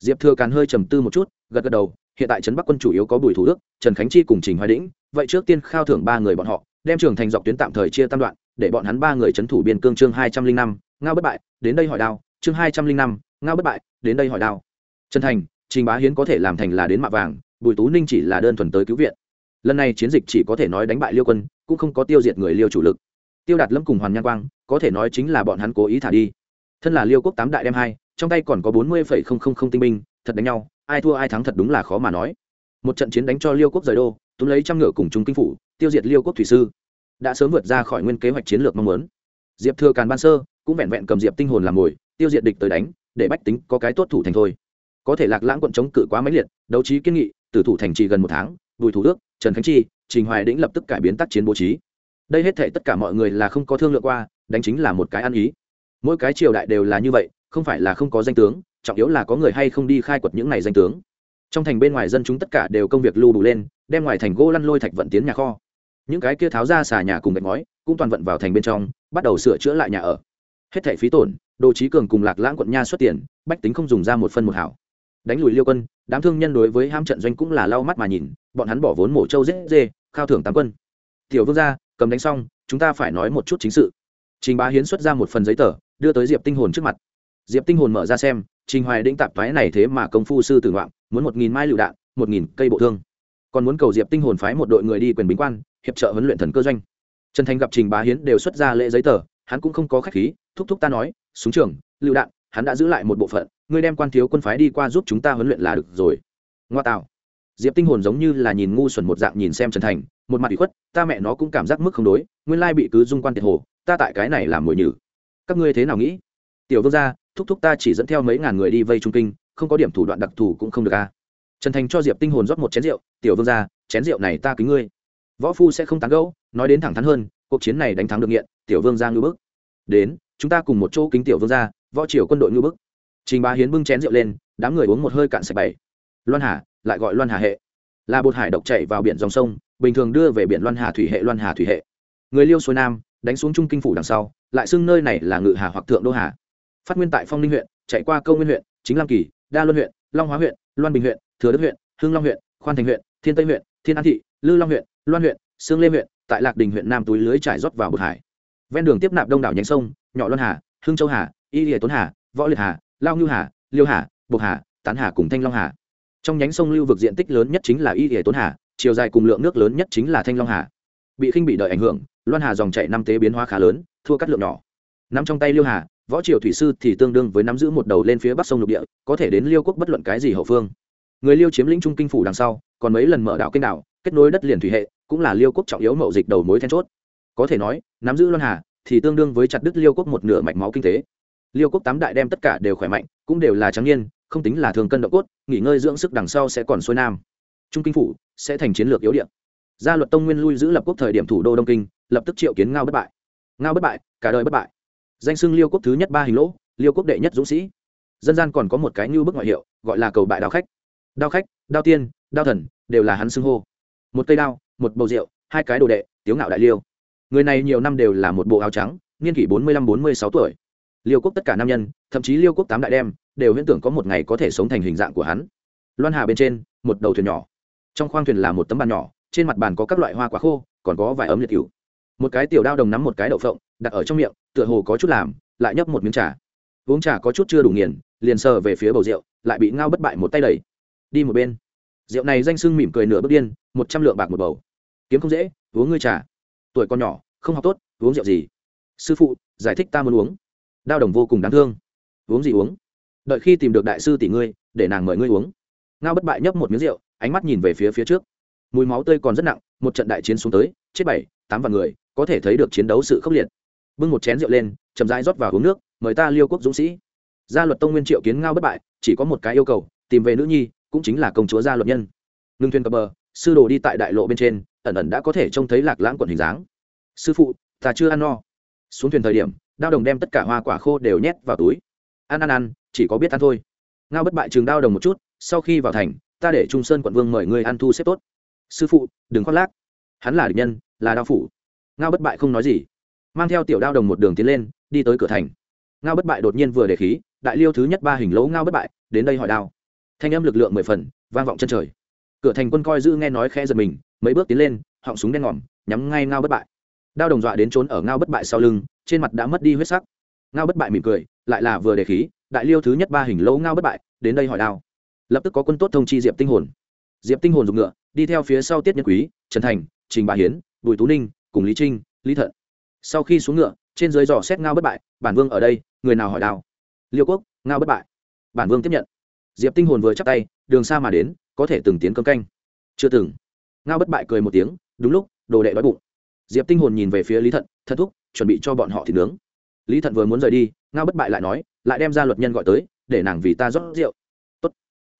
Diệp thừa càn hơi trầm tư một chút gật gật đầu, hiện tại trấn bắc quân chủ yếu có bùi thủ đức, trần khánh chi cùng trình hoài đĩnh, vậy trước tiên khao thưởng ba người bọn họ, đem trường thành dọc tuyến tạm thời chia tam đoạn, để bọn hắn ba người trấn thủ biên cương chương hai trăm linh năm, ngao bất bại, đến đây hỏi đao, chương hai trăm linh năm, ngao bất bại, đến đây hỏi đao. Trần thành, trình bá hiến có thể làm thành là đến mạ vàng, bùi tú ninh chỉ là đơn thuần tới cứu viện. Lần này chiến dịch chỉ có thể nói đánh bại liêu quân, cũng không có tiêu diệt người liêu chủ lực. Tiêu đạt lâm cùng hoàn nhan quang, có thể nói chính là bọn hắn cố ý thả đi. Thân là liêu quốc tám đại đem hai, trong tay còn có bốn mươi phẩy không không không tinh binh, thật đánh nhau ai thua ai thắng thật đúng là khó mà nói. Một trận chiến đánh cho liêu quốc rời đô, túm lấy trăm ngựa cùng chúng kinh phủ, tiêu diệt liêu quốc thủy sư. Đã sớm vượt ra khỏi nguyên kế hoạch chiến lược mong muốn. Diệp thừa càn ban sơ, cũng vẹn vẹn cầm diệp tinh hồn làm mồi, tiêu diệt địch tới đánh, để bách tính có cái tốt thủ thành thôi. Có thể lạc lãng quận chống cự quá mãnh liệt, đấu trí kiên nghị, tử thủ thành trì gần một tháng, bùi thủ đức trần khánh chi, trình hoài đĩnh lập tức cải biến tác chiến bố trí. Đây hết thể tất cả mọi người là không có thương lượng qua, đánh chính là một cái ăn ý. Mỗi cái triều đại đều là như vậy, không phải là không có danh tướng trọng yếu là có người hay không đi khai quật những này danh tướng. Trong thành bên ngoài dân chúng tất cả đều công việc lưu đủ lên, đem ngoài thành gỗ lăn lôi thạch vận tiến nhà kho. Những cái kia tháo ra xà nhà cùng gạch ngói, cũng toàn vận vào thành bên trong, bắt đầu sửa chữa lại nhà ở. Hết thẻ phí tổn, đồ trí cường cùng lạc lãng quận nha xuất tiền, bách tính không dùng ra một phân một hảo. Đánh lùi liêu quân, đám thương nhân đối với ham trận doanh cũng là lau mắt mà nhìn, bọn hắn bỏ vốn mổ trâu dễ dê, khao thưởng tám quân. Tiểu vương gia, cầm đánh xong, chúng ta phải nói một chút chính sự. Trình bá hiến xuất ra một phần giấy tờ, đưa tới diệp tinh hồn trước mặt. Diệp tinh hồn mở ra xem trình hoài đĩnh tạp thoái này thế mà công phu sư tử ngoạm muốn một nghìn mai lựu đạn, một nghìn cây bộ thương. Còn muốn cầu diệp tinh hồn phái một đội người đi quyền bính quan, hiệp trợ huấn luyện thần cơ doanh. Trần thành gặp trình bá hiến đều xuất ra lễ giấy tờ, hắn cũng không có khách khí, thúc thúc ta nói, súng trường, lựu đạn, hắn đã giữ lại một bộ phận, ngươi đem quan thiếu quân phái đi qua giúp chúng ta huấn luyện là được rồi. Ngoa tạo. Diệp tinh hồn giống như là nhìn ngu xuẩn một dạng nhìn xem trần thành, một mặt bị khuất, ta mẹ nó cũng cảm giác mức không đối, nguyên lai bị cứ dung quan tiệt hồ, ta tại cái này làm mồi nhử. Các ngươi thế nào nghĩ? Tiểu vương gia thúc thúc ta chỉ dẫn theo mấy ngàn người đi vây trung kinh, không có điểm thủ đoạn đặc thù cũng không được a trần thành cho diệp tinh hồn rót một chén rượu, tiểu vương gia, chén rượu này ta kính ngươi. Võ phu sẽ không tán gẫu, nói đến thẳng thắn hơn, cuộc chiến này đánh thắng được nghiện, tiểu vương gia ngư bức. Đến, chúng ta cùng một chỗ kính tiểu vương gia, võ triều quân đội ngư bức. Trình bá hiến bưng chén rượu lên, đám người uống một hơi cạn sạch bảy loan hà, lại gọi loan hà hệ. Là bột hải độc chảy vào biển dòng sông, bình thường đưa về biển loan hà thủy hệ, loan hà thủy hệ. Người liêu xuôi nam, đánh xuống trung kinh phủ đằng sau, lại xưng nơi này là ngự hà hoặc thượng đô hà phát nguyên tại phong ninh huyện, chạy qua câu nguyên huyện, chính lam kỳ, đa luân huyện, long hóa huyện, loan bình huyện, thừa đức huyện, hưng long huyện, khoan thành huyện, thiên tây huyện, thiên an thị, lư long huyện, loan huyện, sương lê huyện, tại lạc đình huyện nam túi lưới trải rót vào bột hải. Ven đường tiếp nạp đông đảo nhánh sông, nhỏ loan hà hương châu hà, y hiệ tốn hà, võ liệt hà, lao ngưu hà, liêu hà, bộc hà, tán hà cùng thanh long hà. Trong nhánh sông lưu vực diện tích lớn nhất chính là y hiệ tốn hà, chiều dài cùng lượng nước lớn nhất chính là thanh long hà. Bị khinh bị đợi ảnh hưởng, loan hà dòng chảy năm tế biến hóa khá lớn, thua cắt lượng nhỏ. Nắm trong tay liêu hà võ triều thủy sư thì tương đương với nắm giữ một đầu lên phía bắc sông lục địa, có thể đến liêu quốc bất luận cái gì hậu phương. Người liêu chiếm lĩnh trung kinh phủ đằng sau, còn mấy lần mở đảo kênh đảo, kết nối đất liền thủy hệ, cũng là liêu quốc trọng yếu mậu dịch đầu mối then chốt. Có thể nói, nắm giữ loan hà thì tương đương với chặt đứt liêu quốc một nửa mạch máu kinh tế. Liêu quốc tám đại đem tất cả đều khỏe mạnh, cũng đều là trắng niên, không tính là thường cân độ cốt, nghỉ ngơi dưỡng sức đằng sau sẽ còn xuôi nam. Trung kinh phủ sẽ thành chiến lược yếu điện gia luật tông nguyên lui giữ lập quốc thời điểm thủ đô đông kinh, lập tức triệu kiến ngao bất bại. Ngao bất bại, cả đời bất bại danh xưng liêu quốc thứ nhất ba hình lỗ, liêu quốc đệ nhất dũng sĩ. Dân gian còn có một cái như bức ngoại hiệu, gọi là cầu bại đao khách. Đao khách, đao tiên, đao thần, đều là hắn xưng hô. Một cây đao, một bầu rượu, hai cái đồ đệ, tiếu ngạo đại liêu. Người này nhiều năm đều là một bộ áo trắng, niên kỷ bốn mươi lăm bốn mươi sáu tuổi. Liêu quốc tất cả nam nhân, thậm chí liêu quốc tám đại đem, đều huyễn tưởng có một ngày có thể sống thành hình dạng của hắn. Loan hà bên trên, một đầu thuyền nhỏ. Trong khoang thuyền là một tấm bàn nhỏ, trên mặt bàn có các loại hoa quả khô, còn có vài ấm liệt cựu một cái tiểu đao đồng nắm một cái đậu phộng, đặt ở trong miệng, tựa hồ có chút làm, lại nhấp một miếng trà. Uống trà có chút chưa đủ nghiền, liền sờ về phía bầu rượu, lại bị ngao bất bại một tay đẩy. Đi một bên. Rượu này danh sưng mỉm cười nửa bước điên, một trăm lượng bạc một bầu. Kiếm không dễ, uống ngươi trà. Tuổi con nhỏ, không học tốt, uống rượu gì? Sư phụ, giải thích ta muốn uống. Đao đồng vô cùng đáng thương. Uống gì uống? Đợi khi tìm được đại sư tỷ ngươi, để nàng mời ngươi uống. Ngao bất bại nhấp một miếng rượu, ánh mắt nhìn về phía phía trước. Mùi máu tươi còn rất nặng, một trận đại chiến xuống tới, chết bảy, tám vạn người có thể thấy được chiến đấu sự khốc liệt. Bưng một chén rượu lên, chậm rãi rót vào uống nước, mời ta liêu quốc dũng sĩ. Gia luật tông nguyên triệu kiến ngao bất bại, chỉ có một cái yêu cầu, tìm về nữ nhi, cũng chính là công chúa gia luật nhân. Ngưng thuyền cập bờ, sư đồ đi tại đại lộ bên trên, ẩn ẩn đã có thể trông thấy lạc lãng quận hình dáng. Sư phụ, ta chưa ăn no. Xuống thuyền thời điểm, đao đồng đem tất cả hoa quả khô đều nhét vào túi. Ăn ăn ăn, chỉ có biết ăn thôi. Ngao bất bại trường đao đồng một chút, sau khi vào thành, ta để trung sơn quận vương mời ngươi ăn thu xếp tốt. Sư phụ, đừng khoác lác. Hắn là địch nhân, là đao phủ ngao bất bại không nói gì. Mang theo tiểu đao đồng một đường tiến lên, đi tới cửa thành. Ngao bất bại đột nhiên vừa để khí, đại liêu thứ nhất ba hình lỗ ngao bất bại, đến đây hỏi đao. Thanh âm lực lượng mười phần, vang vọng chân trời. Cửa thành quân coi giữ nghe nói khẽ giật mình, mấy bước tiến lên, họng súng đen ngòm, nhắm ngay ngao bất bại. Đao đồng dọa đến trốn ở ngao bất bại sau lưng, trên mặt đã mất đi huyết sắc. Ngao bất bại mỉm cười, lại là vừa để khí, đại liêu thứ nhất ba hình lỗ ngao bất bại, đến đây hỏi đao. Lập tức có quân tốt thông chi diệp tinh hồn. Diệp tinh hồn dùng ngựa, đi theo phía sau tiết nhân quý, trần thành, trình bà hiến, bùi tú ninh cùng lý trinh, lý thận sau khi xuống ngựa, trên dưới dò xét ngao bất bại, bản vương ở đây, người nào hỏi đào? liêu quốc, ngao bất bại. Bản vương tiếp nhận. Diệp tinh hồn vừa chắc tay, đường xa mà đến, có thể từng tiến cơm canh. Chưa từng. Ngao bất bại cười một tiếng, đúng lúc, đồ đệ đói bụng. Diệp tinh hồn nhìn về phía lý thận thận thúc, chuẩn bị cho bọn họ thịt nướng. Lý thận vừa muốn rời đi, ngao bất bại lại nói, lại đem ra luật nhân gọi tới, để nàng vì ta rót rượu. Tốt.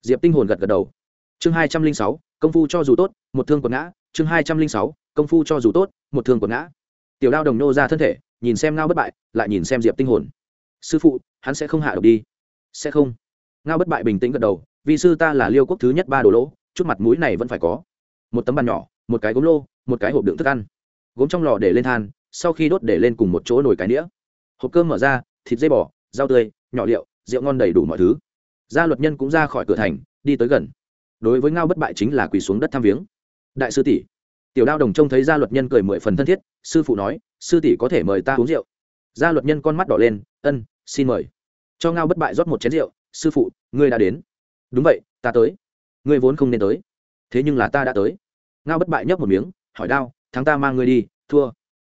diệp tinh hồn gật gật đầu. Chương hai trăm linh sáu, công phu cho dù tốt, một thương quần ngã. Chương hai trăm linh sáu công phu cho dù tốt, một thương quần ngã. Tiểu đao đồng nô ra thân thể, nhìn xem ngao bất bại, lại nhìn xem diệp tinh hồn. Sư phụ, hắn sẽ không hạ độc đi. Sẽ không. Ngao bất bại bình tĩnh gật đầu vì sư ta là liêu quốc thứ nhất ba đồ lỗ, chút mặt mũi này vẫn phải có. Một tấm bàn nhỏ, một cái gốm lô, một cái hộp đựng thức ăn. Gốm trong lò để lên than, sau khi đốt để lên cùng một chỗ nồi cái đĩa hộp cơm mở ra, thịt dây bò, rau tươi, nhỏ liệu, rượu ngon đầy đủ mọi thứ. Gia luật nhân cũng ra khỏi cửa thành, đi tới gần. Đối với ngao bất bại chính là quỳ xuống đất tham viếng. Đại sư tỷ tiểu đao đồng trông thấy gia luật nhân cười mười phần thân thiết, sư phụ nói, sư tỷ có thể mời ta uống rượu. Gia luật nhân con mắt đỏ lên, ân, xin mời. Cho ngao bất bại rót một chén rượu, sư phụ, ngươi đã đến. Đúng vậy, ta tới. Ngươi vốn không nên tới. Thế nhưng là ta đã tới. Ngao bất bại nhấp một miếng, hỏi đao, thắng ta mang ngươi đi, thua.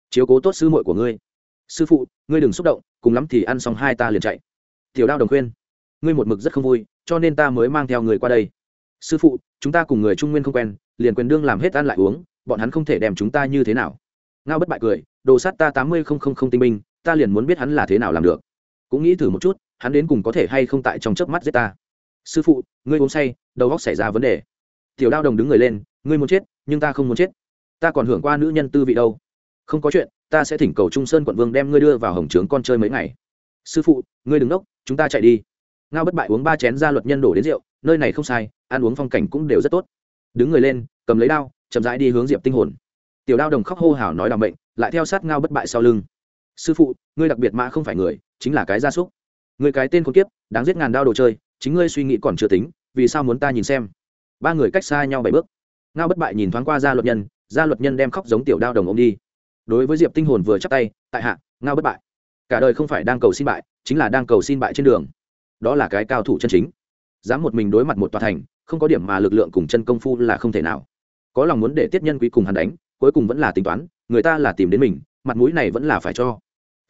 Chiếu cố tốt sư muội của ngươi. Sư phụ, ngươi đừng xúc động, cùng lắm thì ăn xong hai ta liền chạy. Tiểu đao đồng khuyên, ngươi một mực rất không vui, cho nên ta mới mang theo người qua đây. Sư phụ, chúng ta cùng người trung nguyên không quen, liền quyền đương làm hết ăn lại uống bọn hắn không thể đem chúng ta như thế nào. Ngao bất bại cười, đồ sát ta tám mươi không không không tinh binh, ta liền muốn biết hắn là thế nào làm được. Cũng nghĩ thử một chút, hắn đến cùng có thể hay không tại trong chớp mắt giết ta. Sư phụ, ngươi uống say, đầu góc xảy ra vấn đề. Tiểu đao đồng đứng người lên, ngươi muốn chết, nhưng ta không muốn chết. Ta còn hưởng qua nữ nhân tư vị đâu. Không có chuyện, ta sẽ thỉnh cầu trung sơn quận vương đem ngươi đưa vào hồng trướng con chơi mấy ngày. Sư phụ, ngươi đừng đốc, chúng ta chạy đi. Ngao bất bại uống ba chén ra luật nhân đổ đến rượu, nơi này không sai, ăn uống phong cảnh cũng đều rất tốt. Đứng người lên, cầm lấy đao chậm rãi đi hướng diệp tinh hồn. Tiểu đao đồng khóc hô hào nói đ bệnh lại theo sát ngao bất bại sau lưng. Sư phụ, ngươi đặc biệt mã không phải người, chính là cái gia súc. Người cái tên con kiếp, đáng giết ngàn đao đồ chơi, chính ngươi suy nghĩ còn chưa tính, vì sao muốn ta nhìn xem? Ba người cách xa nhau bảy bước. Ngao bất bại nhìn thoáng qua gia luật nhân, gia luật nhân đem khóc giống tiểu đao đồng ông đi. Đối với diệp tinh hồn vừa chắp tay, tại hạ, ngao bất bại. Cả đời không phải đang cầu xin bại, chính là đang cầu xin bại trên đường. Đó là cái cao thủ chân chính. Dám một mình đối mặt một tòa thành, không có điểm mà lực lượng cùng chân công phu là không thể nào có lòng muốn để tiết nhân quý cùng hắn đánh, cuối cùng vẫn là tính toán, người ta là tìm đến mình, mặt mũi này vẫn là phải cho.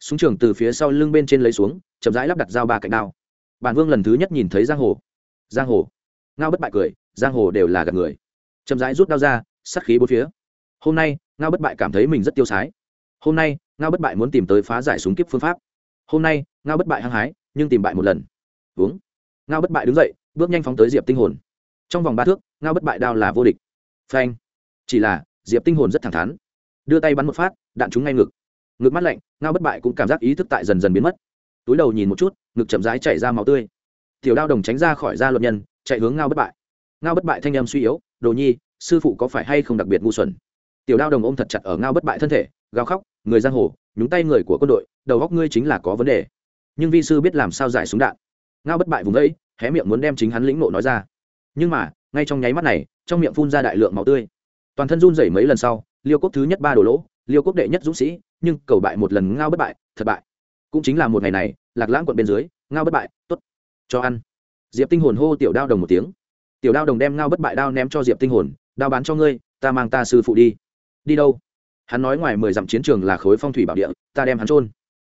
Súng trường từ phía sau lưng bên trên lấy xuống, chậm rãi lắp đặt dao ba cạnh đao. Bản vương lần thứ nhất nhìn thấy giang hồ. Giang hồ. Ngao bất bại cười, giang hồ đều là gặp người. Chậm rãi rút đao ra sắt khí bốn phía. Hôm nay, ngao bất bại cảm thấy mình rất tiêu sái. Hôm nay, ngao bất bại muốn tìm tới phá giải súng kiếp phương pháp. Hôm nay, ngao bất bại hăng hái, nhưng tìm bại một lần. Uống ngao bất bại đứng dậy, bước nhanh phóng tới diệp tinh hồn. Trong vòng ba thước, ngao bất bại đao là vô địch phanh. Chỉ là, diệp tinh hồn rất thẳng thắn. Đưa tay bắn một phát, đạn trúng ngay ngực. Ngực mắt lạnh, ngao bất bại cũng cảm giác ý thức tại dần dần biến mất. Túi đầu nhìn một chút, ngực chậm rãi chảy ra máu tươi. Tiểu đao đồng tránh ra khỏi gia luật nhân, chạy hướng ngao bất bại. Ngao bất bại thanh em suy yếu, đồ nhi, sư phụ có phải hay không đặc biệt ngu xuẩn? Tiểu đao đồng ôm thật chặt ở ngao bất bại thân thể, gào khóc, người giang hồ, nhúng tay người của quân đội, đầu góc ngươi chính là có vấn đề. Nhưng vi sư biết làm sao giải súng đạn. Ngao bất bại vùng ấy hé miệng muốn đem chính hắn lĩnh nộ nói ra. Nhưng mà, ngay trong nháy mắt này trong miệng phun ra đại lượng máu tươi. Toàn thân run rẩy mấy lần sau, liêu quốc thứ nhất ba đồ lỗ, liêu quốc đệ nhất dũng sĩ, nhưng cầu bại một lần ngao bất bại thất bại. Cũng chính là một ngày này, lạc lãng quận bên dưới, ngao bất bại t ố t cho ăn. Diệp tinh hồn hô tiểu đao đồng một tiếng. Tiểu đao đồng đem ngao bất bại đao ném cho diệp tinh hồn, đao bán cho ngươi, ta mang ta sư phụ đi. Đi đâu? Hắn nói ngoài mười dặm chiến trường là khối phong thủy bảo địa, ta đem hắn trôn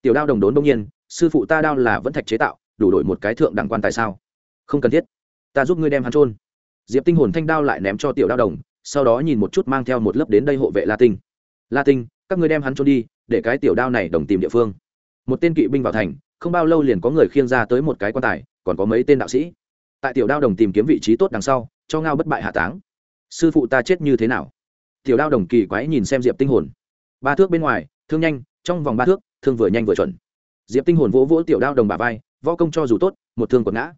tiểu đao đồng đốn đông nhiên, sư phụ ta đao là vẫn thạch chế tạo, đủ đổi một cái thượng đẳng quan tại sao? Không cần thiết, ta giúp ngươi đem hắn trôn diệp tinh hồn thanh đao lại ném cho tiểu đao đồng, sau đó nhìn một chút mang theo một lớp đến đây hộ vệ la tinh. La tinh, các ngươi đem hắn trốn đi, để cái tiểu đao này đồng tìm địa phương. Một tên kỵ binh vào thành, không bao lâu liền có người khiêng ra tới một cái quan tài, còn có mấy tên đạo sĩ. Tại tiểu đao đồng tìm kiếm vị trí tốt đằng sau, cho ngao bất bại hạ táng. Sư phụ ta chết như thế nào? Tiểu đao đồng kỳ quái nhìn xem diệp tinh hồn. Ba thước bên ngoài, thương nhanh, trong vòng ba thước, thương vừa nhanh vừa chuẩn. Diệp tinh hồn vỗ vỗ tiểu đao đồng bà vai, võ công cho dù tốt, một thương quật ngã.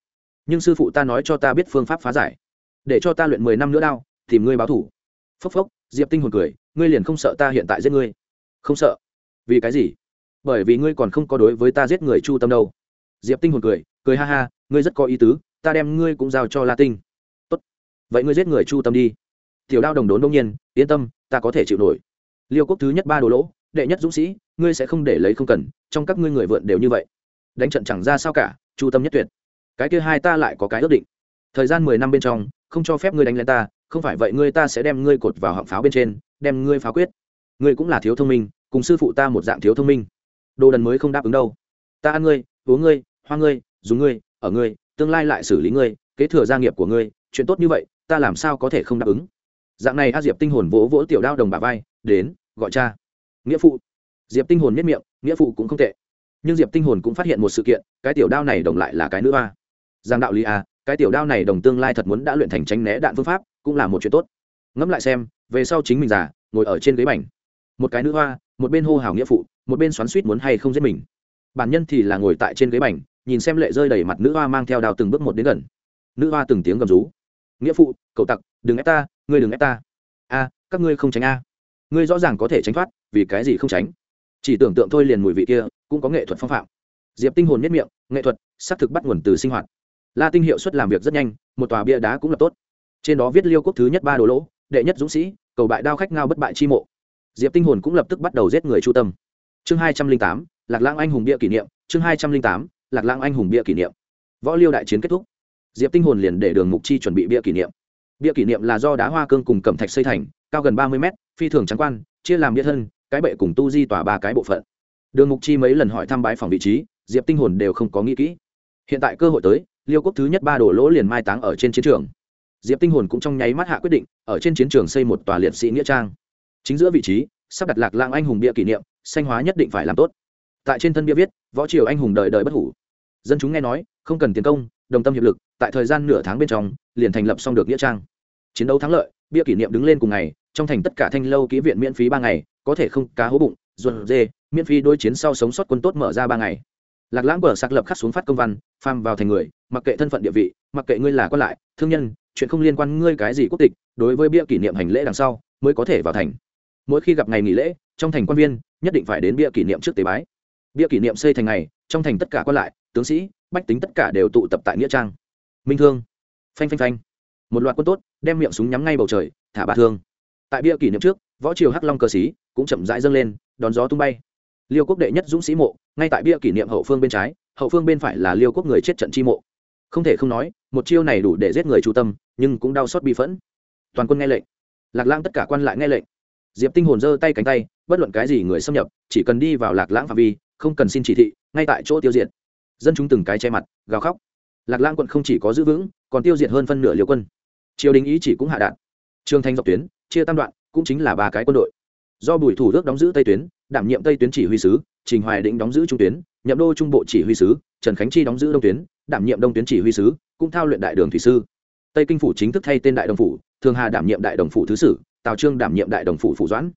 Nhưng sư phụ ta nói cho ta biết phương pháp phá giải để cho ta luyện mười năm nữa đao, tìm ngươi báo thủ. Phốc phốc, diệp tinh hồn cười, ngươi liền không sợ ta hiện tại giết ngươi? Không sợ. Vì cái gì? Bởi vì ngươi còn không có đối với ta giết người chu tâm đâu. Diệp tinh hồn cười cười ha ha, ngươi rất có ý tứ, ta đem ngươi cũng giao cho la tinh. Tốt. vậy ngươi giết người chu tâm đi. Tiểu đao đồng đốn đông nhiên, yên tâm, ta có thể chịu nổi. Liêu quốc thứ nhất ba đồ lỗ, đệ nhất dũng sĩ, ngươi sẽ không để lấy không cần, trong các ngươi người vượn đều như vậy. Đánh trận chẳng ra sao cả, chu tâm nhất tuyệt. Cái kia hai ta lại có cái ước định. Thời gian mười năm bên trong không cho phép ngươi đánh lên ta, không phải vậy ngươi ta sẽ đem ngươi cột vào họng pháo bên trên, đem ngươi pháo quyết. Ngươi cũng là thiếu thông minh, cùng sư phụ ta một dạng thiếu thông minh. Đồ đần mới không đáp ứng đâu. Ta ăn ngươi, uống ngươi, hoa ngươi, dùng ngươi, ở ngươi, tương lai lại xử lý ngươi, kế thừa gia nghiệp của ngươi, chuyện tốt như vậy, ta làm sao có thể không đáp ứng? Dạng này a diệp tinh hồn vỗ vỗ tiểu đao đồng bà vai, đến, gọi cha. Nghĩa phụ. Diệp tinh hồn nhất miệng, nghĩa phụ cũng không tệ. Nhưng diệp tinh hồn cũng phát hiện một sự kiện, cái tiểu đao này đồng lại là cái nữ a. Giang đạo lý a cái tiểu đao này đồng tương lai thật muốn đã luyện thành tránh né đạn phương pháp, cũng là một chuyện tốt. Ngẫm lại xem, về sau chính mình già, ngồi ở trên ghế bành. Một cái nữ hoa, một bên hô hào nghĩa phụ, một bên xoắn suýt muốn hay không giết mình. Bản nhân thì là ngồi tại trên ghế bành, nhìn xem lệ rơi đầy mặt nữ hoa mang theo đào từng bước một đến gần. Nữ hoa từng tiếng gầm rú. Nghĩa phụ, cậu tặc, đừng ép ta, ngươi đừng ép ta. A, các ngươi không tránh a. Ngươi rõ ràng có thể tránh thoát, vì cái gì không tránh? Chỉ tưởng tượng thôi liền mùi vị kia, cũng có nghệ thuật phong phạm. Diệp tinh hồn nhất miệng, nghệ thuật, xác thực bắt nguồn từ sinh hoạt la tinh hiệu suất làm việc rất nhanh, một tòa bia đá cũng là tốt. Trên đó viết liêu quốc thứ nhất ba đồ lỗ, đệ nhất dũng sĩ, cầu bại đao khách ngao bất bại chi mộ. Diệp tinh hồn cũng lập tức bắt đầu giết người chu tâm. Chương hai trăm linh tám, lạc lãng anh hùng bia kỷ niệm, chương hai trăm linh tám, lạc lãng anh hùng bia kỷ niệm. Võ liêu đại chiến kết thúc. Diệp tinh hồn liền để đường mục chi chuẩn bị bia kỷ niệm. Bia kỷ niệm là do đá hoa cương cùng cẩm thạch xây thành, cao gần ba mươi mét, phi thường trắng quan, chia làm bia thân, cái bệ cùng tu di tỏa ba cái bộ phận. Đường mục chi mấy lần hỏi thăm bái phòng vị trí, diệp tinh hồn đều không có nghĩ kỹ. Hiện tại cơ hội tới liêu quốc thứ nhất ba đổ lỗ liền mai táng ở trên chiến trường. Diệp tinh hồn cũng trong nháy mắt hạ quyết định, ở trên chiến trường xây một tòa liệt sĩ nghĩa trang. Chính giữa vị trí, sắp đặt lạc lang anh hùng bia kỷ niệm, xanh hóa nhất định phải làm tốt. Tại trên thân bia viết, võ triều anh hùng đời đời bất hủ. Dân chúng nghe nói, không cần tiền công, đồng tâm hiệp lực, tại thời gian nửa tháng bên trong, liền thành lập xong được nghĩa trang. Chiến đấu thắng lợi, bia kỷ niệm đứng lên cùng ngày, trong thành tất cả thanh lâu ký viện miễn phí ba ngày, có thể không cá hố bụng, ruột dê miễn phí đối chiến sau sống sót quân tốt mở ra ba ngày lạc lãng bờ sạc lập khắc xuống phát công văn pham vào thành người, mặc kệ thân phận địa vị, mặc kệ ngươi là quan lại, thương nhân, chuyện không liên quan ngươi cái gì quốc tịch, đối với bia kỷ niệm hành lễ đằng sau, mới có thể vào thành. Mỗi khi gặp ngày nghỉ lễ, trong thành quan viên nhất định phải đến bia kỷ niệm trước tế bái. Bia kỷ niệm xây thành ngày, trong thành tất cả quan lại, tướng sĩ, bách tính tất cả đều tụ tập tại nghĩa trang. Minh thương. Phanh phanh phanh. Một loạt quân tốt đem miệng súng nhắm ngay bầu trời, thả ba thương. Tại bia kỷ niệm trước, võ triều hắc long cờ xí cũng chậm rãi dâng lên, đón gió tung bay liêu quốc đệ nhất dũng sĩ mộ, ngay tại bia kỷ niệm hậu phương bên trái, hậu phương bên phải là liêu quốc người chết trận chi mộ. Không thể không nói, một chiêu này đủ để giết người chu tâm, nhưng cũng đau xót bi phẫn. Toàn quân nghe lệnh. Lạc lang tất cả quan lại nghe lệnh. Diệp tinh hồn giơ tay cánh tay, bất luận cái gì người xâm nhập, chỉ cần đi vào lạc lãng phạm vi, không cần xin chỉ thị, ngay tại chỗ tiêu diệt. Dân chúng từng cái che mặt, gào khóc. Lạc lãng quận không chỉ có giữ vững, còn tiêu diệt hơn phân nửa liều quân. Triều đình ý chỉ cũng hạ đạn. Trương thanh dọc tuyến, chia tam đoạn, cũng chính là ba cái quân đội. Do bùi thủ đức đóng giữ tây tuyến đảm nhiệm tây tuyến chỉ huy sứ, trình hoài định đóng giữ trung tuyến, nhậm đô trung bộ chỉ huy sứ, trần khánh chi đóng giữ đông tuyến, đảm nhiệm đông tuyến chỉ huy sứ, cũng thao luyện đại đường thủy sư. Tây kinh phủ chính thức thay tên đại đồng phủ, thường hà đảm nhiệm đại đồng phủ thứ sử, tào trương đảm nhiệm đại đồng phủ phủ doãn.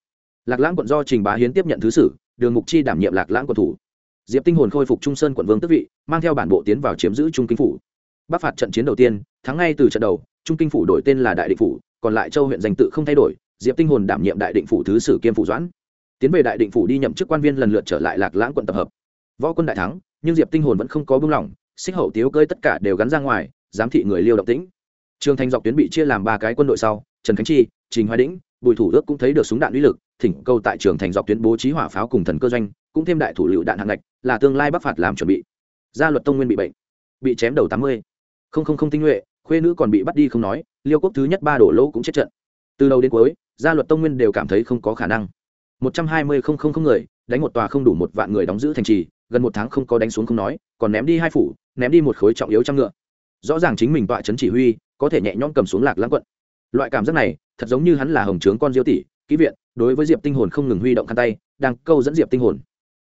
Lạc lãng quận do trình bá hiến tiếp nhận thứ sử, đường mục chi đảm nhiệm lạc lãng quận thủ. Diệp tinh hồn khôi phục trung sơn quận vương tước vị, mang theo bản bộ tiến vào chiếm giữ trung kinh phủ. Bắc phạt trận chiến đầu tiên, thắng ngay từ trận đầu, trung kinh phủ đổi tên là đại định phủ, còn lại châu huyện danh tự không thay đổi, diệp tinh hồn đảm nhiệm đại định phủ thứ sử kiêm phủ doãn tiến về đại định phủ đi nhậm chức quan viên lần lượt trở lại lạc lãng quận tập hợp. Võ quân đại thắng, nhưng diệp tinh hồn vẫn không có buông lỏng, xích hậu tiếu cơi tất cả đều gắn ra ngoài, giám thị người liêu động tĩnh. Trường thành dọc tuyến bị chia làm ba cái quân đội sau, trần khánh chi, trình hoài đĩnh, bùi thủ ước cũng thấy được súng đạn uy lực, thỉnh cầu tại trường thành dọc tuyến bố trí hỏa pháo cùng thần cơ doanh, cũng thêm đại thủ lựu đạn hạng ngạch, là tương lai bắc phạt làm chuẩn bị. Gia luật tông nguyên bị bệnh, bị chém đầu tám mươi. Không không không tinh nhuệ, khuê nữ còn bị bắt đi không nói, liêu quốc thứ nhất ba đổ lỗ cũng chết trận. Từ đầu đến cuối, gia luật tông nguyên đều cảm thấy không có khả năng một trăm hai mươi không không không người, đánh một tòa không đủ một vạn người đóng giữ thành trì, gần một tháng không có đánh xuống không nói, còn ném đi hai phủ, ném đi một khối trọng yếu trăm ngựa. Rõ ràng chính mình tọa trấn chỉ huy, có thể nhẹ nhõm cầm xuống lạc lãng quận. Loại cảm giác này, thật giống như hắn là hồng trướng con diêu tỷ, ký viện, đối với diệp tinh hồn không ngừng huy động khăn tay, đang câu dẫn diệp tinh hồn.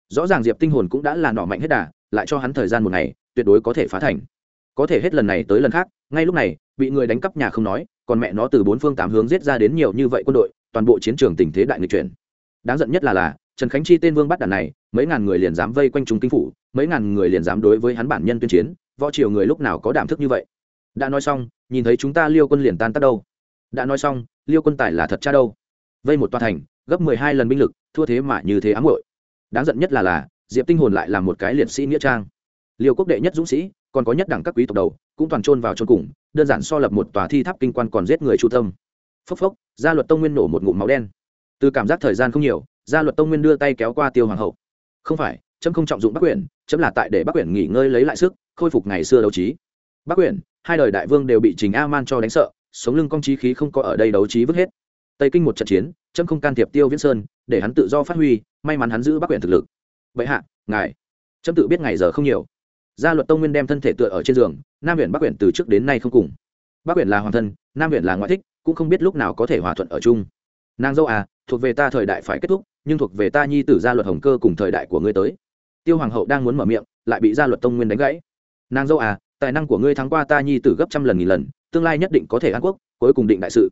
Rõ ràng diệp tinh hồn cũng đã là nỏ mạnh hết đà, lại cho hắn thời gian một ngày, tuyệt đối có thể phá thành. Có thể hết lần này tới lần khác, ngay lúc này, bị người đánh cắp nhà không nói, còn mẹ nó từ bốn phương tám hướng giết ra đến nhiều như vậy quân đội, toàn bộ chiến trường tình thế đại nghịch chuyển đáng giận nhất là là, trần khánh chi tên vương bắt đàn này, mấy ngàn người liền dám vây quanh chúng kinh phủ, mấy ngàn người liền dám đối với hắn bản nhân tuyên chiến, võ triều người lúc nào có đảm thức như vậy? Đã nói xong, nhìn thấy chúng ta liêu quân liền tan tác đâu? Đã nói xong, liêu quân tài là thật cha đâu? Vây một toa thành, gấp mười hai lần binh lực, thua thế mà như thế ám hội đáng giận nhất là là, diệp tinh hồn lại là một cái liệt sĩ nghĩa trang. Liêu quốc đệ nhất dũng sĩ, còn có nhất đẳng các quý tộc đầu, cũng toàn trôn vào chôn cùng, đơn giản so lập một tòa thi tháp kinh quan còn giết người chu tâm. Phốc phốc, gia luật tông nguyên nổ một ngụm máu đen từ cảm giác thời gian không nhiều, gia luật tông nguyên đưa tay kéo qua tiêu hoàng hậu. Không phải trâm không trọng dụng bắc quyển trâm là tại để bắc quyển nghỉ ngơi lấy lại sức, khôi phục ngày xưa đấu trí. Bắc quyển hai đời đại vương đều bị trình a man cho đánh sợ, sống lưng công trí khí không có ở đây đấu trí vứt hết. Tây kinh một trận chiến trâm không can thiệp tiêu viễn sơn, để hắn tự do phát huy, may mắn hắn giữ bắc quyển thực lực. Vậy hạ, ngài. Trâm tự biết ngày giờ không nhiều. Gia luật tông nguyên đem thân thể tựa ở trên giường, nam huyện bắc quyển từ trước đến nay không cùng. Bắc quyển là hoàng thân, nam huyện là ngoại thích, cũng không biết lúc nào có thể hòa thuận ở chung. Nàng dâu à thuộc về ta thời đại phải kết thúc, nhưng thuộc về ta nhi tử gia luật hồng cơ cùng thời đại của ngươi tới. Tiêu hoàng hậu đang muốn mở miệng, lại bị gia luật tông nguyên đánh gãy. Nàng dâu à tài năng của ngươi thắng qua ta nhi tử gấp trăm lần nghìn lần, tương lai nhất định có thể an quốc, cuối cùng định đại sự.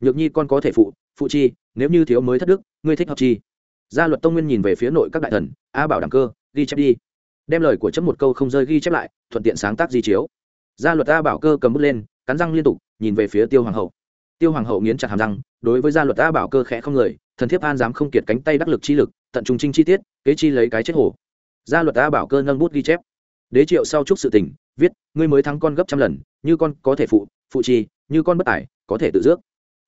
Nhược nhi con có thể phụ phụ chi, nếu như thiếu mới thất đức, ngươi thích học chi. Gia luật tông nguyên nhìn về phía nội các đại thần, a bảo đẳng cơ, ghi chép đi. Đem lời của chấm một câu không rơi ghi chép lại, thuận tiện sáng tác di chiếu. Gia luật a bảo cơ cầm bút lên, cắn răng liên tục, nhìn về phía tiêu hoàng hậu tiêu hoàng hậu nghiến chặt hàm răng, đối với gia luật a bảo cơ khẽ không người, thần thiếp an dám không kiệt cánh tay đắc lực chi lực, tận trung trinh chi tiết, kế chi lấy cái chết hổ. Gia luật a bảo cơ nâng bút ghi chép. Đế triệu sau chúc sự tình, viết, ngươi mới thắng con gấp trăm lần, như con có thể phụ phụ chi như con bất tài, có thể tự dước.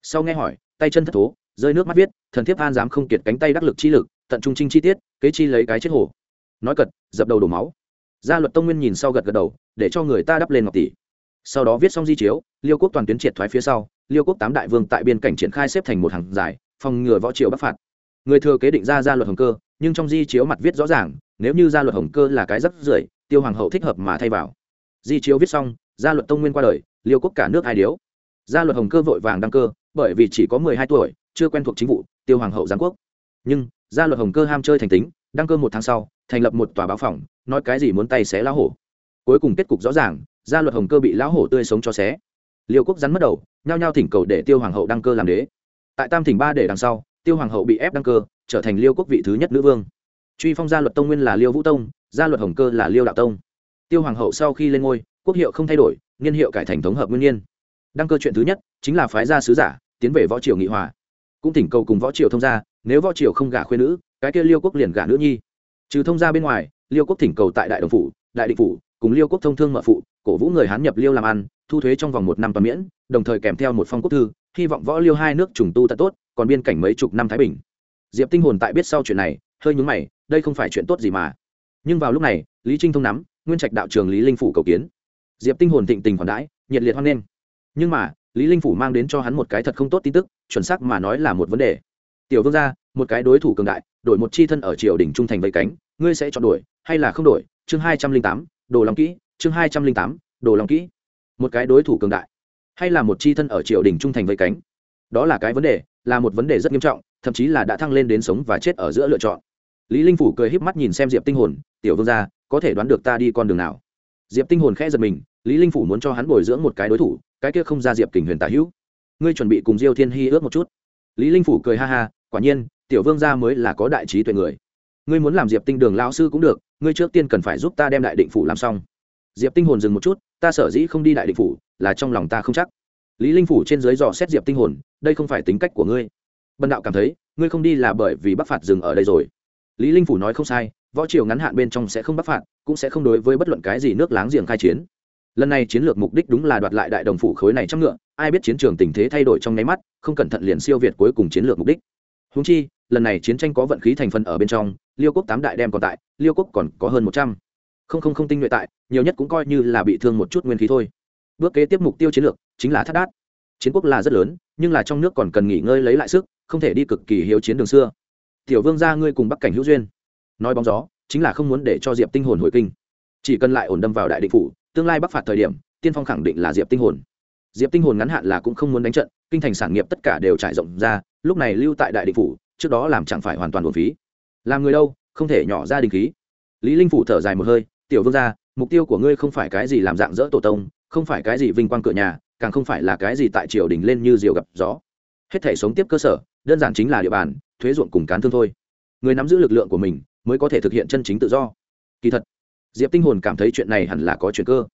Sau nghe hỏi, tay chân thất thố, rơi nước mắt viết, thần thiếp an dám không kiệt cánh tay đắc lực chi lực, tận trung trinh chi tiết, kế chi lấy cái chết hổ. Nói cật, dập đầu đổ máu. Gia luật tông nguyên nhìn sau gật gật đầu, để cho người ta đắp lên ngọc tỷ sau đó viết xong di chiếu, liêu quốc toàn tuyến triệt thoái phía sau, liêu quốc tám đại vương tại biên cảnh triển khai xếp thành một hàng dài, phòng ngừa võ triều bắc phạt. Người thừa kế định ra gia luật hồng cơ, nhưng trong di chiếu mặt viết rõ ràng, nếu như gia luật hồng cơ là cái rất rưởi, tiêu hoàng hậu thích hợp mà thay vào. Di chiếu viết xong gia luật tông nguyên qua đời, liêu quốc cả nước ai điếu. Gia luật hồng cơ vội vàng đăng cơ, bởi vì chỉ có mười hai tuổi, chưa quen thuộc chính vụ, tiêu hoàng hậu giáng quốc. Nhưng gia luật hồng cơ ham chơi thành tính, đăng cơ một tháng sau, thành lập một tòa báo phòng, nói cái gì muốn tay xé lá hổ. Cuối cùng kết cục rõ ràng gia luật hồng cơ bị lão hổ tươi sống cho xé. Liêu quốc rắn mất đầu, nhao nhao thỉnh cầu để tiêu hoàng hậu đăng cơ làm đế. Tại tam thỉnh ba để đằng sau, tiêu hoàng hậu bị ép đăng cơ, trở thành liêu quốc vị thứ nhất nữ vương. Truy phong gia luật tông nguyên là liêu vũ tông gia luật hồng cơ là liêu đạo tông. Tiêu hoàng hậu sau khi lên ngôi, quốc hiệu không thay đổi, niên hiệu cải thành thống hợp nguyên nhiên đăng cơ chuyện thứ nhất chính là phái gia sứ giả, tiến về võ triều nghị hòa. Cũng thỉnh cầu cùng võ triều thông gia, nếu võ triều không gả khuyên nữ, cái kia liêu quốc liền gả nữ nhi. Trừ thông gia bên ngoài, liêu quốc thỉnh cầu tại đại đồng phủ, đại định phủ cùng liêu quốc thông thương mở phụ, cổ vũ người hán nhập liêu làm ăn, thu thuế trong vòng một năm toàn miễn, đồng thời kèm theo một phong quốc thư, hy vọng võ liêu hai nước trùng tu tận tốt, còn biên cảnh mấy chục năm thái bình. Diệp tinh hồn tại biết sau chuyện này, hơi nhúng mày, đây không phải chuyện tốt gì mà. Nhưng vào lúc này, lý trinh thông nắm, nguyên trạch đạo trường lý linh phủ cầu kiến. Diệp tinh hồn thịnh tình khoản đãi, nhiệt liệt hoan nghênh. Nhưng mà, lý linh phủ mang đến cho hắn một cái thật không tốt tin tức, chuẩn xác mà nói là một vấn đề. Tiểu vương gia, một cái đối thủ cường đại, đổi một chi thân ở triều đỉnh trung thành vây cánh, ngươi sẽ chọn đổi, hay là không đổi? Chương hai trăm linh tám đồ lòng kỹ, chương hai trăm linh tám, đồ lòng kỹ. Một cái đối thủ cường đại. Hay là một chi thân ở triều đình trung thành vây cánh. Đó là cái vấn đề, là một vấn đề rất nghiêm trọng, thậm chí là đã thăng lên đến sống và chết ở giữa lựa chọn. Lý linh phủ cười híp mắt nhìn xem diệp tinh hồn, tiểu vương gia, có thể đoán được ta đi con đường nào? Diệp tinh hồn khẽ giật mình, lý linh phủ muốn cho hắn bồi dưỡng một cái đối thủ, cái kia không ra diệp kình huyền tả hữu. Ngươi chuẩn bị cùng diêu thiên hy ước một chút. Lý linh phủ cười ha ha, quả nhiên, tiểu vương gia mới là có đại trí tuệ người. Ngươi muốn làm diệp tinh đường lão sư cũng được ngươi trước tiên cần phải giúp ta đem đại định phủ làm xong. Diệp tinh hồn dừng một chút, ta sở dĩ không đi đại định phủ, là trong lòng ta không chắc. Lý linh phủ trên dưới dò xét diệp tinh hồn, đây không phải tính cách của ngươi. Bần đạo cảm thấy, ngươi không đi là bởi vì bắc phạt dừng ở đây rồi. Lý linh phủ nói không sai, võ triều ngắn hạn bên trong sẽ không bắc phạt, cũng sẽ không đối với bất luận cái gì nước láng giềng khai chiến. Lần này chiến lược mục đích đúng là đoạt lại đại đồng phủ khối này trăm ngựa, ai biết chiến trường tình thế thay đổi trong nháy mắt, không cẩn thận liền siêu việt cuối cùng chiến lược mục đích. Húng chi lần này chiến tranh có vận khí thành phần ở bên trong, liêu quốc tám đại đem còn tại, liêu quốc còn có hơn một trăm. Không không không tinh nhuệ tại, nhiều nhất cũng coi như là bị thương một chút nguyên khí thôi. Bước kế tiếp mục tiêu chiến lược chính là thắt đát. Chiến quốc là rất lớn, nhưng là trong nước còn cần nghỉ ngơi lấy lại sức, không thể đi cực kỳ hiếu chiến đường xưa. Tiểu vương gia ngươi cùng bắc cảnh hữu duyên. Nói bóng gió, chính là không muốn để cho diệp tinh hồn hồi kinh. Chỉ cần lại ổn đâm vào đại định phủ, tương lai bắc phạt thời điểm, tiên phong khẳng định là diệp tinh hồn. Diệp tinh hồn ngắn hạn là cũng không muốn đánh trận, kinh thành sản nghiệp tất cả đều trải rộng ra, lúc này lưu tại đại định phủ trước đó làm chẳng phải hoàn toàn buồn phí. Làm người đâu, không thể nhỏ ra đình khí. Lý linh phủ thở dài một hơi, tiểu vương gia, mục tiêu của ngươi không phải cái gì làm dạng dỡ tổ tông, không phải cái gì vinh quang cửa nhà, càng không phải là cái gì tại triều đình lên như diều gặp gió. Hết thể sống tiếp cơ sở, đơn giản chính là địa bàn, thuế ruộng cùng cán thương thôi. Người nắm giữ lực lượng của mình, mới có thể thực hiện chân chính tự do. Kỳ thật, diệp tinh hồn cảm thấy chuyện này hẳn là có chuyện cơ.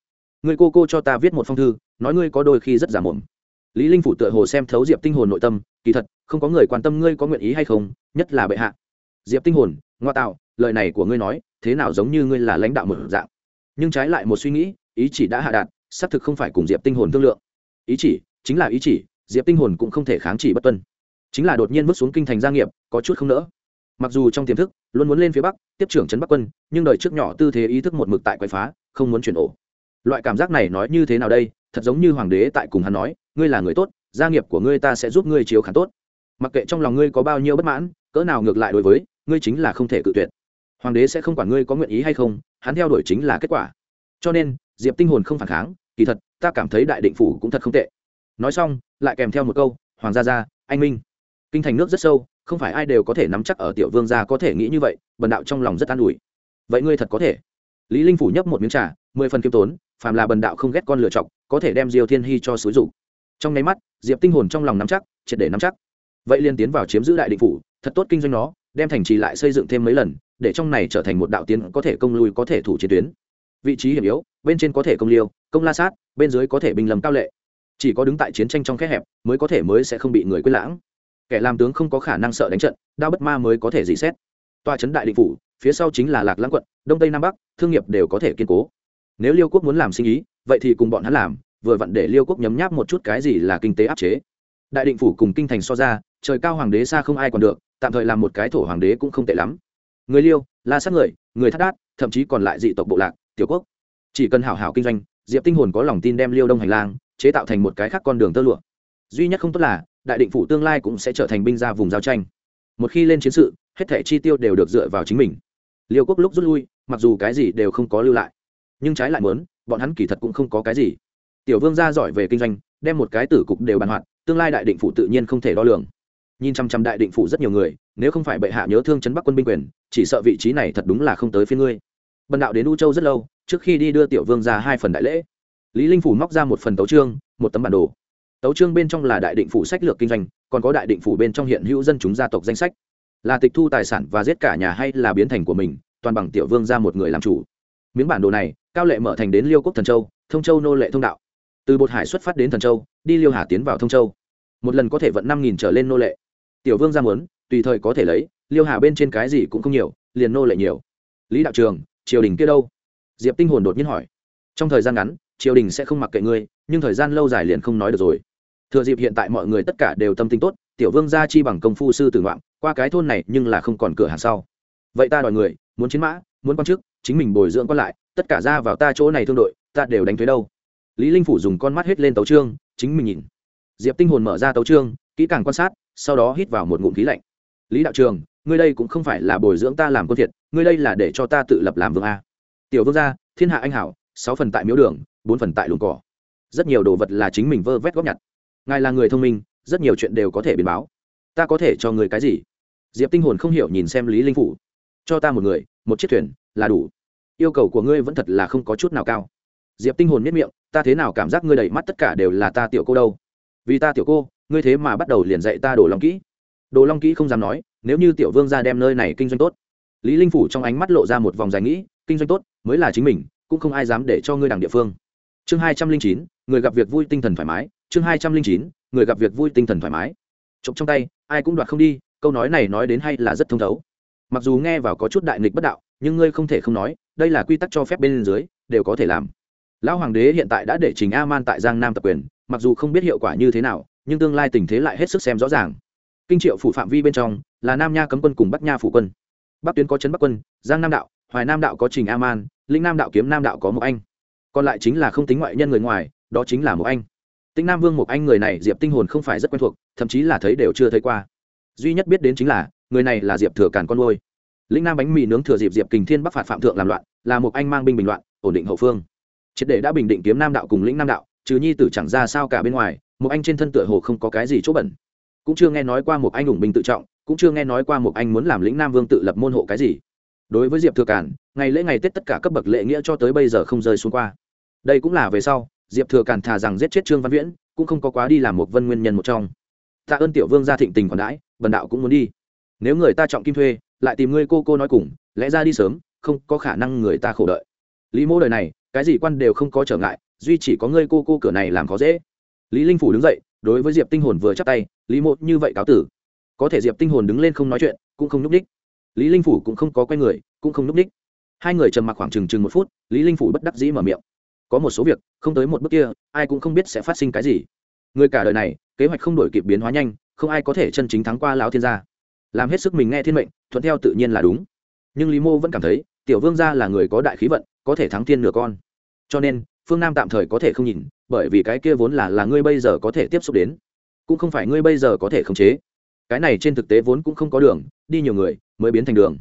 Người cô cô cho ta viết một phong thư, nói ngươi có đôi khi rất giả mồm lý linh phủ tựa hồ xem thấu diệp tinh hồn nội tâm, kỳ thật, không có người quan tâm ngươi có nguyện ý hay không, nhất là bệ hạ. Diệp tinh hồn, ngoa tạo, lời này của ngươi nói, thế nào giống như ngươi là lãnh đạo một dạng. Nhưng trái lại một suy nghĩ, ý chỉ đã hạ đạt, xác thực không phải cùng diệp tinh hồn thương lượng. Ý chỉ, chính là ý chỉ, diệp tinh hồn cũng không thể kháng chỉ bất tuân. Chính là đột nhiên bước xuống kinh thành gia nghiệp, có chút không nỡ. Mặc dù trong tiềm thức, luôn muốn lên phía bắc, tiếp trưởng trấn bắc quân, nhưng đời trước nhỏ tư thế ý thức một mực tại quậy phá, không muốn chuyển ổ. Loại cảm giác này nói như thế nào đây, thật giống như hoàng đế tại cùng hắn nói ngươi là người tốt, gia nghiệp của ngươi ta sẽ giúp ngươi chiếu khả tốt. Mặc kệ trong lòng ngươi có bao nhiêu bất mãn, cỡ nào ngược lại đối với, ngươi chính là không thể cự tuyệt. Hoàng đế sẽ không quản ngươi có nguyện ý hay không, hắn theo đuổi chính là kết quả. Cho nên, diệp tinh hồn không phản kháng, kỳ thật, ta cảm thấy đại định phủ cũng thật không tệ. Nói xong, lại kèm theo một câu, hoàng gia gia, anh minh. Kinh thành nước rất sâu, không phải ai đều có thể nắm chắc ở tiểu vương gia có thể nghĩ như vậy, bần đạo trong lòng rất an ủi. Vậy ngươi thật có thể. Lý linh phủ nhấp một miếng trà, mười phần kiêm tốn, phàm là bần đạo không ghét con lựa chọc có thể đem diêu thiên hy cho xúi rủ trong nháy mắt, diệp tinh hồn trong lòng nắm chắc, triệt để nắm chắc. Vậy liền tiến vào chiếm giữ đại định phủ, thật tốt kinh doanh nó, đem thành trì lại xây dựng thêm mấy lần, để trong này trở thành một đạo tiến có thể công lui có thể thủ chiến tuyến. Vị trí hiểm yếu, bên trên có thể công liêu, công la sát, bên dưới có thể bình lầm cao lệ. Chỉ có đứng tại chiến tranh trong khe hẹp, mới có thể mới sẽ không bị người quên lãng. Kẻ làm tướng không có khả năng sợ đánh trận, đao bất ma mới có thể dị xét. Tòa trấn đại định phủ, phía sau chính là lạc lãng quận, đông tây nam bắc, thương nghiệp đều có thể kiên cố. Nếu liêu quốc muốn làm sinh ý, vậy thì cùng bọn hắn làm vừa vặn để liêu quốc nhấm nháp một chút cái gì là kinh tế áp chế. Đại định phủ cùng kinh thành so ra, trời cao hoàng đế xa không ai còn được, tạm thời làm một cái thổ hoàng đế cũng không tệ lắm. Người liêu, la sát người người thắt đát, thậm chí còn lại dị tộc bộ lạc, tiểu quốc. Chỉ cần hảo hảo kinh doanh, diệp tinh hồn có lòng tin đem liêu đông hành lang, chế tạo thành một cái khác con đường tơ lụa. Duy nhất không tốt là, đại định phủ tương lai cũng sẽ trở thành binh ra vùng giao tranh. Một khi lên chiến sự, hết thẻ chi tiêu đều được dựa vào chính mình. Liêu quốc lúc rút lui, mặc dù cái gì đều không có lưu lại. Nhưng trái lại muốn, bọn hắn kỳ thật cũng không có cái gì tiểu vương gia giỏi về kinh doanh, đem một cái tử cục đều bàn hoạt tương lai đại định phủ tự nhiên không thể đo lường. Nhìn chăm chăm đại định phủ rất nhiều người, nếu không phải bệ hạ nhớ thương chấn bắc quân binh quyền, chỉ sợ vị trí này thật đúng là không tới phía ngươi. Bần đạo đến u châu rất lâu, trước khi đi đưa tiểu vương ra hai phần đại lễ. Lý linh phủ móc ra một phần tấu trương một tấm bản đồ. Tấu trương bên trong là đại định phủ sách lược kinh doanh, còn có đại định phủ bên trong hiện hữu dân chúng gia tộc danh sách. Là tịch thu tài sản và giết cả nhà hay là biến thành của mình, toàn bằng tiểu vương ra một người làm chủ. Miếng bản đồ này, cao lệ mở thành đến liêu quốc thần châu, thông châu nô lệ thông đạo từ bột hải xuất phát đến thần châu, đi liêu hà tiến vào thông châu. Một lần có thể vận năm nghìn trở lên nô lệ. Tiểu vương ra muốn, tùy thời có thể lấy, liêu hà bên trên cái gì cũng không nhiều, liền nô lệ nhiều. Lý đạo trường, triều đình kia đâu? Diệp tinh hồn đột nhiên hỏi. Trong thời gian ngắn, triều đình sẽ không mặc kệ ngươi, nhưng thời gian lâu dài liền không nói được rồi. Thừa dịp hiện tại mọi người tất cả đều tâm tính tốt, tiểu vương gia chi bằng công phu sư tử ngoạn, qua cái thôn này nhưng là không còn cửa hàng sau. Vậy ta đòi người, muốn chiến mã, muốn quan chức, chính mình bồi dưỡng quan lại, tất cả ra vào ta chỗ này thương đội, ta đều đánh thuế đâu? Lý linh phủ dùng con mắt hết lên tấu trương, chính mình nhìn. Diệp tinh hồn mở ra tấu trương, kỹ càng quan sát, sau đó hít vào một ngụm khí lạnh. Lý đạo trường, ngươi đây cũng không phải là bồi dưỡng ta làm quân thiệt, ngươi đây là để cho ta tự lập làm vương a. Tiểu vương gia, thiên hạ anh hảo, sáu phần tại miếu đường, bốn phần tại luồng cỏ. Rất nhiều đồ vật là chính mình vơ vét góp nhặt. Ngài là người thông minh, rất nhiều chuyện đều có thể biến báo. Ta có thể cho người cái gì? Diệp tinh hồn không hiểu nhìn xem lý linh phủ. Cho ta một người, một chiếc thuyền, là đủ. Yêu cầu của ngươi vẫn thật là không có chút nào cao diệp tinh hồn nhất miệng, ta thế nào cảm giác ngươi đầy mắt tất cả đều là ta tiểu cô đâu? Vì ta tiểu cô, ngươi thế mà bắt đầu liền dạy ta đồ long kỹ. Đồ long kỹ không dám nói, nếu như tiểu vương ra đem nơi này kinh doanh tốt. Lý linh phủ trong ánh mắt lộ ra một vòng dài nghĩ, kinh doanh tốt mới là chính mình, cũng không ai dám để cho ngươi đằng địa phương. Chương hai trăm linh chín, người gặp việc vui tinh thần thoải mái, chương hai trăm linh chín, người gặp việc vui tinh thần thoải mái. Trộm trong tay, ai cũng đoạt không đi, câu nói này nói đến hay là rất thông thấu. Mặc dù nghe vào có chút đại nghịch bất đạo, nhưng ngươi không thể không nói, đây là quy tắc cho phép bên dưới, đều có thể làm lão hoàng đế hiện tại đã để trình a man tại giang nam tập quyền, mặc dù không biết hiệu quả như thế nào, nhưng tương lai tình thế lại hết sức xem rõ ràng. Kinh triệu phủ phạm vi bên trong, là nam nha cấm quân cùng bắc nha phủ quân. Bắc tuyến có trấn bắc quân, giang nam đạo, hoài nam đạo có trình a man linh nam đạo, kiếm nam đạo có một anh. Còn lại chính là không tính ngoại nhân người ngoài, đó chính là một anh. Tinh nam vương một anh người này diệp tinh hồn không phải rất quen thuộc, thậm chí là thấy đều chưa thấy qua. Duy nhất biết đến chính là, người này là diệp thừa càn con nuôi. Linh nam bánh mì nướng thừa dịp diệp kình thiên bắc phạt phạm thượng làm loạn, là một anh mang binh bình loạn, ổn định hậu phương triệt để đã bình định kiếm nam đạo cùng lĩnh nam đạo, trừ nhi tử chẳng ra sao cả bên ngoài, một anh trên thân tựa hồ không có cái gì chỗ bẩn. Cũng chưa nghe nói qua một anh ủng binh tự trọng, cũng chưa nghe nói qua một anh muốn làm lĩnh nam vương tự lập môn hộ cái gì. Đối với diệp thừa cản, ngày lễ ngày tết tất cả cấp bậc lễ nghĩa cho tới bây giờ không rơi xuống qua. Đây cũng là về sau, diệp thừa cản thà rằng giết chết trương văn viễn, cũng không có quá đi làm một vân nguyên nhân một trong. Tạ ơn tiểu vương gia thịnh tình còn đãi vần đạo cũng muốn đi. Nếu người ta trọng kim thuê, lại tìm ngươi cô cô nói cùng, lẽ ra đi sớm, không có khả năng người ta khổ đợi. Lý mô đời này cái gì quan đều không có trở ngại, duy chỉ có ngươi cô cô cửa này làm khó dễ. Lý linh phủ đứng dậy, đối với diệp tinh hồn vừa chắp tay, lý mộ như vậy cáo tử. Có thể diệp tinh hồn đứng lên không nói chuyện, cũng không núp đích lý linh phủ cũng không có quay người, cũng không núp đích hai người trầm mặc khoảng chừng chừng một phút, lý linh phủ bất đắc dĩ mở miệng. Có một số việc, không tới một bước kia, ai cũng không biết sẽ phát sinh cái gì. Người cả đời này, kế hoạch không đổi kịp biến hóa nhanh, không ai có thể chân chính thắng qua lão thiên gia. Làm hết sức mình nghe thiên mệnh, thuận theo tự nhiên là đúng. Nhưng lý mô vẫn cảm thấy, tiểu vương gia là người có đại khí vận, có thể thắng thiên nửa con cho nên, phương nam tạm thời có thể không nhìn, bởi vì cái kia vốn là là ngươi bây giờ có thể tiếp xúc đến. Cũng không phải ngươi bây giờ có thể khống chế. Cái này trên thực tế vốn cũng không có đường, đi nhiều người mới biến thành đường.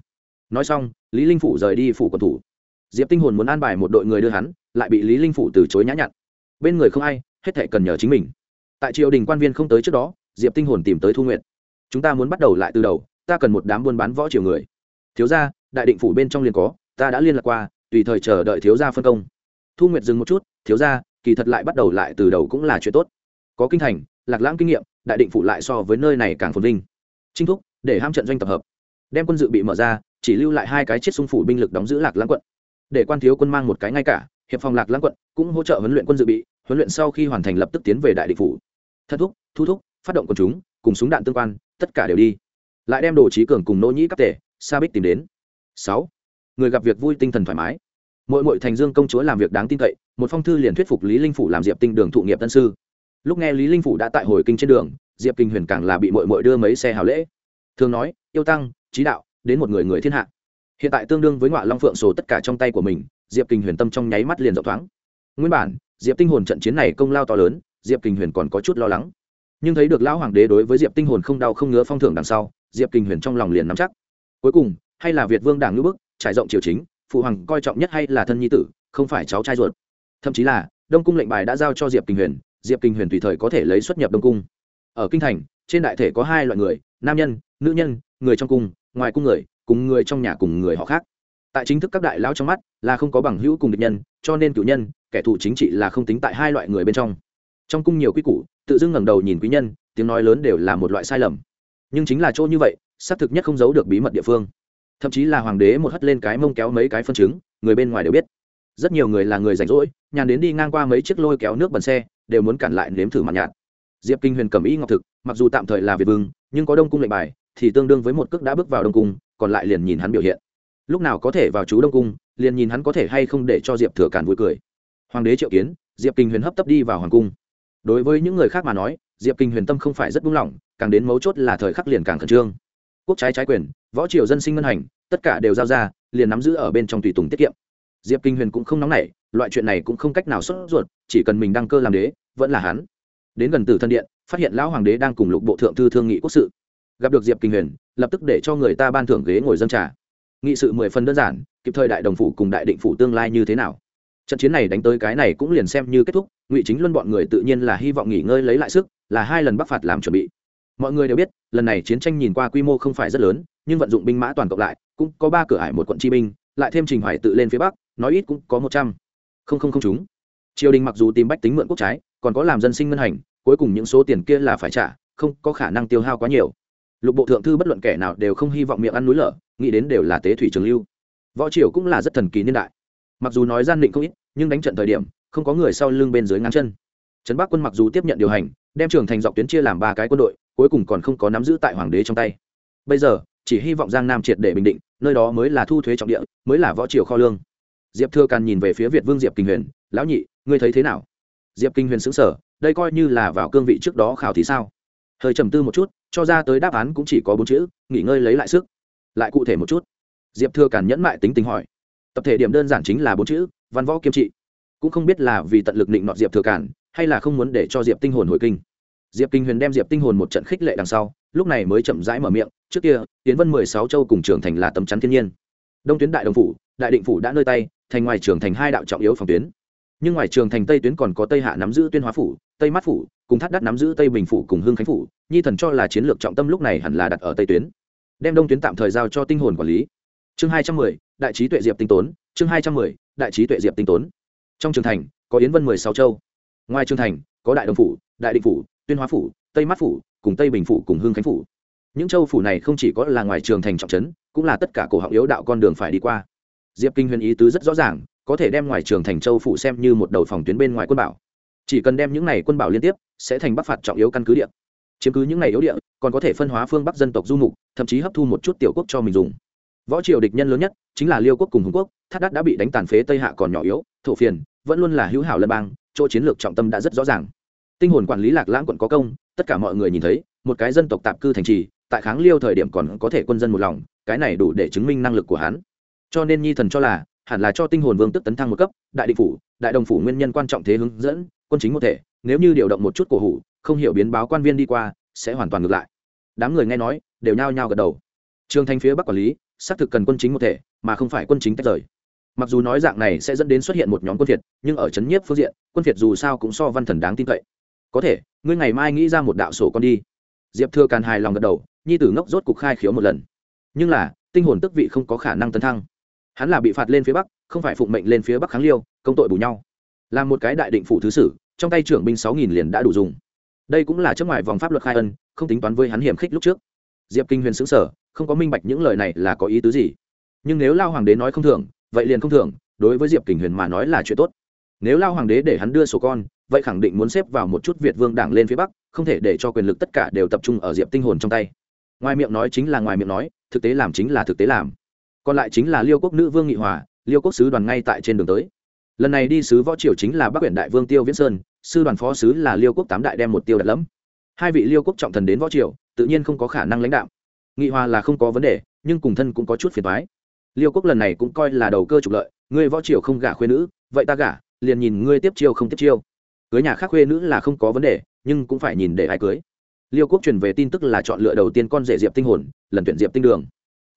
Nói xong, lý linh phủ rời đi phủ quận thủ. Diệp tinh hồn muốn an bài một đội người đưa hắn, lại bị lý linh phủ từ chối nhã nhặn. Bên người không ai, hết thảy cần nhờ chính mình. Tại triều đình quan viên không tới trước đó, diệp tinh hồn tìm tới thu nguyện chúng ta muốn bắt đầu lại từ đầu, ta cần một đám buôn bán võ triều người. Thiếu gia, đại định phủ bên trong liền có, ta đã liên lạc qua, tùy thời chờ đợi thiếu gia phân công thu nguyệt dừng một chút, thiếu gia kỳ thật lại bắt đầu lại từ đầu cũng là chuyện tốt. Có kinh thành, lạc lãng kinh nghiệm, đại định phủ lại so với nơi này càng phồn vinh. Trinh thúc, để ham trận doanh tập hợp. Đem quân dự bị mở ra, chỉ lưu lại hai cái chiết xung phủ binh lực đóng giữ lạc lãng quận. Để quan thiếu quân mang một cái ngay cả, hiệp phòng lạc lãng quận cũng hỗ trợ huấn luyện quân dự bị, huấn luyện sau khi hoàn thành lập tức tiến về đại định phủ. Thất thúc, thu thúc, phát động quân chúng, cùng súng đạn tương quan, tất cả đều đi. Lại đem đồ trí cường cùng nỗ nhĩ cấp tể, sa bích tìm đến. Sáu, người gặp việc vui tinh thần thoải mái mỗi mỗi thành dương công chúa làm việc đáng tin cậy, một phong thư liền thuyết phục lý linh phủ làm diệp tinh đường thụ nghiệp tân sư. Lúc nghe lý linh phủ đã tại hồi kinh trên đường, diệp kinh huyền càng là bị mội mội đưa mấy xe hào lễ. Thường nói, yêu tăng trí đạo, đến một người người thiên hạ. Hiện tại tương đương với ngọa long phượng sổ tất cả trong tay của mình, diệp kinh huyền tâm trong nháy mắt liền rộng thoáng. Nguyên bản, diệp tinh hồn trận chiến này công lao to lớn, diệp kinh huyền còn có chút lo lắng. Nhưng thấy được lão hoàng đế đối với diệp tinh hồn không đau không ngứa phong thưởng đằng sau, diệp kinh huyền trong lòng liền nắm chắc. Cuối cùng, hay là việt vương đảng ngữ bức, trải rộng triều chính phụ hoàng coi trọng nhất hay là thân nhi tử, không phải cháu trai ruột. Thậm chí là, đông cung lệnh bài đã giao cho diệp kinh huyền, diệp kinh huyền tùy thời có thể lấy xuất nhập đông cung. Ở kinh thành, trên đại thể có hai loại người, nam nhân, nữ nhân, người trong cung, ngoài cung người, cùng người trong nhà cùng người họ khác. Tại chính thức các đại lão trong mắt, là không có bằng hữu cùng địch nhân, cho nên cử nhân, kẻ thù chính trị là không tính tại hai loại người bên trong. Trong cung nhiều quy củ, tự dưng ngẩng đầu nhìn quý nhân, tiếng nói lớn đều là một loại sai lầm. Nhưng chính là chỗ như vậy, xác thực nhất không giấu được bí mật địa phương thậm chí là hoàng đế một hất lên cái mông kéo mấy cái phân chứng người bên ngoài đều biết. Rất nhiều người là người rảnh rỗi, nhàn đến đi ngang qua mấy chiếc lôi kéo nước bẩn xe, đều muốn cản lại nếm thử mặt nhạt. Diệp kinh huyền cầm ý ngọc thực, mặc dù tạm thời là việt vương, nhưng có đông cung lệnh bài, thì tương đương với một cước đã bước vào đông cung, còn lại liền nhìn hắn biểu hiện. Lúc nào có thể vào chú đông cung, liền nhìn hắn có thể hay không để cho diệp thừa cản vui cười. Hoàng đế triệu kiến, diệp kinh huyền hấp tấp đi vào hoàng cung. Đối với những người khác mà nói, diệp kinh huyền tâm không phải rất buông lỏng, càng đến mấu chốt là thời khắc liền càng khẩn trương quốc trái trái quyền, võ triều dân sinh ngân hành, tất cả đều giao ra, liền nắm giữ ở bên trong tùy tùng tiết kiệm. Diệp kinh huyền cũng không nóng nảy, loại chuyện này cũng không cách nào xuất ruột, chỉ cần mình đăng cơ làm đế, vẫn là hắn. Đến gần tử thân điện, phát hiện lão hoàng đế đang cùng lục bộ thượng thư thương nghị quốc sự. Gặp được diệp kinh huyền, lập tức để cho người ta ban thưởng ghế ngồi dân trà. Nghị sự mười phần đơn giản, kịp thời đại đồng phủ cùng đại định phủ tương lai như thế nào. Trận chiến này đánh tới cái này cũng liền xem như kết thúc, ngụy chính luân bọn người tự nhiên là hy vọng nghỉ ngơi lấy lại sức, là hai lần bắc phạt làm chuẩn bị mọi người đều biết, lần này chiến tranh nhìn qua quy mô không phải rất lớn, nhưng vận dụng binh mã toàn cộng lại, cũng có ba cửa ải một quận chi binh, lại thêm trình hoài tự lên phía bắc, nói ít cũng có một trăm. Không không không chúng. Triều đình mặc dù tìm bách tính mượn quốc trái, còn có làm dân sinh ngân hành, cuối cùng những số tiền kia là phải trả, không có khả năng tiêu hao quá nhiều. Lục bộ thượng thư bất luận kẻ nào đều không hy vọng miệng ăn núi lở, nghĩ đến đều là tế thủy trường lưu. Võ triều cũng là rất thần kỳ niên đại. Mặc dù nói gian định không ít, nhưng đánh trận thời điểm, không có người sau lưng bên dưới ngang chân. Trấn bắc quân mặc dù tiếp nhận điều hành, đem trường thành dọc tuyến chia làm ba cái quân đội cuối cùng còn không có nắm giữ tại hoàng đế trong tay. Bây giờ, chỉ hy vọng giang nam triệt để bình định, nơi đó mới là thu thuế trọng địa, mới là võ triều kho lương. Diệp thừa càn nhìn về phía việt vương diệp kinh huyền, lão nhị, ngươi thấy thế nào? Diệp kinh huyền xứng sở đây coi như là vào cương vị trước đó khảo thì sao? Hơi trầm tư một chút, cho ra tới đáp án cũng chỉ có bốn chữ, nghỉ ngơi lấy lại sức. Lại cụ thể một chút, diệp thừa càn nhẫn mại tính tình hỏi, tập thể điểm đơn giản chính là bốn chữ, văn võ kiêm trị. Cũng không biết là vì tận lực định nọt diệp thừa càn, hay là không muốn để cho diệp tinh hồn hồi kinh diệp kinh huyền đem diệp tinh hồn một trận khích lệ đằng sau, lúc này mới chậm rãi mở miệng, trước kia, tiến vân mười sáu châu cùng trường thành là tấm chắn thiên nhiên. Đông tuyến đại đồng phủ, đại định phủ đã nơi tay, thành ngoài trường thành hai đạo trọng yếu phòng tuyến. Nhưng ngoài trường thành tây tuyến còn có tây hạ nắm giữ tuyên hóa phủ, tây mát phủ, cùng thắt đắt nắm giữ tây bình phủ cùng hương khánh phủ, nhi thần cho là chiến lược trọng tâm lúc này hẳn là đặt ở tây tuyến. Đem đông tuyến tạm thời giao cho tinh hồn quản lý. Chương hai trăm mười, đại trí tuệ diệp tinh tốn, chương hai trăm mười, đại trí tuệ diệp tinh tốn. Trong trường thành, có yến vân mười sáu châu. Ngoài trường thành, có đại đồng phủ, đại định phủ tuyên hóa phủ, tây mát phủ, cùng tây bình phủ, cùng hương khánh phủ. Những châu phủ này không chỉ có là ngoài trường thành trọng trấn, cũng là tất cả cổ họng yếu đạo con đường phải đi qua. Diệp kinh huyền ý tứ rất rõ ràng, có thể đem ngoài trường thành châu phủ xem như một đầu phòng tuyến bên ngoài quân bảo. Chỉ cần đem những này quân bảo liên tiếp, sẽ thành bắc phạt trọng yếu căn cứ địa. Chiếm cứ những này yếu địa, còn có thể phân hóa phương bắc dân tộc du mục, thậm chí hấp thu một chút tiểu quốc cho mình dùng. Võ triều địch nhân lớn nhất, chính là liêu quốc cùng hùng quốc, thác đắt đã bị đánh tàn phế tây hạ còn nhỏ yếu, thổ phiền, vẫn luôn là hữu hảo lân bang, chỗ chiến lược trọng tâm đã rất rõ ràng tinh hồn quản lý lạc lãng quận có công, tất cả mọi người nhìn thấy, một cái dân tộc tạp cư thành trì, tại kháng liêu thời điểm còn có thể quân dân một lòng, cái này đủ để chứng minh năng lực của hắn. Cho nên nhi thần cho là, hẳn là cho tinh hồn vương tức tấn thăng một cấp, đại định phủ, đại đồng phủ nguyên nhân quan trọng thế hướng dẫn, quân chính một thể, nếu như điều động một chút cổ hủ, không hiểu biến báo quan viên đi qua, sẽ hoàn toàn ngược lại. Đám người nghe nói, đều nhao nhao gật đầu. Trường thành phía bắc quản lý, xác thực cần quân chính một thể, mà không phải quân chính tách rời. Mặc dù nói dạng này sẽ dẫn đến xuất hiện một nhóm quân việt, nhưng ở trấn nhiếp phương diện, quân việt dù sao cũng so văn thần đáng tin cậy có thể, ngươi ngày mai nghĩ ra một đạo sổ con đi. Diệp thừa càn hài lòng gật đầu, nhi tử ngốc rốt cục khai khiếu một lần. Nhưng là, tinh hồn tức vị không có khả năng tấn thăng. Hắn là bị phạt lên phía bắc, không phải phụng mệnh lên phía bắc kháng liêu, công tội bù nhau. Là một cái đại định phủ thứ sử, trong tay trưởng binh sáu nghìn liền đã đủ dùng. Đây cũng là trước ngoài vòng pháp luật khai ân, không tính toán với hắn hiểm khích lúc trước. Diệp kinh huyền xứng sở không có minh bạch những lời này là có ý tứ gì. Nhưng nếu lao hoàng đế nói không thường vậy liền không thường đối với diệp kinh huyền mà nói là chuyện tốt. Nếu lao hoàng đế để hắn đưa sổ con vậy khẳng định muốn xếp vào một chút việt vương đảng lên phía bắc, không thể để cho quyền lực tất cả đều tập trung ở diệp tinh hồn trong tay. Ngoài miệng nói chính là ngoài miệng nói, thực tế làm chính là thực tế làm. Còn lại chính là liêu quốc nữ vương nghị hòa, liêu quốc sứ đoàn ngay tại trên đường tới. Lần này đi sứ võ triều chính là bắc huyện đại vương tiêu viễn sơn, sư đoàn phó sứ là liêu quốc tám đại đem một tiêu đặt lẫm. Hai vị liêu quốc trọng thần đến võ triều, tự nhiên không có khả năng lãnh đạo nghị hòa là không có vấn đề, nhưng cùng thân cũng có chút phiền thoái liêu quốc lần này cũng coi là đầu cơ trục lợi, ngươi võ triều không gả khuê nữ, vậy ta gả, liền nhìn ngươi tiếp chiêu không tiếp chiêu cưới nhà khác khuê nữ là không có vấn đề, nhưng cũng phải nhìn để ai cưới. Liêu quốc truyền về tin tức là chọn lựa đầu tiên con rể diệp tinh hồn, lần tuyển diệp tinh đường.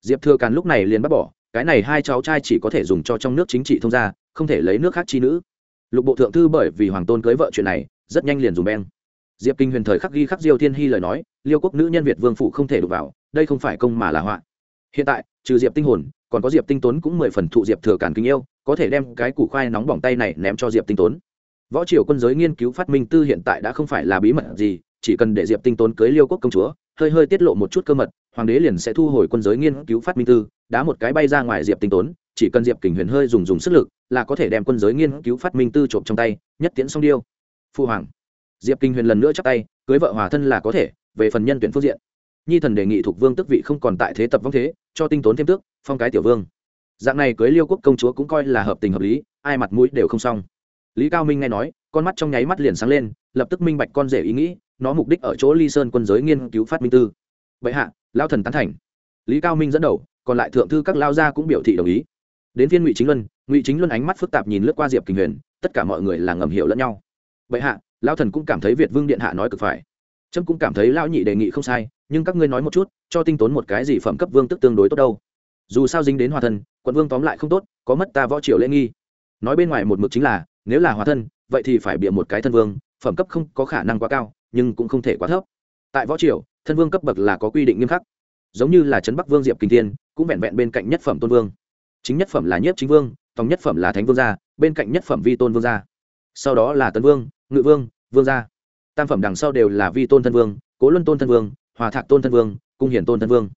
Diệp thừa càn lúc này liền bắt bỏ, cái này hai cháu trai chỉ có thể dùng cho trong nước chính trị thông gia, không thể lấy nước khác chi nữ. Lục bộ thượng thư bởi vì hoàng tôn cưới vợ chuyện này, rất nhanh liền dùng beng. Diệp kinh huyền thời khắc ghi khắc diêu thiên hy lời nói, liêu quốc nữ nhân việt vương phụ không thể đụng vào, đây không phải công mà là họa. Hiện tại, trừ diệp tinh hồn, còn có diệp tinh tốn cũng mười phần thụ diệp thừa càn kinh yêu, có thể đem cái củ khoai nóng bỏng tay này ném cho diệp tinh tốn võ triều quân giới nghiên cứu phát minh tư hiện tại đã không phải là bí mật gì, chỉ cần để diệp tinh tốn cưới liêu quốc công chúa, hơi hơi tiết lộ một chút cơ mật, hoàng đế liền sẽ thu hồi quân giới nghiên cứu phát minh tư, đá một cái bay ra ngoài diệp tinh tốn, chỉ cần diệp kình huyền hơi dùng dùng sức lực, là có thể đem quân giới nghiên cứu phát minh tư trộm trong tay, nhất tiễn song điêu. Phu hoàng. Diệp Kình huyền lần nữa chắc tay, cưới vợ hòa thân là có thể, về phần nhân tuyển phương diện. Nhi thần đề nghị thuộc vương tức vị không còn tại thế tập vong thế, cho tinh tốn thêm tước, phong cái tiểu vương. Dạng này cưới liêu quốc công chúa cũng coi là hợp tình hợp lý, ai mặt mũi đều không xong lý cao minh nghe nói, con mắt trong nháy mắt liền sáng lên, lập tức minh bạch con rể ý nghĩ, nó mục đích ở chỗ ly sơn quân giới nghiên cứu phát minh tư. Vậy hạ, lao thần tán thành. Lý cao minh dẫn đầu, còn lại thượng thư các lao gia cũng biểu thị đồng ý. Đến phiên ngụy chính luân, ngụy chính luân ánh mắt phức tạp nhìn lướt qua diệp Kình huyền, tất cả mọi người là ngầm hiểu lẫn nhau. Vậy hạ, lao thần cũng cảm thấy việt vương điện hạ nói cực phải. Trâm cũng cảm thấy lao nhị đề nghị không sai, nhưng các ngươi nói một chút, cho tinh tốn một cái gì phẩm cấp vương tức tương đối tốt đâu. Dù sao dính đến hòa thân, quận vương tóm lại không tốt, có mất ta võ triều lễ nghi. Nói bên ngoài một mực chính là nếu là hóa thân, vậy thì phải bịa một cái thân vương, phẩm cấp không có khả năng quá cao, nhưng cũng không thể quá thấp. Tại võ triều, thân vương cấp bậc là có quy định nghiêm khắc. Giống như là trấn bắc vương diệp kinh thiên, cũng vẹn vẹn bên cạnh nhất phẩm tôn vương. Chính nhất phẩm là nhiếp chính vương, tòng nhất phẩm là thánh vương gia, bên cạnh nhất phẩm vi tôn vương gia. Sau đó là tấn vương, ngự vương vương gia. Tam phẩm đằng sau đều là vi tôn thân vương, cố luân tôn thân vương, hòa thạc tôn thân vương, cung hiển tôn thân vương.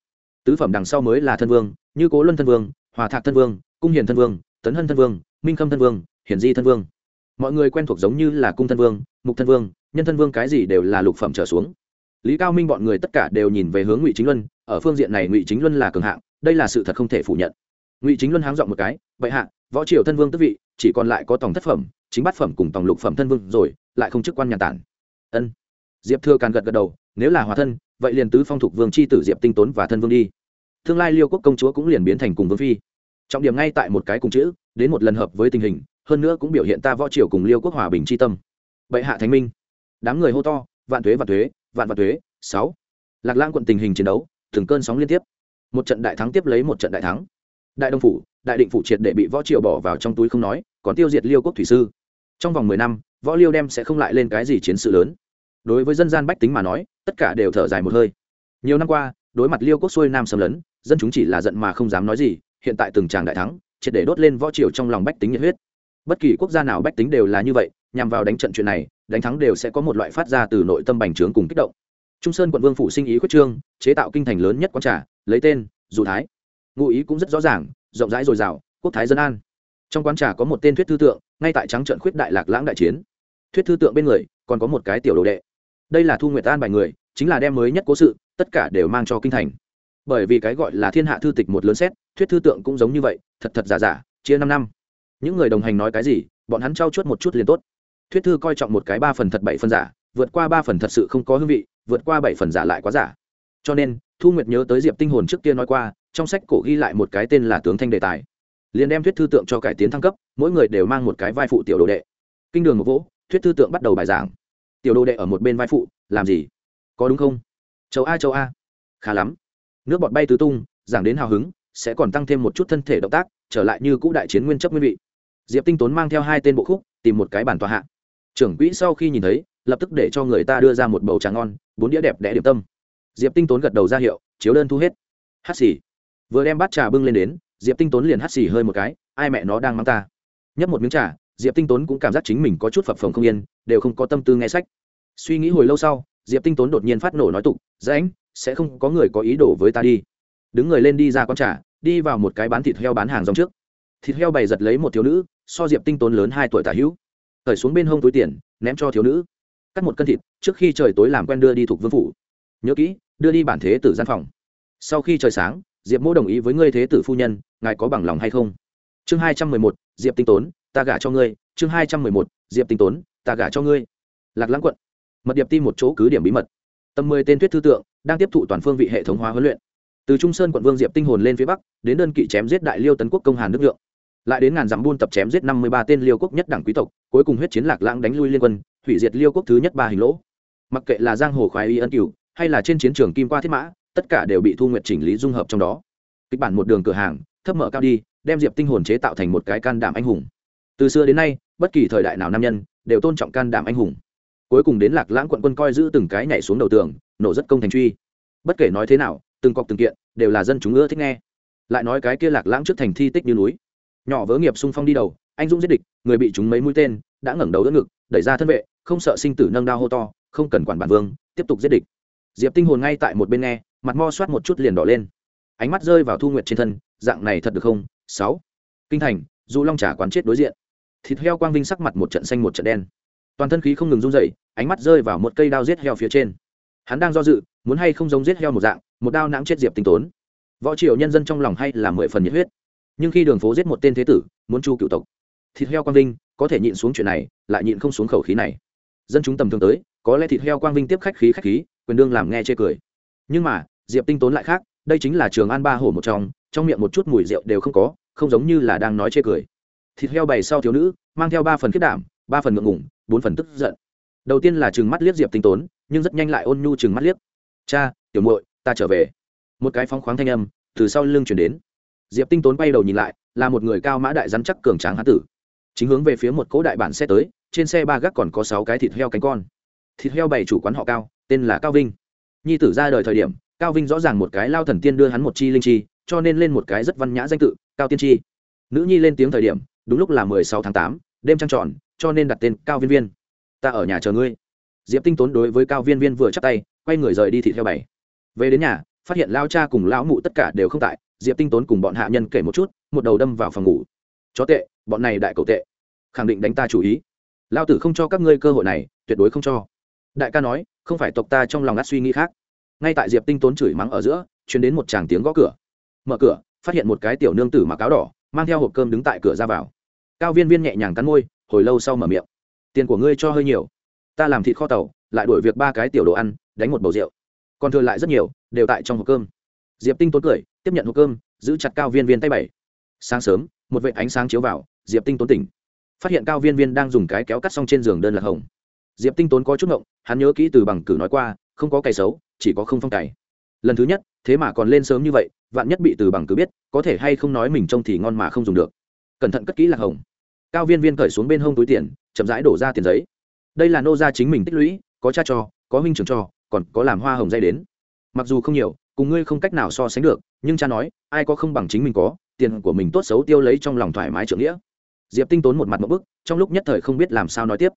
Tứ phẩm đằng sau mới là thân vương, như cố luân thân vương, hòa thạc thân vương, cung hiển thân vương, tấn hân thân vương, minh khâm thân vương, hiển di thân vương mọi người quen thuộc giống như là cung thân vương, mục thân vương, nhân thân vương cái gì đều là lục phẩm trở xuống. Lý cao minh bọn người tất cả đều nhìn về hướng ngụy chính luân, ở phương diện này ngụy chính luân là cường hạng, đây là sự thật không thể phủ nhận. Ngụy chính luân háng dọn một cái vậy hạ, võ triều thân vương tức vị, chỉ còn lại có tổng thất phẩm, chính bát phẩm cùng tổng lục phẩm thân vương rồi, lại không chức quan nhà tản. Ân. Diệp thừa càng gật gật đầu, nếu là hòa thân, vậy liền tứ phong thục vương c h i tử diệp tinh tốn và thân vương đi. Tương lai liêu quốc công chúa cũng liền biến thành cùng vương phi. Trọng điểm ngay tại một cái cùng chữ, đến một lần hợp với tình hình hơn nữa cũng biểu hiện ta võ triều cùng liêu quốc hòa bình c h i tâm. Bệ hạ thánh minh. Đám người hô to, vạn thuế vạn thuế, vạn vạn thuế, sáu. Lạc lang quận tình hình chiến đấu, từng cơn sóng liên tiếp. Một trận đại thắng tiếp lấy một trận đại thắng. Đại đông phủ, đại định phủ triệt để bị võ triều bỏ vào trong túi không nói, còn tiêu diệt liêu quốc thủy sư. Trong vòng mười năm, võ liêu đem sẽ không lại lên cái gì chiến sự lớn. Đối với dân gian bách tính mà nói, tất cả đều thở dài một hơi. Nhiều năm qua, đối mặt liêu quốc xuôi nam xâm lấn, dân chúng chỉ là giận mà không dám nói gì, hiện tại từng tràng đại thắng, triệt để đốt lên võ triều trong lòng bách tính nhiệt huyết bất kỳ quốc gia nào bách tính đều là như vậy, nhằm vào đánh trận chuyện này, đánh thắng đều sẽ có một loại phát ra từ nội tâm bành trướng cùng kích động. Trung sơn quận vương phủ sinh ý quyết trương, chế tạo kinh thành lớn nhất quán trà, lấy tên, dù thái. Ngụ ý cũng rất rõ ràng, rộng rãi dồi dào, quốc thái dân an. Trong quán trà có một tên thuyết thư tượng, ngay tại trắng trận khuyết đại lạc lãng đại chiến. Thuyết thư tượng bên người, còn có một cái tiểu đồ đệ. Đây là thu nguyệt an bài người, chính là đem mới nhất cố sự, tất cả đều mang cho kinh thành. Bởi vì cái gọi là thiên hạ thư tịch một lớn xét, thuyết thư tượng cũng giống như vậy, thật thật giả giả, chia năm năm những người đồng hành nói cái gì, bọn hắn trao chuốt một chút liền tốt. Thuyết thư coi trọng một cái ba phần thật, bảy phần giả, vượt qua ba phần thật sự không có hương vị, vượt qua bảy phần giả lại quá giả. Cho nên, thu nguyệt nhớ tới diệp tinh hồn trước kia nói qua, trong sách cổ ghi lại một cái tên là tướng thanh đề tài. Liền đem thuyết thư tượng cho cải tiến thăng cấp, mỗi người đều mang một cái vai phụ tiểu đồ đệ. Kinh đường một vỗ thuyết thư tượng bắt đầu bài giảng. Tiểu đồ đệ ở một bên vai phụ, làm gì? Có đúng không? Châu a châu a. Khá lắm. Nước bọt bay tứ tung, giảng đến hào hứng, sẽ còn tăng thêm một chút thân thể động tác, trở lại như cũ đại chiến nguyên chấp nguyên vị diệp tinh tốn mang theo hai tên bộ khúc, tìm một cái bản tòa hạ. Trưởng quỹ sau khi nhìn thấy, lập tức để cho người ta đưa ra một bầu trà ngon, bốn đĩa đẹp đẽ điểm tâm. Diệp tinh tốn gật đầu ra hiệu, chiếu đơn thu hết. Hát xì. Vừa đem bát trà bưng lên đến, diệp tinh tốn liền hát xì hơi một cái, ai mẹ nó đang mắng ta. Nhấp một miếng trà, diệp tinh tốn cũng cảm giác chính mình có chút phập phồng không yên, đều không có tâm tư nghe sách. Suy nghĩ hồi lâu sau, diệp tinh tốn đột nhiên phát nổ nói tục dạ dễ sẽ không có người có ý đồ với ta đi. Đứng người lên đi ra con trà, đi vào một cái bán thịt heo bán hàng rong trước thịt heo bày giật lấy một thiếu nữ, so diệp tinh tốn lớn hai tuổi tả hữu. Cởi xuống bên hông túi tiền, ném cho thiếu nữ. Cắt một cân thịt, trước khi trời tối làm quen đưa đi thuộc vương phủ. Nhớ kỹ, đưa đi bản thế tử gian phòng. Sau khi trời sáng, diệp mô đồng ý với ngươi thế tử phu nhân, ngài có bằng lòng hay không? Chương hai trăm mười một, diệp tinh tốn, ta gả cho ngươi. Chương hai trăm mười một, diệp tinh tốn, ta gả cho ngươi. Lạc lãng quận. Mật điệp ti một chỗ cứ điểm bí mật. Tầm mười tên thuyết thư tượng đang tiếp thụ toàn phương vị hệ thống hóa huấn luyện. Từ trung sơn quận vương diệp tinh hồn lên phía bắc, đến đơn kỵ chém giết đại liêu tấn quốc công hàn nước lượng lại đến ngàn dặm buôn tập chém giết năm mươi ba tên liêu quốc nhất đảng quý tộc, cuối cùng huyết chiến lạc lãng đánh lui liên quân, hủy diệt liêu quốc thứ nhất ba hình lỗ. Mặc kệ là giang hồ khoái y ân cửu, hay là trên chiến trường kim qua thiết mã, tất cả đều bị thu nguyệt chỉnh lý dung hợp trong đó. Kịch bản một đường cửa hàng, thấp mở cao đi, đem diệp tinh hồn chế tạo thành một cái can đảm anh hùng. Từ xưa đến nay, bất kỳ thời đại nào nam nhân đều tôn trọng can đảm anh hùng. Cuối cùng đến lạc lãng quận quân coi giữ từng cái nhảy xuống đầu tường, nổ rất công thành truy. Bất kể nói thế nào, từng cọc từng kiện đều là dân chúng ưa thích nghe. Lại nói cái kia lạc lãng trước thành thi tích như núi nhỏ vớ nghiệp sung phong đi đầu, anh dũng giết địch, người bị chúng mấy mũi tên, đã ngẩng đầu đỡ ngực, đẩy ra thân vệ, không sợ sinh tử nâng đao hô to, không cần quản bản vương, tiếp tục giết địch. Diệp tinh hồn ngay tại một bên nghe, mặt mo soát một chút liền đỏ lên. Ánh mắt rơi vào thu nguyệt trên thân, dạng này thật được không? Sáu. Kinh thành du long trà quán chết đối diện. Thịt heo quang vinh sắc mặt một trận xanh một trận đen. Toàn thân khí không ngừng run rẩy, ánh mắt rơi vào một cây đao giết heo phía trên. Hắn đang do dự, muốn hay không giống giết heo một dạng, một đao nãng chết diệp tinh tốn. Võ triều nhân dân trong lòng hay là mười phần nhiệt huyết nhưng khi đường phố giết một tên thế tử, muốn chu cựu tộc, thịt heo quang vinh, có thể nhịn xuống chuyện này, lại nhịn không xuống khẩu khí này. Dân chúng tầm thường tới, có lẽ thịt heo quang vinh tiếp khách khí khách khí, quyền đương làm nghe chê cười. Nhưng mà, diệp tinh tốn lại khác, đây chính là trường an ba hổ một trong trong miệng một chút mùi rượu đều không có, không giống như là đang nói chê cười. Thịt heo bày sau thiếu nữ, mang theo ba phần khiết đảm, ba phần ngượng ngủng bốn phần tức giận. Đầu tiên là chừng mắt liếc diệp tinh tốn, nhưng rất nhanh lại ôn nhu chừng mắt liếc. Cha, tiểu muội, ta trở về. Một cái phóng khoáng thanh âm từ sau lưng chuyển đến diệp tinh tốn quay đầu nhìn lại, là một người cao mã đại rắn chắc cường tráng hán tử. Chính hướng về phía một cỗ đại bản xe tới, trên xe ba gác còn có sáu cái thịt heo cánh con. Thịt heo bày chủ quán họ cao, tên là cao vinh. Nhi tử ra đời thời điểm, cao vinh rõ ràng một cái lao thần tiên đưa hắn một chi linh chi, cho nên lên một cái rất văn nhã danh tự, cao tiên chi. Nữ nhi lên tiếng thời điểm, đúng lúc là mười sáu tháng tám, đêm trăng tròn, cho nên đặt tên cao viên viên. Ta ở nhà chờ ngươi. Diệp tinh tốn đối với cao viên viên vừa chắc tay, quay người rời đi thịt heo bảy. Về đến nhà phát hiện lao cha cùng lão mụ tất cả đều không tại, diệp tinh tốn cùng bọn hạ nhân kể một chút, một đầu đâm vào phòng ngủ. Chó tệ, bọn này đại cầu tệ, khẳng định đánh ta chủ ý. Lao tử không cho các ngươi cơ hội này, tuyệt đối không cho. Đại ca nói, không phải tộc ta trong lòng ngắt suy nghĩ khác. Ngay tại diệp tinh tốn chửi mắng ở giữa chuyến đến một tràng tiếng gõ cửa. Mở cửa, phát hiện một cái tiểu nương tử mặc áo đỏ, mang theo hộp cơm đứng tại cửa ra vào. Cao viên viên nhẹ nhàng cắn môi, hồi lâu sau mở miệng. Tiền của ngươi cho hơi nhiều. Ta làm thịt kho tàu, lại đổi việc ba cái tiểu đồ ăn, đánh một bầu rượu còn thừa lại rất nhiều, đều tại trong hộp cơm. Diệp tinh tốn cười, tiếp nhận hộp cơm, giữ chặt cao viên viên tay bảy. Sáng sớm, một vệ ánh sáng chiếu vào, diệp tinh tốn tỉnh. Phát hiện cao viên viên đang dùng cái kéo cắt xong trên giường đơn lạc hồng. Diệp tinh tốn có chút ngộng, hắn nhớ kỹ từ bằng cử nói qua, không có cày xấu, chỉ có không phong cày. Lần thứ nhất, thế mà còn lên sớm như vậy, vạn nhất bị từ bằng cử biết, có thể hay không nói mình trông thì ngon mà không dùng được. Cẩn thận cất kỹ lạc hồng. Cao viên viên cởi xuống bên hông túi tiền, chậm rãi đổ ra tiền giấy. Đây là nô gia chính mình tích lũy, có cha cho, có huynh trưởng cho còn có làm hoa hồng dây đến. Mặc dù không nhiều, cùng ngươi không cách nào so sánh được, nhưng cha nói, ai có không bằng chính mình có, tiền của mình tốt xấu tiêu lấy trong lòng thoải mái trưởng nghĩa. Diệp tinh tốn một mặt một bức, trong lúc nhất thời không biết làm sao nói tiếp.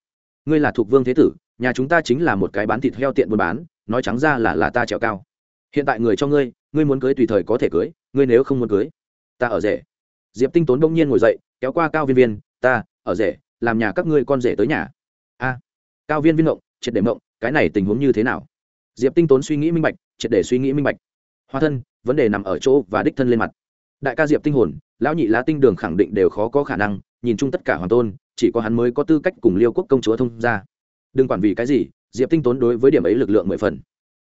Ngươi là thuộc vương thế tử, nhà chúng ta chính là một cái bán thịt heo tiện buôn bán, nói trắng ra là là ta trèo cao. Hiện tại người cho ngươi ngươi muốn cưới tùy thời có thể cưới, ngươi nếu không muốn cưới, ta ở rể. Diệp tinh tốn bỗng nhiên ngồi dậy, kéo qua cao viên viên, ta, ở rể, làm nhà các ngươi con rể tới nhà. A, cao viên viên ngộng, triệt để mộng cái này tình huống như thế nào? Diệp tinh tốn suy nghĩ minh bạch, triệt để suy nghĩ minh bạch. Hoa thân, vấn đề nằm ở chỗ và đích thân lên mặt. Đại ca diệp tinh hồn, lão nhị lá tinh đường khẳng định đều khó có khả năng, nhìn chung tất cả hoàng tôn, chỉ có hắn mới có tư cách cùng liêu quốc công chúa thông ra đừng quản vì cái gì, diệp tinh tốn đối với điểm ấy lực lượng mười phần.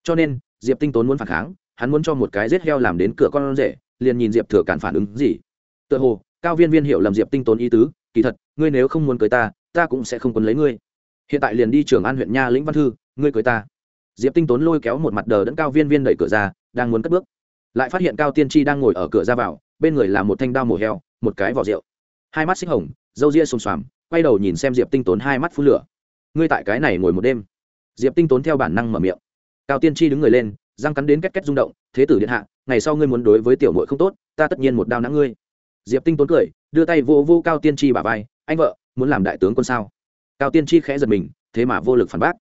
Cho nên, diệp tinh tốn muốn phản kháng, hắn muốn cho một cái rết heo làm đến cửa con rể, liền nhìn diệp thừa cản phản ứng gì. Tựa hồ, cao viên viên hiểu lầm diệp tinh tốn ý tứ, kỳ thật, ngươi nếu không muốn cưới ta ta cũng sẽ không quấn lấy ngươi. Hiện tại liền đi trường an huyện nha lĩnh văn thư, ngươi cưới ta diệp tinh tốn lôi kéo một mặt đờ đẫn cao viên viên đẩy cửa ra, đang muốn cất bước. Lại phát hiện cao tiên tri đang ngồi ở cửa ra vào, bên người là một thanh đao mổ heo, một cái vỏ rượu. Hai mắt xích hồng, râu ria xùm xoàm, quay đầu nhìn xem diệp tinh tốn hai mắt phun lửa. Ngươi tại cái này ngồi một đêm? Diệp tinh tốn theo bản năng mở miệng. Cao tiên tri đứng người lên, răng cắn đến két két rung động, thế tử điện hạ, ngày sau ngươi muốn đối với tiểu mội không tốt, ta tất nhiên một đao nã ngươi. Diệp tinh tốn cười, đưa tay vô vô cao tiên tri bà vai, anh vợ, muốn làm đại tướng quân sao? Cao tiên tri khẽ giật mình, thế mà vô lực phản bác.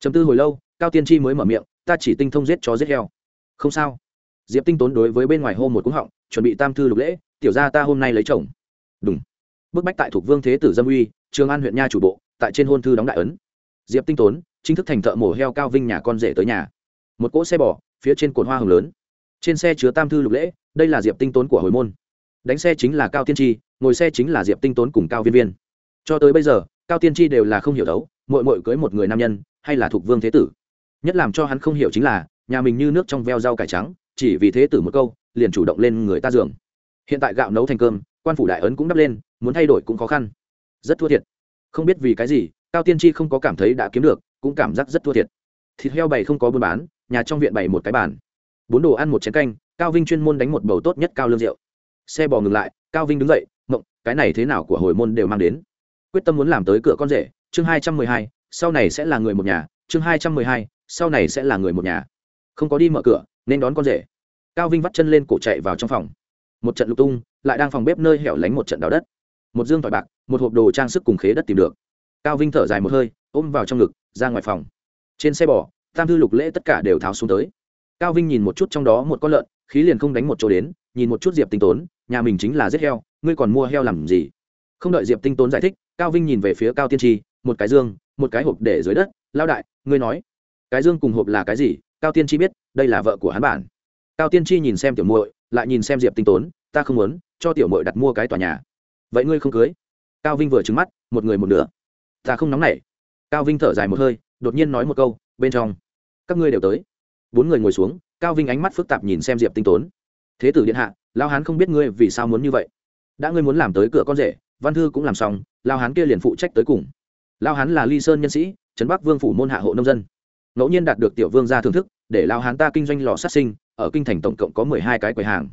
Chấm tư hồi lâu cao tiên tri mới mở miệng, ta chỉ tinh thông giết chó giết heo. Không sao. Diệp tinh tốn đối với bên ngoài hô một cúng họng, chuẩn bị tam thư lục lễ, tiểu ra ta hôm nay lấy chồng. Đúng bức bách tại thuộc vương thế tử dâm uy, trường an huyện nha chủ bộ, tại trên hôn thư đóng đại ấn. Diệp tinh tốn chính thức thành thợ mổ heo cao vinh nhà con rể tới nhà. Một cỗ xe bò, phía trên cột hoa hồng lớn. Trên xe chứa tam thư lục lễ, đây là diệp tinh tốn của hồi môn. Đánh xe chính là cao tiên tri ngồi xe chính là diệp tinh tốn cùng cao viên viên. Cho tới bây giờ, cao tiên tri đều là không hiểu đấu mội mội cưới một người nam nhân, hay là thuộc vương thế tử nhất làm cho hắn không hiểu chính là, nhà mình như nước trong veo rau cải trắng, chỉ vì thế tử một câu, liền chủ động lên người ta giường. Hiện tại gạo nấu thành cơm, quan phủ đại ấn cũng đắp lên, muốn thay đổi cũng khó khăn. Rất thua thiệt. Không biết vì cái gì, cao tiên tri không có cảm thấy đã kiếm được, cũng cảm giác rất thua thiệt. Thịt heo bày không có buôn bán, nhà trong viện bày một cái bàn. Bốn đồ ăn một chén canh, cao vinh chuyên môn đánh một bầu tốt nhất cao lương rượu. Xe bò ngừng lại, cao vinh đứng dậy, mộng, cái này thế nào của hồi môn đều mang đến. Quyết tâm muốn làm tới cửa con rể. Chương hai trăm mười hai, sau này sẽ là người một nhà chương hai trăm mười hai, sau này sẽ là người một nhà. Không có đi mở cửa, nên đón con rể. Cao vinh vắt chân lên cổ chạy vào trong phòng. Một trận lục tung, lại đang phòng bếp nơi hẻo lánh một trận đào đất. Một dương tỏi bạc, một hộp đồ trang sức cùng khế đất tìm được. Cao vinh thở dài một hơi, ôm vào trong ngực, ra ngoài phòng. Trên xe bò, tam thư lục lễ tất cả đều tháo xuống tới. Cao vinh nhìn một chút trong đó một con lợn, khí liền không đánh một chỗ đến, nhìn một chút diệp tinh tốn, nhà mình chính là giết heo, ngươi còn mua heo làm gì? Không đợi diệp tinh tốn giải thích, cao vinh nhìn về phía cao tiên tri, một cái dương, một cái hộp để dưới đất lao đại, ngươi nói, cái dương cùng hộp là cái gì? Cao tiên tri biết, đây là vợ của hắn bản cao tiên tri nhìn xem tiểu muội, lại nhìn xem diệp tinh tốn, ta không muốn cho tiểu muội đặt mua cái tòa nhà. Vậy ngươi không cưới? Cao vinh vừa trứng mắt, một người một nửa. Ta không nóng nảy. Cao vinh thở dài một hơi, đột nhiên nói một câu, bên trong, các ngươi đều tới. Bốn người ngồi xuống, cao vinh ánh mắt phức tạp nhìn xem diệp tinh tốn. Thế tử điện hạ lao hán không biết ngươi vì sao muốn như vậy. Đã ngươi muốn làm tới cửa con rể, văn thư cũng làm xong lao hán kia liền phụ trách tới cùng. Lao hán là ly sơn nhân sĩ trấn bắc vương phủ môn hạ hộ nông dân. Ngẫu nhiên đạt được tiểu vương ra thưởng thức, để lao hán ta kinh doanh lò sát sinh, ở kinh thành tổng cộng có mười hai cái quầy hàng.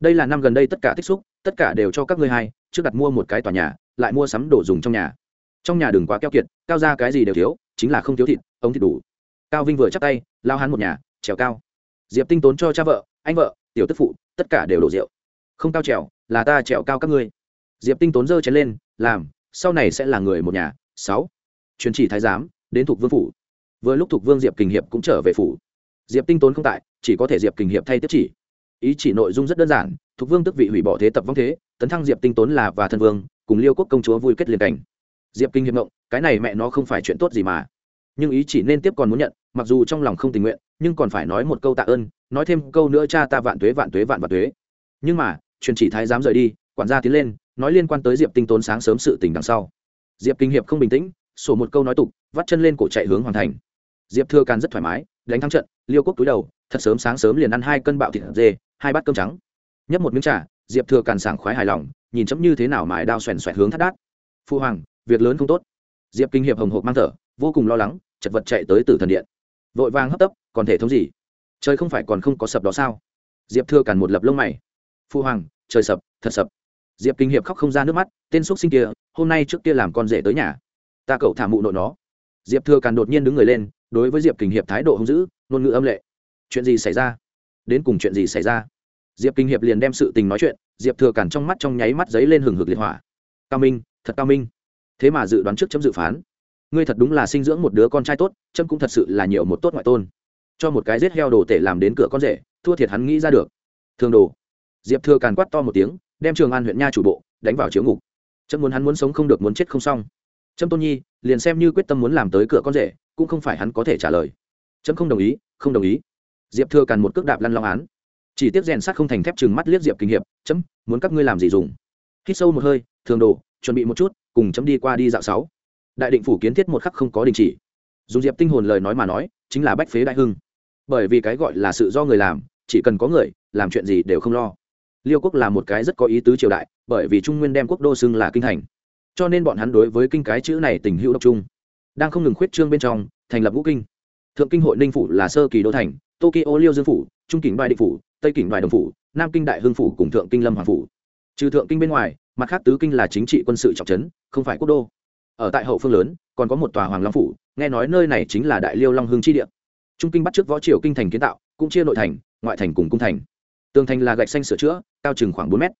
Đây là năm gần đây tất cả tích xúc, tất cả đều cho các ngươi hai, trước đặt mua một cái tòa nhà, lại mua sắm đồ dùng trong nhà. Trong nhà đừng quá keo kiệt, cao ra cái gì đều thiếu, chính là không thiếu thịt, ống thịt đủ. Cao vinh vừa chắc tay lao hắn một nhà, trèo cao. Diệp tinh tốn cho cha vợ, anh vợ, tiểu tức phụ, tất cả đều đổ rượu. Không cao trèo, là ta trèo cao các ngươi. Diệp tinh tốn giơ chén lên, làm, sau này sẽ là người một nhà. Sáu. Truyền chỉ thái giám đến thuộc vương phủ. Vừa lúc thuộc vương diệp kình hiệp cũng trở về phủ. Diệp tinh tốn không tại, chỉ có thể diệp kình hiệp thay tiếp chỉ. Ý chỉ nội dung rất đơn giản, thuộc vương tức vị hủy bỏ thế tập vong thế, tấn thăng diệp tinh tốn là và thân vương, cùng liêu quốc công chúa vui kết liền cảnh. Diệp kinh hiệp ngộng, cái này mẹ nó không phải chuyện tốt gì mà. Nhưng ý chỉ nên tiếp còn muốn nhận, mặc dù trong lòng không tình nguyện, nhưng còn phải nói một câu tạ ơn, nói thêm câu nữa cha ta vạn tuế vạn tuế vạn vạn tuế. Nhưng mà, truyền chỉ thái dám rời đi, quản gia tiến lên, nói liên quan tới diệp tinh tốn sáng sớm sự tình đằng sau. Diệp kinh hiệp không bình tĩnh sổ một câu nói tục, vắt chân lên cổ chạy hướng hoàn thành. Diệp thừa càn rất thoải mái, đánh thắng trận, liêu quốc túi đầu, thật sớm sáng sớm liền ăn hai cân bạo thịt dê, hai bát cơm trắng. Nhấp một miếng trà, diệp thừa càn sảng khoái hài lòng, nhìn chấm như thế nào mài đao xoèn xoẹt hướng thắt đát. Phu hoàng, việc lớn không tốt. Diệp kinh hiệp hồng hộp mang thở, vô cùng lo lắng, chật vật chạy tới tử thần điện. Vội vàng hấp tấp, còn thể thống gì? Trời không phải còn không có sập đó sao? Diệp thừa càn một lập lông mày. Phu hoàng, trời sập, thật sập. Diệp kinh hiệp khóc không ra nước mắt, tên x sinh kia, hôm nay trước kia làm con rể tới nhà ta cậu thả mụ nội nó. Diệp thừa càn đột nhiên đứng người lên, đối với diệp kinh hiệp thái độ hung dữ, ngôn ngữ âm lệ. Chuyện gì xảy ra? Đến cùng chuyện gì xảy ra? Diệp kinh hiệp liền đem sự tình nói chuyện, diệp thừa càn trong mắt trong nháy mắt giấy lên hừng hực liệt hỏa. Cao minh, thật cao minh. Thế mà dự đoán trước chấm dự phán. Ngươi thật đúng là sinh dưỡng một đứa con trai tốt, chấm cũng thật sự là nhiều một tốt ngoại tôn. Cho một cái giết heo đồ tể làm đến cửa con rể, thua thiệt hắn nghĩ ra được. Thường đồ. Diệp thừa càn quát to một tiếng, đem trường an huyện nha chủ bộ, đánh vào chiếu ngục. Chấm muốn hắn muốn sống không được muốn chết không xong trâm tôn nhi, liền xem như quyết tâm muốn làm tới cửa con rể, cũng không phải hắn có thể trả lời. Trâm không đồng ý, không đồng ý. Diệp thừa càn một cước đạp lăn long án. Chỉ tiếp rèn sắt không thành thép chừng mắt liếc diệp kinh hiệp chấm muốn các ngươi làm gì dùng? Hít sâu một hơi, thường đồ, chuẩn bị một chút, cùng chấm đi qua đi dạo sáu. Đại định phủ kiến thiết một khắc không có đình chỉ. Dùng diệp tinh hồn lời nói mà nói, chính là bách phế đại hưng. Bởi vì cái gọi là sự do người làm, chỉ cần có người, làm chuyện gì đều không lo. Liêu quốc là một cái rất có ý tứ triều đại, bởi vì trung nguyên đem quốc đô xưng là kinh thành cho nên bọn hắn đối với kinh cái chữ này tình hữu độc trung đang không ngừng khuyết trương bên trong, thành lập ngũ kinh. Thượng kinh hội ninh phủ là sơ kỳ đô thành, tokyo liêu dương phủ, trung kính đoài định phủ, tây kỉnh đoài đồng phủ, nam kinh đại hương phủ cùng thượng kinh lâm hoàng phủ. Trừ thượng kinh bên ngoài, mặt khác tứ kinh là chính trị quân sự trọng trấn, không phải quốc đô. Ở tại hậu phương lớn, còn có một tòa hoàng long phủ, nghe nói nơi này chính là đại liêu long hương chi địa. Trung kinh bắt trước võ triều kinh thành kiến tạo, cũng chia nội thành, ngoại thành cùng cung thành. Tường thành là gạch xanh sửa chữa, cao chừng khoảng bốn mét.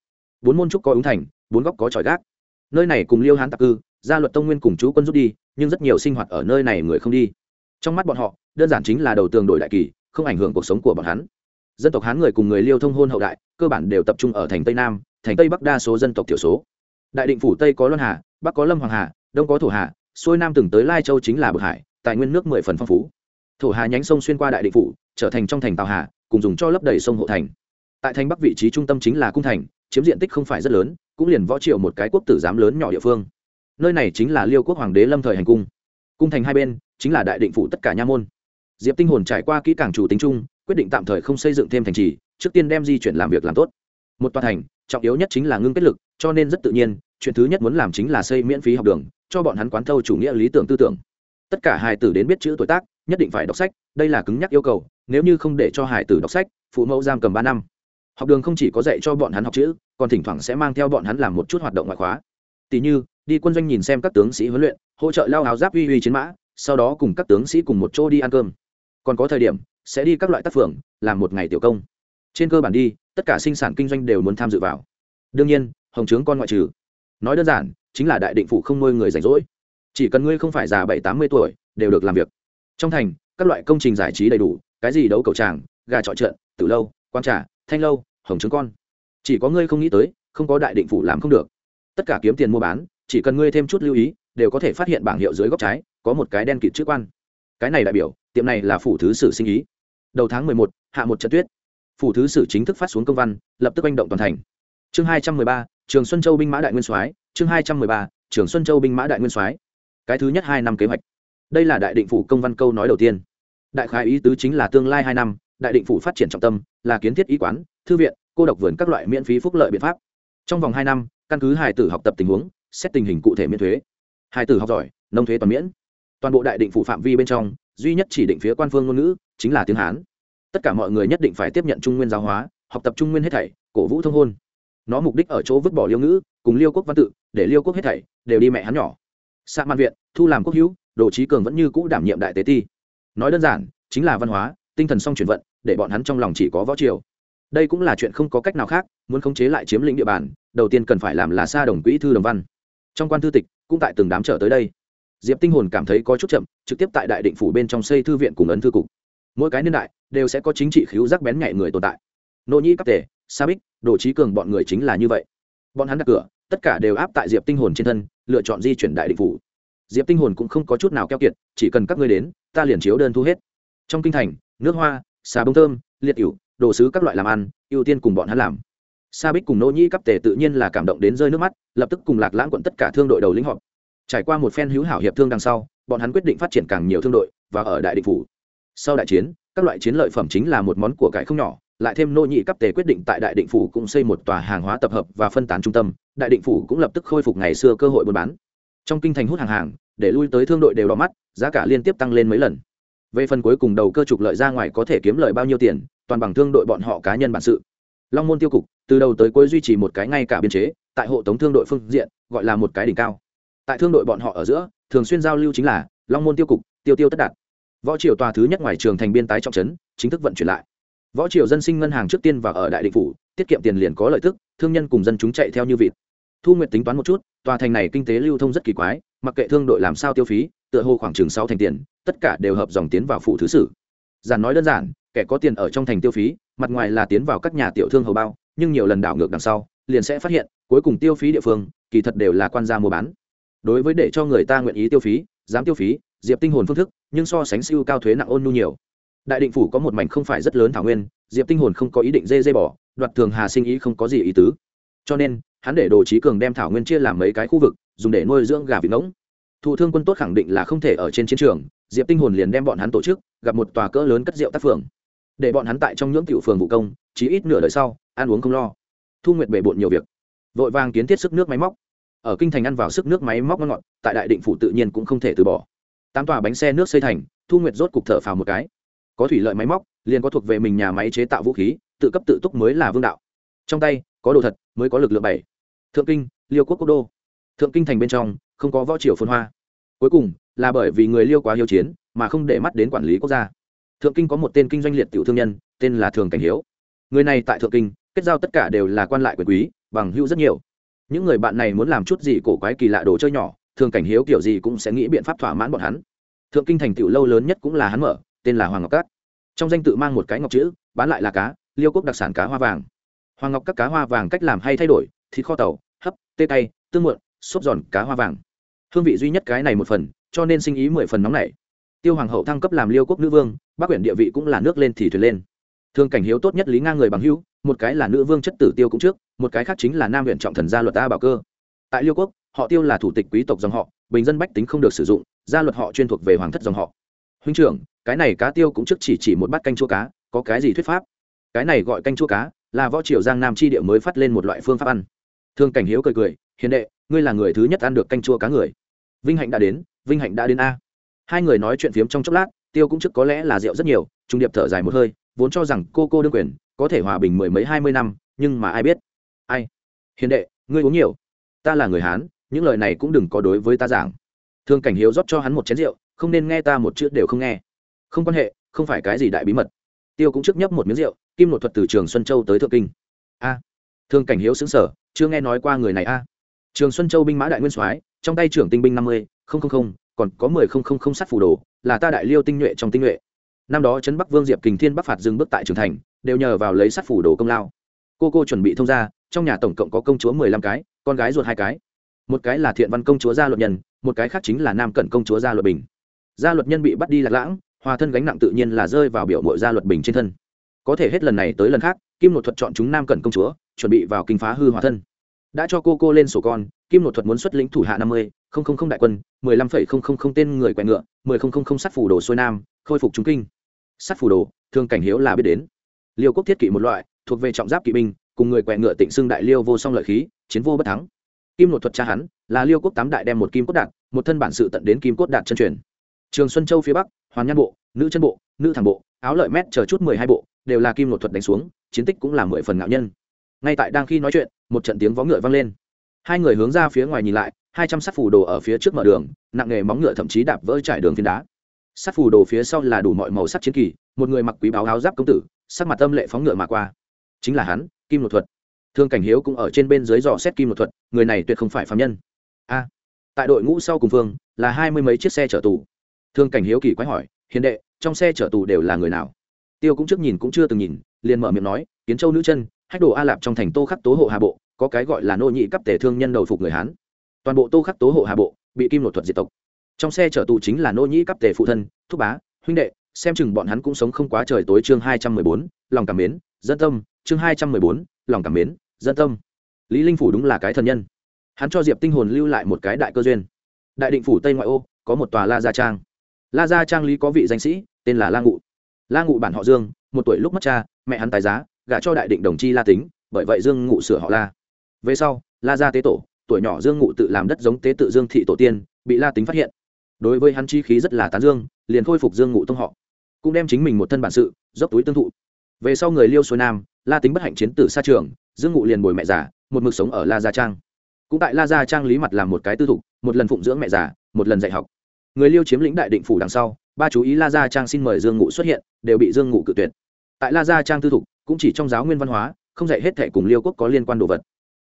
Bốn môn trúc có ứng thành, bốn góc có tròi gác nơi này cùng liêu hán tạc cư, gia luật tông nguyên cùng chú quân rút đi, nhưng rất nhiều sinh hoạt ở nơi này người không đi. Trong mắt bọn họ, đơn giản chính là đầu tường đổi đại kỳ, không ảnh hưởng cuộc sống của bọn hắn. Dân tộc hán người cùng người liêu thông hôn hậu đại, cơ bản đều tập trung ở thành tây nam, thành tây bắc đa số dân tộc thiểu số. Đại định phủ tây có loan hà, bắc có lâm hoàng hà, đông có thổ hà, xuôi nam từng tới lai châu chính là bậc hải, tài nguyên nước mười phần phong phú. Thổ hà nhánh sông xuyên qua đại định phủ, trở thành trong thành tàu hà, cùng dùng cho lấp đầy sông hộ thành. Tại thành bắc vị trí trung tâm chính là cung thành, chiếm diện tích không phải rất lớn cũng liền võ triều một cái quốc tử giám lớn nhỏ địa phương. Nơi này chính là liêu quốc hoàng đế lâm thời hành cung. Cung thành hai bên, chính là đại định phủ tất cả nha môn. Diệp tinh hồn trải qua kỹ càng chủ tính chung, quyết định tạm thời không xây dựng thêm thành trì, trước tiên đem di chuyển làm việc làm tốt. Một tòa thành, trọng yếu nhất chính là ngưng kết lực, cho nên rất tự nhiên, chuyện thứ nhất muốn làm chính là xây miễn phí học đường, cho bọn hắn quán thâu chủ nghĩa lý tưởng tư tưởng. Tất cả hài tử đến biết chữ tuổi tác, nhất định phải đọc sách, đây là cứng nhắc yêu cầu, nếu như không để cho hài tử đọc sách, phụ mẫu giam cầm ba năm học đường không chỉ có dạy cho bọn hắn học chữ còn thỉnh thoảng sẽ mang theo bọn hắn làm một chút hoạt động ngoại khóa. Tỉ như đi quân doanh nhìn xem các tướng sĩ huấn luyện hỗ trợ lao áo giáp uy uy chiến mã sau đó cùng các tướng sĩ cùng một chỗ đi ăn cơm. Còn có thời điểm sẽ đi các loại tác phường làm một ngày tiểu công. Trên cơ bản đi tất cả sinh sản kinh doanh đều muốn tham dự vào. Đương nhiên hồng trướng con ngoại trừ. Nói đơn giản chính là đại định phủ không nuôi người rảnh rỗi. Chỉ cần ngươi không phải già bảy tám mươi tuổi đều được làm việc. Trong thành các loại công trình giải trí đầy đủ cái gì đấu cầu tràng gà trọi trượn, từ lâu quan trà thanh lâu hồng trứng con. Chỉ có ngươi không nghĩ tới, không có đại định phủ làm không được. Tất cả kiếm tiền mua bán, chỉ cần ngươi thêm chút lưu ý, đều có thể phát hiện bảng hiệu dưới góc trái, có một cái đen kịt chữ quan. Cái này đại biểu, tiệm này là phủ thứ sử sinh ý. Đầu tháng mười một, hạ một trận tuyết. Phủ thứ sử chính thức phát xuống công văn, lập tức manh động toàn thành. Chương hai trăm mười ba, trường xuân châu binh mã đại nguyên soái. Chương hai trăm mười ba, trường xuân châu binh mã đại nguyên soái. Cái thứ nhất hai năm kế hoạch. Đây là đại định phủ công văn câu nói đầu tiên. Đại khái ý tứ chính là tương lai hai năm, đại định phủ phát triển trọng tâm, là kiến thiết y quán thư viện, cô độc vườn các loại miễn phí phúc lợi biện pháp. Trong vòng hai năm, căn cứ hải tử học tập tình huống, xét tình hình cụ thể miễn thuế. Hải tử học giỏi, nông thuế toàn miễn. Toàn bộ đại định phủ phạm vi bên trong, duy nhất chỉ định phía quan phương ngôn ngữ, chính là tiếng hán. Tất cả mọi người nhất định phải tiếp nhận trung nguyên giáo hóa, học tập trung nguyên hết thảy, cổ vũ thông hôn. Nó mục đích ở chỗ vứt bỏ liêu ngữ, cùng liêu quốc văn tự, để liêu quốc hết thảy đều đi mẹ hắn nhỏ. Sa man viện, thu làm quốc hữu, đồ trí cường vẫn như cũ đảm nhiệm đại tế ti. Nói đơn giản, chính là văn hóa, tinh thần song chuyển vận, để bọn hắn trong lòng chỉ có võ triều đây cũng là chuyện không có cách nào khác, muốn khống chế lại chiếm lĩnh địa bàn, đầu tiên cần phải làm là xa đồng quỹ thư đồng văn. Trong quan thư tịch, cũng tại từng đám trở tới đây. Diệp tinh hồn cảm thấy có chút chậm, trực tiếp tại đại định phủ bên trong xây thư viện cùng ấn thư cục. Mỗi cái niên đại, đều sẽ có chính trị khiếu giác bén nhạy người tồn tại. Nỗ nhĩ các tề, sa bích, đồ trí cường bọn người chính là như vậy. Bọn hắn đặt cửa, tất cả đều áp tại diệp tinh hồn trên thân, lựa chọn di chuyển đại định phủ. Diệp tinh hồn cũng không có chút nào keo kiệt, chỉ cần các ngươi đến, ta liền chiếu đơn thu hết. Trong kinh thành, nước hoa, xà bông thơm, liệt ỉu đồ sứ các loại làm ăn, ưu tiên cùng bọn hắn làm. Sa bích cùng nô nhĩ cấp tề tự nhiên là cảm động đến rơi nước mắt, lập tức cùng lạc lãng quận tất cả thương đội đầu lĩnh họp. Trải qua một phen hữu hảo hiệp thương đằng sau, bọn hắn quyết định phát triển càng nhiều thương đội, và ở đại định phủ. Sau đại chiến, các loại chiến lợi phẩm chính là một món của cải không nhỏ, lại thêm nô nhị cấp tề quyết định tại đại định phủ cũng xây một tòa hàng hóa tập hợp và phân tán trung tâm, đại định phủ cũng lập tức khôi phục ngày xưa cơ hội buôn bán. Trong kinh thành hút hàng hàng, để lui tới thương đội đều đỏ mắt, giá cả liên tiếp tăng lên mấy lần. Về phần cuối cùng đầu cơ trục lợi ra ngoài có thể kiếm lợi bao nhiêu tiền toàn bằng thương đội bọn họ cá nhân bản sự. Long môn tiêu cục, từ đầu tới cuối duy trì một cái ngay cả biên chế, tại hộ tống thương đội phương diện, gọi là một cái đỉnh cao. Tại thương đội bọn họ ở giữa, thường xuyên giao lưu chính là long môn tiêu cục, tiêu tiêu tất đạt. Võ triều tòa thứ nhất ngoài trường thành biên tái trọng trấn, chính thức vận chuyển lại. Võ triều dân sinh ngân hàng trước tiên và ở đại định phủ, tiết kiệm tiền liền có lợi tức, thương nhân cùng dân chúng chạy theo như vịt. Thu nguyệt tính toán một chút, tòa thành này kinh tế lưu thông rất kỳ quái, mặc kệ thương đội làm sao tiêu phí, tựa hồ khoảng chừng sáu thành tiền, tất cả đều hợp dòng tiến vào phụ thứ sử. Giản nói đơn giản kẻ có tiền ở trong thành tiêu phí, mặt ngoài là tiến vào các nhà tiểu thương hầu bao, nhưng nhiều lần đảo ngược đằng sau, liền sẽ phát hiện, cuối cùng tiêu phí địa phương, kỳ thật đều là quan gia mua bán. Đối với để cho người ta nguyện ý tiêu phí, dám tiêu phí, diệp tinh hồn phương thức, nhưng so sánh siêu cao thuế nặng ôn nhu nhiều. Đại định phủ có một mảnh không phải rất lớn thảo nguyên, diệp tinh hồn không có ý định dê dê bỏ, đoạt thường hà sinh ý không có gì ý tứ. Cho nên, hắn để đồ trí cường đem thảo nguyên chia làm mấy cái khu vực, dùng để nuôi dưỡng gà vịt ngỗng. Thụ thương quân tốt khẳng định là không thể ở trên chiến trường, diệp tinh hồn liền đem bọn hắn tổ chức, gặp một tòa cỡ lớn cất rượu tác phường để bọn hắn tại trong nhưỡng tiểu phường vụ công chỉ ít nửa đời sau, ăn uống không lo. Thu nguyệt bể bộn nhiều việc, vội vàng kiến thiết sức nước máy móc. Ở kinh thành ăn vào sức nước máy móc ngon ngọt, tại đại định phủ tự nhiên cũng không thể từ bỏ. Tám tòa bánh xe nước xây thành, thu nguyệt rốt cục thở phào một cái. Có thủy lợi máy móc, liền có thuộc về mình nhà máy chế tạo vũ khí, tự cấp tự túc mới là vương đạo. Trong tay, có đồ thật, mới có lực lượng bảy. Thượng kinh, liêu quốc quốc đô. Thượng kinh thành bên trong, không có võ triều phồn hoa. Cuối cùng, là bởi vì người liêu quá hiếu chiến, mà không để mắt đến quản lý quốc gia thượng kinh có một tên kinh doanh liệt tiểu thương nhân, tên là thường cảnh hiếu. Người này tại thượng kinh, kết giao tất cả đều là quan lại quyền quý, bằng hữu rất nhiều. Những người bạn này muốn làm chút gì cổ quái kỳ lạ đồ chơi nhỏ, thường cảnh hiếu kiểu gì cũng sẽ nghĩ biện pháp thỏa mãn bọn hắn. Thượng kinh thành tiểu lâu lớn nhất cũng là hắn mở, tên là hoàng ngọc cát trong danh tự mang một cái ngọc chữ, bán lại là cá, liêu quốc đặc sản cá hoa vàng. Hoàng ngọc các cá hoa vàng cách làm hay thay đổi, thịt kho tàu, hấp, tê tay tương muộn, xốp giòn cá hoa vàng. Hương vị duy nhất cái này một phần, cho nên sinh ý mười phần nóng này tiêu hoàng hậu thăng cấp làm liêu quốc nữ vương bác quyển địa vị cũng là nước lên thì thuyền lên. Thương cảnh hiếu tốt nhất lý ngang người bằng hữu, một cái là nữ vương chất tử tiêu cũng trước, một cái khác chính là nam huyện trọng thần gia luật ta bảo cơ. Tại liêu quốc, họ tiêu là thủ tịch quý tộc dòng họ, bình dân bách tính không được sử dụng, gia luật họ chuyên thuộc về hoàng thất dòng họ. Huynh trưởng, cái này cá tiêu cũng trước chỉ chỉ một bát canh chua cá, có cái gì thuyết pháp? Cái này gọi canh chua cá, là võ triều giang nam chi địa mới phát lên một loại phương pháp ăn. Thương cảnh hiếu cười cười, hiền đệ, ngươi là người thứ nhất ăn được canh chua cá người. Vinh hạnh đã đến, vinh hạnh đã đến a hai người nói chuyện phiếm trong chốc lát, tiêu cũng trước có lẽ là rượu rất nhiều trung điệp thở dài một hơi, vốn cho rằng cô cô đương quyền, có thể hòa bình mười mấy hai mươi năm, nhưng mà ai biết? Ai? Hiền đệ, ngươi uống nhiều. Ta là người hán, những lời này cũng đừng có đối với ta giảng. Thương cảnh hiếu rót cho hắn một chén rượu, không nên nghe ta một chữ đều không nghe. Không quan hệ, không phải cái gì đại bí mật. Tiêu cũng trước nhấp một miếng rượu, kim một thuật từ trường xuân châu tới thượng kinh. A! Thương cảnh hiếu xứng sở chưa nghe nói qua người này a. Trường xuân châu binh mã đại nguyên soái, trong tay trưởng tinh binh năm mươi còn có mười không không không sát phù đồ, là ta đại liêu tinh nhuệ trong tinh nhuệ. Năm đó trấn bắc vương diệp kình thiên bắc phạt dừng bước tại trường thành, đều nhờ vào lấy sát phù đồ công lao. Cô cô chuẩn bị thông ra trong nhà tổng cộng có công chúa mười lăm cái, con gái ruột hai cái. Một cái là thiện văn công chúa gia luật nhân, một cái khác chính là nam cận công chúa gia luật bình. Gia luật nhân bị bắt đi lạc lãng, hòa thân gánh nặng tự nhiên là rơi vào biểu mội gia luật bình trên thân. Có thể hết lần này tới lần khác, kim nội thuật chọn chúng nam cận công chúa, chuẩn bị vào kinh phá hư hòa thân đã cho cô cô lên sổ con, kim nội thuật muốn xuất lĩnh thủ hạ năm mươi, không không không đại quân, mười lăm phẩy không không không tên người quẹt ngựa, mười không không không sát phủ đồ xuôi nam, khôi phục trung kinh. Sát phủ đồ, thương cảnh hiếu là biết đến. Liêu quốc thiết kỵ một loại, thuộc về trọng giáp kỵ binh, cùng người quẹt ngựa tịnh xưng đại liêu vô song lợi khí, chiến vô bất thắng. Kim nội thuật cha hắn, là liêu quốc tám đại đem một kim cốt đạt một thân bản sự tận đến kim cốt đạt chân truyền. Trường xuân châu phía bắc, hoàn nhan bộ, nữ chân bộ, nữ thẳng bộ, áo lợi mét chờ chút mười hai bộ, đều là kim nội thuật đánh xuống, chiến tích cũng là mười phần ngạo nhân ngay tại đang khi nói chuyện, một trận tiếng vó ngựa vang lên. Hai người hướng ra phía ngoài nhìn lại, hai trăm sát phù đồ ở phía trước mở đường, nặng nghề móng ngựa thậm chí đạp vỡ trải đường phiến đá. Sát phù đồ phía sau là đủ mọi màu sắc chiến kỳ, một người mặc quý báo áo giáp công tử, sắc mặt âm lệ phóng ngựa mà qua. Chính là hắn, kim một thuật. Thương cảnh hiếu cũng ở trên bên dưới dò xét kim một thuật, người này tuyệt không phải phạm nhân. A, tại đội ngũ sau cùng phương, là hai mươi mấy chiếc xe chở tù. Thương cảnh hiếu kỳ quái hỏi, hiền đệ, trong xe chở tù đều là người nào? Tiêu cũng trước nhìn cũng chưa từng nhìn, liền mở miệng nói, kiến châu nữ chân hách đồ a lạp trong thành tô khắc tố hộ hà bộ, có cái gọi là nô nhị cấp tể thương nhân đầu phục người hán. Toàn bộ tô khắc tố hộ hà bộ bị kim nội thuật diệt tộc. Trong xe chở tù chính là nô nhị cấp tể phụ thân, thúc bá, huynh đệ, xem chừng bọn hắn cũng sống không quá trời tối chương hai trăm mười bốn, lòng cảm mến, dân tâm, chương hai trăm mười bốn, lòng cảm mến, dân tâm. Lý linh phủ đúng là cái thần nhân. Hắn cho diệp tinh hồn lưu lại một cái đại cơ duyên. Đại định phủ tây ngoại ô, có một tòa la gia trang. La gia trang lý có vị danh sĩ, tên là la ngụ. La ngụ bản họ dương, một tuổi lúc mất cha, mẹ hắn tài giá gả cho đại định đồng chi la tính, bởi vậy dương ngụ sửa họ la. Về sau, la gia tế tổ, tuổi nhỏ dương ngụ tự làm đất giống tế tự dương thị tổ tiên, bị la tính phát hiện. Đối với hắn chi khí rất là tán dương, liền khôi phục dương ngụ tông họ. Cũng đem chính mình một thân bản sự, dốc túi tương thụ. Về sau người liêu xuôi nam, la tính bất hạnh chiến tử xa trường, dương ngụ liền bồi mẹ già, một mực sống ở la gia trang. Cũng tại la gia trang lý mặt làm một cái tư thục, một lần phụng dưỡng mẹ già, một lần dạy học. Người liêu chiếm lĩnh đại định phủ đằng sau, ba chú ý la gia trang xin mời dương ngụ xuất hiện, đều bị dương ngụ cự tuyệt. Tại la gia trang tư thục cũng chỉ trong giáo nguyên văn hóa, không dạy hết thẻ cùng liêu quốc có liên quan đồ vật.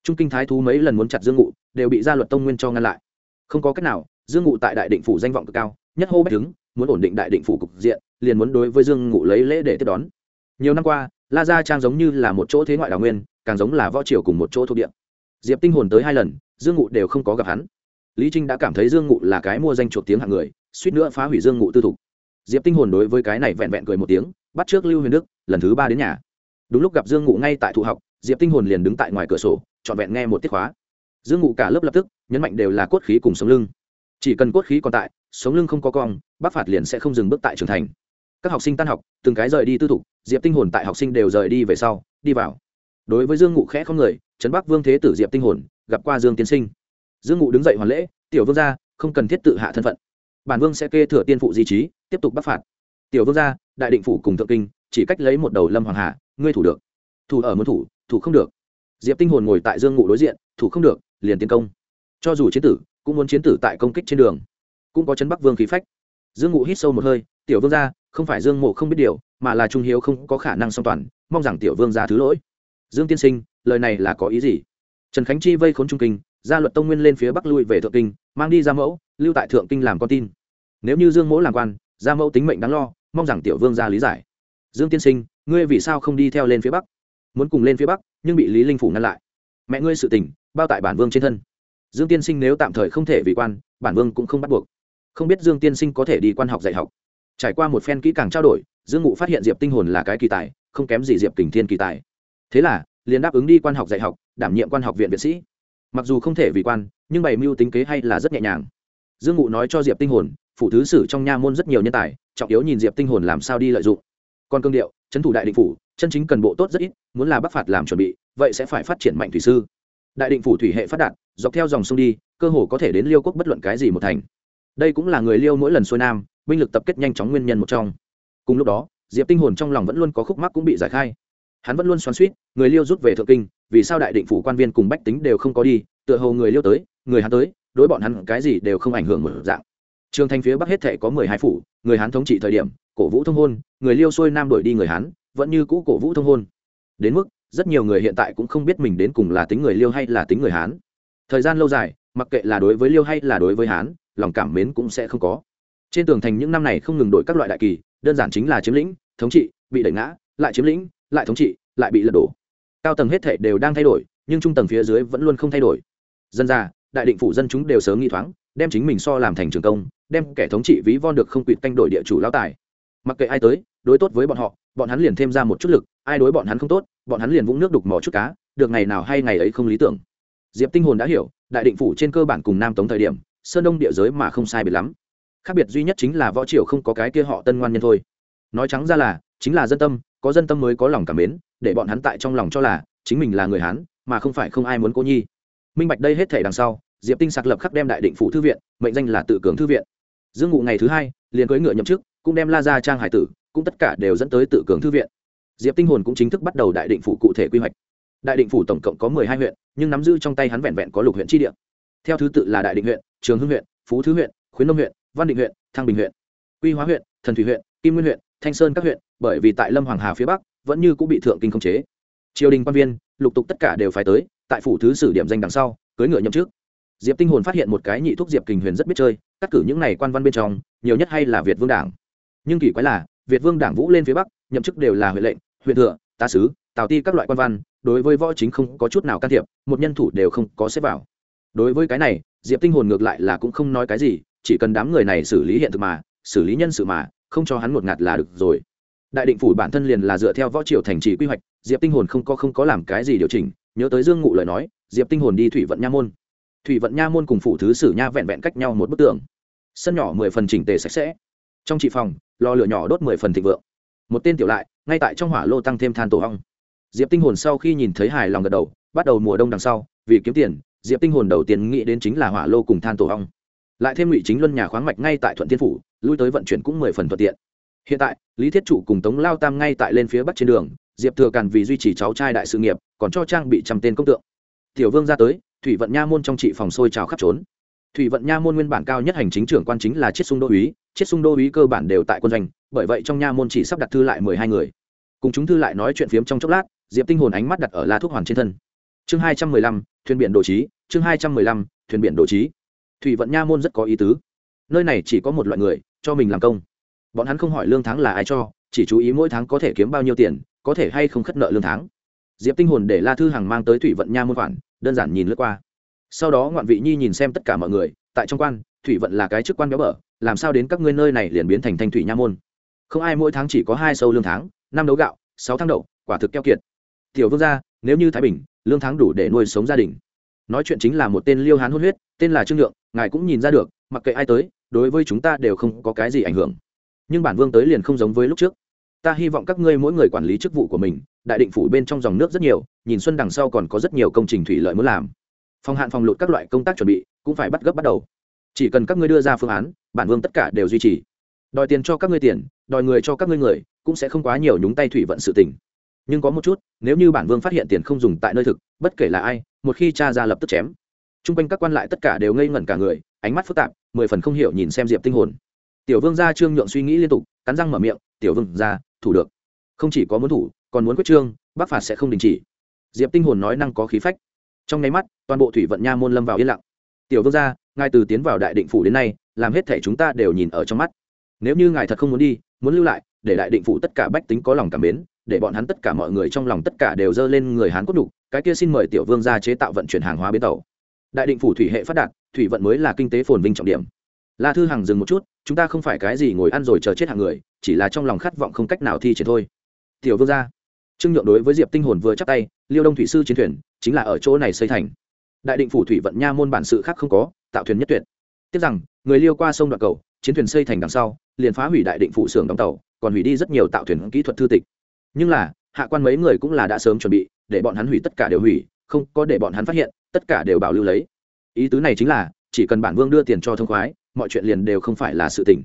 Trung kinh thái thú mấy lần muốn chặt dương ngụ, đều bị gia luật tông nguyên cho ngăn lại. Không có cách nào, dương ngụ tại đại định phủ danh vọng cực cao, nhất hô bách đứng, muốn ổn định đại định phủ cục diện, liền muốn đối với dương ngụ lấy lễ để tiếp đón. Nhiều năm qua, la gia trang giống như là một chỗ thế ngoại đào nguyên, càng giống là võ triều cùng một chỗ thuộc địa. Diệp tinh hồn tới hai lần, dương ngụ đều không có gặp hắn. Lý trinh đã cảm thấy dương ngụ là cái mua danh chuột tiếng hạng người, suýt nữa phá hủy dương ngụ tư thục. Diệp tinh hồn đối với cái này vẹn vẹn cười một tiếng, bắt trước lưu huyền đức, lần thứ ba đến nhà đúng lúc gặp dương ngụ ngay tại thụ học, diệp tinh hồn liền đứng tại ngoài cửa sổ, trọn vẹn nghe một tiết khóa. Dương ngụ cả lớp lập tức, nhấn mạnh đều là cốt khí cùng sống lưng. Chỉ cần cốt khí còn tại, sống lưng không có cong, bác phạt liền sẽ không dừng bước tại trường thành. Các học sinh tan học, từng cái rời đi tư thục, diệp tinh hồn tại học sinh đều rời đi về sau, đi vào. Đối với dương ngụ khẽ không người, trấn bắc vương thế tử diệp tinh hồn, gặp qua dương tiên sinh. Dương ngụ đứng dậy hoàn lễ, tiểu vương gia, không cần thiết tự hạ thân phận. Bản vương sẽ kê thừa tiên phụ di trí, tiếp tục bắc phạt. Tiểu vương gia, đại định phủ cùng thượng kinh, chỉ cách lấy một đầu lâm hoàng hà ngươi thủ được. Thủ ở muốn thủ thủ không được. Diệp tinh hồn ngồi tại dương ngụ đối diện, thủ không được, liền tiến công. Cho dù chiến tử, cũng muốn chiến tử tại công kích trên đường. Cũng có chấn bắc vương khí phách. Dương ngụ hít sâu một hơi, tiểu vương gia, không phải dương mộ không biết điều, mà là trung hiếu không có khả năng song toàn, mong rằng tiểu vương gia thứ lỗi. Dương tiên sinh, lời này là có ý gì? Trần khánh chi vây khốn trung kinh, gia luật tông nguyên lên phía bắc lui về thượng kinh, mang đi ra mẫu, lưu tại thượng kinh làm con tin. Nếu như dương mỗ làm quan, gia mẫu tính mệnh đáng lo, mong rằng tiểu vương gia lý giải. Dương tiên sinh ngươi vì sao không đi theo lên phía bắc? Muốn cùng lên phía bắc, nhưng bị lý linh phủ ngăn lại. Mẹ ngươi sự tình, bao tại bản vương trên thân. Dương tiên sinh nếu tạm thời không thể vì quan, bản vương cũng không bắt buộc. Không biết dương tiên sinh có thể đi quan học dạy học. Trải qua một phen kỹ càng trao đổi, dương ngụ phát hiện diệp tinh hồn là cái kỳ tài, không kém gì diệp kình thiên kỳ tài. Thế là, liền đáp ứng đi quan học dạy học, đảm nhiệm quan học viện viện sĩ. Mặc dù không thể vì quan, nhưng bày mưu tính kế hay là rất nhẹ nhàng. Dương ngụ nói cho diệp tinh hồn phụ thứ sử trong nha môn rất nhiều nhân tài, trọng yếu nhìn diệp tinh hồn làm sao đi lợi dụng. Còn cương điệu trấn thủ đại định phủ, chân chính cần bộ tốt rất ít, muốn là bắc phạt làm chuẩn bị, vậy sẽ phải phát triển mạnh thủy sư. Đại định phủ thủy hệ phát đạt, dọc theo dòng sông đi, cơ hồ có thể đến liêu quốc bất luận cái gì một thành. Đây cũng là người liêu mỗi lần xuôi nam, binh lực tập kết nhanh chóng nguyên nhân một trong. Cùng lúc đó, diệp tinh hồn trong lòng vẫn luôn có khúc mắc cũng bị giải khai. Hắn vẫn luôn xoắn suýt người liêu rút về thượng kinh, vì sao đại định phủ quan viên cùng bách tính đều không có đi, tựa hồ người liêu tới, người hắn tới, đối bọn hắn cái gì đều không ảnh hưởng một dạng. Trường thành phía bắc hết thể có mười hai phủ, người hắn thống trị thời điểm cổ vũ thông hôn, người liêu xuôi nam đổi đi người hán, vẫn như cũ cổ vũ thông hôn. Đến mức, rất nhiều người hiện tại cũng không biết mình đến cùng là tính người liêu hay là tính người hán. Thời gian lâu dài, mặc kệ là đối với liêu hay là đối với hán, lòng cảm mến cũng sẽ không có. Trên tường thành những năm này không ngừng đổi các loại đại kỳ, đơn giản chính là chiếm lĩnh, thống trị, bị đẩy ngã, lại chiếm lĩnh, lại thống trị, lại bị lật đổ. Cao tầng hết thể đều đang thay đổi, nhưng trung tầng phía dưới vẫn luôn không thay đổi. Dân ra đại định phủ dân chúng đều sớm nghi thoáng, đem chính mình so làm thành trường công, đem kẻ thống trị ví von được không quỵt canh đổi địa chủ lao tài mặc kệ ai tới, đối tốt với bọn họ, bọn hắn liền thêm ra một chút lực, ai đối bọn hắn không tốt, bọn hắn liền vũng nước đục mỏ chút cá, được ngày nào hay ngày ấy không lý tưởng. Diệp tinh hồn đã hiểu, đại định phủ trên cơ bản cùng nam tống thời điểm, sơn đông địa giới mà không sai biệt lắm. Khác biệt duy nhất chính là võ triều không có cái kia họ tân ngoan nhân thôi. Nói trắng ra là, chính là dân tâm, có dân tâm mới có lòng cảm mến, để bọn hắn tại trong lòng cho là, chính mình là người hán, mà không phải không ai muốn cô nhi. Minh bạch đây hết thể đằng sau, diệp tinh sạc lập khắc đem đại định phủ thư viện, mệnh danh là tự cường thư viện. Dương ngụ ngày thứ hai, liền cưỡi ngựa nhậm chức cũng đem la ra trang hải tử, cũng tất cả đều dẫn tới tự cường thư viện. Diệp tinh hồn cũng chính thức bắt đầu đại định phủ cụ thể quy hoạch. Đại định phủ tổng cộng có mười hai huyện, nhưng nắm giữ trong tay hắn vẹn vẹn có lục huyện tri địa. Theo thứ tự là đại định huyện, trường hưng huyện, phú thứ huyện, khuyến nông huyện, văn định huyện, thăng bình huyện, quy hóa huyện, thần thủy huyện, kim nguyên huyện, thanh sơn các huyện, bởi vì tại lâm hoàng hà phía bắc, vẫn như cũng bị thượng kinh khống chế. Triều đình quan viên, lục tục tất cả đều phải tới, tại phủ thứ sử điểm danh đằng sau cưới ngựa nhậm trước diệp tinh hồn phát hiện một cái nhị thuốc diệp kình huyền rất biết chơi, cắt cử những này quan văn bên trong, nhiều nhất hay là việt vương đảng nhưng kỳ quái là, việt vương đảng vũ lên phía bắc, nhậm chức đều là huệ lệnh, huyện thừa, tá sứ, tào ti các loại quan văn, đối với võ chính không có chút nào can thiệp, một nhân thủ đều không có xếp vào. Đối với cái này, diệp tinh hồn ngược lại là cũng không nói cái gì, chỉ cần đám người này xử lý hiện thực mà, xử lý nhân sự mà, không cho hắn một ngạt là được rồi. Đại định phủ bản thân liền là dựa theo võ triều thành trì quy hoạch, diệp tinh hồn không có không có làm cái gì điều chỉnh, nhớ tới dương ngụ lời nói, diệp tinh hồn đi thủy vận nha môn. Thủy vận nha môn cùng phủ thứ sử nha vẹn vẹn cách nhau một bức tường. Sân nhỏ mười phần chỉnh tề sạch sẽ. Trong trị phòng lò lửa nhỏ đốt mười phần thịnh vượng. Một tên tiểu lại, ngay tại trong hỏa lô tăng thêm than tổ hong diệp tinh hồn sau khi nhìn thấy hài lòng gật đầu, bắt đầu mùa đông đằng sau, vì kiếm tiền, diệp tinh hồn đầu tiên nghĩ đến chính là hỏa lô cùng than tổ hong lại thêm ngụy chính luân nhà khoáng mạch ngay tại thuận thiên phủ, lui tới vận chuyển cũng mười phần thuận tiện. Hiện tại, lý thiết chủ cùng tống lao tam ngay tại lên phía bắc trên đường, diệp thừa càn vì duy trì cháu trai đại sự nghiệp, còn cho trang bị trăm tên công tượng. Tiểu vương ra tới, thủy vận nha môn trong trị phòng sôi trào khắp trốn. Thủy vận nha môn nguyên bản cao nhất hành chính trưởng quan chính là chiết sung đô uý Chết sung đô uý cơ bản đều tại quân doanh, bởi vậy trong nha môn chỉ sắp đặt thư lại mười hai người. Cùng chúng thư lại nói chuyện phiếm trong chốc lát, diệp tinh hồn ánh mắt đặt ở la thuốc hoàn trên thân. Chương hai trăm mười lăm, thuyền biển đồ trí, chương hai trăm mười lăm, thuyền biển đồ trí. Thủy vận nha môn rất có ý tứ. Nơi này chỉ có một loại người, cho mình làm công. Bọn hắn không hỏi lương tháng là ai cho, chỉ chú ý mỗi tháng có thể kiếm bao nhiêu tiền, có thể hay không khất nợ lương tháng. Diệp tinh hồn để la thư hằng mang tới thủy vận nha môn khoản, đơn giản nhìn lướt qua. Sau đó ngoạn vị nhi nhìn xem tất cả mọi người, tại trong quan thủy vận là cái chức quan béo bở làm sao đến các ngươi nơi này liền biến thành thanh thủy nha môn? Không ai mỗi tháng chỉ có hai sâu lương tháng năm đấu gạo sáu tháng đậu quả thực keo kiệt. Tiểu vương gia nếu như thái bình lương tháng đủ để nuôi sống gia đình. Nói chuyện chính là một tên liêu hán hôn huyết tên là trương lượng, ngài cũng nhìn ra được mặc kệ ai tới đối với chúng ta đều không có cái gì ảnh hưởng. Nhưng bản vương tới liền không giống với lúc trước. Ta hy vọng các ngươi mỗi người quản lý chức vụ của mình đại định phủ bên trong dòng nước rất nhiều nhìn xuân đằng sau còn có rất nhiều công trình thủy lợi muốn làm. Phòng hạn phòng lụt các loại công tác chuẩn bị cũng phải bắt gấp bắt đầu chỉ cần các ngươi đưa ra phương án, bản vương tất cả đều duy trì. Đòi tiền cho các ngươi tiền, đòi người cho các ngươi người, cũng sẽ không quá nhiều nhúng tay thủy vận sự tình. Nhưng có một chút, nếu như bản vương phát hiện tiền không dùng tại nơi thực, bất kể là ai, một khi cha ra lập tức chém. T r u n g quanh các quan lại tất cả đều ngây ngẩn cả người, ánh mắt phức tạp, mười phần không hiểu nhìn xem diệp tinh hồn. Tiểu vương gia trương nhượng suy nghĩ liên tục, cắn răng mở miệng, tiểu vương gia, thủ được. Không chỉ có muốn thủ, còn muốn quyết trương, bắc phạt sẽ không đình chỉ. Diệp tinh hồn nói năng có khí phách. Trong nháy mắt, toàn bộ thủy vận nha môn lâm vào yên lặng. Tiểu vương gia ngài từ tiến vào đại định phủ đến nay, làm hết thể chúng ta đều nhìn ở trong mắt. Nếu như ngài thật không muốn đi, muốn lưu lại, để đại định phủ tất cả bách tính có lòng cảm mến, để bọn hắn tất cả mọi người trong lòng tất cả đều dơ lên người hán cốt đục cái kia xin mời tiểu vương gia chế tạo vận chuyển hàng hóa bến tàu. Đại định phủ thủy hệ phát đạt, thủy vận mới là kinh tế phồn vinh trọng điểm. La thư hằng dừng một chút, chúng ta không phải cái gì ngồi ăn rồi chờ chết hàng người, chỉ là trong lòng khát vọng không cách nào thi triển thôi. Tiểu vương gia. Trương nhượng đối với diệp tinh hồn vừa chắc tay, liêu đông thủy sư chiến thuyền, chính là ở chỗ này xây thành. Đại định phủ thủy vận nha môn bản sự khác không có tạo thuyền nhất tuyệt. Tiếc rằng, người liêu qua sông đoạn cầu, chiến thuyền xây thành đằng sau, liền phá hủy đại định phụ xưởng đóng tàu, còn hủy đi rất nhiều tạo thuyền kỹ thuật thư tịch. Nhưng là, hạ quan mấy người cũng là đã sớm chuẩn bị, để bọn hắn hủy tất cả đều hủy, không có để bọn hắn phát hiện, tất cả đều bảo lưu lấy. Ý tứ này chính là, chỉ cần bản vương đưa tiền cho thông khoái, mọi chuyện liền đều không phải là sự tình.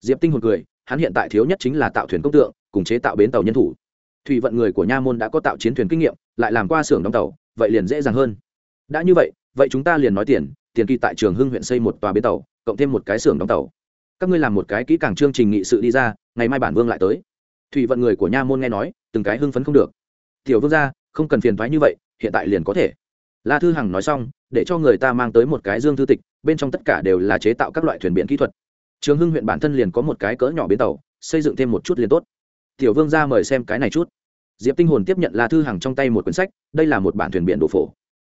Diệp tinh hồn cười, hắn hiện tại thiếu nhất chính là tạo thuyền công tượng, cùng chế tạo bến tàu nhân thủ. Thủy vận người của nha môn đã có tạo chiến thuyền kinh nghiệm, lại làm qua xưởng đóng tàu, vậy liền dễ dàng hơn. Đã như vậy vậy chúng ta liền nói tiền tiền kỳ tại trường hưng huyện xây một tòa bến tàu, cộng thêm một cái xưởng đóng tàu. Các ngươi làm một cái kỹ càng chương trình nghị sự đi ra, ngày mai bản vương lại tới. Thủy vận người của nha môn nghe nói, từng cái hưng phấn không được. Tiểu vương gia, không cần phiền thoái như vậy, hiện tại liền có thể. La thư hằng nói xong, để cho người ta mang tới một cái dương thư tịch, bên trong tất cả đều là chế tạo các loại thuyền biển kỹ thuật. Trường hưng huyện bản thân liền có một cái cỡ nhỏ bến tàu, xây dựng thêm một chút liền tốt. Tiểu vương ra mời xem cái này chút. Diệp tinh hồn tiếp nhận la thư hằng trong tay một quyển sách, đây là một bản thuyền biển đồ phổ.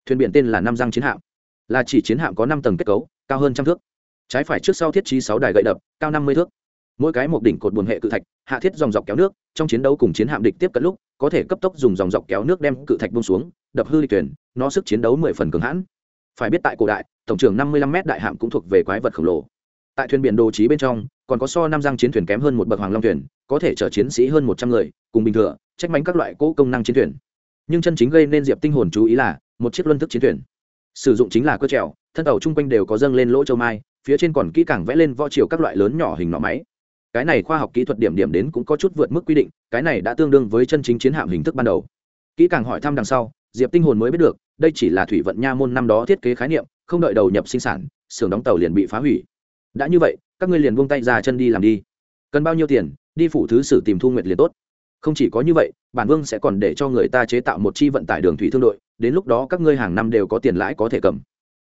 Thuyền biển tên là Nam Giang chiến hạm là chỉ chiến hạm có năm tầng kết cấu, cao hơn trăm thước. Trái phải trước sau thiết trí sáu đài gậy đập, cao năm mươi thước. Mỗi cái một đỉnh cột buồn hệ cự thạch, hạ thiết dòng dọc kéo nước, trong chiến đấu cùng chiến hạm địch tiếp cận lúc, có thể cấp tốc dùng dòng dọc kéo nước đem cự thạch bông xuống, đập hư địch thuyền, nó sức chiến đấu mười phần cường hãn. Phải biết tại cổ đại, tổng trưởng năm mươi lăm m đại hạm cũng thuộc về quái vật khổng lồ. Tại thuyền biển đồ trí bên trong, còn có so năm giang chiến thuyền kém hơn một bậc hoàng long thuyền, có thể chở chiến sĩ hơn một trăm người, cùng bình thừa trách mánh các loại cỗ công năng chiến thuyền. Nhưng chân chính gây nên diệp tinh hồn chú ý là, một chiếc luân thức chiến thuyền sử dụng chính là cơ trèo, thân tàu chung quanh đều có dâng lên lỗ châu mai, phía trên còn kỹ càng vẽ lên võ chiều các loại lớn nhỏ hình nọ máy. Cái này khoa học kỹ thuật điểm điểm đến cũng có chút vượt mức quy định, cái này đã tương đương với chân chính chiến hạm hình thức ban đầu. Kỹ càng hỏi thăm đằng sau, diệp tinh hồn mới biết được, đây chỉ là thủy vận nha môn năm đó thiết kế khái niệm, không đợi đầu nhập sinh sản, xưởng đóng tàu liền bị phá hủy. Đã như vậy, các ngươi liền buông tay ra chân đi làm đi. Cần bao nhiêu tiền, đi phụ thứ sử tìm thu nguyệt liền tốt không chỉ có như vậy, bản vương sẽ còn để cho người ta chế tạo một chi vận tải đường thủy thương đội, đến lúc đó các ngươi hàng năm đều có tiền lãi có thể cầm.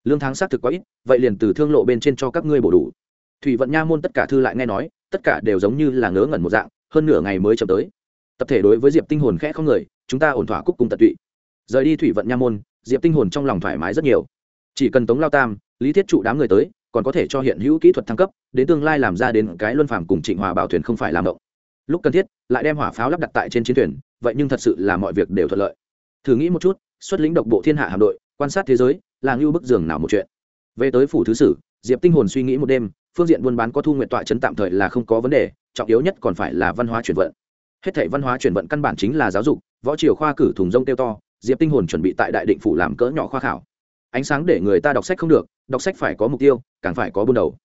Lương tháng xác thực quá ít, vậy liền từ thương lộ bên trên cho các ngươi bổ đủ. Thủy vận nha môn tất cả thư lại nghe nói, tất cả đều giống như là ngớ ngẩn một dạng, hơn nửa ngày mới chậm tới. Tập thể đối với diệp tinh hồn khẽ không người, chúng ta ổn thỏa cúc cùng tận tụy. Rời đi thủy vận nha môn, diệp tinh hồn trong lòng thoải mái rất nhiều. Chỉ cần tống lao tam, lý thiết trụ đám người tới, còn có thể cho hiện hữu kỹ thuật thăng cấp, đến tương lai làm ra đến cái luân phàm cùng trịnh hòa bảo thuyền không phải làm động lúc cần thiết, lại đem hỏa pháo lắp đặt tại trên chiến thuyền, vậy nhưng thật sự là mọi việc đều thuận lợi. Thử nghĩ một chút, xuất lĩnh độc bộ thiên hạ hạm đội, quan sát thế giới, là ngưu bức giường nào một chuyện. Về tới phủ thứ sử, diệp tinh hồn suy nghĩ một đêm, phương diện buôn bán có thu nguyện tọa chấn tạm thời là không có vấn đề, trọng yếu nhất còn phải là văn hóa chuyển vận. Hết thảy văn hóa chuyển vận căn bản chính là giáo dục, võ triều khoa cử thùng rông tiêu to, diệp tinh hồn chuẩn bị tại đại định phủ làm cỡ nhỏ khoa khảo. Ánh sáng để người ta đọc sách không được, đọc sách phải có mục tiêu, càng phải có buôn đầu.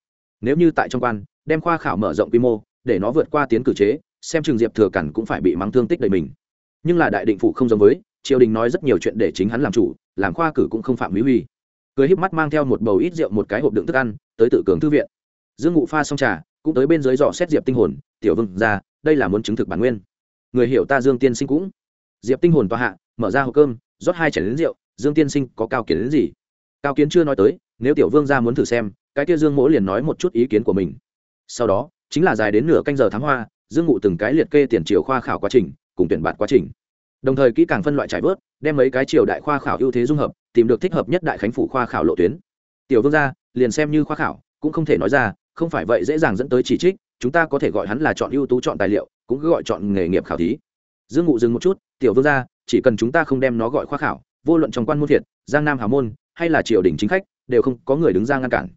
Nếu như tại trong quan, đem khoa khảo mở rộng quy mô, để nó vượt qua tiến cử chế xem trường diệp thừa cản cũng phải bị mắng thương tích đầy mình. Nhưng là đại định phụ không giống với, triều đình nói rất nhiều chuyện để chính hắn làm chủ, làm khoa cử cũng không phạm mỹ huy. Cười híp mắt mang theo một bầu ít rượu một cái hộp đựng thức ăn, tới tự cường thư viện. Dương ngụ pha xong trà, cũng tới bên dưới dò xét diệp tinh hồn, tiểu vương ra đây là muốn chứng thực bản nguyên. Người hiểu ta dương tiên sinh cũng. Diệp tinh hồn tòa hạ, mở ra hộp cơm, rót hai chén đến rượu, dương tiên sinh, có cao kiến đến gì? Cao kiến chưa nói tới, nếu tiểu vương ra muốn thử xem, cái kia dương mỗ liền nói một chút ý kiến của mình. Sau đó, chính là dài đến nửa canh giờ thám hoa dương ngụ từng cái liệt kê tiền triều khoa khảo quá trình, cùng tuyển bạt quá trình. Đồng thời kỹ càng phân loại trải vớt, đem mấy cái triều đại khoa khảo ưu thế dung hợp, tìm được thích hợp nhất đại khánh phủ khoa khảo lộ tuyến. Tiểu vương gia, liền xem như khoa khảo, cũng không thể nói ra, không phải vậy dễ dàng dẫn tới chỉ trích, chúng ta có thể gọi hắn là chọn ưu tú, chọn tài liệu, cũng cứ gọi chọn nghề nghiệp khảo thí. Dương ngụ dừng một chút, tiểu vương gia, chỉ cần chúng ta không đem nó gọi khoa khảo, vô luận trong quan môn thiệt, giang nam hào môn, hay là triều đình chính khách, đều không có người đứng ra ngăn cản.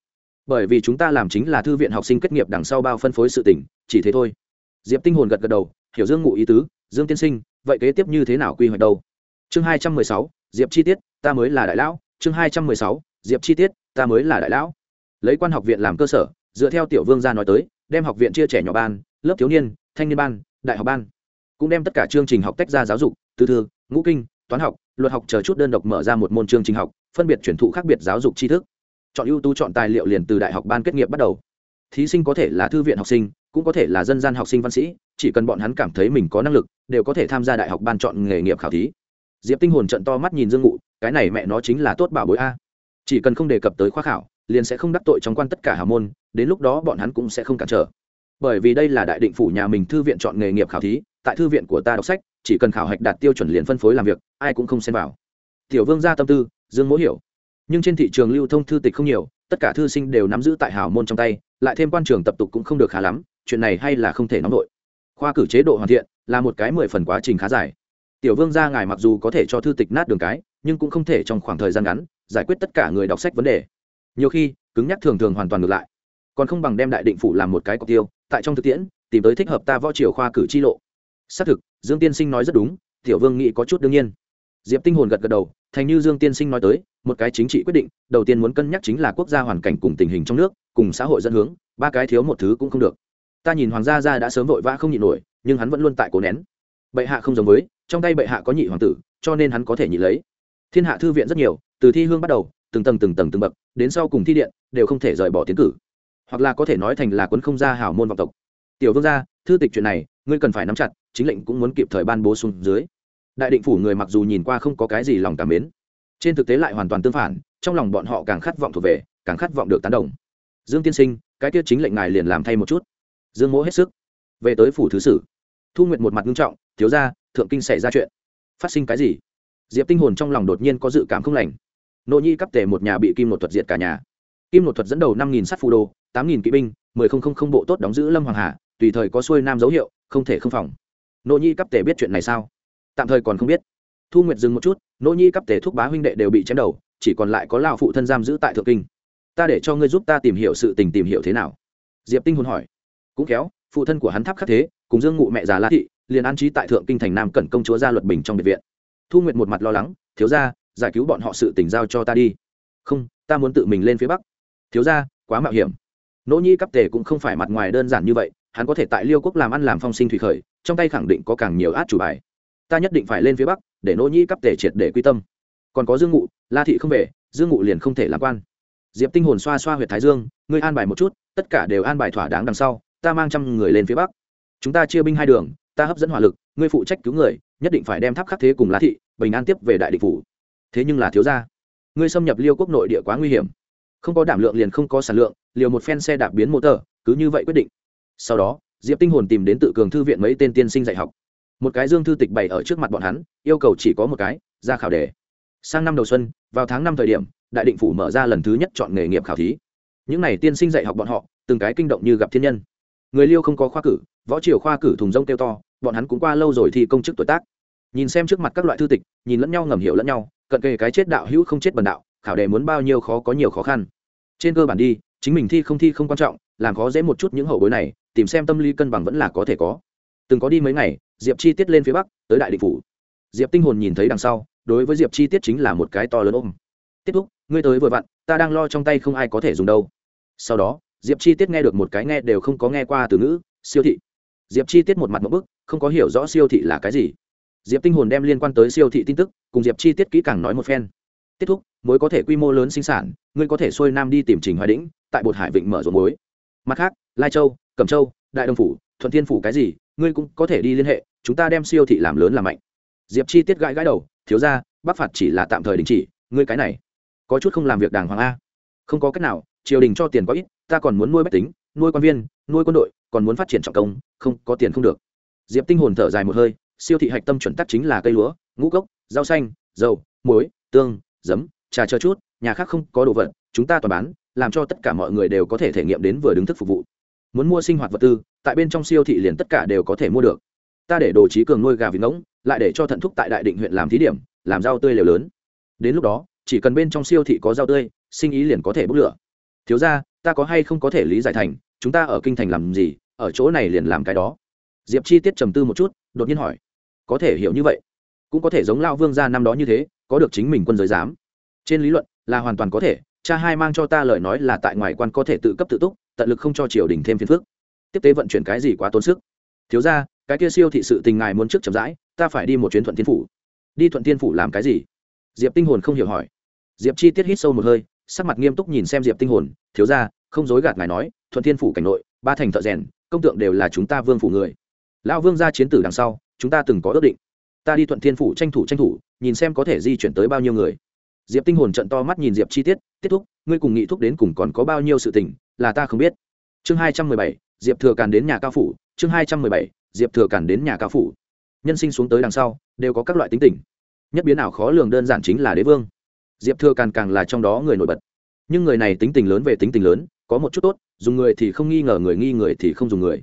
Bởi vì chúng ta làm chính là thư viện học sinh kết nghiệp đằng sau bao phân phối sự tỉnh chỉ thế thôi diệp tinh hồn gật gật đầu, hiểu dương ngụ ý tứ, dương tiên sinh, vậy kế tiếp như thế nào quy hoạch đâu? Chương hai trăm mười sáu, diệp chi tiết, ta mới là đại lão. Chương hai trăm mười sáu, diệp chi tiết, ta mới là đại lão. Lấy quan học viện làm cơ sở, dựa theo tiểu vương gia nói tới, đem học viện chia trẻ nhỏ ban, lớp thiếu niên, thanh niên ban, đại học ban. Cũng đem tất cả chương trình học tách ra giáo dục tư thư, ngũ kinh, toán học, luật học chờ chút đơn độc mở ra một môn chương trình học, phân biệt chuyển thụ khác biệt giáo dục tri thức. Chọn ưu tú chọn tài liệu liền từ đại học ban kết nghiệp bắt đầu. Thí sinh có thể là thư viện học sinh cũng có thể là dân gian học sinh văn sĩ, chỉ cần bọn hắn cảm thấy mình có năng lực, đều có thể tham gia đại học ban chọn nghề nghiệp khảo thí. Diệp tinh hồn trận to mắt nhìn dương ngụ, cái này mẹ nó chính là tốt bảo bối a. Chỉ cần không đề cập tới khoa khảo, liền sẽ không đắc tội trong quan tất cả hào môn, đến lúc đó bọn hắn cũng sẽ không cản trở. Bởi vì đây là đại định phủ nhà mình thư viện chọn nghề nghiệp khảo thí, tại thư viện của ta đọc sách, chỉ cần khảo hạch đạt tiêu chuẩn liền phân phối làm việc, ai cũng không xem vào. Tiểu vương gia tâm tư, dương mỗ hiểu. Nhưng trên thị trường lưu thông thư tịch không nhiều, tất cả thư sinh đều nắm giữ tại hào môn trong tay, lại thêm quan trường tập tục cũng không được khá lắm chuyện này hay là không thể nóng nổi. khoa cử chế độ hoàn thiện là một cái mười phần quá trình khá dài. Tiểu vương gia ngài mặc dù có thể cho thư tịch nát đường cái, nhưng cũng không thể trong khoảng thời gian ngắn giải quyết tất cả người đọc sách vấn đề. Nhiều khi, cứng nhắc thường thường hoàn toàn ngược lại. Còn không bằng đem đại định phủ làm một cái cọc tiêu, tại trong thực tiễn, tìm tới thích hợp ta võ triều khoa cử chi lộ. Xác thực, dương tiên sinh nói rất đúng, tiểu vương nghĩ có chút đương nhiên. Diệp tinh hồn gật gật đầu, thành như dương tiên sinh nói tới, một cái chính trị quyết định, đầu tiên muốn cân nhắc chính là quốc gia hoàn cảnh cùng tình hình trong nước, cùng xã hội dẫn hướng, ba cái thiếu một thứ cũng không được ta nhìn hoàng gia gia đã sớm vội vã không nhịn nổi, nhưng hắn vẫn luôn tại cố nén. Bệ hạ không giống với, trong tay bệ hạ có nhị hoàng tử, cho nên hắn có thể nhị lấy. Thiên hạ thư viện rất nhiều, từ thi hương bắt đầu, từng tầng từng tầng từng bậc, đến sau cùng thi điện, đều không thể rời bỏ tiến cử. Hoặc là có thể nói thành là quấn không gia hảo môn vọng tộc. Tiểu vương gia, thư tịch chuyện này, ngươi cần phải nắm chặt, chính lệnh cũng muốn kịp thời ban bố xuống dưới. Đại định phủ người mặc dù nhìn qua không có cái gì lòng cảm mến, trên thực tế lại hoàn toàn tương phản, trong lòng bọn họ càng khát vọng thuộc về, càng khát vọng được tán đồng. Dương tiên sinh, cái tiết chính lệnh ngài liền làm thay một chút dương mỗ hết sức. Về tới phủ thứ sử, thu nguyệt một mặt nghiêm trọng, thiếu ra thượng kinh xảy ra chuyện. Phát sinh cái gì? Diệp tinh hồn trong lòng đột nhiên có dự cảm không lành. Nội nhi cấp tề một nhà bị kim một thuật diệt cả nhà. Kim một thuật dẫn đầu năm nghìn sát phù đồ, tám nghìn kỵ binh, mười không không không bộ tốt đóng giữ lâm hoàng hà, tùy thời có xuôi nam dấu hiệu, không thể không phòng. Nội nhi cấp tề biết chuyện này sao? Tạm thời còn không biết. Thu nguyệt dừng một chút nội nhi cấp tề thúc bá huynh đệ đều bị chém đầu, chỉ còn lại có lao phụ thân giam giữ tại thượng kinh. Ta để cho ngươi giúp ta tìm hiểu sự tình tìm hiểu thế nào? Diệp tinh hồn hỏi cũng kéo phụ thân của hắn tháp khắc thế, cùng dương ngụ mẹ già la thị liền an trí tại thượng kinh thành nam cẩn công chúa gia luật bình trong biệt viện. Thu nguyệt một mặt lo lắng, thiếu ra giải cứu bọn họ sự tình giao cho ta đi. Không, ta muốn tự mình lên phía bắc. Thiếu ra quá mạo hiểm. Nỗ nhi cấp tề cũng không phải mặt ngoài đơn giản như vậy, hắn có thể tại liêu quốc làm ăn làm phong sinh thủy khởi, trong tay khẳng định có càng nhiều át chủ bài. Ta nhất định phải lên phía bắc, để nỗ nhi cấp tề triệt để quy tâm. Còn có dương ngụ, la thị không về, dương ngụ liền không thể làm quan. Diệp tinh hồn xoa xoa h u y ệ t thái dương, ngươi an bài một chút, tất cả đều an bài thỏa đáng đằng sau ta mang trăm người lên phía bắc. Chúng ta chia binh hai đường, ta hấp dẫn hỏa lực, ngươi phụ trách cứu người, nhất định phải đem tháp khắc thế cùng lá thị, bình an tiếp về đại địch phủ. Thế nhưng là thiếu gia, ngươi xâm nhập liêu quốc nội địa quá nguy hiểm. Không có đảm lượng liền không có sản lượng, liều một phen xe đạp biến mô tờ, cứ như vậy quyết định. Sau đó, diệp tinh hồn tìm đến tự cường thư viện mấy tên tiên sinh dạy học. Một cái dương thư tịch bày ở trước mặt bọn hắn, yêu cầu chỉ có một cái, ra khảo đề. Sang năm đầu xuân, vào tháng năm thời điểm, đại định phủ mở ra lần thứ nhất chọn nghề nghiệp khảo thí. Những n à y tiên sinh dạy học bọn họ, từng cái kinh động như gặp thiên nhân người liêu không có khoa cử, võ triều khoa cử thùng rông kêu to, bọn hắn cũng qua lâu rồi thì công chức tuổi tác. Nhìn xem trước mặt các loại thư tịch, nhìn lẫn nhau ngầm hiểu lẫn nhau, cận kề cái chết đạo hữu không chết bần đạo, khảo đề muốn bao nhiêu khó có nhiều khó khăn. Trên cơ bản đi, chính mình thi không thi không quan trọng, làm khó dễ một chút những hậu bối này, tìm xem tâm lý cân bằng vẫn là có thể có. Từng có đi mấy ngày, diệp chi tiết lên phía bắc, tới đại định phủ. Diệp tinh hồn nhìn thấy đằng sau, đối với diệp chi tiết chính là một cái to lớn ôm. Tiếp thúc, ngươi tới vừa vặn, ta đang lo trong tay không ai có thể dùng đâu. Sau đó diệp chi tiết nghe được một cái nghe đều không có nghe qua từ ngữ, siêu thị. Diệp chi tiết một mặt một bức, không có hiểu rõ siêu thị là cái gì. Diệp tinh hồn đem liên quan tới siêu thị tin tức, cùng diệp chi tiết kỹ càng nói một phen. Tiếp thúc, mối có thể quy mô lớn sinh sản, ngươi có thể xuôi nam đi tìm trình hoài đĩnh, tại bột hải vịnh mở rộng mối. Mặt khác, lai châu, cẩm châu, đại đông phủ, thuận thiên phủ cái gì, ngươi cũng có thể đi liên hệ, chúng ta đem siêu thị làm lớn làm mạnh. Diệp chi tiết gãi gãi đầu, thiếu ra bắc phạt chỉ là tạm thời đình chỉ, ngươi cái này, có chút không làm việc đàng hoàng a. Không có cách nào, triều đình cho tiền có ít ta còn muốn nuôi bách tính, nuôi quan viên, nuôi quân đội, còn muốn phát triển trọng công, không, có tiền không được. Diệp tinh hồn thở dài một hơi, siêu thị hạch tâm chuẩn tắc chính là cây lúa, ngũ cốc, rau xanh, dầu, muối, tương, giấm, trà chờ chút, nhà khác không có đồ vật, chúng ta toàn bán, làm cho tất cả mọi người đều có thể thể nghiệm đến vừa đứng thức phục vụ. Muốn mua sinh hoạt vật tư, tại bên trong siêu thị liền tất cả đều có thể mua được. Ta để đồ trí cường nuôi gà vịt ngỗng, lại để cho thận thúc tại đại định huyện làm thí điểm, làm rau tươi liều lớn. Đến lúc đó, chỉ cần bên trong siêu thị có rau tươi, sinh ý liền có thể bốc lửa thiếu ra, ta có hay không có thể lý giải thành, chúng ta ở kinh thành làm gì, ở chỗ này liền làm cái đó. Diệp chi tiết trầm tư một chút, đột nhiên hỏi, có thể hiểu như vậy. Cũng có thể giống lao vương gia năm đó như thế, có được chính mình quân giới giám. Trên lý luận, là hoàn toàn có thể, cha hai mang cho ta lời nói là tại ngoài quan có thể tự cấp tự túc, tận lực không cho triều đình thêm phiền phức. Tiếp tế vận chuyển cái gì quá tốn sức. Thiếu ra, cái kia siêu thị sự tình ngài muốn trước chậm rãi, ta phải đi một chuyến thuận thiên phủ. Đi thuận thiên phủ làm cái gì? Diệp tinh hồn không hiểu hỏi. Diệp chi tiết hít sâu một hơi sắc mặt nghiêm túc nhìn xem diệp tinh hồn, thiếu ra không dối gạt ngài nói, thuận thiên phủ cảnh nội, ba thành thợ rèn, công tượng đều là chúng ta vương phủ người. Lão vương ra chiến tử đằng sau, chúng ta từng có ước định. Ta đi thuận thiên phủ tranh thủ tranh thủ, nhìn xem có thể di chuyển tới bao nhiêu người. Diệp tinh hồn trận to mắt nhìn diệp chi tiết tiết thúc, ngươi cùng nghị thúc đến cùng còn có bao nhiêu sự tình, là ta không biết. Chương hai trăm mười bảy, diệp thừa càn đến nhà cao phủ, chương hai trăm mười bảy, diệp thừa càn đến nhà cao phủ. Nhân sinh xuống tới đằng sau, đều có các loại tính tình. Nhất biến nào khó lường đơn giản chính là đế vương diệp thừa càn càng là trong đó người nổi bật. Nhưng người này tính tình lớn về tính tình lớn, có một chút tốt, dùng người thì không nghi ngờ người nghi người thì không dùng người.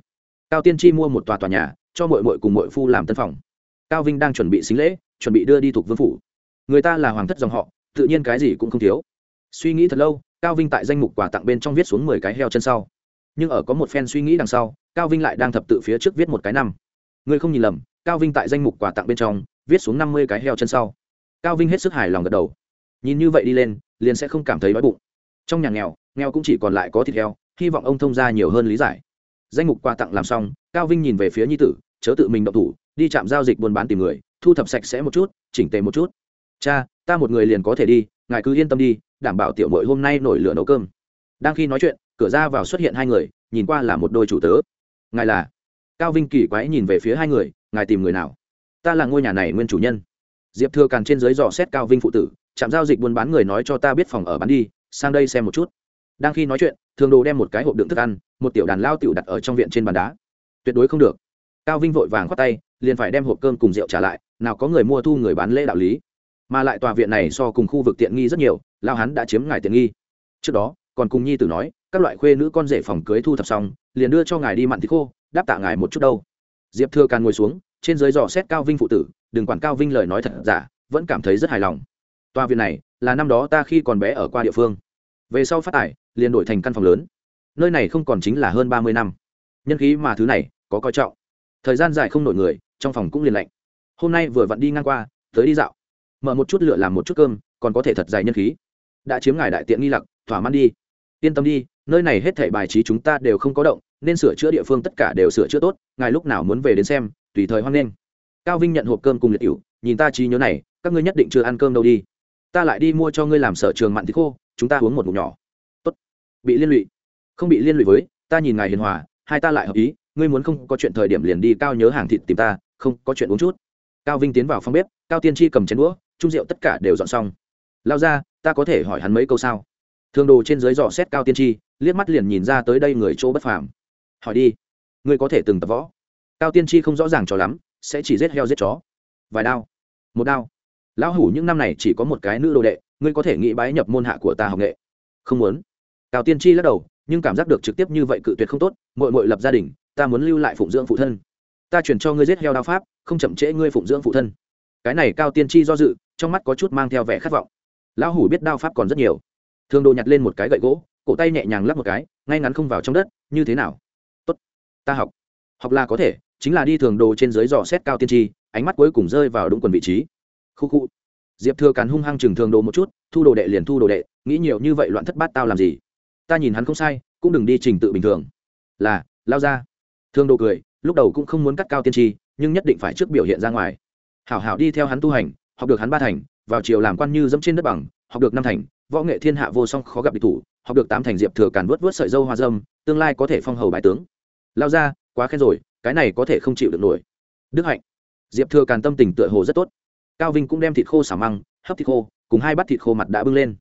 Cao tiên tri mua một tòa tòa nhà, cho mội mội cùng mội phu làm tân phòng. Cao vinh đang chuẩn bị xính lễ, chuẩn bị đưa đi thuộc vương phủ. Người ta là hoàng thất dòng họ, tự nhiên cái gì cũng không thiếu. Suy nghĩ thật lâu, cao vinh tại danh mục quà tặng bên trong viết xuống mười cái heo chân sau. Nhưng ở có một phen suy nghĩ đằng sau, cao vinh lại đang thập tự phía trước viết một cái năm. Người không nhìn lầm, cao vinh tại danh mục quà tặng bên trong viết xuống năm mươi cái heo chân sau. Cao vinh hết sức hài lòng gật đầu nhìn như vậy đi lên, liền sẽ không cảm thấy đói bụng. Trong nhà nghèo nghèo cũng chỉ còn lại có thịt heo, hy vọng ông thông ra nhiều hơn lý giải. Danh mục quà tặng làm xong, cao vinh nhìn về phía nhi tử, chớ tự mình động thủ, đi chạm giao dịch buôn bán tìm người, thu thập sạch sẽ một chút, chỉnh tề một chút. Cha, ta một người liền có thể đi, ngài cứ yên tâm đi, đảm bảo tiểu mội hôm nay nổi lửa nấu cơm. Đang khi nói chuyện, cửa ra vào xuất hiện hai người, nhìn qua là một đôi chủ tớ. Ngài là? Cao vinh kỳ quái nhìn về phía hai người, ngài tìm người nào? Ta là ngôi nhà này nguyên chủ nhân. Diệp thừa càn trên dưới dò xét cao vinh phụ tử chạm giao dịch buôn bán người nói cho ta biết phòng ở bán đi, sang đây xem một chút. Đang khi nói chuyện, thường đồ đem một cái hộp đựng thức ăn, một tiểu đàn lao tiểu đặt ở trong viện trên bàn đá. Tuyệt đối không được. Cao vinh vội vàng khoát tay, liền phải đem hộp cơm cùng rượu trả lại, nào có người mua thu người bán lễ đạo lý. Mà lại tòa viện này so cùng khu vực tiện nghi rất nhiều, lao hắn đã chiếm ngài tiện nghi. Trước đó, còn cùng nhi tử nói, các loại khuê nữ con rể phòng cưới thu thập xong, liền đưa cho ngài đi mặn thịt khô, đáp tạ ngài một chút đâu. Diệp thừa càn ngồi xuống, trên dưới dò xét cao vinh phụ tử, đừng quản cao vinh lời nói thật giả, vẫn cảm thấy rất hài lòng tòa viện này là năm đó ta khi còn bé ở qua địa phương. Về sau phát tải, liền đổi thành căn phòng lớn. Nơi này không còn chính là hơn ba mươi năm. Nhân khí mà thứ này có coi trọng. Thời gian dài không nổi người, trong phòng cũng liền lạnh. Hôm nay vừa vặn đi ngang qua, tới đi dạo. Mở một chút lựa làm một chút cơm, còn có thể thật dài nhân khí. Đã chiếm ngài đại tiện nghi lặc, thỏa mãn đi. Yên tâm đi, nơi này hết thảy bài trí chúng ta đều không có động, nên sửa chữa địa phương tất cả đều sửa chữa tốt, ngài lúc nào muốn về đến xem, tùy thời hoan nghênh. Cao vinh nhận hộp cơm cùng liệt cựu nhìn ta trí nhớ này, các ngươi nhất định chưa ăn cơm đâu đi ta lại đi mua cho ngươi làm sở trường mặn thịt khô, chúng ta uống một ngụm nhỏ. Tốt. Bị liên lụy. Không bị liên lụy với, ta nhìn ngài hiền hòa, hai ta lại hợp ý, ngươi muốn không có chuyện thời điểm liền đi cao nhớ hàng thịt tìm ta, không có chuyện uống chút. Cao vinh tiến vào phòng bếp, cao tiên tri cầm chén đũa trung rượu tất cả đều dọn xong. Lao ra, ta có thể hỏi hắn mấy câu sao? Thường đồ trên dưới dò xét cao tiên tri, liếc mắt liền nhìn ra tới đây người chỗ bất phàm. Hỏi đi. Ngươi có thể từng tập võ. Cao tiên tri không rõ ràng cho lắm, sẽ chỉ giết heo giết chó. Vài đao. Một đao lão hủ những năm này chỉ có một cái nữ đồ đệ, ngươi có thể nghĩ bái nhập môn hạ của ta học nghệ. Không muốn. Cao tiên tri lắc đầu, nhưng cảm giác được trực tiếp như vậy cự tuyệt không tốt mội mội lập gia đình, ta muốn lưu lại phụng dưỡng phụ thân. Ta chuyển cho ngươi giết heo đao pháp, không chậm trễ ngươi phụng dưỡng phụ thân. Cái này cao tiên tri do dự, trong mắt có chút mang theo vẻ khát vọng. Lão hủ biết đao pháp còn rất nhiều. Thường đồ nhặt lên một cái gậy gỗ, cổ tay nhẹ nhàng lắp một cái, ngay ngắn không vào trong đất, như thế nào? Tốt, ta học. Học là có thể, chính là đi thường đồ trên dưới dò xét cao tiên tri ánh mắt cuối cùng rơi vào đúng quần vị trí khu khu. Diệp thừa càn hung hăng chừng thường đồ một chút, thu đồ đệ liền thu đồ đệ, nghĩ nhiều như vậy loạn thất bát tao làm gì? Ta nhìn hắn không sai, cũng đừng đi trình tự bình thường. Là, lao ra. Thương đồ cười, lúc đầu cũng không muốn cắt cao tiên tri, nhưng nhất định phải trước biểu hiện ra ngoài. Hảo hảo đi theo hắn tu hành, học được hắn ba thành, vào chiều làm quan như dẫm trên đất bằng, học được năm thành, võ nghệ thiên hạ vô song khó gặp địch thủ, học được tám thành diệp thừa càn vớt vớt sợi dâu hoa dâm, tương lai có thể phong hầu bài tướng. Lao ra, quá khen rồi, cái này có thể không chịu được nổi. Đức hạnh. Diệp thừa càn tâm tình tựa hồ rất tốt cao vinh cũng đem thịt khô xả măng, hấp thịt khô, cùng hai bát thịt khô mặt đã bưng lên.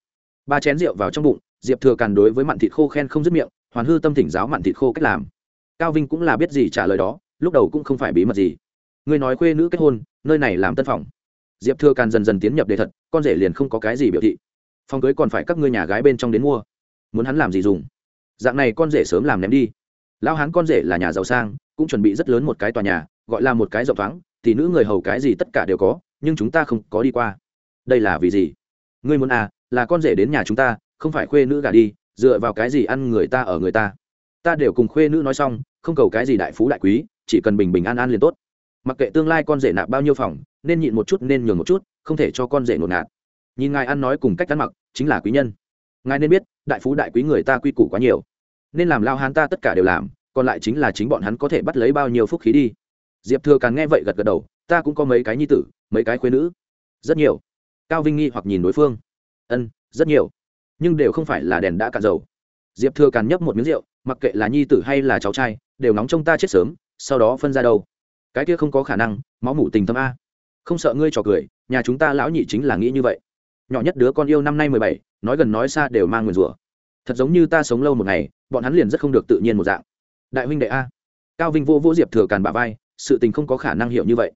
Ba chén rượu vào trong bụng, diệp thừa càn đối với mặn thịt khô khen không dứt miệng, hoàn hư tâm thỉnh giáo mặn thịt khô cách làm. Cao vinh cũng là biết gì trả lời đó, lúc đầu cũng không phải bí mật gì. Người nói khuê nữ kết hôn, nơi này làm tân phòng. Diệp thừa càn dần dần tiến nhập đề thật, con rể liền không có cái gì biểu thị. Phòng cưới còn phải các ngươi nhà gái bên trong đến mua. Muốn hắn làm gì dùng? Dạng này con rể sớm làm ném đi. Lão hắn con rể là nhà giàu sang, cũng chuẩn bị rất lớn một cái tòa nhà, gọi là một cái rộng thoáng, thì nữ người hầu cái gì tất cả đều có nhưng chúng ta không có đi qua. Đây là vì gì? Ngươi muốn à là con rể đến nhà chúng ta, không phải khuê nữ gả đi, dựa vào cái gì ăn người ta ở người ta? Ta đều cùng khuê nữ nói xong, không cầu cái gì đại phú đại quý, chỉ cần bình bình an an liền tốt. Mặc kệ tương lai con rể nạp bao nhiêu phòng, nên nhịn một chút, nên nhường một chút, không thể cho con rể nột nạt. Nhìn ngài ăn nói cùng cách ăn mặc, chính là quý nhân. Ngài nên biết, đại phú đại quý người ta quy củ quá nhiều. Nên làm lao hán ta tất cả đều làm, còn lại chính là chính bọn hắn có thể bắt lấy bao nhiêu phúc khí đi. Diệp thừa càng nghe vậy gật gật đầu ta cũng có mấy cái nhi tử, mấy cái khuyên nữ. Rất nhiều. Cao vinh nghi hoặc nhìn đối phương. Ân, rất nhiều. Nhưng đều không phải là đèn đã cạn dầu. Diệp thừa càn nhấp một miếng rượu, mặc kệ là nhi tử hay là cháu trai, đều nóng trong ta chết sớm, sau đó phân ra đâu. Cái kia không có khả năng, máu mủ tình tâm a. Không sợ ngươi trò cười, nhà chúng ta lão nhị chính là nghĩ như vậy. Nhỏ nhất đứa con yêu năm nay mười bảy, nói gần nói xa đều mang nguyền rủa. Thật giống như ta sống lâu một ngày, bọn hắn liền rất không được tự nhiên một dạng. Đại huynh đệ a. Cao vinh vô vô diệp thừa càn bả vai, sự tình không có khả năng hiểu như vậy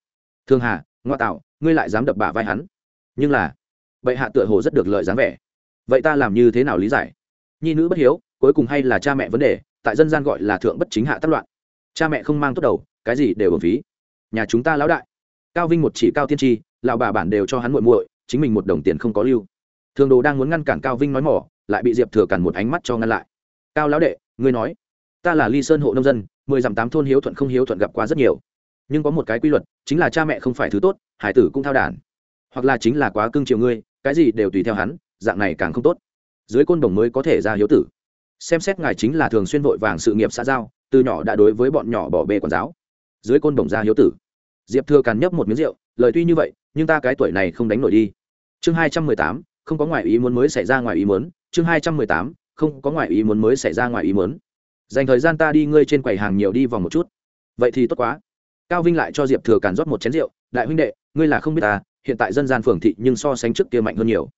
thương hà, ngoa tạo, ngươi lại dám đập bả vai hắn. Nhưng là, bệ hạ tựa hồ rất được lợi dáng vẻ. Vậy ta làm như thế nào lý giải? Nhi nữ bất hiếu, cuối cùng hay là cha mẹ vấn đề, tại dân gian gọi là thượng bất chính hạ tác loạn. Cha mẹ không mang tốt đầu, cái gì đều ổn phí nhà chúng ta lão đại. Cao vinh một chỉ cao tiên tri, lão bà bản đều cho hắn muội muội, chính mình một đồng tiền không có lưu. Thường đồ đang muốn ngăn cản cao vinh nói mỏ, lại bị diệp thừa cản một ánh mắt cho ngăn lại. Cao lão đệ, ngươi nói, ta là ly sơn hộ nông dân, mười dặm tám thôn hiếu thuận không hiếu thuận gặp quá rất nhiều nhưng có một cái quy luật, chính là cha mẹ không phải thứ tốt, hải tử cũng thao đản. Hoặc là chính là quá cưng chiều ngươi, cái gì đều tùy theo hắn, dạng này càng không tốt. Dưới côn đồng mới có thể ra hiếu tử. Xem xét ngài chính là thường xuyên vội vàng sự nghiệp xã giao, từ nhỏ đã đối với bọn nhỏ bỏ bê quản giáo. Dưới côn đồng ra hiếu tử. Diệp thừa càn nhấp một miếng rượu, lời tuy như vậy, nhưng ta cái tuổi này không đánh nổi đi. Chương hai trăm mười tám, không có ngoại ý muốn mới xảy ra ngoài ý muốn. Chương hai trăm mười tám, không có ngoại ý muốn mới xảy ra ngoài ý muốn. Dành thời gian ta đi ngươi trên quầy hàng nhiều đi vòng một chút. Vậy thì tốt quá cao vinh lại cho diệp thừa càn rót một chén rượu, đại huynh đệ, ngươi là không biết ta, hiện tại dân gian phường thị nhưng so sánh trước kia mạnh hơn nhiều.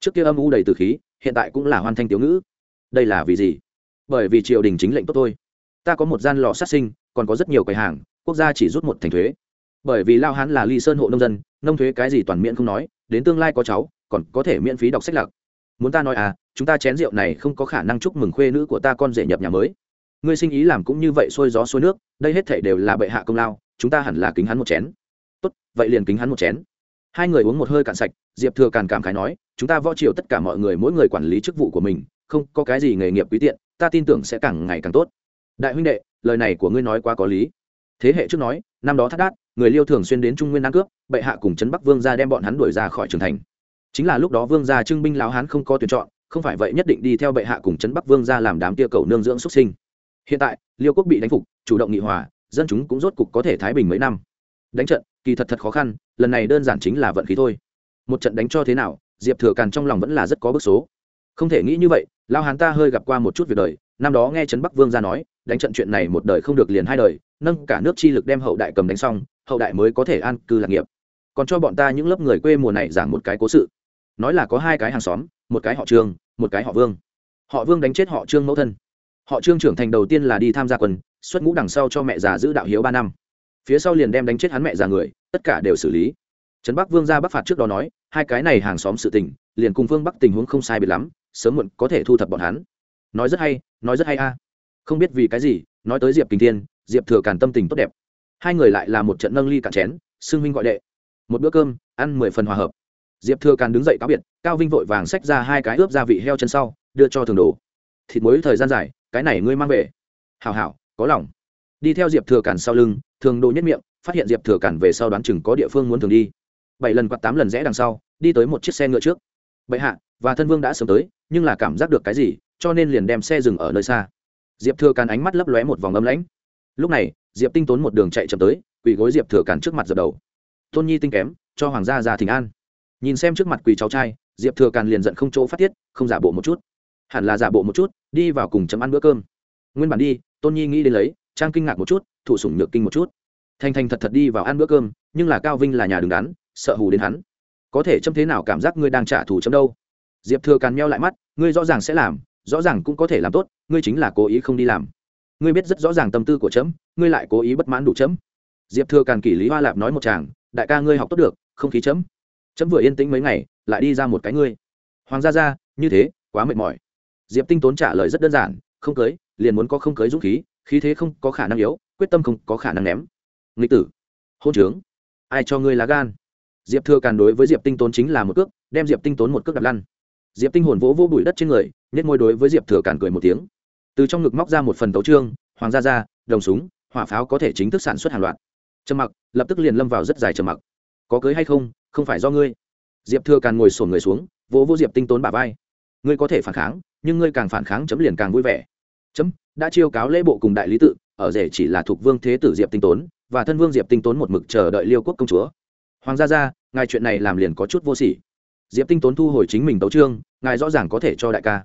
Trước kia âm u đầy từ khí, hiện tại cũng là hoàn thanh tiểu ngữ. Đây là vì gì? Bởi vì triều đình chính lệnh tốt thôi. Ta có một gian lò sát sinh, còn có rất nhiều quầy hàng, quốc gia chỉ rút một thành thuế. Bởi vì lao hán là ly sơn hộ nông dân, nông thuế cái gì toàn miễn không nói, đến tương lai có cháu, còn có thể miễn phí đọc sách lặc muốn ta nói à chúng ta chén rượu này không có khả năng chúc mừng khuê nữ của ta con rể nhập nhà mới ngươi sinh ý làm cũng như vậy xuôi gió xuôi nước, đây hết thể đều là bệ hạ công lao, chúng ta hẳn là kính hắn một chén. Tốt, vậy liền kính hắn một chén. Hai người uống một hơi cạn sạch, diệp thừa càn cảm khái nói, chúng ta võ triều tất cả mọi người mỗi người quản lý chức vụ của mình, không có cái gì nghề nghiệp quý tiện, ta tin tưởng sẽ càng ngày càng tốt. Đại huynh đệ, lời này của ngươi nói quá có lý. Thế hệ trước nói, năm đó thắt đát, người liêu thường xuyên đến trung nguyên ăn cướp, bệ hạ cùng trấn bắc vương ra đem bọn hắn đuổi ra khỏi trường thành. Chính là lúc đó vương gia trưng binh lão hán không có tuyển chọn, không phải vậy nhất định đi theo bệ hạ cùng trấn bắc vương ra làm đám tia cầu nương dưỡng xuất sinh hiện tại, liêu quốc bị đánh phục, chủ động nghị hòa, dân chúng cũng rốt cục có thể thái bình mấy năm. Đánh trận, kỳ thật thật khó khăn, lần này đơn giản chính là vận khí thôi. Một trận đánh cho thế nào, diệp thừa càn trong lòng vẫn là rất có bức số. Không thể nghĩ như vậy, lao hán ta hơi gặp qua một chút việc đời, năm đó nghe trấn bắc vương ra nói, đánh trận chuyện này một đời không được liền hai đời, nâng cả nước chi lực đem hậu đại cầm đánh xong, hậu đại mới có thể an cư lạc nghiệp. Còn cho bọn ta những lớp người quê mùa này giảng một cái cố sự. Nói là có hai cái hàng xóm, một cái họ trương một cái họ vương. Họ vương đánh chết họ trương mẫu thân họ trương trưởng thành đầu tiên là đi tham gia quân, xuất ngũ đằng sau cho mẹ già giữ đạo hiếu ba năm. Phía sau liền đem đánh chết hắn mẹ già người, tất cả đều xử lý. Trấn bắc vương ra bắc phạt trước đó nói, hai cái này hàng xóm sự tình, liền cùng vương bắc tình huống không sai bị lắm, sớm muộn có thể thu thập bọn hắn. Nói rất hay, nói rất hay a. Không biết vì cái gì, nói tới diệp kinh thiên, diệp thừa càn tâm tình tốt đẹp. Hai người lại là một trận nâng ly cạn chén, xưng huynh gọi đệ. Một bữa cơm, ăn mười phần hòa hợp. Diệp thừa càn đứng dậy cáo biệt, cao vinh vội vàng xách ra hai cái ướp gia vị heo chân sau, đưa cho thường đồ. Thịt muối thời gian dài cái này ngươi mang về. Hảo hảo, có lòng. Đi theo diệp thừa càn sau lưng, thường đồ nhất miệng, phát hiện diệp thừa càn về sau đoán chừng có địa phương muốn thường đi. Bảy lần quạt tám lần rẽ đằng sau, đi tới một chiếc xe ngựa trước. Bệ hạ, và thân vương đã sớm tới, nhưng là cảm giác được cái gì, cho nên liền đem xe dừng ở nơi xa. Diệp thừa càn ánh mắt lấp lóe một vòng âm lãnh. Lúc này, diệp tinh tốn một đường chạy chậm tới, quỳ gối diệp thừa càn trước mặt dập đầu. Tôn nhi tinh kém, cho hoàng gia ra thỉnh an. Nhìn xem trước mặt quỳ cháu trai, diệp thừa càn liền giận không chỗ phát tiết, không giả bộ một chút hẳn là giả bộ một chút, đi vào cùng chấm ăn bữa cơm. Nguyên bản đi, tôn nhi nghĩ đến lấy, trang kinh ngạc một chút, thụ sủng nhược kinh một chút. Thành thành thật thật đi vào ăn bữa cơm, nhưng là cao vinh là nhà đứng đắn, sợ hù đến hắn. Có thể chấm thế nào cảm giác ngươi đang trả thù chấm đâu? Diệp thừa càn meo lại mắt, ngươi rõ ràng sẽ làm, rõ ràng cũng có thể làm tốt, ngươi chính là cố ý không đi làm. Ngươi biết rất rõ ràng tâm tư của chấm, ngươi lại cố ý bất mãn đủ chấm. Diệp thừa càn kỷ lý hoa lạp nói một chàng, đại ca ngươi học tốt được, không khí chấm. Chấm vừa yên tĩnh mấy ngày, lại đi ra một cái ngươi. Hoàng gia ra như thế, quá mệt mỏi diệp tinh tốn trả lời rất đơn giản, không cưới, liền muốn có không cưới dũng khí khí thế không có khả năng yếu, quyết tâm không có khả năng ném. Nghịch tử, hôn trướng, ai cho ngươi lá gan? Diệp thừa càn đối với diệp tinh tốn chính là một cước, đem diệp tinh tốn một cước đặt lăn. Diệp tinh hồn vỗ vỗ bụi đất trên người nhét môi đối với diệp thừa càn cười một tiếng. Từ trong ngực móc ra một phần tấu trương hoàng gia gia, đồng súng, hỏa pháo có thể chính thức sản xuất hàng loạt. Trầm mặc, lập tức liền lâm vào rất dài trầm mặc. Có cưới hay không không phải do ngươi. Diệp thừa càn ngồi sổn người xuống, vỗ vỗ diệp tinh tốn bả vai ngươi có thể phản kháng, nhưng ngươi càng phản kháng chấm liền càng vui vẻ. Chấm, đã chiêu cáo lễ bộ cùng đại lý tự, ở rể chỉ là thuộc vương thế tử diệp tinh tốn, và thân vương diệp tinh tốn một mực chờ đợi liêu quốc công chúa. Hoàng gia gia, ngài chuyện này làm liền có chút vô sỉ. Diệp tinh tốn thu hồi chính mình tấu trương ngài rõ ràng có thể cho đại ca.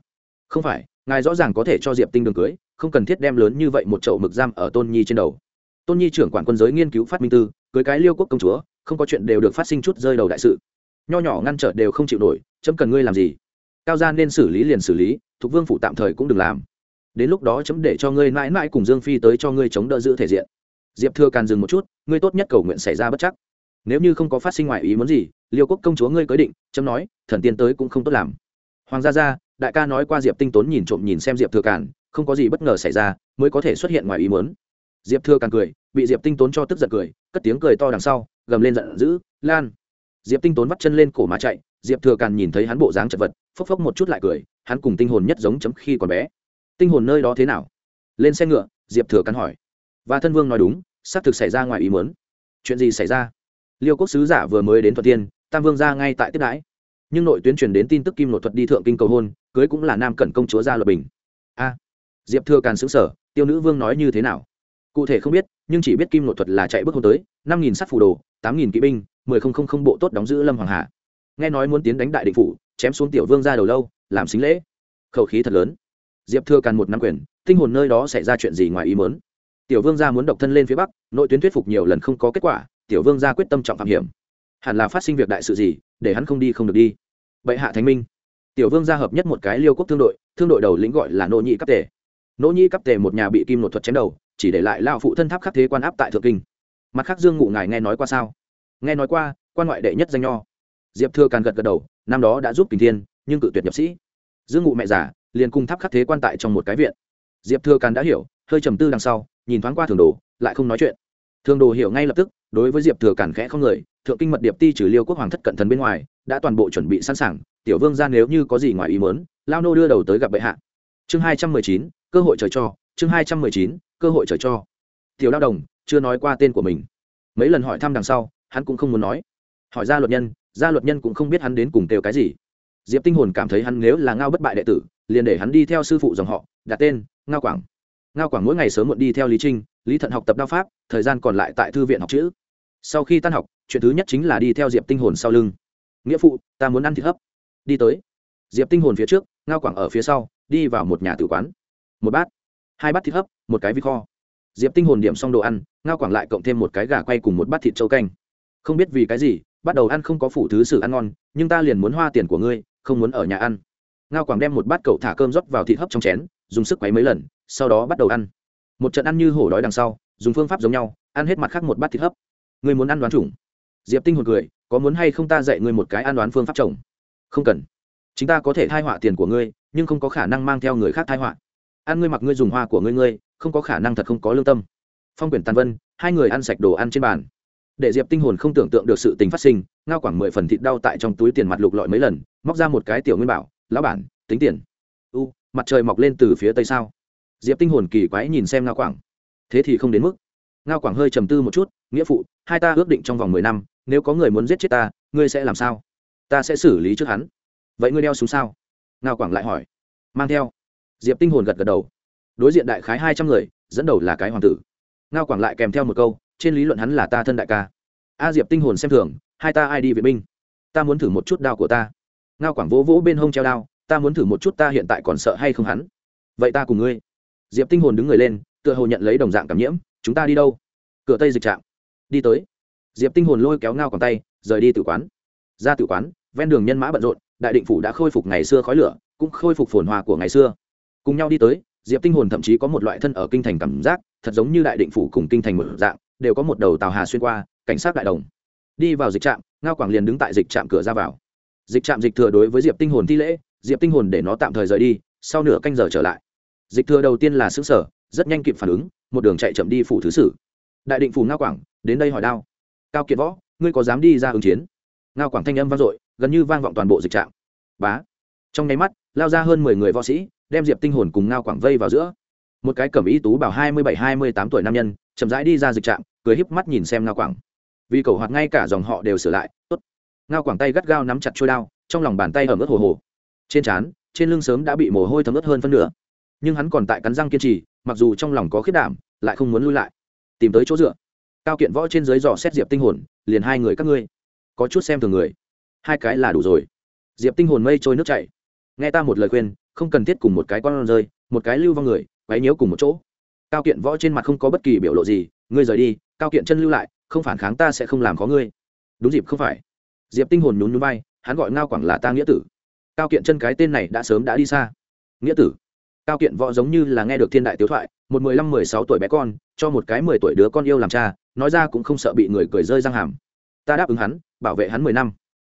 Không phải, ngài rõ ràng có thể cho diệp tinh đường cưới, không cần thiết đem lớn như vậy một chậu mực giam ở tôn nhi trên đầu. Tôn nhi trưởng quản quân giới nghiên cứu phát minh tư, cưới cái liêu quốc công chúa, không có chuyện đều được phát sinh chút rơi đầu đại sự. Nho nhỏ ngăn trở đều không chịu nổi, chấm cần ngươi làm gì? Cao gia nên xử lý liền xử lý thục vương phủ tạm thời cũng đừng làm. Đến lúc đó chấm để cho ngươi mãi mãi cùng dương phi tới cho ngươi chống đỡ giữ thể diện. Diệp thừa càn dừng một chút, ngươi tốt nhất cầu nguyện xảy ra bất chắc. Nếu như không có phát sinh ngoại ý muốn gì, liêu quốc công chúa ngươi cưới định, chấm nói, thần tiên tới cũng không tốt làm. Hoàng gia gia, đại ca nói qua diệp tinh tốn nhìn trộm nhìn xem diệp thừa càn, không có gì bất ngờ xảy ra, mới có thể xuất hiện ngoài ý muốn. Diệp thừa càn cười, bị diệp tinh tốn cho tức giận cười, cất tiếng cười to đằng sau, gầm lên giận dữ, lan! Diệp tinh tốn vắt chân lên cổ mà chạy diệp thừa càn nhìn thấy hắn bộ dáng chật vật, phốc phốc một chút lại cười, hắn cùng tinh hồn nhất giống chấm khi còn bé. Tinh hồn nơi đó thế nào? Lên xe ngựa, diệp thừa càn hỏi. Và thân vương nói đúng, xác thực xảy ra ngoài ý muốn. Chuyện gì xảy ra? Liêu quốc sứ giả vừa mới đến thuận tiên tam vương ra ngay tại tiếp đãi. Nhưng nội tuyến truyền đến tin tức kim nội thuật đi thượng kinh cầu hôn, cưới cũng là nam cẩn công chúa gia luật bình. A! Diệp thừa càn xứng sở tiêu nữ vương nói như thế nào? Cụ thể không biết, nhưng chỉ biết kim nội thuật là chạy bước hôn tới, năm nghìn sắt phù đồ, tám nghìn kỵ binh, mười không không không bộ tốt đóng giữ lâm hoàng hạ nghe nói muốn tiến đánh đại định phủ, chém xuống tiểu vương ra đầu lâu, làm xính lễ. Khẩu khí thật lớn. Diệp thừa càn một năm quyền, tinh hồn nơi đó xảy ra chuyện gì ngoài ý mớn tiểu vương gia muốn độc thân lên phía bắc, nội tuyến thuyết phục nhiều lần không có kết quả, tiểu vương gia quyết tâm trọng phạm hiểm. Hẳn là phát sinh việc đại sự gì, để hắn không đi không được đi. Bệ hạ thánh minh. Tiểu vương gia hợp nhất một cái liêu quốc thương đội thương đội đầu lĩnh gọi là nỗ nhị cấp tề. Nỗ nhị cấp tề một nhà bị kim nội thuật chém đầu, chỉ để lại lao phụ thân tháp khắc thế quan áp tại thượng kinh. Mặt khác dương ngụ ngài nghe nói qua sao? Nghe nói qua, quan ngoại đệ nhất danh nho diệp thừa càn gật gật đầu, năm đó đã giúp kình thiên, nhưng cự tuyệt nhập sĩ. Dương ngụ mẹ giả liền cung tháp khắc thế quan tại trong một cái viện. Diệp thừa càn đã hiểu, hơi trầm tư đằng sau, nhìn thoáng qua thường đồ, lại không nói chuyện. Thường đồ hiểu ngay lập tức, đối với diệp thừa càn khẽ không người, thượng kinh mật điệp ti trừ liêu quốc hoàng thất cận thần bên ngoài, đã toàn bộ chuẩn bị sẵn sàng. Tiểu vương ra nếu như có gì ngoài ý mớn lao nô đưa đầu tới gặp bệ hạ. Chương hai trăm mười chín, cơ hội trời cho. Chương hai trăm mười chín, cơ hội trời cho. Tiểu lao đồng, chưa nói qua tên của mình. Mấy lần hỏi thăm đằng sau, hắn cũng không muốn nói. Hỏi ra luật nhân gia luật nhân cũng không biết hắn đến cùng kêu cái gì. Diệp tinh hồn cảm thấy hắn nếu là ngao bất bại đệ tử, liền để hắn đi theo sư phụ dòng họ, đặt tên, ngao quảng. Ngao quảng mỗi ngày sớm muộn đi theo lý trinh, lý thận học tập đao pháp, thời gian còn lại tại thư viện học chữ. Sau khi tan học, chuyện thứ nhất chính là đi theo diệp tinh hồn sau lưng. Nghĩa phụ, ta muốn ăn thịt hấp. Đi tới. Diệp tinh hồn phía trước, ngao quảng ở phía sau, đi vào một nhà tử quán. Một bát, hai bát thịt hấp, một cái vịt kho. Diệp tinh hồn điểm xong đồ ăn, ngao quảng lại cộng thêm một cái gà quay cùng một bát thịt trâu canh. Không biết vì cái gì bắt đầu ăn không có phủ thứ sự ăn ngon, nhưng ta liền muốn hoa tiền của ngươi, không muốn ở nhà ăn. Ngao quảng đem một bát cậu thả cơm rót vào thịt hấp trong chén, dùng sức quấy mấy lần, sau đó bắt đầu ăn. Một trận ăn như hổ đói đằng sau, dùng phương pháp giống nhau, ăn hết mặt khác một bát thịt hấp. Ngươi muốn ăn đoán chủng? Diệp tinh hồn cười, có muốn hay không ta dạy ngươi một cái ăn đoán phương pháp chồng? Không cần. Chúng ta có thể thai họa tiền của ngươi, nhưng không có khả năng mang theo người khác thai họa. Ăn ngươi mặc ngươi dùng hoa của ngươi ngươi, không có khả năng thật không có lương tâm. Phong quyển tàn vân, hai người ăn sạch đồ ăn trên bàn để diệp tinh hồn không tưởng tượng được sự tình phát sinh ngao quảng mười phần thịt đau tại trong túi tiền mặt lục lọi mấy lần móc ra một cái tiểu nguyên bảo lão bản tính tiền u mặt trời mọc lên từ phía tây sao diệp tinh hồn kỳ quái nhìn xem ngao quảng thế thì không đến mức ngao quảng hơi trầm tư một chút nghĩa phụ hai ta ước định trong vòng mười năm nếu có người muốn giết chết ta ngươi sẽ làm sao ta sẽ xử lý trước hắn vậy ngươi đeo súng sao ngao quảng lại hỏi mang theo diệp tinh hồn gật gật đầu đối diện đại khái hai trăm người dẫn đầu là cái hoàng tử ngao quảng lại kèm theo một câu trên lý luận hắn là ta thân đại ca. A diệp tinh hồn xem thường, hai ta ai đi vệ binh? Ta muốn thử một chút đao của ta. Ngao quảng vỗ vỗ bên hông treo đao, ta muốn thử một chút ta hiện tại còn sợ hay không hắn? Vậy ta cùng ngươi. Diệp tinh hồn đứng người lên, tựa hồ nhận lấy đồng dạng cảm nhiễm, chúng ta đi đâu? Cửa tây dịch trạm. Đi tới. Diệp tinh hồn lôi kéo ngao quảng tay, rời đi tử quán. Ra tử quán, ven đường nhân mã bận rộn, đại định phủ đã khôi phục ngày xưa khói lửa, cũng khôi phục phồn hoa của ngày xưa. Cùng nhau đi tới, diệp tinh hồn thậm chí có một loại thân ở kinh thành cảm giác, thật giống như đại định phủ cùng kinh thành một dạng đều có một đầu tàu hà xuyên qua, cảnh sát đại đồng. Đi vào dịch trạm, ngao quảng liền đứng tại dịch trạm cửa ra vào. Dịch trạm dịch thừa đối với diệp tinh hồn thi lễ, diệp tinh hồn để nó tạm thời rời đi, sau nửa canh giờ trở lại. Dịch thừa đầu tiên là xứ sở rất nhanh kịp phản ứng, một đường chạy chậm đi phủ thứ sử. Đại định phủ ngao quảng, đến đây hỏi đao. Cao kiệt võ, ngươi có dám đi ra ứng chiến? Ngao quảng thanh âm vang dội, gần như vang vọng toàn bộ dịch trạm. Bá. Trong nháy mắt, lao ra hơn mười người võ sĩ, đem diệp tinh hồn cùng ngao quảng vây vào giữa. Một cái cẩm y tú bảo hai mươi bảy, hai mươi tám tuổi nam nhân chậm rãi đi ra dịch trạm, cười híp mắt nhìn xem ngao quảng. Vì cầu hoạt ngay cả dòng họ đều sửa lại, tốt. Ngao quảng tay gắt gao nắm chặt trôi đao, trong lòng bàn tay ở mức hồ hồ. Trên trán, trên lưng sớm đã bị mồ hôi thấm ướt hơn phân nửa. Nhưng hắn còn tại cắn răng kiên trì, mặc dù trong lòng có khiết đảm, lại không muốn lui lại. Tìm tới chỗ dựa. Cao kiện võ trên dưới dò xét diệp tinh hồn, liền hai người các ngươi. Có chút xem thường người. Hai cái là đủ rồi. Diệp tinh hồn mây trôi nước chảy. Nghe ta một lời khuyên, không cần thiết cùng một cái con rơi, một cái lưu vào người, quấy nhiễu cùng một chỗ cao kiện võ trên mặt không có bất kỳ biểu lộ gì, ngươi rời đi, cao kiện chân lưu lại, không phản kháng ta sẽ không làm khó ngươi. Đúng dịp, không phải. Diệp tinh hồn nhún nhún bay hắn gọi ngao quảng là ta nghĩa tử. Cao kiện chân cái tên này đã sớm đã đi xa. Nghĩa tử? Cao kiện võ giống như là nghe được thiên đại tiếu thoại, một mười lăm, mười sáu tuổi bé con, cho một cái mười tuổi đứa con yêu làm cha, nói ra cũng không sợ bị người cười rơi răng hàm. Ta đáp ứng hắn, bảo vệ hắn mười năm.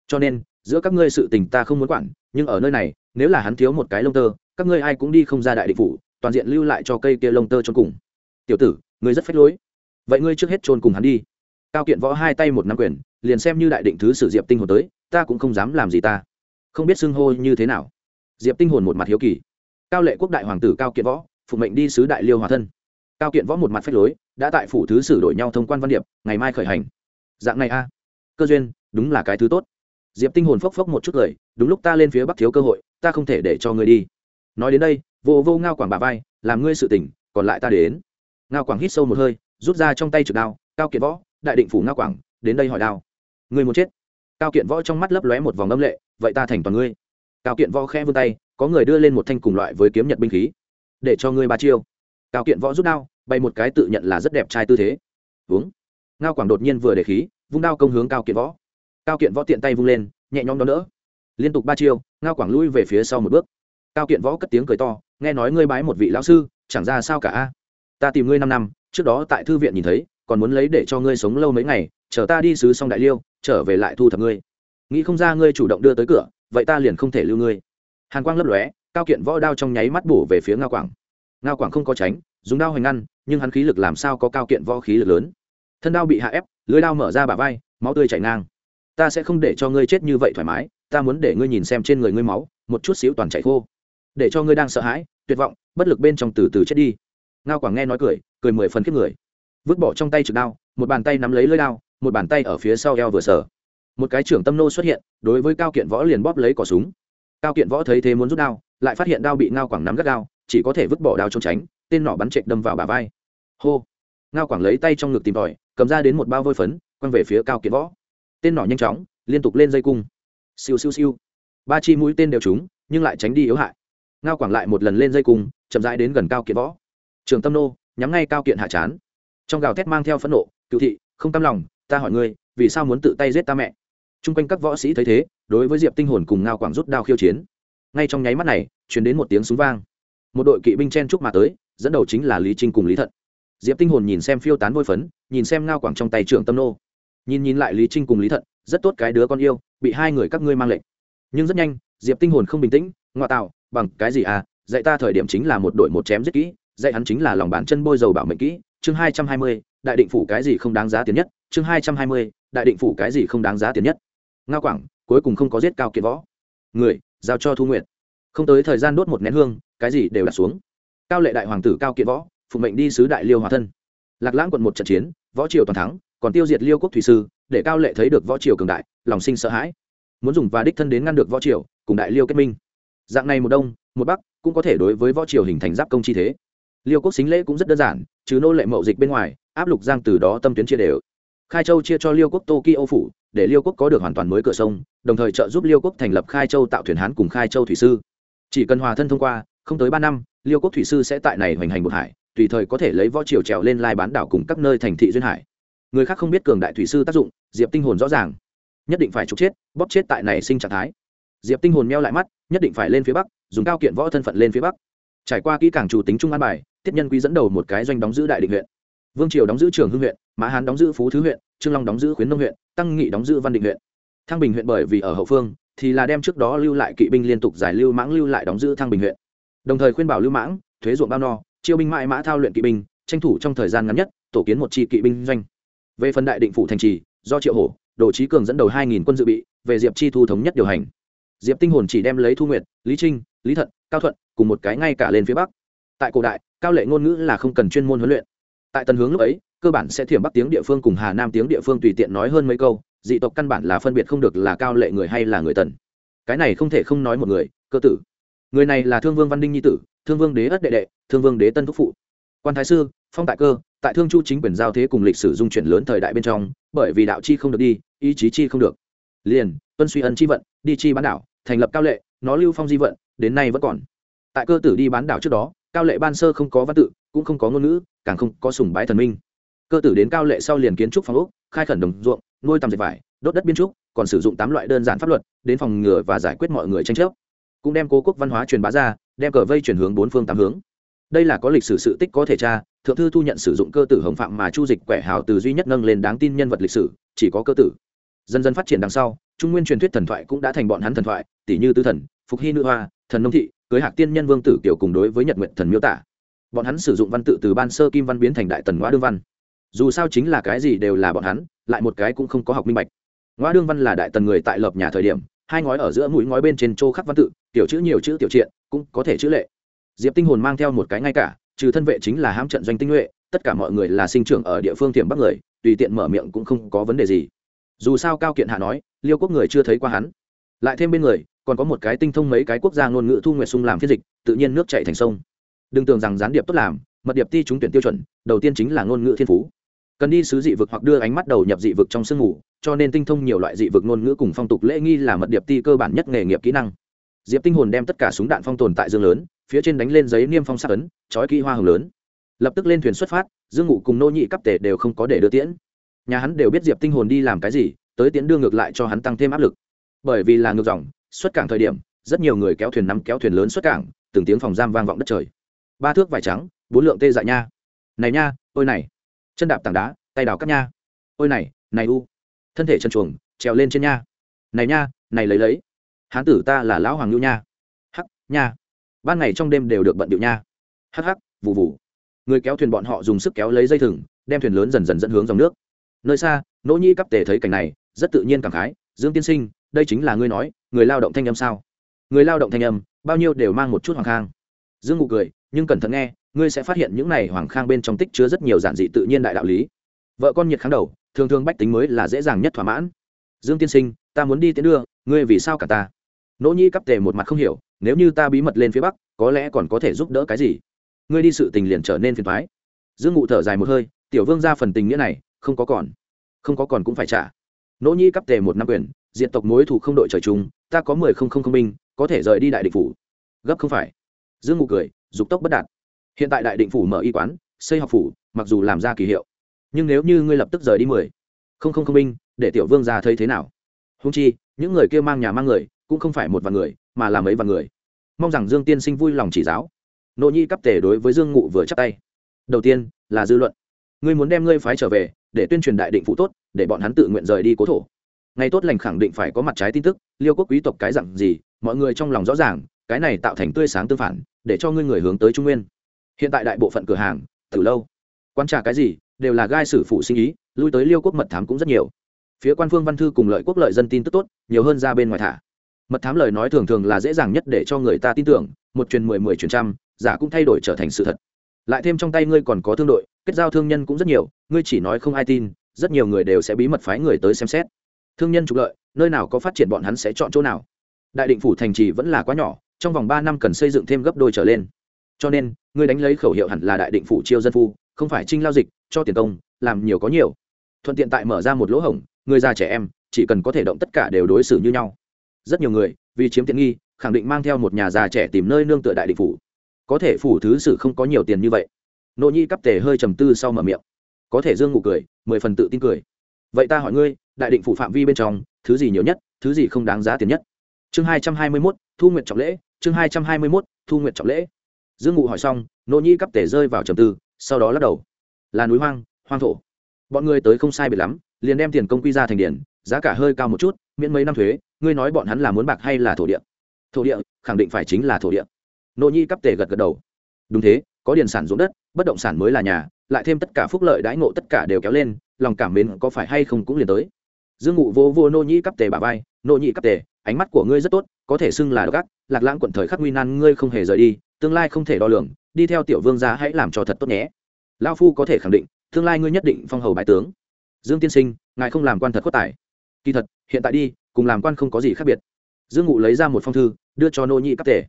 Cho nên, giữa các ngươi sự tình ta không muốn quản, nhưng ở nơi này, nếu là hắn thiếu một cái lông tơ, các ngươi ai cũng đi không ra đại địch phủ toàn diện lưu lại cho cây kia lông tơ trôn cùng. Tiểu tử, ngươi rất phách lối. Vậy ngươi trước hết trôn cùng hắn đi. Cao kiện võ hai tay một năm quyền, liền xem như đại định thứ sử diệp tinh hồn tới, ta cũng không dám làm gì ta. Không biết xưng hô như thế nào. Diệp tinh hồn một mặt hiếu kỳ. Cao lệ quốc đại hoàng tử cao kiện võ, phụ mệnh đi sứ đại liêu hòa thân. Cao kiện võ một mặt phách lối, đã tại phủ thứ sử đổi nhau thông quan văn điệp, ngày mai khởi hành. Dạng này a. À. Cơ duyên, đúng là cái thứ tốt. Diệp tinh hồn phốc phốc một chút cười đúng lúc ta lên phía bắc thiếu cơ hội, ta không thể để cho ngươi đi. Nói đến đây vô vô ngao quảng bà vai, làm ngươi sự tỉnh, còn lại ta đến. Ngao quảng hít sâu một hơi, rút ra trong tay trực đao, cao kiện võ, đại định phủ ngao quảng, đến đây hỏi đao. Ngươi muốn chết? Cao kiện võ trong mắt lấp lóe một vòng âm lệ, vậy ta thành toàn ngươi. Cao kiện võ khẽ vươn tay, có người đưa lên một thanh cùng loại với kiếm nhật binh khí. Để cho ngươi ba chiêu. Cao kiện võ rút đao, bay một cái tự nhận là rất đẹp trai tư thế. Uống ngao quảng đột nhiên vừa để khí, vung đao công hướng cao kiện võ. Cao kiện võ tiện tay vung lên, nhẹ nhõm đón đỡ. Liên tục ba chiêu, ngao quảng lui về phía sau một bước. Cao kiện võ cất tiếng cười to nghe nói ngươi bái một vị lão sư, chẳng ra sao cả a. Ta tìm ngươi năm năm, trước đó tại thư viện nhìn thấy, còn muốn lấy để cho ngươi sống lâu mấy ngày, chờ ta đi sứ xong đại liêu, trở về lại thu thập ngươi. Nghĩ không ra ngươi chủ động đưa tới cửa, vậy ta liền không thể lưu ngươi. Hàn quang lấp lóe, cao kiện võ đao trong nháy mắt bổ về phía ngao quảng. Ngao quảng không có tránh, dùng đao hoành ngăn, nhưng hắn khí lực làm sao có cao kiện võ khí lực lớn. Thân đao bị hạ ép, lưới đao mở ra bả vai, máu tươi chảy ngang. Ta sẽ không để cho ngươi chết như vậy thoải mái, ta muốn để ngươi nhìn xem trên người ngươi máu, một chút xíu toàn chảy khô để cho ngươi đang sợ hãi, tuyệt vọng, bất lực bên trong từ từ chết đi. Ngao quảng nghe nói cười cười mười phần kiếp người. Vứt bỏ trong tay trực đao, một bàn tay nắm lấy lưỡi đao, một bàn tay ở phía sau eo vừa sở một cái trưởng tâm nô xuất hiện, đối với cao kiện võ liền bóp lấy cỏ súng. Cao kiện võ thấy thế muốn rút đao, lại phát hiện đao bị ngao quảng nắm gắt đao chỉ có thể vứt bỏ đao trốn tránh, tên nỏ bắn chệch đâm vào bà vai. Hô! Ngao quảng lấy tay trong ngực tìm tòi, cầm ra đến một bao vôi phấn, quăng về phía cao kiện võ. Tên nỏ nhanh chóng, liên tục lên dây cung. Siêu siêu siêu. Ba chi mũi tên đều trúng, nhưng lại tránh đi yếu hại ngao quảng lại một lần lên dây cung, chậm rãi đến gần cao kiện võ. Trường tâm nô, nhắm ngay cao kiện hạ chán. Trong gào thét mang theo phẫn nộ cựu thị, không tâm lòng, ta hỏi ngươi, vì sao muốn tự tay giết ta mẹ? T r u n g quanh các võ sĩ thấy thế, đối với diệp tinh hồn cùng ngao quảng rút đao khiêu chiến. Ngay trong nháy mắt này chuyển đến một tiếng súng vang. Một đội kỵ binh chen trúc mà tới, dẫn đầu chính là lý trinh cùng lý thận. Diệp tinh hồn nhìn xem phiêu tán vôi phấn, nhìn xem ngao quảng trong tay Trường tâm nô. Nhìn nhìn lại lý trinh cùng lý thận, rất tốt cái đứa con yêu, bị hai người các ngươi mang lệnh. Nhưng rất nhanh, diệp tinh hồn không bình tĩnh ngoại tạo bằng cái gì à? Dạy ta thời điểm chính là một đội một chém giết kỹ, dạy hắn chính là lòng bàn chân bôi dầu bảo mệnh kỹ. Chương hai trăm hai mươi, đại định phủ cái gì không đáng giá tiền nhất? Chương hai trăm hai mươi, đại định phủ cái gì không đáng giá tiền nhất? Ngao quảng, cuối cùng không có giết cao kiệt võ. Người, giao cho thu nguyện không tới thời gian đốt một nén hương, cái gì đều đặt xuống. Cao lệ đại hoàng tử cao kiệt võ phụ mệnh đi sứ đại liêu hòa thân. Lạc lãng quận một trận chiến, võ triều toàn thắng, còn tiêu diệt liêu quốc thủy sư, để cao lệ thấy được võ triều cường đại, lòng sinh sợ hãi. Muốn dùng và đích thân đến ngăn được võ triều, cùng đại liêu kết minh dạng này một đông, một bắc, cũng có thể đối với võ triều hình thành giáp công chi thế. Liêu quốc xính lễ cũng rất đơn giản chứ nô lệ mậu dịch bên ngoài, áp lục giang từ đó tâm tuyến chia đều. Khai châu chia cho liêu quốc tokyo phủ, để liêu quốc có được hoàn toàn mới cửa sông, đồng thời trợ giúp liêu quốc thành lập khai châu tạo thuyền hán cùng khai châu thủy sư. Chỉ cần hòa thân thông qua, không tới ba năm, liêu quốc thủy sư sẽ tại này hoành hành một hải, tùy thời có thể lấy võ triều trèo lên lai bán đảo cùng các nơi thành thị duyên hải. Người khác không biết cường đại thủy sư tác dụng, diệp tinh hồn rõ ràng. Nhất định phải trục chết, bóp chết tại này sinh trạng thái. Diệp tinh hồn meo lại mắt nhất định phải lên phía bắc, dùng cao kiện võ thân phận lên phía bắc. Trải qua kỹ càng chủ tính trung an bài, tiết nhân quý dẫn đầu một cái doanh đóng giữ đại định huyện. Vương triều đóng giữ trường hưng huyện, mã hán đóng giữ phú thứ huyện, trương long đóng giữ khuyến nông huyện, tăng nghị đóng giữ văn định huyện. Thăng bình huyện bởi vì ở hậu phương, thì là đem trước đó lưu lại kỵ binh liên tục giải lưu mãng lưu lại đóng giữ thăng bình huyện. Đồng thời khuyên bảo lưu mãng, thuế ruộng bao no, chiêu binh mãi mã thao luyện kỵ binh, tranh thủ trong thời gian ngắn nhất, tổ kiến một chi kỵ binh doanh. Về phần đại định phủ thành trì, do triệu hổ, đồ trí cường dẫn đầu hai nghìn quân dự bị, về diệp chi thu thống nhất điều hành diệp tinh hồn chỉ đem lấy thu nguyệt, lý trinh, lý thận, cao thuận cùng một cái ngay cả lên phía bắc. Tại cổ đại, cao lệ ngôn ngữ là không cần chuyên môn huấn luyện. Tại tần hướng lúc ấy, cơ bản sẽ thiểm bắc tiếng địa phương cùng hà nam tiếng địa phương tùy tiện nói hơn mấy câu, dị tộc căn bản là phân biệt không được là cao lệ người hay là người tần. Cái này không thể không nói một người, cơ tử. Người này là thương vương văn đinh nhi tử, thương vương đế ất đệ đệ, thương vương đế tân thúc phụ. Quan thái sư, phong tại cơ, tại thương chu chính quyền giao thế cùng lịch sử dung chuyển lớn thời đại bên trong, bởi vì đạo chi không được đi, ý chí chi không được. Liền tuân suy ân chi vận, đi chi bán đảo, thành lập cao lệ, nó lưu phong di vận, đến nay vẫn còn. Tại cơ tử đi bán đảo trước đó, cao lệ ban sơ không có văn tự, cũng không có ngôn ngữ, càng không có sùng bái thần minh. Cơ tử đến cao lệ sau liền kiến trúc phòng ốc, khai khẩn đồng ruộng, nuôi tầm dệt vải, đốt đất biên trúc, còn sử dụng tám loại đơn giản pháp luật, đến phòng ngừa và giải quyết mọi người tranh chấp. Cũng đem cố quốc văn hóa truyền bá ra, đem cờ vây chuyển hướng bốn phương tám hướng. Đây là có lịch sử sự tích có thể tra, thượng thư thu nhận sử dụng cơ tử hồng phạm mà chu dịch quẻ hào từ duy nhất nâng lên đáng tin nhân vật lịch sử, chỉ có cơ tử. Dần dần phát triển đằng sau trung nguyên truyền thuyết thần thoại cũng đã thành bọn hắn thần thoại tỷ như tư thần, phục hy nữ hoa, thần nông thị, cưới hạc tiên nhân vương tử kiều cùng đối với nhật nguyện thần miêu tả. Bọn hắn sử dụng văn tự từ ban sơ kim văn biến thành đại tần ngoa đương văn. Dù sao chính là cái gì đều là bọn hắn, lại một cái cũng không có học minh bạch. Ngoa đương văn là đại tần người tại lập nhà thời điểm, hai ngói ở giữa mũi ngói bên trên châu khắc văn tự, tiểu chữ nhiều chữ tiểu triện, cũng có thể chữ lệ. Diệp tinh hồn mang theo một cái ngay cả, trừ thân vệ chính là hãm trận doanh tinh nhuệ, tất cả mọi người là sinh trưởng ở địa phương thiểm bắc người, tùy tiện mở miệng cũng không có vấn đề gì dù sao cao kiện hạ nói, liêu quốc người chưa thấy qua hắn. Lại thêm bên người, còn có một cái tinh thông mấy cái quốc gia ngôn ngữ thu nguyệt sung làm phiên dịch, tự nhiên nước chạy thành sông. Đừng tưởng rằng gián điệp tốt làm, mật điệp ti trúng tuyển tiêu chuẩn, đầu tiên chính là ngôn ngữ thiên phú. Cần đi sứ dị vực hoặc đưa ánh mắt đầu nhập dị vực trong sương ngủ cho nên tinh thông nhiều loại dị vực ngôn ngữ cùng phong tục lễ nghi là mật điệp ti cơ bản nhất nghề nghiệp kỹ năng. Diệp tinh hồn đem tất cả súng đạn phong tồn tại dương lớn, phía trên đánh lên giấy niêm phong sắc ấn, trói kỹ hoa hồng lớn. Lập tức lên thuyền xuất phát, dương ngụ cùng nô nhị cấp tể đều không có để đưa tiễn nhà hắn đều biết diệp tinh hồn đi làm cái gì, tới tiến đưa ngược lại cho hắn tăng thêm áp lực. Bởi vì là ngược dòng, xuất cảng thời điểm, rất nhiều người kéo thuyền nắm kéo thuyền lớn xuất cảng, từng tiếng phòng giam vang vọng đất trời. Ba thước vải trắng, bốn lượng tê dại nha. Này nha, ôi này. Chân đạp tảng đá, tay đào cắt nha. Ôi này này u. Thân thể chân chuồng trèo lên trên nha. Này nha, này lấy lấy. Hán tử ta là lão hoàng nhu nha. Hắc, nha. Ban ngày trong đêm đều được bận điệu nha. Hắc hắc vụ vụ người kéo thuyền bọn họ dùng sức kéo lấy dây thừng, đem thuyền lớn dần dần dẫn hướng dòng nước nơi xa, nỗ nhi cắp tề thấy cảnh này, rất tự nhiên cảm khái, dương tiên sinh, đây chính là ngươi nói, người lao động thanh âm sao? Người lao động thanh âm, bao nhiêu đều mang một chút hoàng khang. Dương ngụ cười, nhưng cẩn thận nghe, ngươi sẽ phát hiện những này hoàng khang bên trong tích chứa rất nhiều giản dị tự nhiên đại đạo lý. Vợ con nhiệt kháng đầu, thường thường bách tính mới là dễ dàng nhất thỏa mãn. Dương tiên sinh, ta muốn đi tiến đưa, ngươi vì sao cả ta? Nỗ nhi cắp tề một mặt không hiểu, nếu như ta bí mật lên phía bắc, có lẽ còn có thể giúp đỡ cái gì? Ngươi đi sự tình liền trở nên phiền thoái dương ngụ thở dài một hơi, tiểu vương ra phần tình nghĩa này không có còn. Không có còn cũng phải trả. Nỗ nhi cắp tề một năm quyền, diện tộc mối thủ không đội trời chung, ta có mười không không không binh, có thể rời đi đại định phủ. Gấp không phải. Dương ngụ cười, dục tốc bất đạt. Hiện tại đại định phủ mở y quán, xây học phủ, mặc dù làm ra kỳ hiệu, nhưng nếu như ngươi lập tức rời đi mười không không không binh, để tiểu vương ra thấy thế nào? Húng chi, những người kia mang nhà mang người, cũng không phải một vài người, mà là mấy vài người. Mong rằng dương tiên sinh vui lòng chỉ giáo. Nỗ nhi cấp tề đối với dương ngụ vừa chắc tay. Đầu tiên là dư luận. Ngươi muốn đem ngươi phái trở về để tuyên truyền đại định phụ tốt, để bọn hắn tự nguyện rời đi cố thổ. Ngày tốt lành khẳng định phải có mặt trái tin tức, liêu quốc quý tộc cái dặn gì, mọi người trong lòng rõ ràng, cái này tạo thành tươi sáng tương phản, để cho ngươi người hướng tới trung nguyên. Hiện tại đại bộ phận cửa hàng, từ lâu, quan trà cái gì, đều là gai sử phụ sinh ý, lui tới liêu quốc mật thám cũng rất nhiều. Phía quan phương văn thư cùng lợi quốc lợi dân tin tức tốt, nhiều hơn ra bên ngoài thả. Mật thám lời nói thường thường là dễ dàng nhất để cho người ta tin tưởng, một truyền mười mười truyền trăm, giả cũng thay đổi trở thành sự thật lại thêm trong tay ngươi còn có thương đội, kết giao thương nhân cũng rất nhiều, ngươi chỉ nói không ai tin, rất nhiều người đều sẽ bí mật phái người tới xem xét. Thương nhân trục lợi, nơi nào có phát triển bọn hắn sẽ chọn chỗ nào. Đại định phủ thành trì vẫn là quá nhỏ, trong vòng ba năm cần xây dựng thêm gấp đôi trở lên. Cho nên, ngươi đánh lấy khẩu hiệu hẳn là đại định phủ chiêu dân phu, không phải trinh lao dịch, cho tiền công, làm nhiều có nhiều. Thuận tiện tại mở ra một lỗ hổng, người già trẻ em, chỉ cần có thể động tất cả đều đối xử như nhau. Rất nhiều người, vì chiếm tiện nghi, khẳng định mang theo một nhà già trẻ tìm nơi nương tựa đại định phủ có thể phủ thứ sử không có nhiều tiền như vậy. Nỗ nhi cắp tề hơi trầm tư sau mở miệng. Có thể dương ngủ cười, mười phần tự tin cười. Vậy ta hỏi ngươi, đại định phủ phạm vi bên trong, thứ gì nhiều nhất, thứ gì không đáng giá tiền nhất? Chương hai trăm hai mươi mốt, thu nguyện trọng lễ, chương hai trăm hai mươi mốt, thu nguyện trọng lễ. Dương ngụ hỏi xong nỗ nhi cắp tề rơi vào trầm tư, sau đó lắc đầu. Là núi hoang hoang thổ. Bọn ngươi tới không sai biệt lắm, liền đem tiền công quy ra thành điển, giá cả hơi cao một chút, miễn mấy năm thuế, ngươi nói bọn hắn là muốn bạc hay là thổ địa? Thổ địa, khẳng định phải chính là thổ địa nô nhi cắp tề gật gật đầu. Đúng thế, có điền sản ruộng đất, bất động sản mới là nhà, lại thêm tất cả phúc lợi đãi ngộ tất cả đều kéo lên, lòng cảm mến có phải hay không cũng liền tới. Dương ngụ vô vô nô nhi cắp tề bà vai, nô nhi cắp tề, ánh mắt của ngươi rất tốt, có thể xưng là độc ác, lạc lãng quận thời khắc nguy nan, ngươi không hề rời đi, tương lai không thể đo lường, đi theo tiểu vương gia hãy làm cho thật tốt nhé. Lao phu có thể khẳng định, tương lai ngươi nhất định phong hầu bại tướng. Dương tiên sinh, ngài không làm quan thật có tài. Kỳ thật, hiện tại đi, cùng làm quan không có gì khác biệt. Dương ngụ lấy ra một phong thư, đưa cho nô nhị cấp tề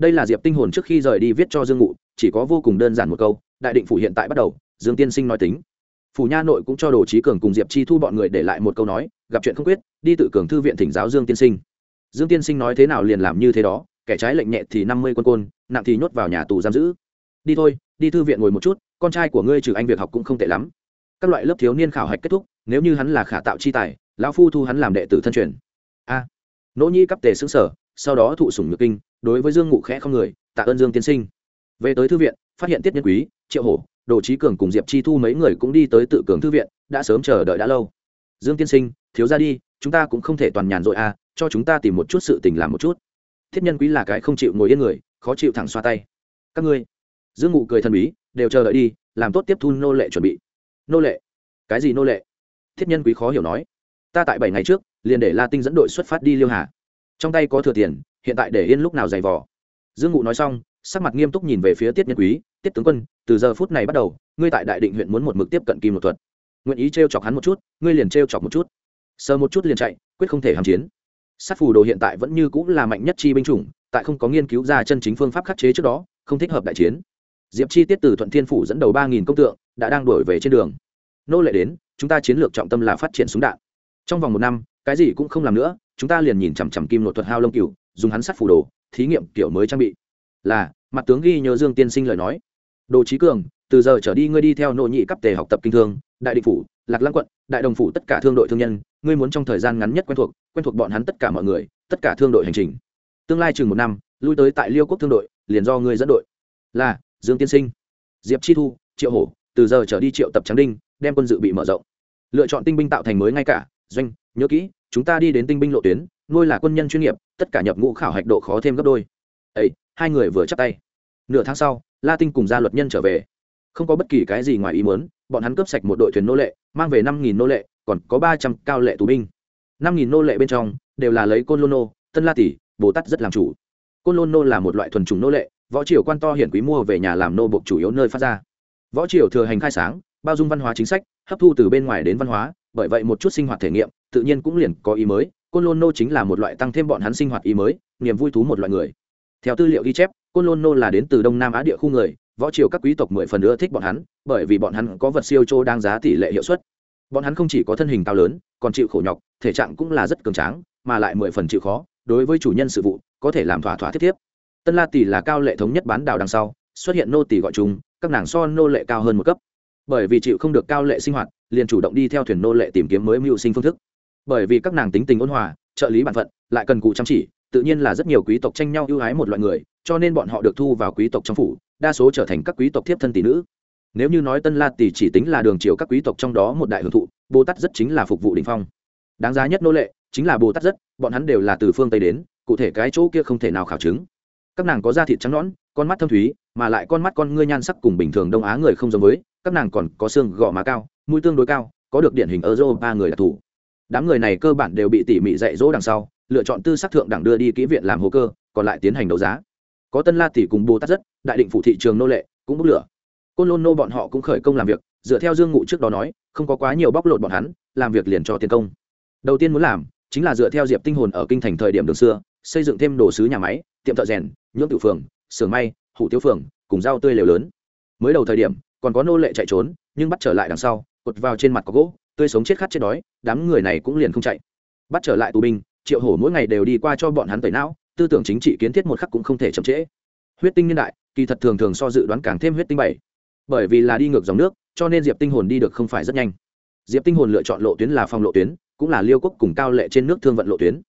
đây là diệp tinh hồn trước khi rời đi viết cho dương ngụ, chỉ có vô cùng đơn giản một câu, đại định phủ hiện tại bắt đầu, dương tiên sinh nói tính. Phủ nha nội cũng cho đồ trí cường cùng diệp chi thu bọn người để lại một câu nói, gặp chuyện không quyết, đi tự cường thư viện thỉnh giáo dương tiên sinh. Dương tiên sinh nói thế nào liền làm như thế đó, kẻ trái lệnh nhẹ thì năm mươi quân côn, nặng thì nhốt vào nhà tù giam giữ. Đi thôi, đi thư viện ngồi một chút, con trai của ngươi trừ anh việc học cũng không tệ lắm. Các loại lớp thiếu niên khảo hạch kết thúc, nếu như hắn là khả tạo chi tài, lão phu thu hắn làm đệ tử thân truyền. A. Nỗ nhi cấp tề xứng sở, sau đó thụ sủng nhược kinh đối với dương ngụ khẽ không người, tạ ơn dương tiên sinh. Về tới thư viện, phát hiện tiết nhân quý, triệu hổ, đồ trí cường cùng diệp chi thu mấy người cũng đi tới tự cường thư viện, đã sớm chờ đợi đã lâu. Dương tiên sinh, thiếu ra đi, chúng ta cũng không thể toàn nhàn rồi à cho chúng ta tìm một chút sự tình làm một chút. Thiết nhân quý là cái không chịu ngồi yên người, khó chịu thẳng xoa tay. Các ngươi, dương ngụ cười thần bí, đều chờ đợi đi, làm tốt tiếp thu nô lệ chuẩn bị. Nô lệ? Cái gì nô lệ? Thiết nhân quý khó hiểu nói. Ta tại bảy ngày trước, liền để la tinh dẫn đội xuất phát đi liêu hà trong tay có thừa tiền, hiện tại để yên lúc nào giày vò. Dương ngụ nói xong, sắc mặt nghiêm túc nhìn về phía tiết nhân quý, tiết tướng quân, từ giờ phút này bắt đầu, ngươi tại đại định huyện muốn một mực tiếp cận kim một thuật. Nguyện ý t r e o chọc hắn một chút, ngươi liền t r e o chọc một chút. Sờ một chút liền chạy, quyết không thể hàm chiến. Sát phù đồ hiện tại vẫn như cũng là mạnh nhất chi binh chủng, tại không có nghiên cứu ra chân chính phương pháp khắc chế trước đó, không thích hợp đại chiến. Diệp chi tiết từ thuận thiên phủ dẫn đầu ba nghìn công tượng, đã đang đổi về trên đường. Nô lệ đến, chúng ta chiến lược trọng tâm là phát triển súng đạn. Trong vòng một năm cái gì cũng không làm nữa, chúng ta liền nhìn chằm chằm kim nội thuật hao lông cựu dùng hắn sắt phủ đồ, thí nghiệm kiểu mới trang bị. Là, mặt tướng ghi nhớ dương tiên sinh lời nói. Đồ trí cường, từ giờ trở đi ngươi đi theo nội nhị cấp tề học tập kinh thương, đại định phủ, lạc lăng quận, đại đồng phủ tất cả thương đội thương nhân, ngươi muốn trong thời gian ngắn nhất quen thuộc quen thuộc bọn hắn tất cả mọi người, tất cả thương đội hành trình. Tương lai chừng một năm, lui tới tại liêu quốc thương đội, liền do ngươi dẫn đội. Là, dương tiên sinh. Diệp chi thu, triệu hổ, từ giờ trở đi triệu tập trắng đinh, đem quân dự bị mở rộng. Lựa chọn tinh binh tạo thành mới ngay cả, doanh nhớ kỹ, chúng ta đi đến tinh binh lộ tuyến, nuôi là quân nhân chuyên nghiệp, tất cả nhập ngũ khảo hạch độ khó thêm gấp đôi. Ấy hai người vừa chắp tay. Nửa tháng sau, la tinh cùng gia luật nhân trở về. Không có bất kỳ cái gì ngoài ý muốn, bọn hắn cướp sạch một đội thuyền nô lệ, mang về năm nghìn nô lệ, còn có ba trăm cao lệ tù binh. năm nghìn nô lệ bên trong, đều là lấy côn lôn nô, tân la tỷ, bồ tát rất làm chủ. Côn lôn nô là một loại thuần chủng nô lệ, võ triều quan to hiển quý mua về nhà làm nô bộc chủ yếu nơi phát ra. Võ triều thừa hành khai sáng, bao dung văn hóa chính sách, hấp thu từ bên ngoài đến văn hóa bởi vậy một chút sinh hoạt thể nghiệm, tự nhiên cũng liền có ý mới. Côn lôn nô chính là một loại tăng thêm bọn hắn sinh hoạt ý mới, niềm vui thú một loại người. Theo tư liệu ghi chép, côn lôn nô là đến từ đông nam á địa khu người, võ triều các quý tộc mười phần nữa thích bọn hắn, bởi vì bọn hắn có vật siêu châu đang giá tỷ lệ hiệu suất. Bọn hắn không chỉ có thân hình cao lớn, còn chịu khổ nhọc, thể trạng cũng là rất cường tráng, mà lại mười phần chịu khó, đối với chủ nhân sự vụ, có thể làm thỏa thỏa thiết thiếp. Tân la tỷ là cao lệ thống nhất bán đảo đằng sau, xuất hiện nô tỷ gọi chúng, các nàng so nô lệ cao hơn một cấp. Bởi vì chịu không được cao lệ sinh hoạt liền chủ động đi theo thuyền nô lệ tìm kiếm mới mưu sinh phương thức. Bởi vì các nàng tính tình ôn hòa, trợ lý bản phận, lại cần cụ chăm chỉ, tự nhiên là rất nhiều quý tộc tranh nhau ưu ái một loại người, cho nên bọn họ được thu vào quý tộc trong phủ, đa số trở thành các quý tộc thiếp thân tỷ nữ. Nếu như nói tân la tỷ chỉ tính là đường chiều các quý tộc trong đó một đại hưởng thụ, bồ tát rất chính là phục vụ đình phong. Đáng giá nhất nô lệ chính là bồ tát rất, bọn hắn đều là từ phương tây đến, cụ thể cái chỗ kia không thể nào khảo chứng. Các nàng có da thịt trắng nõn, con mắt thâm thúy, mà lại con mắt con ngươi nhan sắc cùng bình thường đông á người không giống với, các nàng còn có xương gò má cao mũi tương đối cao, có được điển hình euro ba người đặc thù. Đám người này cơ bản đều bị tỉ mỉ dạy dỗ đằng sau, lựa chọn tư sắc thượng đẳng đưa đi kỹ viện làm hồ cơ, còn lại tiến hành đấu giá. Có tân la tỷ cùng bồ tát rất, đại định phủ thị trường nô lệ, cũng bốc lửa. Côn lôn nô bọn họ cũng khởi công làm việc, dựa theo dương ngụ trước đó nói, không có quá nhiều bóc lột bọn hắn, làm việc liền cho tiền công. Đầu tiên muốn làm, chính là dựa theo diệp tinh hồn ở kinh thành thời điểm đường xưa, xây dựng thêm đồ sứ nhà máy, tiệm thợ rèn nhưỡng tự phường, xưởng may, hủ tiếu phường, cùng rau tươi lều lớn. Mới đầu thời điểm, còn có nô lệ chạy trốn, nhưng bắt trở lại đằng sau cột vào trên mặt có gỗ, tươi sống chết khát chết đói, đám người này cũng liền không chạy. Bắt trở lại tù binh, triệu hổ mỗi ngày đều đi qua cho bọn hắn tẩy não, tư tưởng chính trị kiến thiết một khắc cũng không thể chậm trễ. Huyết tinh niên đại, kỳ thật thường thường so dự đoán càng thêm huyết tinh bảy. Bởi vì là đi ngược dòng nước, cho nên diệp tinh hồn đi được không phải rất nhanh. Diệp tinh hồn lựa chọn lộ tuyến là phòng lộ tuyến, cũng là liêu quốc cùng cao lệ trên nước thương vận lộ tuyến.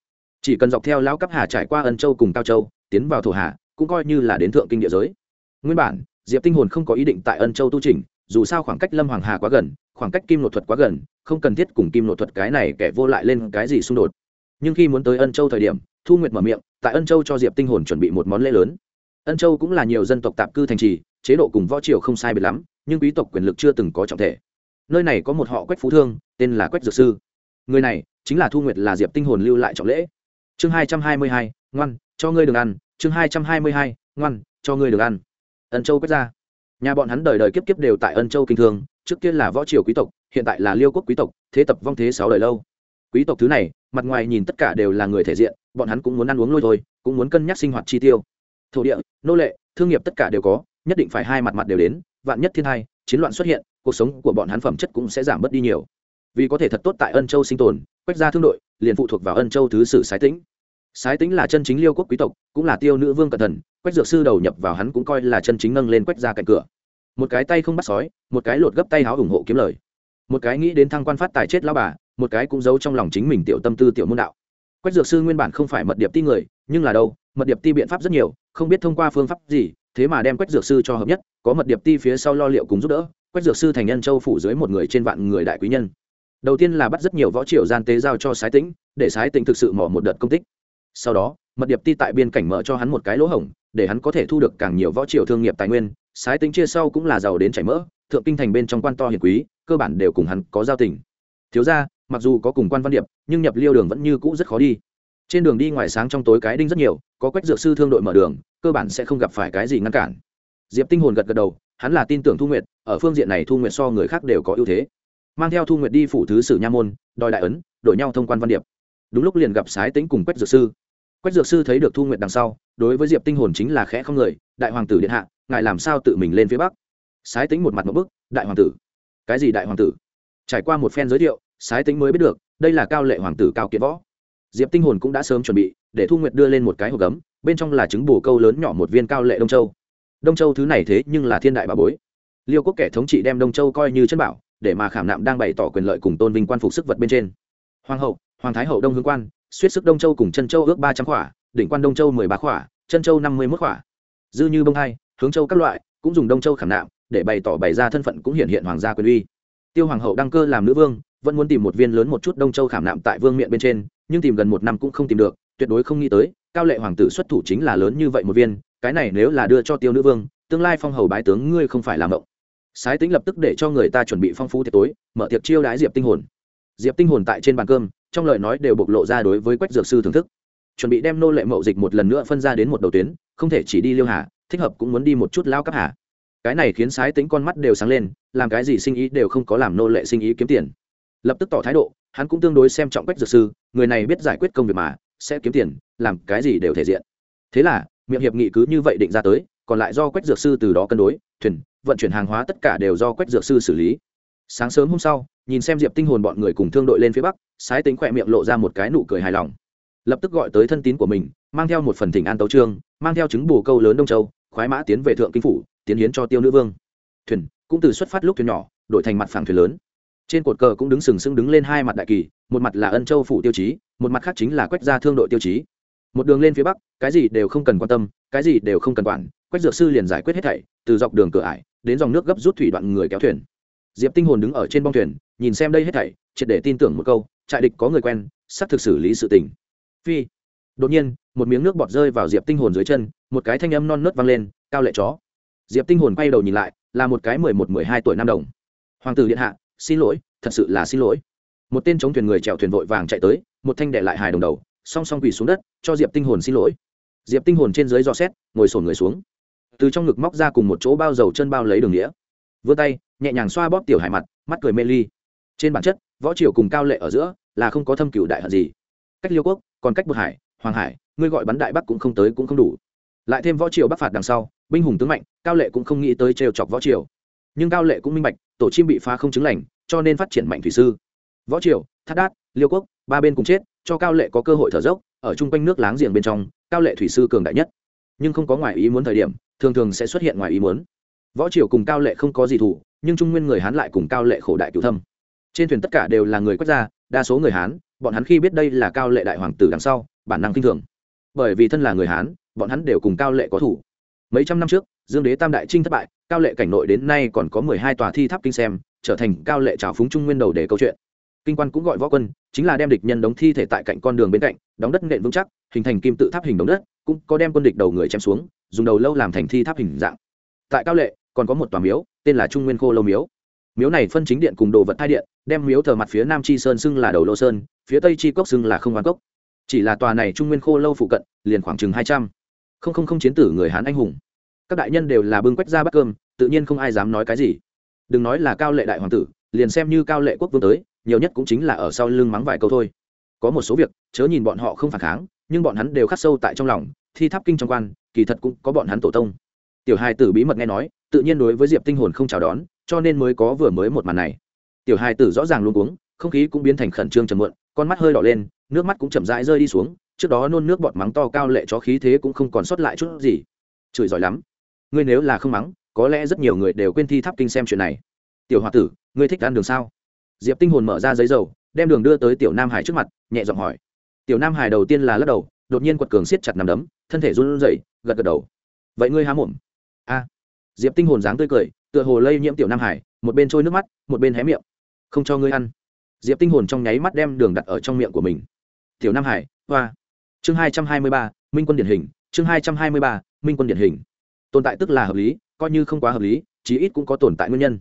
Chỉ cần dọc theo lão cấp hà trải qua ân châu cùng cao châu, tiến vào thổ hà, cũng coi như là đến thượng kinh địa giới. Nguyên bản, diệp tinh hồn không có ý định tại ân châu tu trình dù sao khoảng cách lâm hoàng hà quá gần, khoảng cách kim nội thuật quá gần, không cần thiết cùng kim nội thuật cái này kẻ vô lại lên cái gì xung đột. Nhưng khi muốn tới ân châu thời điểm, thu nguyệt mở miệng, tại ân châu cho diệp tinh hồn chuẩn bị một món lễ lớn. Ân châu cũng là nhiều dân tộc tạp cư thành trì, chế độ cùng võ triều không sai biệt lắm, nhưng quý tộc quyền lực chưa từng có trọng thể. Nơi này có một họ quách phú thương, tên là quách dược sư. Người này chính là thu nguyệt là diệp tinh hồn lưu lại trọng lễ. Chương hai trăm hai mươi hai, ngoan, cho ngươi đường ăn. Chương hai trăm hai mươi hai, ngoan, cho ngươi đường ăn. Ân châu quách ra nhà bọn hắn đời đời kiếp kiếp đều tại ân châu kinh thương, trước kia là võ triều quý tộc, hiện tại là liêu quốc quý tộc, thế tập vong thế sáu đời lâu. Quý tộc thứ này, mặt ngoài nhìn tất cả đều là người thể diện, bọn hắn cũng muốn ăn uống lôi thôi, cũng muốn cân nhắc sinh hoạt chi tiêu. Thổ địa, nô lệ, thương nghiệp tất cả đều có, nhất định phải hai mặt mặt đều đến, vạn nhất thiên hai, chiến loạn xuất hiện, cuộc sống của bọn hắn phẩm chất cũng sẽ giảm bớt đi nhiều. Vì có thể thật tốt tại ân châu sinh tồn, quách gia thương đội, liền phụ thuộc vào ân châu thứ sử sái tĩnh. Sái tĩnh là chân chính liêu quốc quý tộc, cũng là tiêu nữ vương cẩn thần quách dược sư đầu nhập vào hắn cũng coi là chân chính nâng lên quách ra cạnh cửa. Một cái tay không bắt sói, một cái lột gấp tay háo ủng hộ kiếm lời. Một cái nghĩ đến thăng quan phát tài chết lao bà, một cái cũng giấu trong lòng chính mình tiểu tâm tư tiểu môn đạo. Quách dược sư nguyên bản không phải mật điệp ti người, nhưng là đâu, mật điệp ti biện pháp rất nhiều, không biết thông qua phương pháp gì, thế mà đem quách dược sư cho hợp nhất, có mật điệp ti phía sau lo liệu cùng giúp đỡ, quách dược sư thành nhân châu phủ dưới một người trên vạn người đại quý nhân. Đầu tiên là bắt rất nhiều võ triều gian tế giao cho sái tĩnh, để sái tĩnh thực sự mỏ một đợt công tích. Sau đó, mật điệp ti tại biên cảnh mở cho hắn một cái lỗ hổng để hắn có thể thu được càng nhiều võ triều thương nghiệp tài nguyên, sái tính chia sau cũng là giàu đến chảy mỡ, thượng kinh thành bên trong quan to hiền quý, cơ bản đều cùng hắn có giao tình. Thiếu ra mặc dù có cùng quan văn điệp, nhưng nhập liêu đường vẫn như cũ rất khó đi. Trên đường đi ngoài sáng trong tối cái đinh rất nhiều, có quách dược sư thương đội mở đường, cơ bản sẽ không gặp phải cái gì ngăn cản. Diệp tinh hồn gật gật đầu, hắn là tin tưởng thu nguyệt, ở phương diện này thu nguyệt so người khác đều có ưu thế. Mang theo thu nguyệt đi phủ thứ sử nha môn, đòi đại ấn, đổi nhau thông quan văn điệp. Đúng lúc liền gặp sái tính cùng quách dược sư quách dược sư thấy được thu nguyệt đằng sau, đối với diệp tinh hồn chính là khẽ không người, đại hoàng tử điện hạ, ngài làm sao tự mình lên phía bắc? Sái tính một mặt một bức, đại hoàng tử. Cái gì đại hoàng tử? Trải qua một phen giới thiệu, sái tính mới biết được, đây là cao lệ hoàng tử cao kiệt võ. Diệp tinh hồn cũng đã sớm chuẩn bị, để thu nguyệt đưa lên một cái hộp gấm, bên trong là trứng bù câu lớn nhỏ một viên cao lệ đông châu. Đông châu thứ này thế nhưng là thiên đại bà bối. Liêu quốc kẻ thống trị đem đông châu coi như chân bảo, để mà khảm nạm đang bày tỏ quyền lợi cùng tôn vinh quan phục sức vật bên trên. Hoàng hậu, hoàng thái hậu đông hương quan suýt sức đông châu cùng chân châu ước ba trăm khỏa, đỉnh quan đông châu mười ba khỏa, chân châu năm mươi mốt khỏa. Dư như bông hai, hướng châu các loại cũng dùng đông châu khảm nạm, để bày tỏ bày ra thân phận cũng hiện hiện hoàng gia quyền uy. Tiêu hoàng hậu đăng cơ làm nữ vương, vẫn muốn tìm một viên lớn một chút đông châu khảm nạm tại vương miện bên trên, nhưng tìm gần một năm cũng không tìm được, tuyệt đối không nghĩ tới, cao lệ hoàng tử xuất thủ chính là lớn như vậy một viên, cái này nếu là đưa cho tiêu nữ vương, tương lai phong hầu bái tướng ngươi không phải làm động sái tính lập tức để cho người ta chuẩn bị phong phú tiệc tối, mở tiệc chiêu đái diệp tinh hồn. Diệp tinh hồn tại trên bàn cơm trong lời nói đều bộc lộ ra đối với quách dược sư thưởng thức. Chuẩn bị đem nô lệ mậu dịch một lần nữa phân ra đến một đầu tuyến, không thể chỉ đi liêu hà, thích hợp cũng muốn đi một chút lao cấp hà. Cái này khiến sái tính con mắt đều sáng lên, làm cái gì sinh ý đều không có làm nô lệ sinh ý kiếm tiền. Lập tức tỏ thái độ, hắn cũng tương đối xem trọng quách dược sư, người này biết giải quyết công việc mà, sẽ kiếm tiền, làm cái gì đều thể diện. Thế là, miệng hiệp nghị cứ như vậy định ra tới, còn lại do quách dược sư từ đó cân đối, thuyền, vận chuyển hàng hóa tất cả đều do quách dược sư xử lý. Sáng sớm hôm sau nhìn xem diệp tinh hồn bọn người cùng thương đội lên phía bắc, sái tính khỏe miệng lộ ra một cái nụ cười hài lòng. Lập tức gọi tới thân tín của mình, mang theo một phần thỉnh an tấu trương mang theo chứng bù câu lớn đông châu, khoái mã tiến về thượng kinh phủ, tiến hiến cho tiêu nữ vương. Thuyền cũng từ xuất phát lúc thuyền nhỏ, đổi thành mặt phẳng thuyền lớn. Trên cột cờ cũng đứng sừng sững đứng lên hai mặt đại kỳ, một mặt là ân châu phủ tiêu chí, một mặt khác chính là quách gia thương đội tiêu chí. Một đường lên phía bắc, cái gì đều không cần quan tâm, cái gì đều không cần quản, quách dược sư liền giải quyết hết thảy, từ dọc đường cửa ải, đến dòng nước gấp rút thủy đoạn người kéo thuyền. Diệp tinh hồn đứng ở trên bong thuyền nhìn xem đây hết thảy, triệt để tin tưởng một câu, trại địch có người quen, sắp thực xử lý sự tình. Phi. Đột nhiên, một miếng nước bọt rơi vào diệp tinh hồn dưới chân, một cái thanh âm non nớt vang lên, cao lệ chó. Diệp tinh hồn quay đầu nhìn lại, là một cái mười một, mười hai tuổi nam đồng. Hoàng tử điện hạ, xin lỗi, thật sự là xin lỗi. Một tên chống thuyền người chèo thuyền vội vàng chạy tới, một thanh đệ lại hài đồng đầu, song song quỳ xuống đất, cho diệp tinh hồn xin lỗi. Diệp tinh hồn trên dưới do xét, ngồi sồn người xuống. Từ trong ngực móc ra cùng một chỗ bao dầu chân bao lấy đường nghĩa. Vươn tay, nhẹ nhàng xoa bóp tiểu hải mặt, mắt cười mê ly trên bản chất, võ triều cùng cao lệ ở giữa là không có thâm cửu đại hận gì. Cách liêu quốc, còn cách bậc hải, hoàng hải, ngươi gọi bắn đại bắc cũng không tới cũng không đủ. Lại thêm võ triều bắc phạt đằng sau, binh hùng tướng mạnh, cao lệ cũng không nghĩ tới trêu chọc võ triều. Nhưng cao lệ cũng minh bạch, tổ chim bị phá không chứng lành, cho nên phát triển mạnh thủy sư. Võ triều thắt đát, liêu quốc, ba bên cùng chết, cho cao lệ có cơ hội thở dốc, ở chung quanh nước láng giềng bên trong, cao lệ thủy sư cường đại nhất. Nhưng không có ngoài ý muốn thời điểm, thường thường sẽ xuất hiện ngoài ý muốn. Võ triều cùng cao lệ không có gì thủ, nhưng trung nguyên người hán lại cùng cao lệ khổ đại cựu thâm trên thuyền tất cả đều là người quốc gia đa số người hán, bọn hắn khi biết đây là cao lệ đại hoàng tử đằng sau, bản năng kinh thường. Bởi vì thân là người hán, bọn hắn đều cùng cao lệ có thủ. Mấy trăm năm trước, dương đế tam đại trinh thất bại, cao lệ cảnh nội đến nay còn có mười hai tòa thi tháp kinh xem, trở thành cao lệ trào phúng trung nguyên đầu để câu chuyện. Kinh quan cũng gọi võ quân, chính là đem địch nhân đóng thi thể tại cạnh con đường bên cạnh, đóng đất nện vững chắc, hình thành kim tự tháp hình đống đất, cũng có đem quân địch đầu người chém xuống, dùng đầu lâu làm thành thi tháp hình dạng. Tại cao lệ, còn có một tòa miếu, tên là trung nguyên khô lâu miếu miếu này phân chính điện cùng đồ vật thai điện, đem miếu thờ mặt phía nam chi sơn xưng là đầu lô sơn, phía tây chi cốc xưng là không hoàn cốc. Chỉ là tòa này trung nguyên khô lâu phụ cận, liền khoảng chừng hai trăm. Không không không chiến tử người hán anh hùng. Các đại nhân đều là bưng quách ra bắt cơm, tự nhiên không ai dám nói cái gì. Đừng nói là cao lệ đại hoàng tử, liền xem như cao lệ quốc vương tới, nhiều nhất cũng chính là ở sau lưng mắng vài câu thôi. Có một số việc, chớ nhìn bọn họ không phản kháng, nhưng bọn hắn đều khắc sâu tại trong lòng, thi tháp kinh trong quan, kỳ thật cũng có bọn hắn tổ tông. Tiểu hai tử bí mật nghe nói, tự nhiên đối với diệp tinh hồn không chào đón cho nên mới có vừa mới một màn này. Tiểu hài tử rõ ràng luôn uống, không khí cũng biến thành khẩn trương trầm muộn, con mắt hơi đỏ lên, nước mắt cũng chậm rãi rơi đi xuống, trước đó nôn nước bọt mắng to cao lệ cho khí thế cũng không còn sót lại chút gì. Chửi giỏi lắm. Ngươi nếu là không mắng, có lẽ rất nhiều người đều quên thi tháp kinh xem chuyện này. Tiểu h o a tử, ngươi thích ăn đường sao? Diệp tinh hồn mở ra giấy dầu, đem đường đưa tới tiểu nam hải trước mặt, nhẹ giọng hỏi. Tiểu nam hải đầu tiên là lắc đầu, đột nhiên quật cường siết chặt nằm đấm, thân thể run rẩy, gật gật đầu. Vậy ngươi há mồm? A. Diệp tinh hồn dáng tươi cười tựa hồ lây nhiễm tiểu nam hải, một bên trôi nước mắt, một bên hé miệng. Không cho ngươi ăn. Diệp tinh hồn trong nháy mắt đem đường đặt ở trong miệng của mình. Tiểu nam hải, hoa. Chương hai trăm hai mươi ba, minh quân điển hình, chương hai trăm hai mươi ba, minh quân điển hình. Tồn tại tức là hợp lý, coi như không quá hợp lý, chí ít cũng có tồn tại nguyên nhân.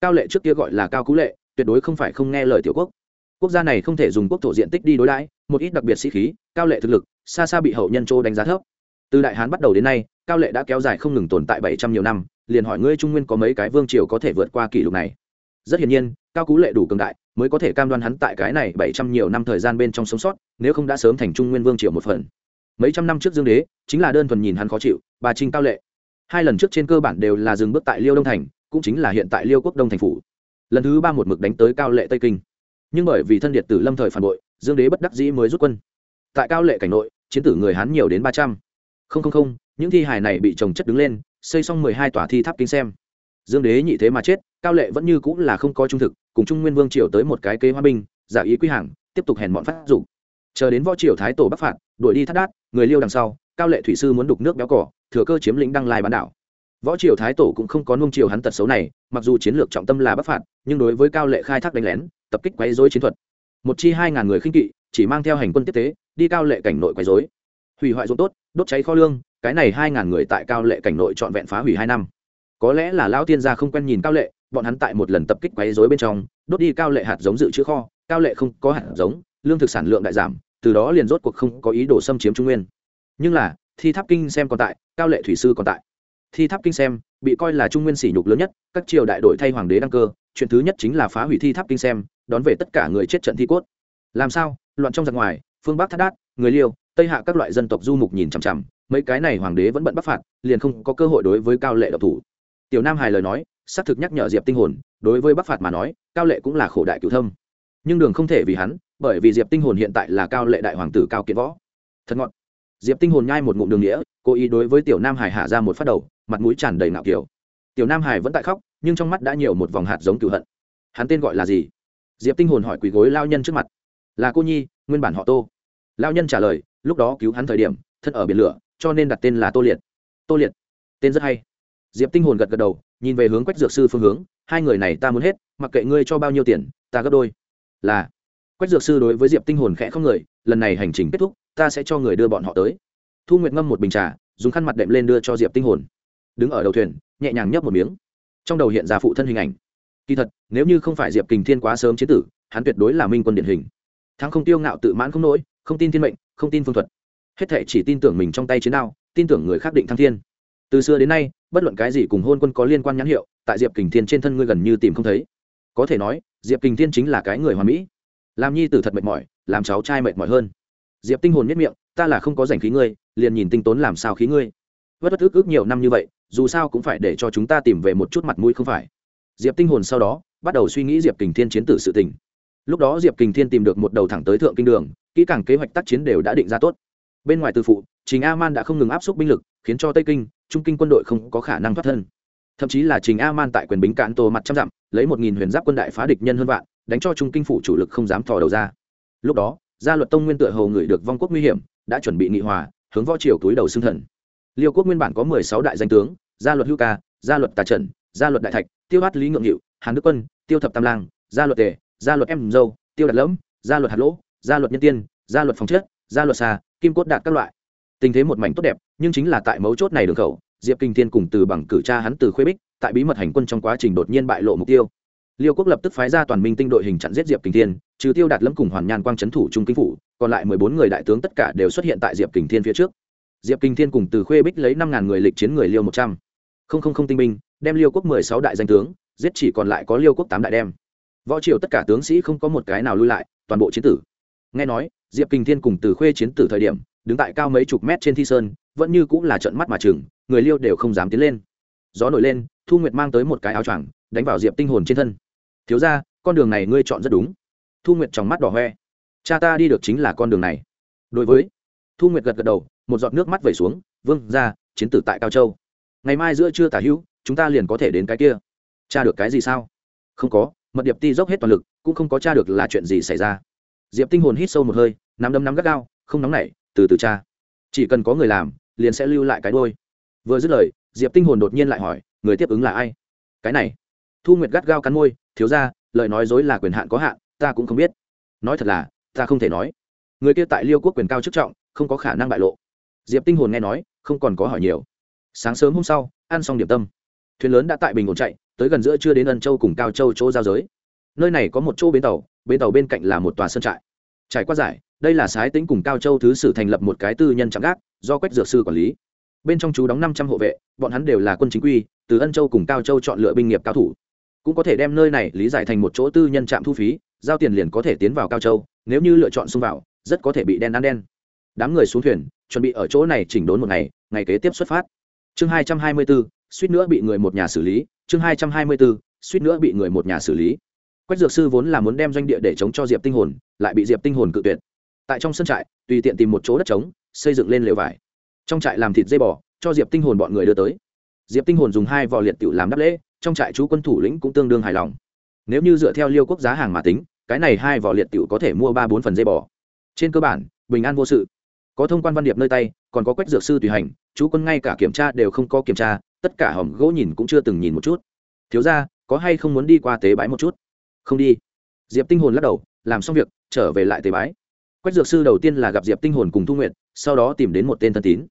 Cao lệ trước kia gọi là cao cú lệ, tuyệt đối không phải không nghe lời tiểu quốc. Quốc gia này không thể dùng quốc thổ diện tích đi đối đãi, một ít đặc biệt sĩ khí, cao lệ thực lực, xa xa bị hậu nhân châu đánh giá thấp. Từ đại hán bắt đầu đến nay, cao lệ đã kéo dài không ngừng tồn tại bảy trăm nhiều năm liền hỏi ngươi trung nguyên có mấy cái vương triều có thể vượt qua kỷ lục này? Rất hiển nhiên, cao cú lệ đủ cường đại, mới có thể cam đoan hắn tại cái này bảy trăm nhiều năm thời gian bên trong sống sót, nếu không đã sớm thành trung nguyên vương triều một phần. Mấy trăm năm trước dương đế, chính là đơn thuần nhìn hắn khó chịu, bà trinh cao lệ. Hai lần trước trên cơ bản đều là dừng bước tại liêu đông thành, cũng chính là hiện tại liêu quốc đông thành phủ. Lần thứ ba một mực đánh tới cao lệ tây kinh. Nhưng bởi vì thân điện tử lâm thời phản bội, dương đế bất đắc dĩ mới rút quân. Tại cao lệ cảnh nội, chiến tử người hán nhiều đến ba trăm. Không không không, những thi hài này bị trồng chất đứng lên xây xong mười hai tòa thi tháp kính xem. Dương đế nhị thế mà chết, cao lệ vẫn như cũng là không có trung thực, cùng trung nguyên vương triều tới một cái kế hoa binh, giả ý quy hàng, tiếp tục hèn bọn phát dụng chờ đến võ triều thái tổ bắc phạt, đuổi đi thắt đát, người liêu đằng sau, cao lệ thủy sư muốn đục nước béo cỏ, thừa cơ chiếm lĩnh đăng lai bán đảo. Võ triều thái tổ cũng không có nung triều hắn tật xấu này, mặc dù chiến lược trọng tâm là bắc phạt, nhưng đối với cao lệ khai thác đánh lén, tập kích quấy dối chiến thuật. Một chi hai ngàn người khinh kỵ, chỉ mang theo hành quân tiếp tế, đi cao lệ cảnh nội quấy dối hủy hoại ruộng tốt, đốt cháy kho lương cái này hai ngàn người tại cao lệ cảnh nội trọn vẹn phá hủy hai năm. Có lẽ là lão tiên gia không quen nhìn cao lệ, bọn hắn tại một lần tập kích quấy dối bên trong, đốt đi cao lệ hạt giống dự trữ kho, cao lệ không có hạt giống, lương thực sản lượng đại giảm, từ đó liền rốt cuộc không có ý đồ xâm chiếm trung nguyên. Nhưng là, thi tháp kinh xem còn tại, cao lệ thủy sư còn tại. Thi tháp kinh xem bị coi là trung nguyên sỉ nhục lớn nhất, các triều đại đội thay hoàng đế đăng cơ, chuyện thứ nhất chính là phá hủy thi tháp kinh xem, đón về tất cả người chết trận thi cốt. Làm sao? Loạn trong giặc ngoài, phương bắc thắt đát, người liêu, tây hạ các loại dân tộc du mục nhìn chằm chằm mấy cái này hoàng đế vẫn bận bắc phạt, liền không có cơ hội đối với cao lệ độc thủ. Tiểu nam hài lời nói, xác thực nhắc nhở diệp tinh hồn, đối với bắc phạt mà nói, cao lệ cũng là khổ đại cựu thâm. Nhưng đường không thể vì hắn, bởi vì diệp tinh hồn hiện tại là cao lệ đại hoàng tử cao kiệt võ. Thật ngọn diệp tinh hồn nhai một ngụm đường nghĩa, cố ý đối với tiểu nam hải hạ ra một phát đầu, mặt mũi tràn đầy nạo kiểu. Tiểu nam hải vẫn tại khóc, nhưng trong mắt đã nhiều một vòng hạt giống cựu hận. Hắn tên gọi là gì? Diệp tinh hồn hỏi quỳ gối lao nhân trước mặt. Là cô nhi, nguyên bản họ tô. Lao nhân trả lời, lúc đó cứu hắn thời điểm, thân ở biển lửa cho nên đặt tên là tô liệt. Tô liệt, tên rất hay. Diệp tinh hồn gật gật đầu, nhìn về hướng quách dược sư phương hướng, hai người này ta muốn hết, mặc kệ ngươi cho bao nhiêu tiền, ta gấp đôi. Là, quách dược sư đối với diệp tinh hồn khẽ không người, lần này hành trình kết thúc, ta sẽ cho người đưa bọn họ tới. Thu nguyệt ngâm một bình trà, dùng khăn mặt đệm lên đưa cho diệp tinh hồn. Đứng ở đầu thuyền, nhẹ nhàng nhấp một miếng. Trong đầu hiện ra phụ thân hình ảnh. Kỳ thật, nếu như không phải diệp kình thiên quá sớm chế tử, hắn tuyệt đối là minh quân điển hình. Thắng không tiêu ngạo tự mãn không nỗi, không tin thiên mệnh, không tin phương thuật hết thệ chỉ tin tưởng mình trong tay chiến đao, tin tưởng người khác định thăng thiên. Từ xưa đến nay, bất luận cái gì cùng hôn quân có liên quan nhãn hiệu, tại diệp kình thiên trên thân ngươi gần như tìm không thấy. Có thể nói, diệp kình thiên chính là cái người hoàn mỹ. Làm nhi tử thật mệt mỏi, làm cháu trai mệt mỏi hơn. Diệp tinh hồn nhất miệng, ta là không có giành khí ngươi, liền nhìn tinh tốn làm sao khí ngươi. Vất vất ức ức nhiều năm như vậy, dù sao cũng phải để cho chúng ta tìm về một chút mặt mũi không phải. Diệp tinh hồn sau đó, bắt đầu suy nghĩ diệp kình thiên chiến tử sự tình. Lúc đó diệp kình thiên tìm được một đầu thẳng tới thượng kinh đường, kỹ càng kế hoạch tác chiến đều đã định ra tốt bên ngoài từ phụ, trình a man đã không ngừng áp suất binh lực, khiến cho tây kinh, trung kinh quân đội không có khả năng thoát thân. Thậm chí là trình a man tại quyền bính cạn tổ mặt trăm dặm, lấy một nghìn huyền giáp quân đại phá địch nhân hơn vạn, đánh cho trung kinh phủ chủ lực không dám thò đầu ra. Lúc đó, gia luật tông nguyên tựa hầu người được vong quốc nguy hiểm, đã chuẩn bị nghị hòa, hướng võ triều túi đầu xương thần. Liêu quốc nguyên bản có mười sáu đại danh tướng, gia luật hữu ca, gia luật tà trần, gia luật đại thạch, tiêu hát lý ngượng hiệu hàn đức quân, tiêu thập tam lang, gia luật tề, gia luật em dâu, tiêu đạt lẫm, gia luật hạt lỗ, gia luật nhân tiên, gia luật phòng chết gia luật xa, kim cốt đạt các loại. Tình thế một mảnh tốt đẹp, nhưng chính là tại mấu chốt này đường khẩu, diệp kinh thiên cùng từ bằng cử cha hắn từ khuê bích, tại bí mật hành quân trong quá trình đột nhiên bại lộ mục tiêu. Liêu quốc lập tức phái ra toàn minh tinh đội hình chặn giết diệp kinh thiên, trừ tiêu đạt lâm cùng hoàn nhan quang trấn thủ trung kinh phủ, còn lại mười bốn người đại tướng tất cả đều xuất hiện tại diệp kinh thiên phía trước. Diệp kinh thiên cùng từ khuê bích lấy năm ngàn người lịch chiến người liêu một trăm. Không không không tinh binh, đem liêu quốc mười sáu đại danh tướng, giết chỉ còn lại có liêu quốc tám đại đem. Võ triều tất cả tướng sĩ không có một cái nào lui lại, toàn bộ chiến tử. Nghe nói diệp kinh thiên cùng từ khuê chiến tử thời điểm, đứng tại cao mấy chục mét trên thi sơn, vẫn như cũng là trận mắt mà chừng, người liêu đều không dám tiến lên. Gió nổi lên, thu nguyệt mang tới một cái áo choàng, đánh vào diệp tinh hồn trên thân. Thiếu ra con đường này ngươi chọn rất đúng. Thu nguyệt trong mắt đỏ hoe. Cha ta đi được chính là con đường này. Đối với, thu nguyệt gật gật đầu, một giọt nước mắt vẩy xuống, vương ra chiến tử tại cao châu. Ngày mai giữa trưa tả hữu, chúng ta liền có thể đến cái kia. Cha được cái gì sao? Không có, mật điệp ti dốc hết toàn lực, cũng không có cha được là chuyện gì xảy ra diệp tinh hồn hít sâu một hơi, nắm đấm nắm gắt gao, không nóng nảy, từ từ cha chỉ cần có người làm, liền sẽ lưu lại cái đôi vừa dứt lời, diệp tinh hồn đột nhiên lại hỏi, người tiếp ứng là ai? Cái này. Thu nguyệt gắt gao cắn môi, thiếu ra, lời nói dối là quyền hạn có hạn, ta cũng không biết. Nói thật là, ta không thể nói. Người kia tại liêu quốc quyền cao chức trọng, không có khả năng bại lộ. Diệp tinh hồn nghe nói, không còn có hỏi nhiều. Sáng sớm hôm sau, ăn xong điểm tâm. Thuyền lớn đã tại bình ổn chạy, tới gần giữa chưa đến ân châu cùng cao châu chỗ giao giới. Nơi này có một chỗ bến tàu bến tàu bên cạnh là một tòa sân trại. Trải qua giải, đây là sái tính cùng cao châu thứ sử thành lập một cái tư nhân trạm gác, do quách dược sư quản lý. Bên trong chú đóng năm trăm hộ vệ, bọn hắn đều là quân chính quy, từ ân châu cùng cao châu chọn lựa binh nghiệp cao thủ. Cũng có thể đem nơi này lý giải thành một chỗ tư nhân trạm thu phí, giao tiền liền có thể tiến vào cao châu, nếu như lựa chọn xung vào, rất có thể bị đen ăn đen. Đám người xuống thuyền, chuẩn bị ở chỗ này chỉnh đốn một ngày ngày kế tiếp xuất phát. Chương hai trăm hai mươi bốn suýt nữa bị người một nhà xử lý, chương hai trăm hai mươi bốn suýt nữa bị người một nhà xử lý quách dược sư vốn là muốn đem doanh địa để chống cho diệp tinh hồn, lại bị diệp tinh hồn cự tuyệt. Tại trong sân trại, tùy tiện tìm một chỗ đất trống, xây dựng lên lều vải. Trong trại làm thịt dây bò, cho diệp tinh hồn bọn người đưa tới. Diệp tinh hồn dùng hai vò liệt tiểu làm đắp lễ, trong trại chú quân thủ lĩnh cũng tương đương hài lòng. Nếu như dựa theo liêu quốc giá hàng mà tính, cái này hai vò liệt tiểu có thể mua ba bốn phần dây bò. Trên cơ bản, bình an vô sự. Có thông quan văn điệp nơi tay, còn có quách dược sư tùy hành, chú quân ngay cả kiểm tra đều không có kiểm tra, tất cả hòm gỗ nhìn cũng chưa từng nhìn một chút. Thiếu ra có hay không muốn đi qua tế bãi một chút? Không đi. Diệp tinh hồn lắc đầu, làm xong việc, trở về lại tế bái. Quách dược sư đầu tiên là gặp diệp tinh hồn cùng thu nguyện sau đó tìm đến một tên thân tín.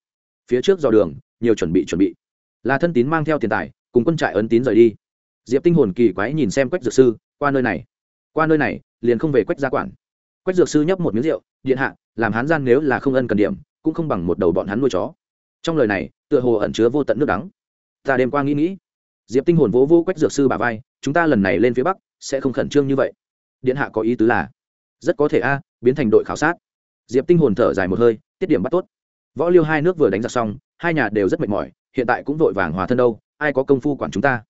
Phía trước dò đường, nhiều chuẩn bị chuẩn bị. Là thân tín mang theo tiền tài, cùng quân trại ấn tín rời đi. Diệp tinh hồn kỳ quái nhìn xem quách dược sư, qua nơi này. Qua nơi này, liền không về quách gia quản. Quách dược sư nhấp một miếng rượu, điện hạ, làm hán gian nếu là không ân cần điểm, cũng không bằng một đầu bọn hắn nuôi chó. Trong lời này, tựa hồ ẩn chứa vô tận nước đắng. Ta đêm qua nghĩ nghĩ. Diệp tinh hồn vỗ vỗ quách dược sư bà vai, chúng ta lần này lên phía bắc sẽ không khẩn trương như vậy. Điện hạ có ý tứ là rất có thể a biến thành đội khảo sát. Diệp tinh hồn thở dài một hơi tiết điểm bắt tốt. Võ liêu hai nước vừa đánh giặc xong hai nhà đều rất mệt mỏi hiện tại cũng vội vàng hòa thân đâu ai có công phu quản chúng ta?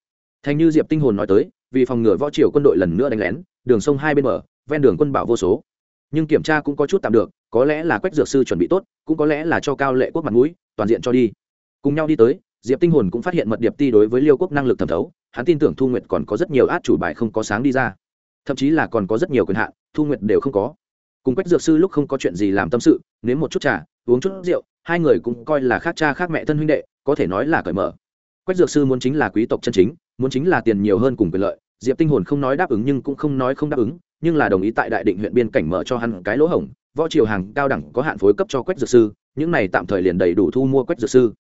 Thành như diệp tinh hồn nói tới vì phòng ngừa võ triều quân đội lần nữa đánh lén đường sông hai bên mở, ven đường quân bảo vô số. Nhưng kiểm tra cũng có chút tạm được có lẽ là quách dược sư chuẩn bị tốt cũng có lẽ là cho cao lệ quốc mặt mũi toàn diện cho đi. Cùng nhau đi tới diệp tinh hồn cũng phát hiện mật điệp ti đối với liêu quốc năng lực thẩm thấu hắn tin tưởng thu nguyệt còn có rất nhiều át chủ bài không có sáng đi ra. Thậm chí là còn có rất nhiều quyền hạn, thu nguyệt đều không có. Cùng quách dược sư lúc không có chuyện gì làm tâm sự, nếm một chút trà, uống chút rượu, hai người cũng coi là khác cha khác mẹ thân huynh đệ, có thể nói là cởi mở. Quách dược sư muốn chính là quý tộc chân chính, muốn chính là tiền nhiều hơn cùng quyền lợi, diệp tinh hồn không nói đáp ứng nhưng cũng không nói không đáp ứng, nhưng là đồng ý tại đại định huyện biên cảnh mở cho hắn cái lỗ hổng, võ triều hàng cao đẳng có hạn phối cấp cho quách dược sư, những này tạm thời liền đầy đủ thu mua quách dược sư.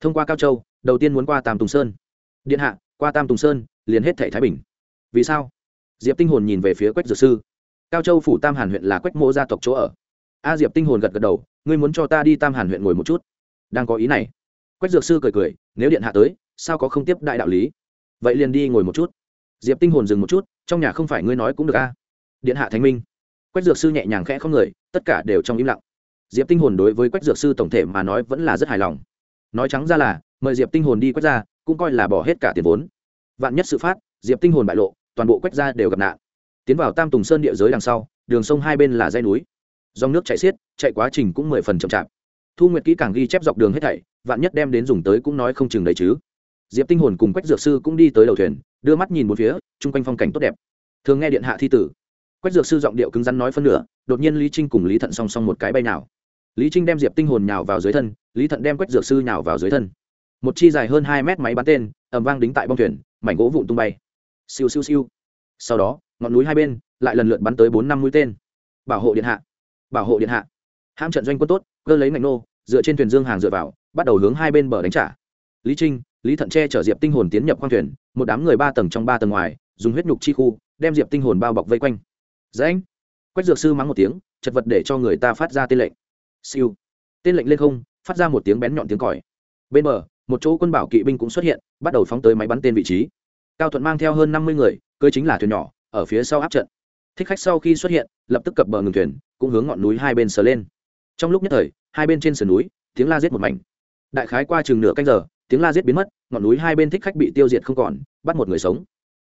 Thông qua cao châu, đầu tiên muốn qua tam tùng sơn. Điện hạ qua tam tùng sơn liền hết thệ thái bình vì sao diệp tinh hồn nhìn về phía quách dược sư cao châu phủ tam hàn huyện là quách mộ gia tộc chỗ ở a diệp tinh hồn gật gật đầu ngươi muốn cho ta đi tam hàn huyện ngồi một chút đang có ý này quách dược sư cười cười nếu điện hạ tới sao có không tiếp đại đạo lý vậy liền đi ngồi một chút diệp tinh hồn dừng một chút trong nhà không phải ngươi nói cũng được a điện hạ thánh minh quách dược sư nhẹ nhàng khẽ không người tất cả đều trong im lặng diệp tinh hồn đối với quách dược sư tổng thể mà nói vẫn là rất hài lòng nói trắng ra là mời diệp tinh hồn đi quách ra cũng coi là bỏ hết cả tiền vốn. Vạn nhất sự phát, diệp tinh hồn bại lộ, toàn bộ quách gia đều gặp nạn. Tiến vào tam tùng sơn địa giới đằng sau, đường sông hai bên là dây núi. Dòng nước chảy xiết, chạy quá trình cũng mười phần chậm chạp. Thu nguyệt kỹ càng ghi chép dọc đường hết thảy, vạn nhất đem đến dùng tới cũng nói không chừng đấy chứ. Diệp tinh hồn cùng quách dược sư cũng đi tới đầu thuyền, đưa mắt nhìn một phía, chung quanh phong cảnh tốt đẹp. Thường nghe điện hạ thi tử. Quách dược sư giọng điệu cứng rắn nói phân nửa, đột nhiên lý trinh cùng lý thận song song một cái bay nào lý trinh đem diệp tinh hồn nhào vào dưới thân, lý thận đem quách dược sư nhào vào dưới thân một chi dài hơn hai mét máy bắn tên ẩm vang đính tại bong thuyền, mảnh gỗ vụn tung bay. Siêu siêu siêu. Sau đó, ngọn núi hai bên lại lần lượt bắn tới bốn năm mũi tên. Bảo hộ điện hạ. Bảo hộ điện hạ. Ham trận doanh quân tốt, cơ lấy ngành nô, dựa trên thuyền dương hàng dựa vào, bắt đầu hướng hai bên bờ đánh trả. Lý trinh, lý thận che chở diệp tinh hồn tiến nhập khoang thuyền, một đám người ba tầng trong ba tầng ngoài, dùng huyết nhục chi khu, đem diệp tinh hồn bao bọc vây quanh. Dễ anh quách dược sư mắng một tiếng, chật vật để cho người ta phát ra tên lệnh. Siêu. Tên lệnh lên không, phát ra một tiếng bén nhọn tiếng còi. Bên bờ một chỗ quân bảo kỵ binh cũng xuất hiện, bắt đầu phóng tới máy bắn tên vị trí. Cao thuận mang theo hơn năm mươi người, cưới chính là thuyền nhỏ, ở phía sau áp trận. Thích khách sau khi xuất hiện, lập tức cập bờ ngừng thuyền, cũng hướng ngọn núi hai bên sờ lên. Trong lúc nhất thời, hai bên trên sườn núi, tiếng la giết một mảnh. Đại khái qua chừng nửa canh giờ, tiếng la giết biến mất, ngọn núi hai bên thích khách bị tiêu diệt không còn, bắt một người sống.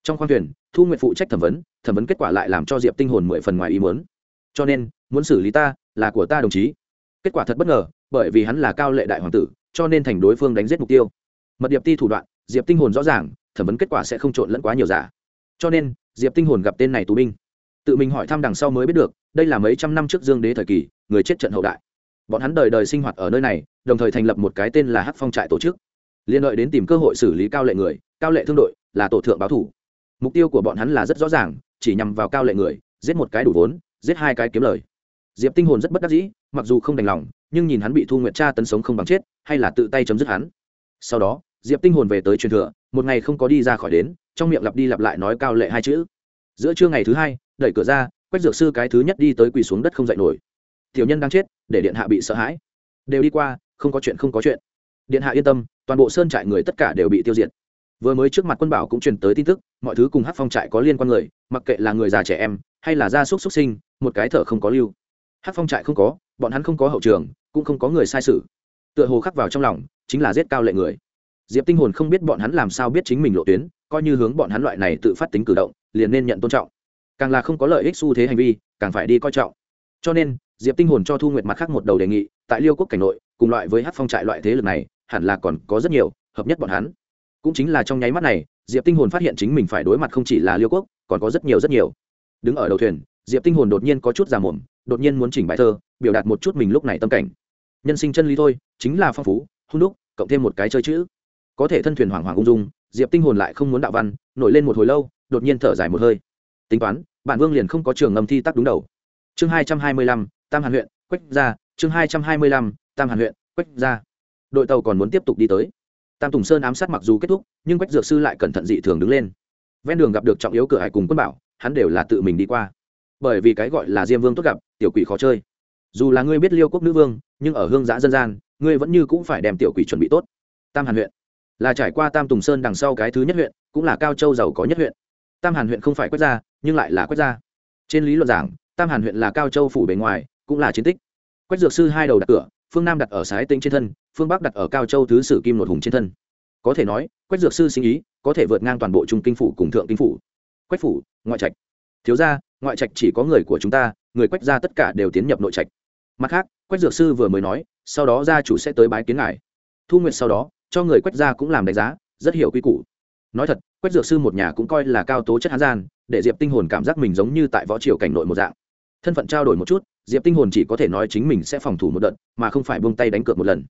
Trong khoang thuyền, thu nguyện phụ trách thẩm vấn thẩm vấn kết quả lại làm cho diệp tinh hồn mười phần ngoài ý muốn. Cho nên, muốn xử lý ta, là của ta đồng chí. Kết quả thật bất ngờ, bởi vì hắn là cao lệ đại hoàng tử cho nên thành đối phương đánh giết mục tiêu. Mật điệp ti thủ đoạn, diệp tinh hồn rõ ràng, thẩm vấn kết quả sẽ không trộn lẫn quá nhiều giả. Cho nên, diệp tinh hồn gặp tên này tù binh. Tự mình hỏi thăm đằng sau mới biết được, đây là mấy trăm năm trước dương đế thời kỳ, người chết trận hậu đại. Bọn hắn đời đời sinh hoạt ở nơi này, đồng thời thành lập một cái tên là hắc phong trại tổ chức. Liên đợi đến tìm cơ hội xử lý cao lệ người, cao lệ thương đội, là tổ thượng báo thủ. Mục tiêu của bọn hắn là rất rõ ràng, chỉ nhằm vào cao lệ người, giết một cái đủ vốn, giết hai cái kiếm lời diệp tinh hồn rất bất đắc dĩ, mặc dù không đành lòng, nhưng nhìn hắn bị thu nguyện tra tấn sống không bằng chết, hay là tự tay chấm dứt hắn. Sau đó, diệp tinh hồn về tới truyền thừa, một ngày không có đi ra khỏi đến, trong miệng lặp đi lặp lại nói cao lệ hai chữ. Giữa trưa ngày thứ hai, đẩy cửa ra, quách dược sư cái thứ nhất đi tới quỳ xuống đất không dậy nổi. Tiểu nhân đang chết, để điện hạ bị sợ hãi. Đều đi qua, không có chuyện không có chuyện. Điện hạ yên tâm, toàn bộ sơn trại người tất cả đều bị tiêu diệt. Vừa mới trước mặt quân bảo cũng truyền tới tin tức, mọi thứ cùng hát phong trại có liên quan người, mặc kệ là người già trẻ em, hay là gia súc xuất sinh, một cái thở không có lưu hát phong trại không có, bọn hắn không có hậu trường, cũng không có người sai sự. Tựa hồ khắc vào trong lòng, chính là giết cao lệ người. Diệp tinh hồn không biết bọn hắn làm sao biết chính mình lộ tuyến, coi như hướng bọn hắn loại này tự phát tính cử động, liền nên nhận tôn trọng. Càng là không có lợi ích xu thế hành vi, càng phải đi coi trọng. Cho nên, diệp tinh hồn cho thu nguyệt mặt khác một đầu đề nghị, tại liêu quốc cảnh nội, cùng loại với hát phong trại loại thế lực này, hẳn là còn có rất nhiều, hợp nhất bọn hắn. Cũng chính là trong nháy mắt này, diệp tinh hồn phát hiện chính mình phải đối mặt không chỉ là liêu quốc, còn có rất nhiều rất nhiều. Đứng ở đầu thuyền diệp tinh hồn đột nhiên có chút già mồm, đột nhiên muốn chỉnh bài thơ, biểu đạt một chút mình lúc này tâm cảnh. Nhân sinh chân lý thôi, chính là phong phú, hung đúc, cộng thêm một cái chơi chữ. Có thể thân thuyền hoảng hoảng ung dung, diệp tinh hồn lại không muốn đạo văn, nổi lên một hồi lâu, đột nhiên thở dài một hơi. Tính toán, bản vương liền không có trường ngâm thi tắc đúng đầu. Chương hai trăm hai mươi lăm, tam hàn huyện, quách ra chương hai trăm hai mươi lăm, tam hàn huyện, quách ra đội tàu còn muốn tiếp tục đi tới. Tam tùng sơn ám sát mặc dù kết thúc, nhưng quách dược sư lại cẩn thận dị thường đứng lên. Ven đường gặp được trọng yếu cửa hải cùng quân bảo, hắn đều là tự mình đi qua bởi vì cái gọi là diêm vương tốt gặp, tiểu quỷ khó chơi. Dù là ngươi biết liêu quốc nữ vương, nhưng ở hương giã dân gian, ngươi vẫn như cũng phải đem tiểu quỷ chuẩn bị tốt. Tam hàn huyện là trải qua tam tùng sơn đằng sau cái thứ nhất huyện, cũng là cao châu giàu có nhất huyện. Tam hàn huyện không phải quét ra, nhưng lại là quét ra. Trên lý luận giảng, tam hàn huyện là cao châu phủ bề ngoài, cũng là chiến tích. Quách dược sư hai đầu đặt cửa, phương nam đặt ở sái tinh trên thân, phương bắc đặt ở cao châu thứ sử kim nột hùng trên thân. Có thể nói quách dược sư sinh ý, có thể vượt ngang toàn bộ trung kinh phủ cùng thượng kinh phủ. Quách phủ, ngoại trạch. Thiếu gia ngoại trạch chỉ có người của chúng ta, người quách ra tất cả đều tiến nhập nội trạch. Mặt khác, quách dược sư vừa mới nói, sau đó gia chủ sẽ tới bái kiến ngài. Thu nguyện sau đó, cho người quách ra cũng làm đánh giá, rất hiểu quy củ. Nói thật, quách dược sư một nhà cũng coi là cao tố chất hán gian, để diệp tinh hồn cảm giác mình giống như tại võ triều cảnh nội một dạng. Thân phận trao đổi một chút, diệp tinh hồn chỉ có thể nói chính mình sẽ phòng thủ một đợt, mà không phải buông tay đánh cược một lần.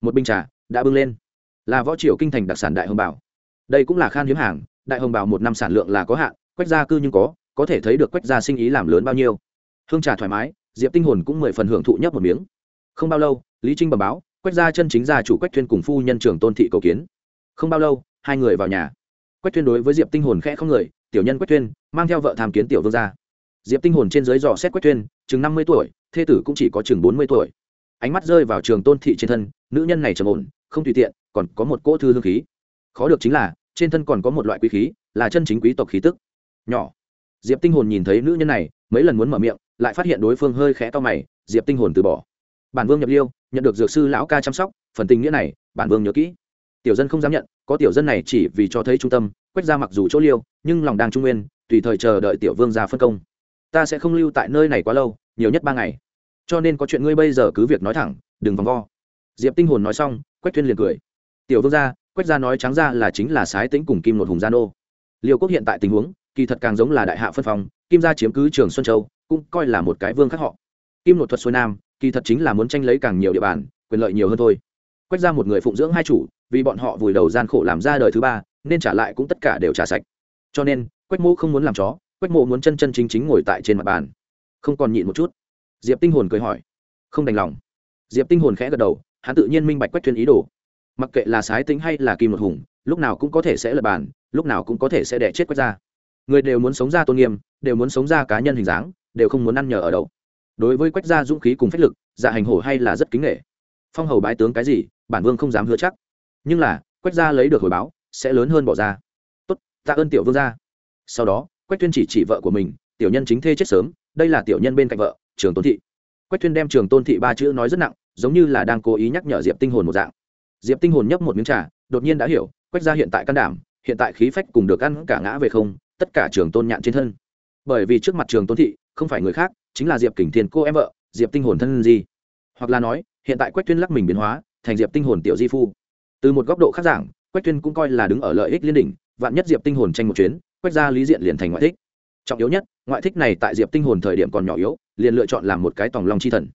Một binh trà, đã bưng lên. Là võ triều kinh thành đặc sản đại hồng bảo. Đây cũng là khan hiếm hàng, đại hồng bảo một năm sản lượng là có hạn, quách gia cư nhưng có có thể thấy được quách gia sinh ý làm lớn bao nhiêu. Hương trà thoải mái, diệp tinh hồn cũng mười phần hưởng thụ nhấp một miếng. Không bao lâu, lý trinh bẩm báo, quách gia chân chính gia chủ quách thuyên cùng phu nhân trưởng tôn thị cầu kiến. Không bao lâu, hai người vào nhà. Quách tuyên đối với diệp tinh hồn khẽ không người, tiểu nhân quách tuyên mang theo vợ tham kiến tiểu vương gia. Diệp tinh hồn trên dưới dò xét quách tuyên chừng năm mươi tuổi, thê tử cũng chỉ có chừng bốn mươi tuổi. Ánh mắt rơi vào trường tôn thị trên thân, nữ nhân này trầm ổn, không tùy tiện, còn có một cỗ thư hương khí. Khó được chính là, trên thân còn có một loại quý khí, là chân chính quý tộc khí tức. Nhỏ diệp tinh hồn nhìn thấy nữ nhân này, mấy lần muốn mở miệng, lại phát hiện đối phương hơi khẽ to mày, diệp tinh hồn từ bỏ. Bản vương nhập liêu, nhận được dược sư lão ca chăm sóc, phần tình nghĩa này, bản vương nhớ kỹ. Tiểu dân không dám nhận, có tiểu dân này chỉ vì cho thấy trung tâm quách ra mặc dù chỗ liêu, nhưng lòng đang trung nguyên, tùy thời chờ đợi tiểu vương ra phân công. Ta sẽ không lưu tại nơi này quá lâu, nhiều nhất ba ngày. Cho nên có chuyện ngươi bây giờ cứ việc nói thẳng, đừng vòng vo. Diệp tinh hồn nói xong quách Thuyên liền cười. Tiểu vương gia quách gia nói trắng ra là chính là sái tính cùng kim một hùng gia nô. Liêu quốc hiện tại tình huống kỳ thật càng giống là đại hạ phân phòng kim gia chiếm cứ trường xuân châu, cũng coi là một cái vương khác họ. Kim nội thuật xuôi nam, kỳ thật chính là muốn tranh lấy càng nhiều địa bàn, quyền lợi nhiều hơn thôi. Quách ra một người phụng dưỡng hai chủ, vì bọn họ vùi đầu gian khổ làm ra đời thứ ba, nên trả lại cũng tất cả đều trả sạch. Cho nên, quách mô không muốn làm chó, quách mộ muốn chân chân chính chính ngồi tại trên mặt bàn. Không còn nhịn một chút. Diệp tinh hồn cười hỏi. Không đành lòng. Diệp tinh hồn khẽ gật đầu, hắn tự nhiên minh bạch quách thuyên ý đồ. Mặc kệ là sái tính hay là kim một hùng, lúc nào cũng có thể sẽ lật bàn, lúc nào cũng có thể sẽ đẻ chết quách ra người đều muốn sống ra tôn nghiêm, đều muốn sống ra cá nhân hình dáng, đều không muốn ăn nhờ ở đâu. Đối với quách gia dũng khí cùng phách lực dạ hành hổ hay là rất kính nghệ phong hầu bái tướng cái gì, bản vương không dám hứa chắc. Nhưng là, quách gia lấy được hồi báo, sẽ lớn hơn bỏ ra. Tốt, tạ ơn tiểu vương gia. Sau đó, quách tuyên chỉ chỉ vợ của mình, tiểu nhân chính thê chết sớm, đây là tiểu nhân bên cạnh vợ, trường tôn thị. Quách tuyên đem trường tôn thị ba chữ nói rất nặng, giống như là đang cố ý nhắc nhở diệp tinh hồn một dạng. Diệp tinh hồn nhấp một miếng trà, đột nhiên đã hiểu, quách gia hiện tại can đảm, hiện tại khí phách cùng được ăn cả ngã về không tất cả trường tôn nhạn trên thân. Bởi vì trước mặt trường tôn thị không phải người khác chính là diệp kình thiên cô em vợ diệp tinh hồn thân di, hoặc là nói hiện tại quách tuyên lắc mình biến hóa thành diệp tinh hồn tiểu di phu. Từ một góc độ khác giảng quách tuyên cũng coi là đứng ở lợi ích liên đỉnh vạn nhất diệp tinh hồn tranh một chuyến quách ra lý diện liền thành ngoại thích. Trọng yếu nhất ngoại thích này tại diệp tinh hồn thời điểm còn nhỏ yếu liền lựa chọn làm một cái tòng lòng chi thần.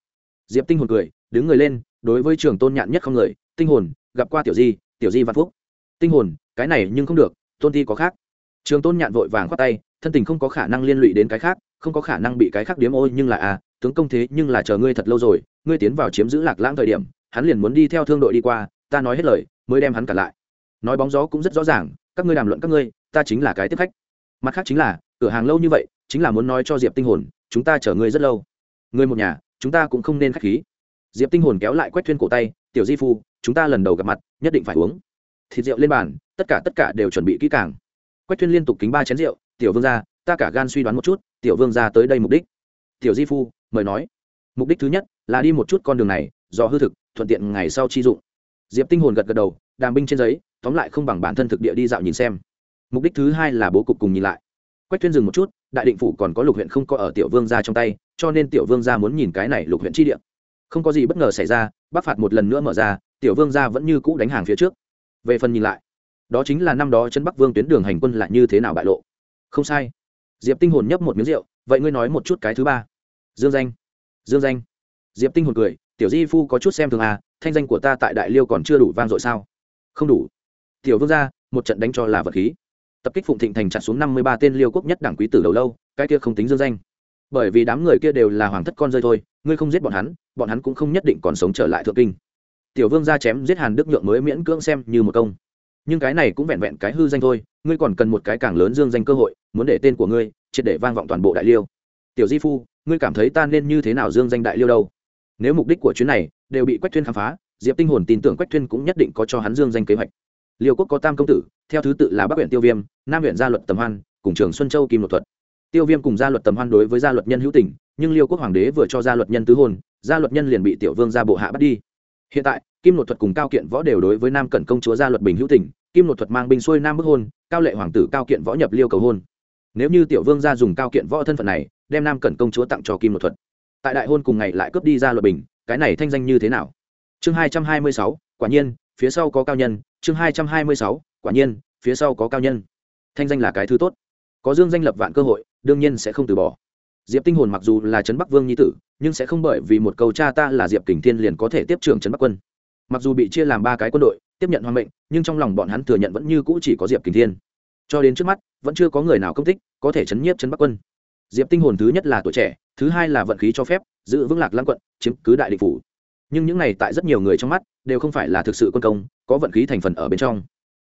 Diệp tinh hồn cười đứng người lên đối với trường tôn nhạn nhất không người tinh hồn gặp qua tiểu di tiểu di văn phúc. Tinh hồn cái này nhưng không được tôn thi có khác trường tôn nhạn vội vàng khoát tay, thân tình không có khả năng liên lụy đến cái khác, không có khả năng bị cái khác điếm ôi, nhưng là à tướng công thế nhưng là chờ ngươi thật lâu rồi, ngươi tiến vào chiếm giữ lạc lãng thời điểm, hắn liền muốn đi theo thương đội đi qua, ta nói hết lời, mới đem hắn cả lại. Nói bóng gió cũng rất rõ ràng, các ngươi đàm luận các ngươi, ta chính là cái tiếp khách. Mặt khác chính là, cửa hàng lâu như vậy, chính là muốn nói cho diệp tinh hồn, chúng ta chờ ngươi rất lâu. Ngươi một nhà, chúng ta cũng không nên khách khí. Diệp tinh hồn kéo lại quách thuyên cổ tay, tiểu di phu, chúng ta lần đầu gặp mặt, nhất định phải uống. Thịt rượu lên bàn, tất cả tất cả đều chuẩn bị kỹ càng quách thuyên liên tục kính ba chén rượu, tiểu vương gia, ta cả gan suy đoán một chút, tiểu vương gia tới đây mục đích. Tiểu di phu mời nói, mục đích thứ nhất là đi một chút con đường này, do hư thực, thuận tiện ngày sau chi dụng. Diệp tinh hồn gật gật đầu, đàm binh trên giấy, tóm lại không bằng bản thân thực địa đi dạo nhìn xem. Mục đích thứ hai là bố cục cùng nhìn lại. Quách tuyên dừng một chút, đại định phủ còn có lục huyện không có ở tiểu vương gia trong tay, cho nên tiểu vương gia muốn nhìn cái này lục huyện chi địa. Không có gì bất ngờ xảy ra, bắc phạt một lần nữa mở ra, tiểu vương gia vẫn như cũ đánh hàng phía trước. Về phần nhìn lại đó chính là năm đó chân bắc vương tuyến đường hành quân lại như thế nào bại lộ. Không sai. Diệp tinh hồn nhấp một miếng rượu, vậy ngươi nói một chút cái thứ ba. Dương danh. Dương danh. Diệp tinh hồn cười, tiểu di phu có chút xem thường à thanh danh của ta tại đại liêu còn chưa đủ vang dội sao? Không đủ. Tiểu vương gia, một trận đánh cho là vật khí. Tập kích phụng thịnh thành chặt xuống năm mươi ba tên liêu quốc nhất đảng quý tử đầu lâu, cái kia không tính dương danh. Bởi vì đám người kia đều là hoàng thất con rơi thôi, ngươi không giết bọn hắn bọn hắn cũng không nhất định còn sống trở lại thượng kinh. Tiểu vương gia chém giết hàn đức nhượng mới miễn cưỡng xem như một công nhưng cái này cũng vẹn vẹn cái hư danh thôi, ngươi còn cần một cái càng lớn dương danh cơ hội, muốn để tên của ngươi triệt để vang vọng toàn bộ đại liêu. Tiểu di phu, ngươi cảm thấy ta nên như thế nào dương danh đại liêu đâu? Nếu mục đích của chuyến này đều bị quách thuyên khám phá, diệp tinh hồn tin tưởng quách thuyên cũng nhất định có cho hắn dương danh kế hoạch. Liêu quốc có tam công tử, theo thứ tự là bắc huyện tiêu viêm, nam huyện gia luật tầm hoan, cùng trường xuân châu kim luật thuật. Tiêu viêm cùng gia luật tầm hoan đối với gia luật nhân hữu tình, nhưng liêu quốc hoàng đế vừa cho gia luật nhân tứ hôn gia luật nhân liền bị tiểu vương gia bộ hạ bắt đi. Hiện tại kim luật thuật cùng cao kiện võ đều đối với nam cẩn công chúa gia luật bình hữu tình, kim luật thuật mang binh xuôi nam bức hôn, cao lệ hoàng tử cao kiện võ nhập liêu cầu hôn. Nếu như tiểu vương gia dùng cao kiện võ thân phận này, đem nam cẩn công chúa tặng cho kim luật thuật. Tại đại hôn cùng ngày lại cướp đi gia luật bình, cái này thanh danh như thế nào? Chương hai trăm hai mươi sáu, quả nhiên, phía sau có cao nhân. Chương hai trăm hai mươi sáu, quả nhiên, phía sau có cao nhân. Thanh danh là cái thứ tốt. Có dương danh lập vạn cơ hội, đương nhiên sẽ không từ bỏ. Diệp tinh hồn mặc dù là trấn bắc vương nhi tử, nhưng sẽ không bởi vì một câu cha ta là diệp kình thiên liền có thể tiếp trưởng trấn bắc quân mặc dù bị chia làm ba cái quân đội, tiếp nhận hoàng mệnh, nhưng trong lòng bọn hắn thừa nhận vẫn như cũ chỉ có diệp kình thiên. Cho đến trước mắt, vẫn chưa có người nào công tích có thể chấn nhiếp Chấn bắc quân. Diệp tinh hồn thứ nhất là tuổi trẻ, thứ hai là vận khí cho phép, giữ vững lạc lăng quận, chiếm cứ đại địch phủ. Nhưng những này tại rất nhiều người trong mắt đều không phải là thực sự quân công, có vận khí thành phần ở bên trong.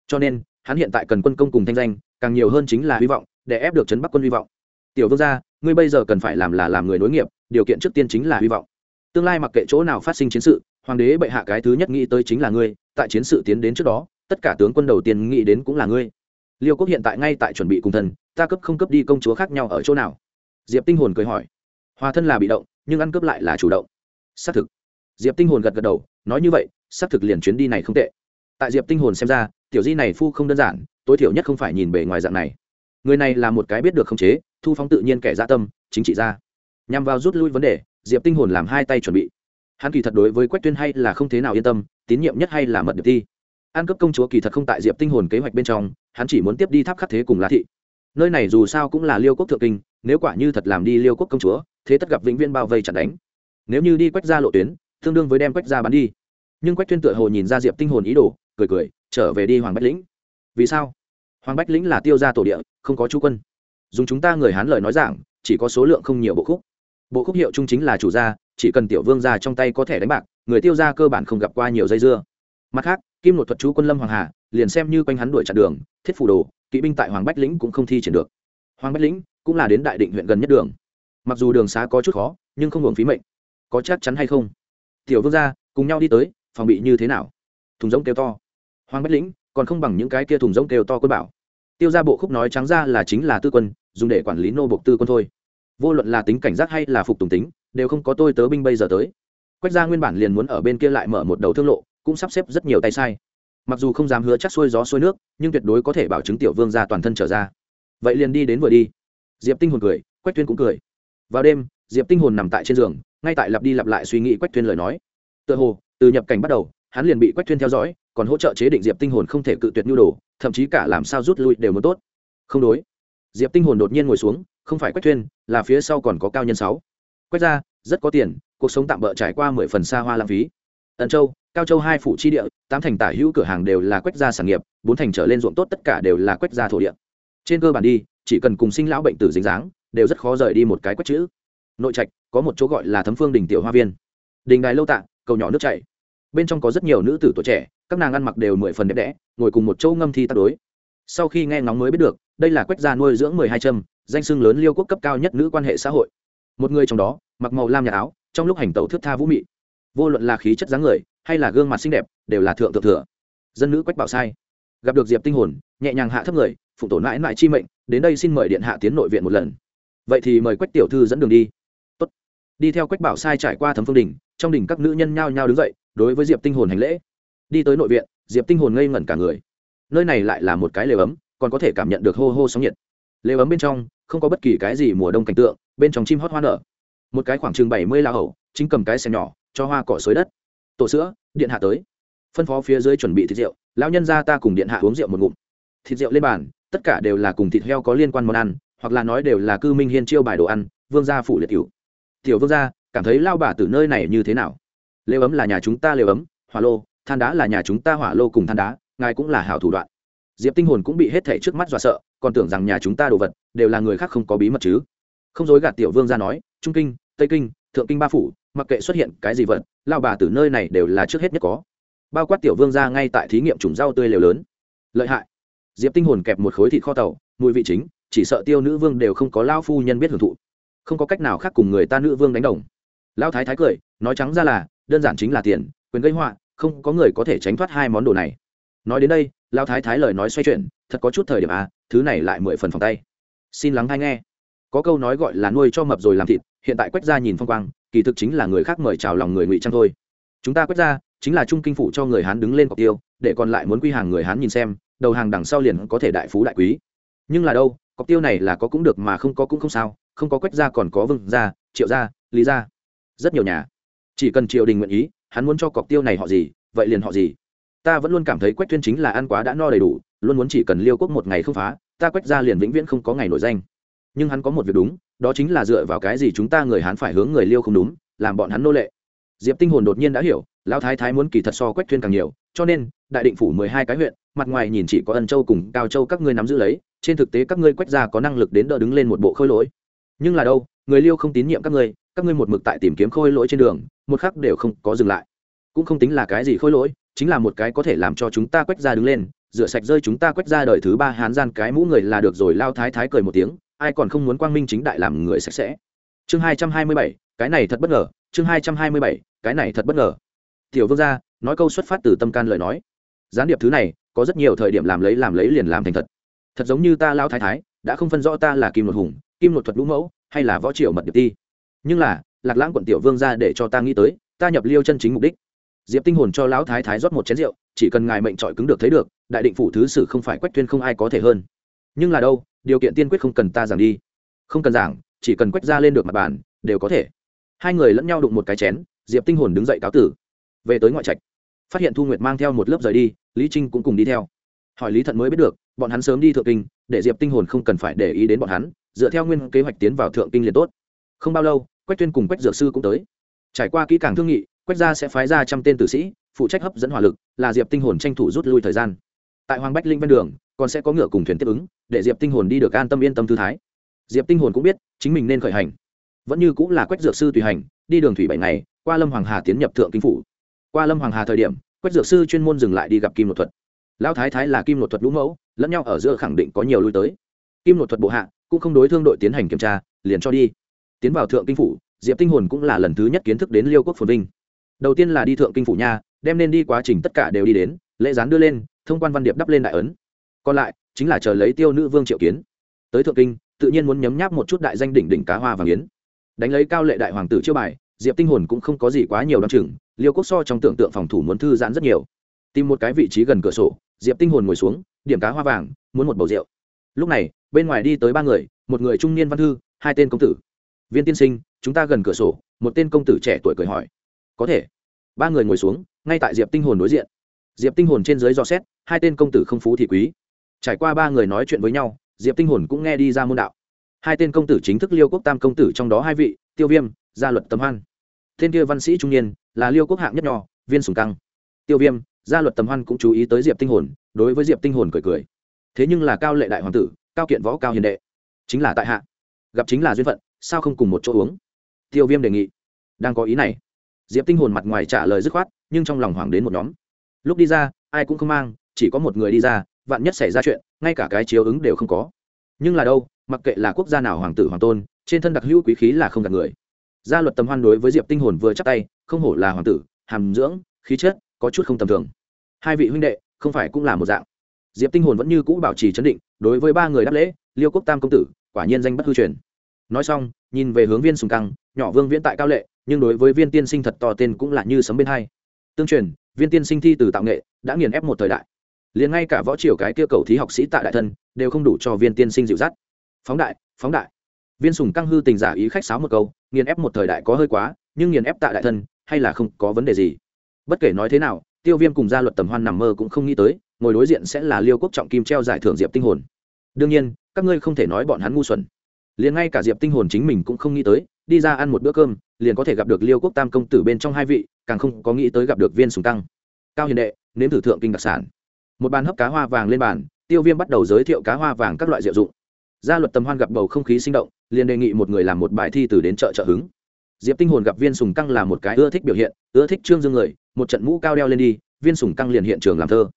Cho nên, hắn hiện tại cần quân công cùng thanh danh, càng nhiều hơn chính là hy vọng, để ép được chấn bắc quân hy vọng. Tiểu vương gia, ngươi bây giờ cần phải làm là làm người nối nghiệp, điều kiện trước tiên chính là hy vọng. Tương lai mặc kệ chỗ nào phát sinh chiến sự hoàng đế bệ hạ cái thứ nhất nghĩ tới chính là ngươi, tại chiến sự tiến đến trước đó, tất cả tướng quân đầu tiên nghĩ đến cũng là ngươi. Liêu quốc hiện tại ngay tại chuẩn bị cùng thần, ta cấp không cấp đi công chúa khác nhau ở chỗ nào? Diệp tinh hồn cười hỏi. Hòa thân là bị động, nhưng ăn cướp lại là chủ động. Xác thực. Diệp tinh hồn gật gật đầu, nói như vậy, xác thực liền chuyến đi này không tệ. Tại diệp tinh hồn xem ra, tiểu di này phu không đơn giản, tối thiểu nhất không phải nhìn bề ngoài dạng này. Người này là một cái biết được khống chế, thu phóng tự nhiên kẻ dạ tâm, chính trị ra nhằm vào rút lui vấn đề, diệp tinh hồn làm hai tay chuẩn bị hắn kỳ thật đối với quách tuyên hay là không thế nào yên tâm, tín nhiệm nhất hay là mật điệp thi. An cấp công chúa kỳ thật không tại diệp tinh hồn kế hoạch bên trong, hắn chỉ muốn tiếp đi tháp khắc thế cùng lá thị. Nơi này dù sao cũng là liêu quốc thượng kinh, nếu quả như thật làm đi liêu quốc công chúa, thế tất gặp vĩnh viên bao vây chặt đánh. Nếu như đi quách ra lộ tuyến, tương đương với đem quách ra bắn đi. Nhưng quách tuyên tựa hồ nhìn ra diệp tinh hồn ý đồ, cười cười, trở về đi hoàng bách lĩnh. Vì sao? Hoàng bách lĩnh là tiêu gia tổ địa, không có chú quân. Dùng chúng ta người hán lời nói giảng, chỉ có số lượng không nhiều bộ khúc. Bộ khúc hiệu trung chính là chủ gia chỉ cần tiểu vương ra trong tay có thể đánh bạc, người tiêu gia cơ bản không gặp qua nhiều dây dưa. Mặt khác, kim một thuật chú quân lâm hoàng hà, liền xem như quanh hắn đuổi chặn đường, thiết phủ đồ, kỵ binh tại hoàng bách lĩnh cũng không thi triển được. Hoàng bách lĩnh cũng là đến đại định huyện gần nhất đường. Mặc dù đường xá có chút khó, nhưng không hưởng phí mệnh. Có chắc chắn hay không? Tiểu vương gia, cùng nhau đi tới, phòng bị như thế nào? Thùng rỗng kêu to. Hoàng bách lĩnh còn không bằng những cái kia thùng rỗng kêu to quân bảo. Tiêu ra bộ khúc nói trắng ra là chính là tư quân, dùng để quản lý nô bộc tư quân thôi. Vô luận là tính cảnh giác hay là phục tùng tính đều không có tôi tớ binh bây giờ tới. Quách gia nguyên bản liền muốn ở bên kia lại mở một đầu thương lộ, cũng sắp xếp rất nhiều tay sai. Mặc dù không dám hứa chắc xuôi gió xuôi nước, nhưng tuyệt đối có thể bảo chứng tiểu vương ra toàn thân trở ra. Vậy liền đi đến vừa đi. Diệp tinh hồn cười, quách tuyên cũng cười. Vào đêm, diệp tinh hồn nằm tại trên giường, ngay tại lặp đi lặp lại suy nghĩ quách tuyên lời nói. Tựa hồ, từ nhập cảnh bắt đầu, hắn liền bị quách tuyên theo dõi, còn hỗ trợ chế định diệp tinh hồn không thể cự tuyệt nhu đồ, thậm chí cả làm sao rút lui đều muốn tốt. Không đối. Diệp tinh hồn đột nhiên ngồi xuống, không phải quách tuyên là phía sau còn có cao nhân sáu quách ra rất có tiền, cuộc sống tạm bỡ trải qua mười phần xa hoa lãng phí. Ẩn châu, cao châu hai phủ chi địa, tám thành tả hữu cửa hàng đều là quách gia sản nghiệp, bốn thành trở lên ruộng tốt tất cả đều là quách gia thổ địa. Trên cơ bản đi, chỉ cần cùng sinh lão bệnh tử dính dáng, đều rất khó rời đi một cái quách chữ. Nội trạch, có một chỗ gọi là thấm phương đình tiểu hoa viên. Đình đài lâu tạ cầu nhỏ nước chảy. Bên trong có rất nhiều nữ tử tuổi trẻ, các nàng ăn mặc đều mười phần đẹp đẽ, ngồi cùng một chỗ ngâm thi tác đối. Sau khi nghe ngóng mới biết được, đây là quách gia nuôi dưỡng mười hai trâm danh sưng lớn liêu quốc cấp cao nhất nữ quan hệ xã hội một người trong đó mặc màu lam nhà áo trong lúc hành tẩu thước tha vũ mị vô luận là khí chất dáng người hay là gương mặt xinh đẹp đều là thượng thượng thừa dân nữ quách bảo sai gặp được diệp tinh hồn nhẹ nhàng hạ thấp người phụ tổ mãi mãi chi mệnh đến đây xin mời điện hạ tiến nội viện một lần vậy thì mời quách tiểu thư dẫn đường đi Tốt. đi theo quách bảo sai trải qua thấm phương đình trong đỉnh các nữ nhân nhao nhao đứng dậy đối với diệp tinh hồn hành lễ đi tới nội viện diệp tinh hồn ngây ngẩn cả người nơi này lại là một cái lều ấm còn có thể cảm nhận được hô hô sóng nhiệt lều ấm bên trong không có bất kỳ cái gì mùa đông cảnh tượng bên trong chim hót hoa nở. Một cái khoảng chừng bảy mươi la hầu, chính cầm cái xe nhỏ, cho hoa cỏ xới đất. Tổ sữa, điện hạ tới. Phân phó phía dưới chuẩn bị thịt rượu, lão nhân ra ta cùng điện hạ uống rượu một ngụm. Thịt rượu lên bàn, tất cả đều là cùng thịt heo có liên quan món ăn, hoặc là nói đều là cư minh hiên chiêu bài đồ ăn, vương gia phủ liệt cựu tiểu vương gia, cảm thấy lao bà từ nơi này như thế nào? Lều ấm là nhà chúng ta lều ấm, hỏa lô, than đá là nhà chúng ta hỏa lô cùng than đá, ngài cũng là hảo thủ đoạn. Diệp tinh hồn cũng bị hết thảy trước mắt dọa sợ, còn tưởng rằng nhà chúng ta đồ vật, đều là người khác không có bí mật chứ không dối gạt tiểu vương gia nói, trung kinh, tây kinh, thượng kinh ba phủ, mặc kệ xuất hiện cái gì vật, lao bà từ nơi này đều là trước hết nhất có. Bao quát tiểu vương gia ngay tại thí nghiệm trùng rau tươi lều lớn. Lợi hại. Diệp tinh hồn kẹp một khối thịt kho tàu, mùi vị chính, chỉ sợ tiêu nữ vương đều không có lao phu nhân biết hưởng thụ. Không có cách nào khác cùng người ta nữ vương đánh đồng. Lao thái thái cười, nói trắng ra là, đơn giản chính là tiền, quyền gây họa, không có người có thể tránh thoát hai món đồ này. Nói đến đây, lao thái thái lời nói xoay chuyển, thật có chút thời điểm à thứ này lại mười phần phòng tay. Xin lắng hay nghe có câu nói gọi là nuôi cho mập rồi làm thịt, hiện tại quách gia nhìn phong quang, kỳ thực chính là người khác mời chào lòng người ngụy trang thôi. Chúng ta quách gia chính là trung kinh phủ cho người hán đứng lên cọc tiêu, để còn lại muốn quy hàng người hán nhìn xem, đầu hàng đằng sau liền có thể đại phú đại quý. Nhưng là đâu, cọc tiêu này là có cũng được mà không có cũng không sao, không có quách gia còn có vương gia, triệu gia, lý gia. Rất nhiều nhà. Chỉ cần triều đình nguyện ý, hắn muốn cho cọc tiêu này họ gì, vậy liền họ gì. Ta vẫn luôn cảm thấy quách tuyên chính là ăn quá đã no đầy đủ, luôn muốn chỉ cần liêu quốc một ngày không phá, ta quách gia liền vĩnh viễn không có ngày nổi danh nhưng hắn có một việc đúng, đó chính là dựa vào cái gì chúng ta người hắn phải hướng người liêu không đúng, làm bọn hắn nô lệ. Diệp tinh hồn đột nhiên đã hiểu, lão thái thái muốn kỳ thật so quách thuyên càng nhiều, cho nên, đại định phủ mười hai cái huyện, mặt ngoài nhìn chỉ có ân châu cùng cao châu các ngươi nắm giữ lấy, trên thực tế các ngươi quách gia có năng lực đến đỡ đứng lên một bộ khôi lỗi. Nhưng là đâu, người liêu không tín nhiệm các ngươi các ngươi một mực tại tìm kiếm khôi lỗi trên đường, một khắc đều không có dừng lại. Cũng không tính là cái gì khôi lỗi, chính là một cái có thể làm cho chúng ta quách gia đứng lên, rửa sạch rơi chúng ta quét ra đời thứ ba hán gian cái mũ người là được rồi lao thái thái cười một tiếng ai còn không muốn quang minh chính đại làm người sạch sẽ. Chương hai trăm hai mươi bảy, cái này thật bất ngờ. Chương hai trăm hai mươi bảy, cái này thật bất ngờ. Tiểu vương gia, nói câu xuất phát từ tâm can lời nói. Gián điệp thứ này, có rất nhiều thời điểm làm lấy làm lấy liền làm thành thật. Thật giống như ta lao thái thái, đã không phân rõ ta là kim luật hùng, kim luật thuật lũ mẫu, hay là võ triều mật điệp ti. Nhưng là, lạc lãng quận tiểu vương ra để cho ta nghĩ tới, ta nhập liêu chân chính mục đích. Diệp tinh hồn cho lão thái thái rót một chén rượu, chỉ cần ngài mệnh trọi cứng được thấy được, đại định phủ thứ sử không phải quách tuyên không ai có thể hơn. Nhưng là đâu điều kiện tiên quyết không cần ta giảng đi. Không cần giảng, chỉ cần quét ra lên được mặt bàn, đều có thể. Hai người lẫn nhau đụng một cái chén, diệp tinh hồn đứng dậy cáo tử. Về tới ngoại trạch, phát hiện thu nguyệt mang theo một lớp rời đi, lý trinh cũng cùng đi theo. Hỏi lý thận mới biết được, bọn hắn sớm đi thượng kinh, để diệp tinh hồn không cần phải để ý đến bọn hắn, dựa theo nguyên kế hoạch tiến vào thượng kinh liền tốt. Không bao lâu, quách tuyên cùng quách dược sư cũng tới. Trải qua kỹ càng thương nghị, quách gia sẽ phái ra trăm tên tử sĩ, phụ trách hấp dẫn hỏa lực, là diệp tinh hồn tranh thủ rút lui thời gian tại hoàng bách linh ven đường, còn sẽ có ngựa cùng thuyền tiếp ứng, để diệp tinh hồn đi được an tâm yên tâm thư thái. Diệp tinh hồn cũng biết, chính mình nên khởi hành. Vẫn như cũng là quách dược sư tùy hành, đi đường thủy bảy ngày, qua lâm hoàng hà tiến nhập thượng kinh phủ. Qua lâm hoàng hà thời điểm, quách dược sư chuyên môn dừng lại đi gặp kim nội thuật. Lão thái thái là kim nội thuật lũ mẫu, lẫn nhau ở giữa khẳng định có nhiều lui tới. Kim nội thuật bộ hạ, cũng không đối thương đội tiến hành kiểm tra, liền cho đi. Tiến vào thượng kinh phủ, diệp tinh hồn cũng là lần thứ nhất kiến thức đến liêu quốc phồn vinh. Đầu tiên là đi thượng kinh phủ nha, đem nên đi quá trình tất cả đều đi đến, lễ gián đưa lên thông quan văn điệp đắp lên đại ấn. Còn lại, chính là chờ lấy tiêu nữ vương triệu kiến. Tới thượng kinh, tự nhiên muốn nhấm nháp một chút đại danh đỉnh đỉnh cá hoa vàng yến. Đánh lấy cao lệ đại hoàng tử chiêu bài, diệp tinh hồn cũng không có gì quá nhiều đ o chừng, liêu quốc so trong tưởng tượng phòng thủ muốn thư giãn rất nhiều. Tìm một cái vị trí gần cửa sổ, diệp tinh hồn ngồi xuống, điểm cá hoa vàng, muốn một bầu rượu. Lúc này, bên ngoài đi tới ba người, một người trung niên văn thư, hai tên công tử. Viên tiên sinh, chúng ta gần cửa sổ, một tên công tử trẻ tuổi cười hỏi. Có thể. Ba người ngồi xuống, ngay tại diệp tinh hồn đối diện diệp tinh hồn trên dưới dò xét hai tên công tử không phú thì quý. Trải qua ba người nói chuyện với nhau diệp tinh hồn cũng nghe đi ra môn đạo. Hai tên công tử chính thức liêu quốc tam công tử trong đó hai vị tiêu viêm gia luật tầm hoan. Tên kia văn sĩ trung niên là liêu quốc hạng nhất nhỏ, viên sùng căng. Tiêu viêm gia luật tầm hoan cũng chú ý tới diệp tinh hồn đối với diệp tinh hồn cười cười. Thế nhưng là cao lệ đại hoàng tử cao kiện võ cao hiền đệ chính là tại hạ. Gặp chính là duyên phận sao không cùng một chỗ uống? Tiêu viêm đề nghị. Đang có ý này. Diệp tinh hồn mặt ngoài trả lời dứt khoát nhưng trong lòng hoàng đến một nhóm lúc đi ra, ai cũng không mang, chỉ có một người đi ra, vạn nhất xảy ra chuyện, ngay cả cái chiếu ứng đều không có. Nhưng là đâu, mặc kệ là quốc gia nào hoàng tử hoàng tôn, trên thân đặc hữu quý khí là không gạt người. Gia luật tầm hoan đối với diệp tinh hồn vừa chắc tay, không hổ là hoàng tử, hàm dưỡng, khí chất, có chút không tầm thường. Hai vị huynh đệ, không phải cũng là một dạng. Diệp tinh hồn vẫn như cũ bảo trì chấn định, đối với ba người đáp lễ, liêu quốc tam công tử, quả nhiên danh bất hư truyền. Nói xong, nhìn về hướng viên sùng căng, nhỏ vương viễn tại cao lệ, nhưng đối với viên tiên sinh thật to tên cũng là như sấm bên hai tương truyền, viên tiên sinh thi từ tạo nghệ, đã nghiền ép một thời đại. Liền ngay cả võ triều cái kia cầu thí học sĩ tại đại thân, đều không đủ cho viên tiên sinh dịu dắt. Phóng đại phóng đại. Viên sùng căng hư tình giả ý khách sáo một câu, nghiền ép một thời đại có hơi quá, nhưng nghiền ép tại đại thân, hay là không có vấn đề gì. Bất kể nói thế nào, tiêu viêm cùng gia luật tầm hoan nằm mơ cũng không nghĩ tới, ngồi đối diện sẽ là liêu quốc trọng kim treo giải thưởng diệp tinh hồn. Đương nhiên, các ngươi không thể nói bọn hắn ngu xuẩn. Liền ngay cả diệp tinh hồn chính mình cũng không nghĩ tới đi ra ăn một bữa cơm, liền có thể gặp được liêu quốc tam công tử bên trong hai vị, càng không có nghĩ tới gặp được viên sùng tăng cao hiền đệ, nếm thử thượng kinh đặc sản. Một bàn hấp cá hoa vàng lên bàn, tiêu viêm bắt đầu giới thiệu cá hoa vàng các loại diệu dụng. Gia luật tầm hoan gặp bầu không khí sinh động, liền đề nghị một người làm một bài thi từ đến chợ trợ hứng. Diệp tinh hồn gặp viên sùng căng là một cái ưa thích biểu hiện, ưa thích trương dương người một trận mũ cao đeo lên đi, viên sùng căng liền hiện trường làm thơ.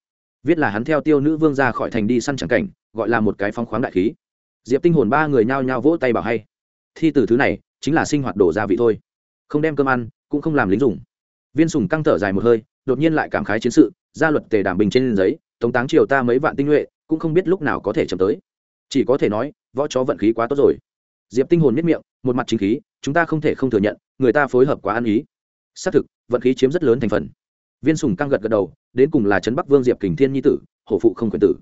Viết là hắn theo tiêu nữ vương ra khỏi thành đi săn chẳng cảnh, gọi là một cái phong khoáng đại khí. Diệp tinh hồn ba người nhao nhao vỗ tay bảo hay. Thi từ thứ này chính là sinh hoạt đổ gia vị thôi. Không đem cơm ăn, cũng không làm lính dùng. Viên sùng căng thở dài một hơi, đột nhiên lại cảm khái chiến sự, gia luật tề đảm bình trên giấy, tống táng triều ta mấy vạn tinh nhuệ, cũng không biết lúc nào có thể chậm tới. Chỉ có thể nói, võ chó vận khí quá tốt rồi. Diệp tinh hồn miết miệng, một mặt chính khí, chúng ta không thể không thừa nhận, người ta phối hợp quá ăn ý. Xác thực, vận khí chiếm rất lớn thành phần. Viên sùng căng gật gật đầu, đến cùng là trấn bắc vương diệp kình thiên nhi tử, hổ phụ không quyền tử.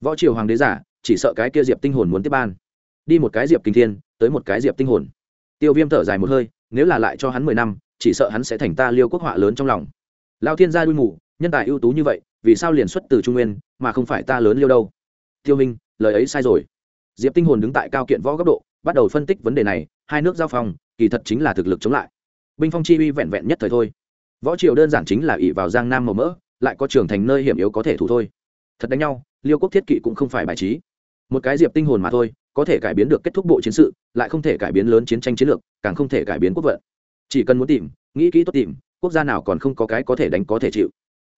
Võ triều hoàng đế giả, chỉ sợ cái kia diệp tinh hồn muốn tiếp ban. Đi một cái diệp kình thiên, tới một cái diệp tinh hồn tiêu viêm thở dài một hơi, nếu là lại cho hắn mười năm, chỉ sợ hắn sẽ thành ta liêu quốc họa lớn trong lòng. Lao thiên gia đuôi mù, nhân tài ưu tú như vậy, vì sao liền xuất từ trung nguyên, mà không phải ta lớn liêu đâu? Tiêu minh, lời ấy sai rồi. Diệp tinh hồn đứng tại cao kiện võ góc độ, bắt đầu phân tích vấn đề này, hai nước giao phong, kỳ thật chính là thực lực chống lại. Binh phong chi uy vẹn vẹn nhất thời thôi. Võ triều đơn giản chính là ỷ vào giang nam màu mỡ, lại có trường thành nơi hiểm yếu có thể thủ thôi. Thật đánh nhau, liêu quốc thiết kỵ cũng không phải bài trí. Một cái diệp tinh hồn mà thôi có thể cải biến được kết thúc bộ chiến sự, lại không thể cải biến lớn chiến tranh chiến lược, càng không thể cải biến quốc vận. Chỉ cần muốn tìm, nghĩ kỹ tốt tìm, quốc gia nào còn không có cái có thể đánh có thể chịu.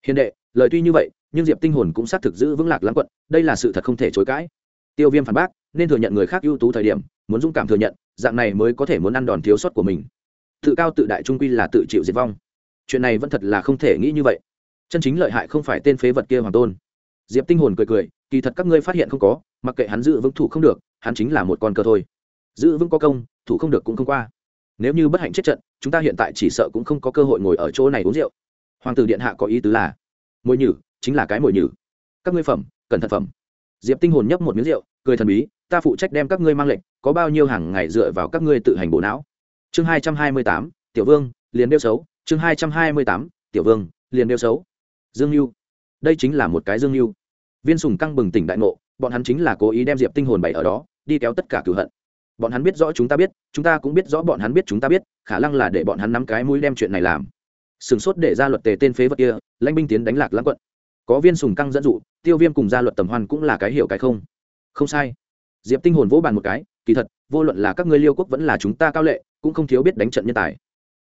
Hiền đệ, lời tuy như vậy, nhưng diệp tinh hồn cũng xác thực giữ vững lạc lãng quận, đây là sự thật không thể chối cãi. Tiêu viêm phản bác, nên thừa nhận người khác ưu tú thời điểm, muốn dũng cảm thừa nhận, dạng này mới có thể muốn ăn đòn thiếu sót của mình. Tự cao tự đại trung quy là tự chịu diệt vong. Chuyện này vẫn thật là không thể nghĩ như vậy. Chân chính lợi hại không phải tên phế vật kia hoàng tôn. Diệp tinh hồn cười cười, kỳ thật các ngươi phát hiện không có mặc kệ hắn giữ vững thủ không được, hắn chính là một con cờ thôi. Giữ vững có công, thủ không được cũng không qua. Nếu như bất hạnh chết trận, chúng ta hiện tại chỉ sợ cũng không có cơ hội ngồi ở chỗ này uống rượu. Hoàng tử điện hạ có ý tứ là mồi nhử, chính là cái mồi nhử. Các ngươi phẩm, cẩn thận phẩm. Diệp tinh hồn nhấp một miếng rượu, cười thần bí, ta phụ trách đem các ngươi mang lệnh, có bao nhiêu hàng ngày dựa vào các ngươi tự hành bộ não. Chương hai trăm hai mươi tám, tiểu vương, liền đeo xấu. Chương hai trăm hai mươi tám, tiểu vương, liền đeo xấu. Dương lưu đây chính là một cái dương lưu viên sùng căng bừng tỉnh đại ngộ bọn hắn chính là cố ý đem diệp tinh hồn bày ở đó, đi kéo tất cả cửu hận. Bọn hắn biết rõ chúng ta biết, chúng ta cũng biết rõ bọn hắn biết chúng ta biết, khả năng là để bọn hắn nắm cái mũi đem chuyện này làm. Sừng sốt để ra luật tề tên phế vật kia, lãnh binh tiến đánh lạc lãng quận. Có viên sùng căng dẫn dụ, tiêu viêm cùng gia luật tầm hoan cũng là cái hiểu cái không. Không sai. Diệp tinh hồn vỗ bàn một cái, kỳ thật, vô luận là các ngươi liêu quốc vẫn là chúng ta cao lệ, cũng không thiếu biết đánh trận nhân tài.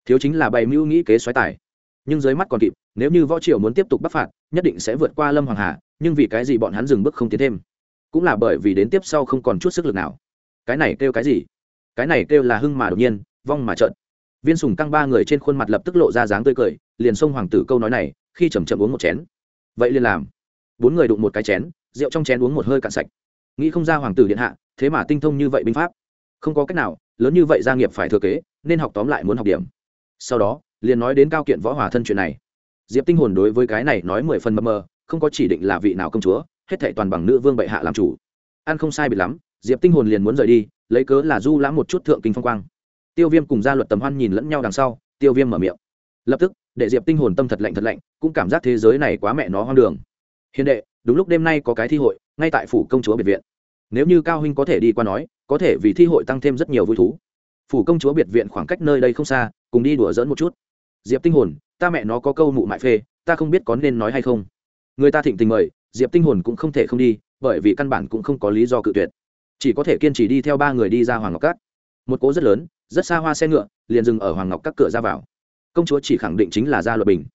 Thiếu chính là bày mưu nghĩ kế xoáy tài. Nhưng dưới mắt còn kịp, nếu như võ triều muốn tiếp tục bắc phạt, nhất định sẽ vượt qua lâm hoàng hà, nhưng vì cái gì bọn hắn dừng bước không tiến thêm? Cũng là bởi vì đến tiếp sau không còn chút sức lực nào. Cái này kêu cái gì? Cái này kêu là hưng mà đột nhiên, vong mà trợn. Viên sùng căng ba người trên khuôn mặt lập tức lộ ra dáng tươi cười, liền xông hoàng tử câu nói này, khi chầm chậm uống một chén. Vậy liền làm. Bốn người đụng một cái chén, rượu trong chén uống một hơi cạn sạch. Nghĩ không ra hoàng tử điện hạ, thế mà tinh thông như vậy binh pháp. Không có cách nào, lớn như vậy gia nghiệp phải thừa kế, nên học tóm lại muốn học điểm. Sau đó, liền nói đến cao kiện võ hòa thân chuyện này. Diệp tinh hồn đối với cái này nói mười phần mờ mờ, không có chỉ định là vị nào công chúa hết thảy toàn bằng nữ vương bệ hạ làm chủ. Ăn không sai biệt lắm, diệp tinh hồn liền muốn rời đi, lấy cớ là du lãm một chút thượng kinh phong quang. Tiêu viêm cùng gia luật tầm hoan nhìn lẫn nhau đằng sau, tiêu viêm mở miệng. Lập tức, để diệp tinh hồn tâm thật lạnh thật lạnh, cũng cảm giác thế giới này quá mẹ nó hoang đường. Hiền đệ, đúng lúc đêm nay có cái thi hội, ngay tại phủ công chúa biệt viện. Nếu như cao huynh có thể đi qua nói, có thể vì thi hội tăng thêm rất nhiều vui thú. Phủ công chúa biệt viện khoảng cách nơi đây không xa, cùng đi đùa dỡn một chút. Diệp tinh hồn, ta mẹ nó có câu mụ mại phê, ta không biết có nên nói hay không. Người ta thịnh tình mời diệp tinh hồn cũng không thể không đi, bởi vì căn bản cũng không có lý do cự tuyệt. Chỉ có thể kiên trì đi theo ba người đi ra hoàng ngọc cát một cố rất lớn, rất xa hoa xe ngựa, liền dừng ở hoàng ngọc các cửa ra vào. Công chúa chỉ khẳng định chính là gia luật bình.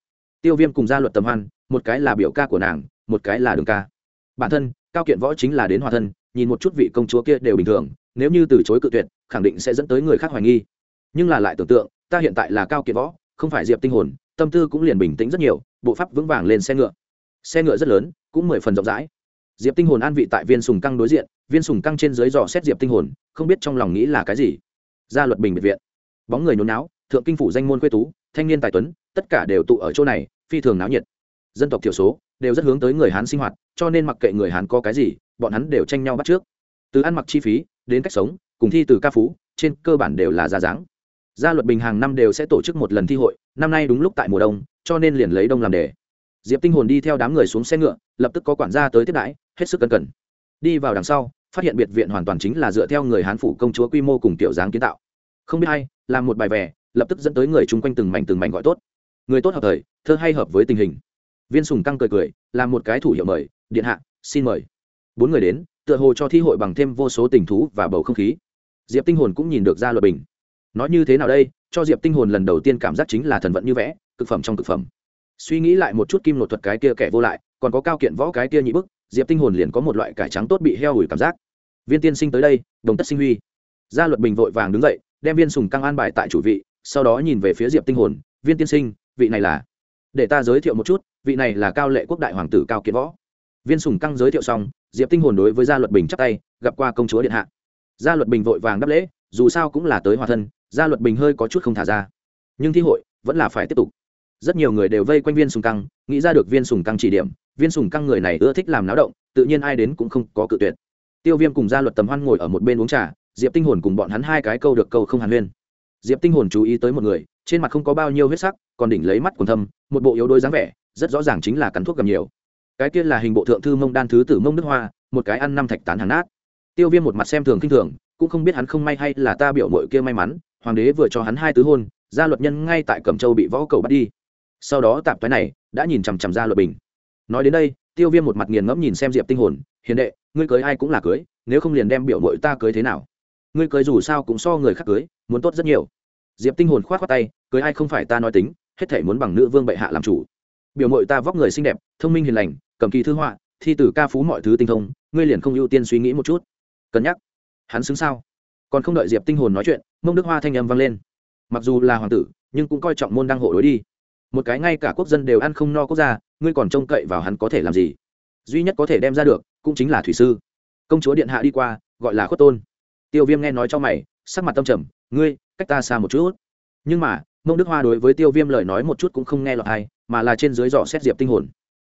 Tiêu viêm cùng gia luật tầm hoan, một cái là biểu ca của nàng, một cái là đường ca. Bản thân, cao kiện võ chính là đến hòa thân, nhìn một chút vị công chúa kia đều bình thường, nếu như từ chối cự tuyệt, khẳng định sẽ dẫn tới người khác hoài nghi. Nhưng là lại tưởng tượng, ta hiện tại là cao kiện võ, không phải diệp tinh hồn, tâm tư cũng liền bình tĩnh rất nhiều, bộ pháp vững vàng lên xe ngựa. Xe ngựa rất lớn cũng mười phần rộng rãi. Diệp tinh hồn an vị tại viên sùng căng đối diện, viên sùng căng trên dưới dò xét diệp tinh hồn, không biết trong lòng nghĩ là cái gì. Gia luật bình biệt viện. Bóng người nhốn náo thượng kinh phủ danh môn quê tú, thanh niên tài tuấn, tất cả đều tụ ở chỗ này, phi thường náo nhiệt. Dân tộc thiểu số, đều rất hướng tới người hán sinh hoạt, cho nên mặc kệ người hán có cái gì, bọn hắn đều tranh nhau bắt trước. Từ ăn mặc chi phí, đến cách sống, cùng thi từ ca phú, trên cơ bản đều là ra dáng. Gia luật bình hàng năm đều sẽ tổ chức một lần thi hội, năm nay đúng lúc tại mùa đông, cho nên liền lấy đông làm đề diệp tinh hồn đi theo đám người xuống xe ngựa, lập tức có quản gia tới tiếp đãi, hết sức cẩn cẩn đi vào đằng sau, phát hiện biệt viện hoàn toàn chính là dựa theo người hán phủ công chúa quy mô cùng tiểu dáng kiến tạo. Không biết hay làm một bài vẻ lập tức dẫn tới người chung quanh từng mảnh từng mảnh gọi tốt. Người tốt hợp thời, thơ hay hợp với tình hình. Viên sùng căng cười cười, làm một cái thủ hiệu mời, điện hạ, xin mời. Bốn người đến, tựa hồ cho thi hội bằng thêm vô số tình thú và bầu không khí. Diệp tinh hồn cũng nhìn được ra luật bình. Nói như thế nào đây? Cho diệp tinh hồn lần đầu tiên cảm giác chính là thần vận như vẽ, cực phẩm trong cực phẩm suy nghĩ lại một chút kim nội thuật cái kia kẻ vô lại, còn có cao kiện võ cái kia nhị bức, diệp tinh hồn liền có một loại cải trắng tốt bị heo hủi cảm giác. Viên tiên sinh tới đây, đồng tất sinh huy. Gia luật bình vội vàng đứng dậy, đem viên sùng căng an bài tại chủ vị, sau đó nhìn về phía diệp tinh hồn, viên tiên sinh, vị này là? Để ta giới thiệu một chút, vị này là cao lệ quốc đại hoàng tử cao kiện võ. Viên sùng căng giới thiệu xong, diệp tinh hồn đối với gia luật bình chắp tay, gặp qua công chúa điện hạ. Gia luật bình vội vàng đáp lễ, dù sao cũng là tới hòa thân, gia luật bình hơi có chút không thả ra. Nhưng thi hội vẫn là phải tiếp tục rất nhiều người đều vây quanh viên sùng căng, nghĩ ra được viên sùng căng chỉ điểm. Viên sùng căng người này ưa thích làm náo động, tự nhiên ai đến cũng không có cự tuyệt. Tiêu viêm cùng gia luật tầm hoan ngồi ở một bên uống trà, diệp tinh hồn cùng bọn hắn hai cái câu được câu không hàn huyên. Diệp tinh hồn chú ý tới một người, trên mặt không có bao nhiêu huyết sắc, còn đỉnh lấy mắt quần thâm, một bộ yếu đuối dáng vẻ, rất rõ ràng chính là cắn thuốc cầm nhiều. Cái kia là hình bộ thượng thư mông đan thứ tử mông nước hoa, một cái ăn năm thạch tán hàng nát. Tiêu viêm một mặt xem thường kinh thường, cũng không biết hắn không may hay là ta biểu mội kia may mắn, hoàng đế vừa cho hắn hai tứ hôn, gia luật nhân ngay tại cẩm châu bị võ cầu bắt đi sau đó tạp cái này đã nhìn chằm chằm ra luật bình. Nói đến đây, tiêu viêm một mặt nghiền ngẫm nhìn xem diệp tinh hồn, hiền đệ, ngươi cưới ai cũng là cưới, nếu không liền đem biểu mội ta cưới thế nào? Ngươi cưới dù sao cũng so người khác cưới, muốn tốt rất nhiều. Diệp tinh hồn khoát khoát tay, cưới ai không phải ta nói tính, hết thể muốn bằng nữ vương bệ hạ làm chủ. Biểu mội ta vóc người xinh đẹp, thông minh hiền lành, cầm kỳ thư họa, thi từ ca phú mọi thứ tinh thông, ngươi liền không ưu tiên suy nghĩ một chút. Cân nhắc. Hắn xứng sao? Còn không đợi diệp tinh hồn nói chuyện, mông đức hoa thanh âm vang lên. Mặc dù là hoàng tử, nhưng cũng coi trọng môn đăng hộ đối đi một cái ngay cả quốc dân đều ăn không no quốc gia, ngươi còn trông cậy vào hắn có thể làm gì? Duy nhất có thể đem ra được, cũng chính là thủy sư. Công chúa điện hạ đi qua, gọi là khuất tôn. Tiêu viêm nghe nói cho mày, sắc mặt tâm trầm, ngươi, cách ta xa một chút. Nhưng mà, mông đức hoa đối với tiêu viêm lời nói một chút cũng không nghe lọt hay mà là trên dưới dò xét diệp tinh hồn.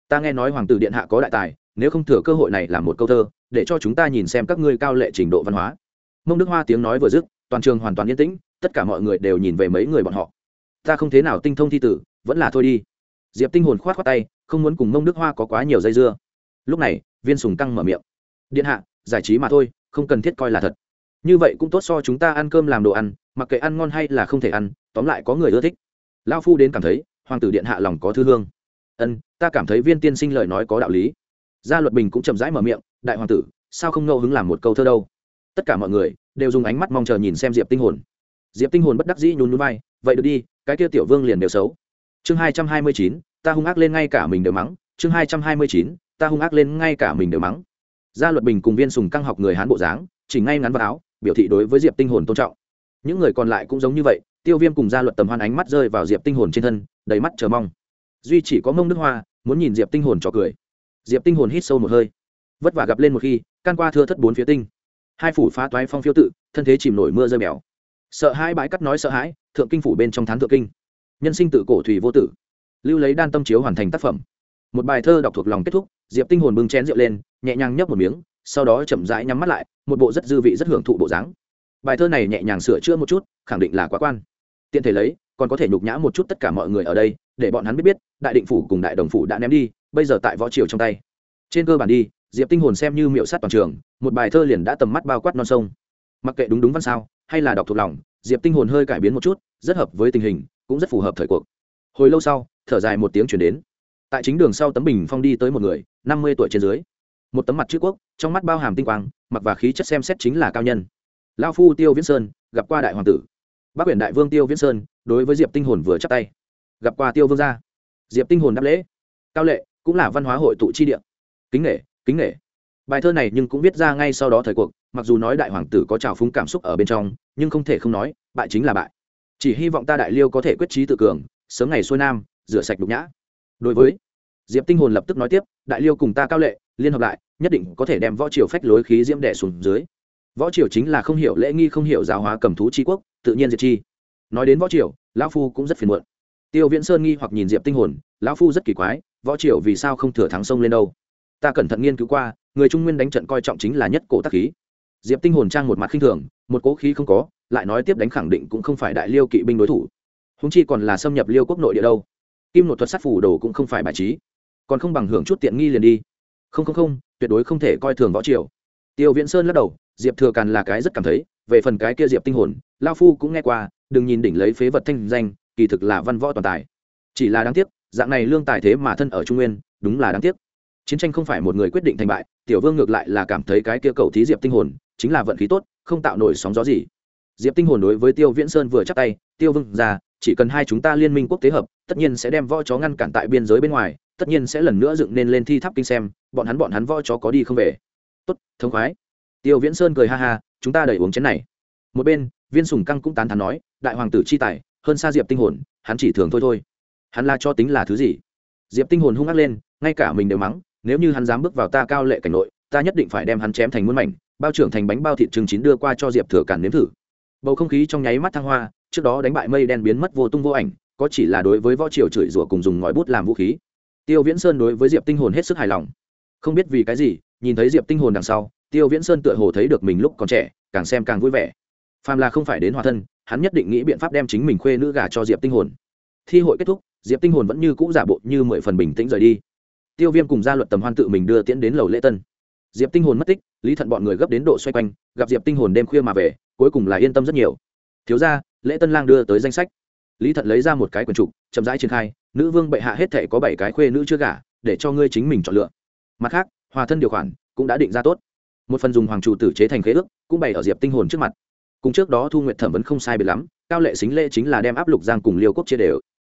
Ta nghe nói hoàng tử điện hạ có đại tài, nếu không thừa cơ hội này làm một câu thơ, để cho chúng ta nhìn xem các ngươi cao lệ trình độ văn hóa. Mông đức hoa tiếng nói vừa dứt, toàn trường hoàn toàn yên tĩnh, tất cả mọi người đều nhìn về mấy người bọn họ. Ta không thế nào tinh thông thi tử vẫn là thôi đi. Diệp tinh hồn khoát khoát tay, không muốn cùng mông đức hoa có quá nhiều dây dưa. Lúc này, viên sùng căng mở miệng. Điện hạ, giải trí mà thôi, không cần thiết coi là thật. Như vậy cũng tốt so chúng ta ăn cơm làm đồ ăn, mặc kệ ăn ngon hay là không thể ăn, tóm lại có người ưa thích. Lao phu đến cảm thấy, hoàng tử điện hạ lòng có thư hương. Ân, ta cảm thấy viên tiên sinh lời nói có đạo lý. Gia luật bình cũng chậm rãi mở miệng, đại hoàng tử, sao không ngẫu hứng làm một câu thơ đâu? Tất cả mọi người đều dùng ánh mắt mong chờ nhìn xem diệp tinh hồn. Diệp tinh hồn bất đắc dĩ nhún nhún vai, vậy được đi, cái kia tiểu vương liền đều xấu chương hai trăm hai mươi chín, ta hung ác lên ngay cả mình đều mắng. Chương hai trăm hai mươi chín, ta hung ác lên ngay cả mình đều mắng. Gia luật bình cùng viên sùng căng học người hán bộ dáng chỉnh ngay ngắn vào áo, biểu thị đối với diệp tinh hồn tôn trọng. Những người còn lại cũng giống như vậy, tiêu viêm cùng gia luật tầm hoan ánh mắt rơi vào diệp tinh hồn trên thân, đầy mắt chờ mong. Duy chỉ có mông nước hoa, muốn nhìn diệp tinh hồn trò cười. Diệp tinh hồn hít sâu một hơi. Vất vả gặp lên một khi, can qua thưa thất bốn phía tinh. Hai phủ phá toái phong phiêu tự, thân thế chìm nổi mưa rơi mèo sợ hai bãi cắt nói sợ hãi, thượng kinh phủ bên trong thán thượng kinh nhân sinh tự cổ thủy vô tử. Lưu lấy đan tâm chiếu hoàn thành tác phẩm. Một bài thơ đọc thuộc lòng kết thúc, diệp tinh hồn bưng chén rượu lên, nhẹ nhàng nhấp một miếng, sau đó chậm rãi nhắm mắt lại, một bộ rất dư vị rất hưởng thụ bộ dáng. Bài thơ này nhẹ nhàng sửa chữa một chút, khẳng định là quá quan. Tiện thể lấy, còn có thể nhục nhã một chút tất cả mọi người ở đây, để bọn hắn biết biết, đại định phủ cùng đại đồng phủ đã ném đi, bây giờ tại võ triều trong tay. Trên cơ bản đi, diệp tinh hồn xem như miệu sát toàn trường, một bài thơ liền đã tầm mắt bao quát non sông. Mặc kệ đúng đúng văn sao, hay là đọc thuộc lòng, diệp tinh hồn hơi cải biến một chút, rất hợp với tình hình cũng rất phù hợp thời cuộc. Hồi lâu sau, thở dài một tiếng chuyển đến. Tại chính đường sau tấm bình phong đi tới một người, năm mươi tuổi trên dưới. Một tấm mặt chữ quốc, trong mắt bao hàm tinh quang, mặc và khí chất xem xét chính là cao nhân. Lao phu tiêu viễn sơn, gặp qua đại hoàng tử. Bác quyển đại vương tiêu viễn sơn, đối với diệp tinh hồn vừa chắp tay. Gặp qua tiêu vương gia. Diệp tinh hồn đáp lễ. Cao lệ, cũng là văn hóa hội tụ chi địa. Kính nghệ kính nghệ bài thơ này nhưng cũng viết ra ngay sau đó thời cuộc, mặc dù nói đại hoàng tử có trào phúng cảm xúc ở bên trong, nhưng không thể không nói, bại chính là bại chỉ hy vọng ta đại liêu có thể quyết trí tự cường, sớm ngày xuôi nam, rửa sạch đục nhã. Đối với diệp tinh hồn lập tức nói tiếp, đại liêu cùng ta cao lệ, liên hợp lại, nhất định có thể đem võ triều phách lối khí diễm đẻ xuống dưới. Võ triều chính là không hiểu lễ nghi, không hiểu giáo hóa cầm thú tri quốc, tự nhiên diệt chi. Nói đến võ triều, lão phu cũng rất phiền muộn. Tiêu viễn sơn nghi hoặc nhìn diệp tinh hồn, lão phu rất kỳ quái, võ triều vì sao không thừa thắng sông lên đâu? Ta cẩn thận nghiên cứu qua, người trung nguyên đánh trận coi trọng chính là nhất cổ tác khí. Diệp tinh hồn trang một mặt khinh thường, một cố khí không có lại nói tiếp đánh khẳng định cũng không phải đại liêu kỵ binh đối thủ. Húng chi còn là xâm nhập liêu quốc nội địa đâu. Kim nội thuật sát phủ đồ cũng không phải bài trí. Còn không bằng hưởng chút tiện nghi liền đi. Không không không, tuyệt đối không thể coi thường võ triều. Tiêu viễn sơn lắc đầu, diệp thừa càn là cái rất cảm thấy, về phần cái kia diệp tinh hồn, lao phu cũng nghe qua, đừng nhìn đỉnh lấy phế vật thanh danh, kỳ thực là văn võ toàn tài. Chỉ là đáng tiếc, dạng này lương tài thế mà thân ở trung nguyên, đúng là đáng tiếc. Chiến tranh không phải một người quyết định thành bại, tiểu vương ngược lại là cảm thấy cái kia cầu thí diệp tinh hồn, chính là vận khí tốt, không tạo nổi sóng gió gì diệp tinh hồn đối với tiêu viễn sơn vừa chắc tay, tiêu vương ra chỉ cần hai chúng ta liên minh quốc tế hợp, tất nhiên sẽ đem võ chó ngăn cản tại biên giới bên ngoài, tất nhiên sẽ lần nữa dựng nên lên thi tháp kinh xem, bọn hắn bọn hắn võ chó có đi không về. Tốt thông khoái. Tiêu viễn sơn cười ha ha, chúng ta đẩy uống chén này. Một bên, viên sùng căng cũng tán thán nói, đại hoàng tử chi tài, hơn xa diệp tinh hồn, hắn chỉ thường thôi thôi. Hắn la cho tính là thứ gì? Diệp tinh hồn hung ác lên, ngay cả mình đều mắng, nếu như hắn dám bước vào ta cao lệ cảnh nội, ta nhất định phải đem hắn chém thành muôn mảnh, bao trưởng thành bánh bao thịt trứng chín đưa qua cho diệp thừa cản nếm thử bầu không khí trong nháy mắt thăng hoa, trước đó đánh bại mây đen biến mất vô tung vô ảnh, có chỉ là đối với võ triều chửi rủa cùng dùng ngòi bút làm vũ khí. Tiêu viễn sơn đối với diệp tinh hồn hết sức hài lòng. Không biết vì cái gì, nhìn thấy diệp tinh hồn đằng sau, tiêu viễn sơn tựa hồ thấy được mình lúc còn trẻ, càng xem càng vui vẻ. Phàm là không phải đến hòa thân, hắn nhất định nghĩ biện pháp đem chính mình khuê nữ gà cho diệp tinh hồn. Thi hội kết thúc, diệp tinh hồn vẫn như cũ giả bộ như mười phần bình tĩnh rời đi. Tiêu viêm cùng gia luật tầm hoan tự mình đưa tiễn đến lầu lễ tân diệp tinh hồn mất tích, lý thận bọn người gấp đến độ xoay quanh, gặp diệp tinh hồn đêm khuya mà về, cuối cùng là yên tâm rất nhiều. Thiếu ra lễ tân lang đưa tới danh sách. Lý thận lấy ra một cái quần trục, chậm rãi triển khai, nữ vương bệ hạ hết thể có bảy cái khuê nữ chưa gả, để cho ngươi chính mình chọn lựa. Mặt khác, hòa thân điều khoản cũng đã định ra tốt. Một phần dùng hoàng chủ tử chế thành khế ước, cũng bày ở diệp tinh hồn trước mặt. Cùng trước đó thu nguyện thẩm vấn không sai biệt lắm, cao lệ xính lễ chính là đem áp lục giang cùng liêu quốc chia đều.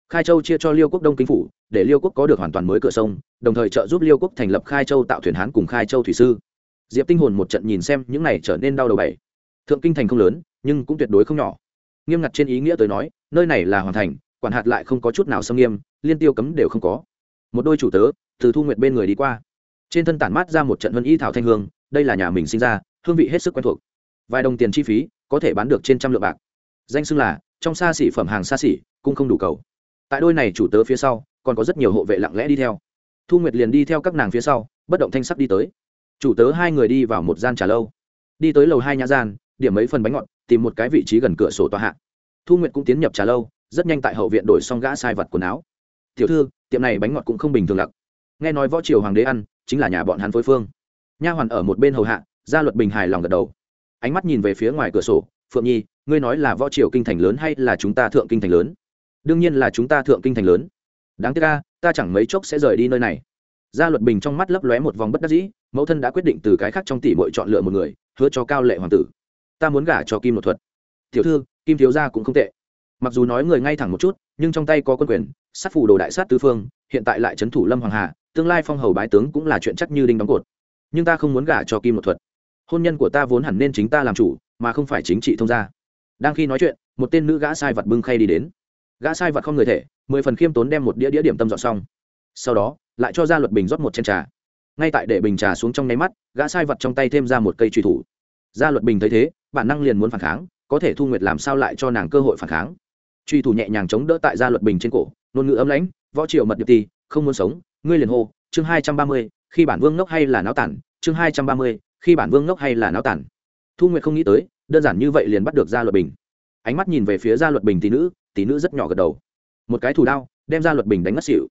Khai châu chia cho liêu quốc đông kinh phủ để liêu quốc có được hoàn toàn mới cửa sông, đồng thời trợ giúp liêu quốc thành lập khai châu tạo thuyền hán cùng khai châu thủy sư. Diệp tinh hồn một trận nhìn xem những này trở nên đau đầu bảy. Thượng kinh thành không lớn, nhưng cũng tuyệt đối không nhỏ. Nghiêm ngặt trên ý nghĩa tới nói, nơi này là hoàn thành, quản hạt lại không có chút nào xâm nghiêm, liên tiêu cấm đều không có. Một đôi chủ tớ, từ thu nguyệt bên người đi qua. Trên thân tản mát ra một trận vân y thảo thanh hương, đây là nhà mình sinh ra, hương vị hết sức quen thuộc. Vài đồng tiền chi phí, có thể bán được trên trăm lượng bạc. Danh xưng là, trong xa xỉ phẩm hàng xa xỉ, cũng không đủ cầu. Tại đôi này chủ tớ phía sau còn có rất nhiều hộ vệ lặng lẽ đi theo. Thu nguyệt liền đi theo các nàng phía sau, bất động thanh sắc đi tới. Chủ tớ hai người đi vào một gian trà lâu. Đi tới lầu hai nhà gian, điểm mấy phần bánh ngọt, tìm một cái vị trí gần cửa sổ tòa hạ. Thu nguyệt cũng tiến nhập trà lâu, rất nhanh tại hậu viện đổi xong gã sai vật quần áo. Tiểu thư, tiệm này bánh ngọt cũng không bình thường lặc. Nghe nói võ triều hoàng đế ăn, chính là nhà bọn hắn phối phương. Nha hoàn ở một bên hầu hạ, gia luật bình hài lòng gật đầu. Ánh mắt nhìn về phía ngoài cửa sổ, phượng nhi, ngươi nói là võ triều kinh thành lớn hay là chúng ta thượng kinh thành lớn? Đương nhiên là chúng ta thượng kinh thành lớn đáng tiếc ca ta chẳng mấy chốc sẽ rời đi nơi này. Gia luật bình trong mắt lấp lóe một vòng bất đắc dĩ, mẫu thân đã quyết định từ cái khác trong tỷ bội chọn lựa một người, hứa cho cao lệ hoàng tử. Ta muốn gả cho kim một thuật. Tiểu thư, kim thiếu gia cũng không tệ. Mặc dù nói người ngay thẳng một chút, nhưng trong tay có quân quyền, sát phủ đồ đại sát tứ phương, hiện tại lại trấn thủ lâm hoàng hà, tương lai phong hầu bái tướng cũng là chuyện chắc như đinh đóng cột. Nhưng ta không muốn gả cho kim một thuật. Hôn nhân của ta vốn hẳn nên chính ta làm chủ, mà không phải chính trị thông gia. Đang khi nói chuyện, một tên nữ gã sai vật bưng khay đi đến gã sai vật không người thể, mười phần khiêm tốn đem một đĩa đĩa điểm tâm dọn xong. Sau đó, lại cho ra luật bình rót một chén trà. Ngay tại để bình trà xuống trong nháy mắt, gã sai vật trong tay thêm ra một cây truy thủ. Gia luật bình thấy thế, bản năng liền muốn phản kháng, có thể thu nguyệt làm sao lại cho nàng cơ hội phản kháng? Truy thủ nhẹ nhàng chống đỡ tại gia luật bình trên cổ, ngôn ngữ ấm lãnh, võ triều mật điệp ti không muốn sống, ngươi liền hô, chương hai trăm ba mươi, khi bản vương ngốc hay là náo tản, chương hai trăm ba mươi, khi bản vương ngốc hay là náo tản. Thu nguyệt không nghĩ tới, đơn giản như vậy liền bắt được gia luật bình. Ánh mắt nhìn về phía gia luật bình tỷ nữ tỷ nữ rất nhỏ gật đầu. Một cái thủ đao, đem ra luật bình đánh ngất xỉu.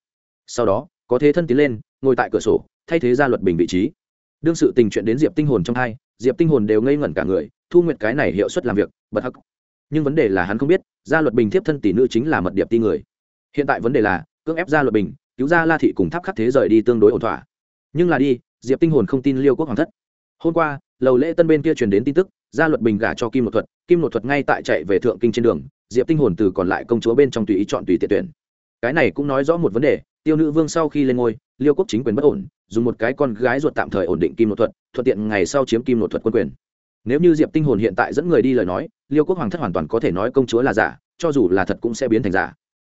Sau đó, có thế thân tiến lên, ngồi tại cửa sổ, thay thế gia luật bình vị trí. Đương sự tình chuyện đến diệp tinh hồn trong hai, diệp tinh hồn đều ngây ngẩn cả người, thu nguyệt cái này hiệu suất làm việc, bật hắc. Nhưng vấn đề là hắn không biết gia luật bình tiếp thân tỷ nữ chính là mật điệp ti người. Hiện tại vấn đề là, cưỡng ép gia luật bình, cứu ra la thị cùng tháp khắc thế rời đi tương đối ổn thỏa. Nhưng là đi, diệp tinh hồn không tin liêu quốc hoàng thất. Hôm qua, lầu lễ tân bên kia truyền đến tin tức gia luật bình gả cho kim nội thuật, kim nội thuật ngay tại chạy về thượng kinh trên đường diệp tinh hồn từ còn lại công chúa bên trong tùy ý chọn tùy tiện tuyển. Cái này cũng nói rõ một vấn đề, tiêu nữ vương sau khi lên ngôi, liêu quốc chính quyền bất ổn, dùng một cái con gái ruột tạm thời ổn định kim Nội thuật, thuận tiện ngày sau chiếm kim Nội thuật quân quyền. Nếu như diệp tinh hồn hiện tại dẫn người đi lời nói, liêu quốc hoàng thất hoàn toàn có thể nói công chúa là giả, cho dù là thật cũng sẽ biến thành giả.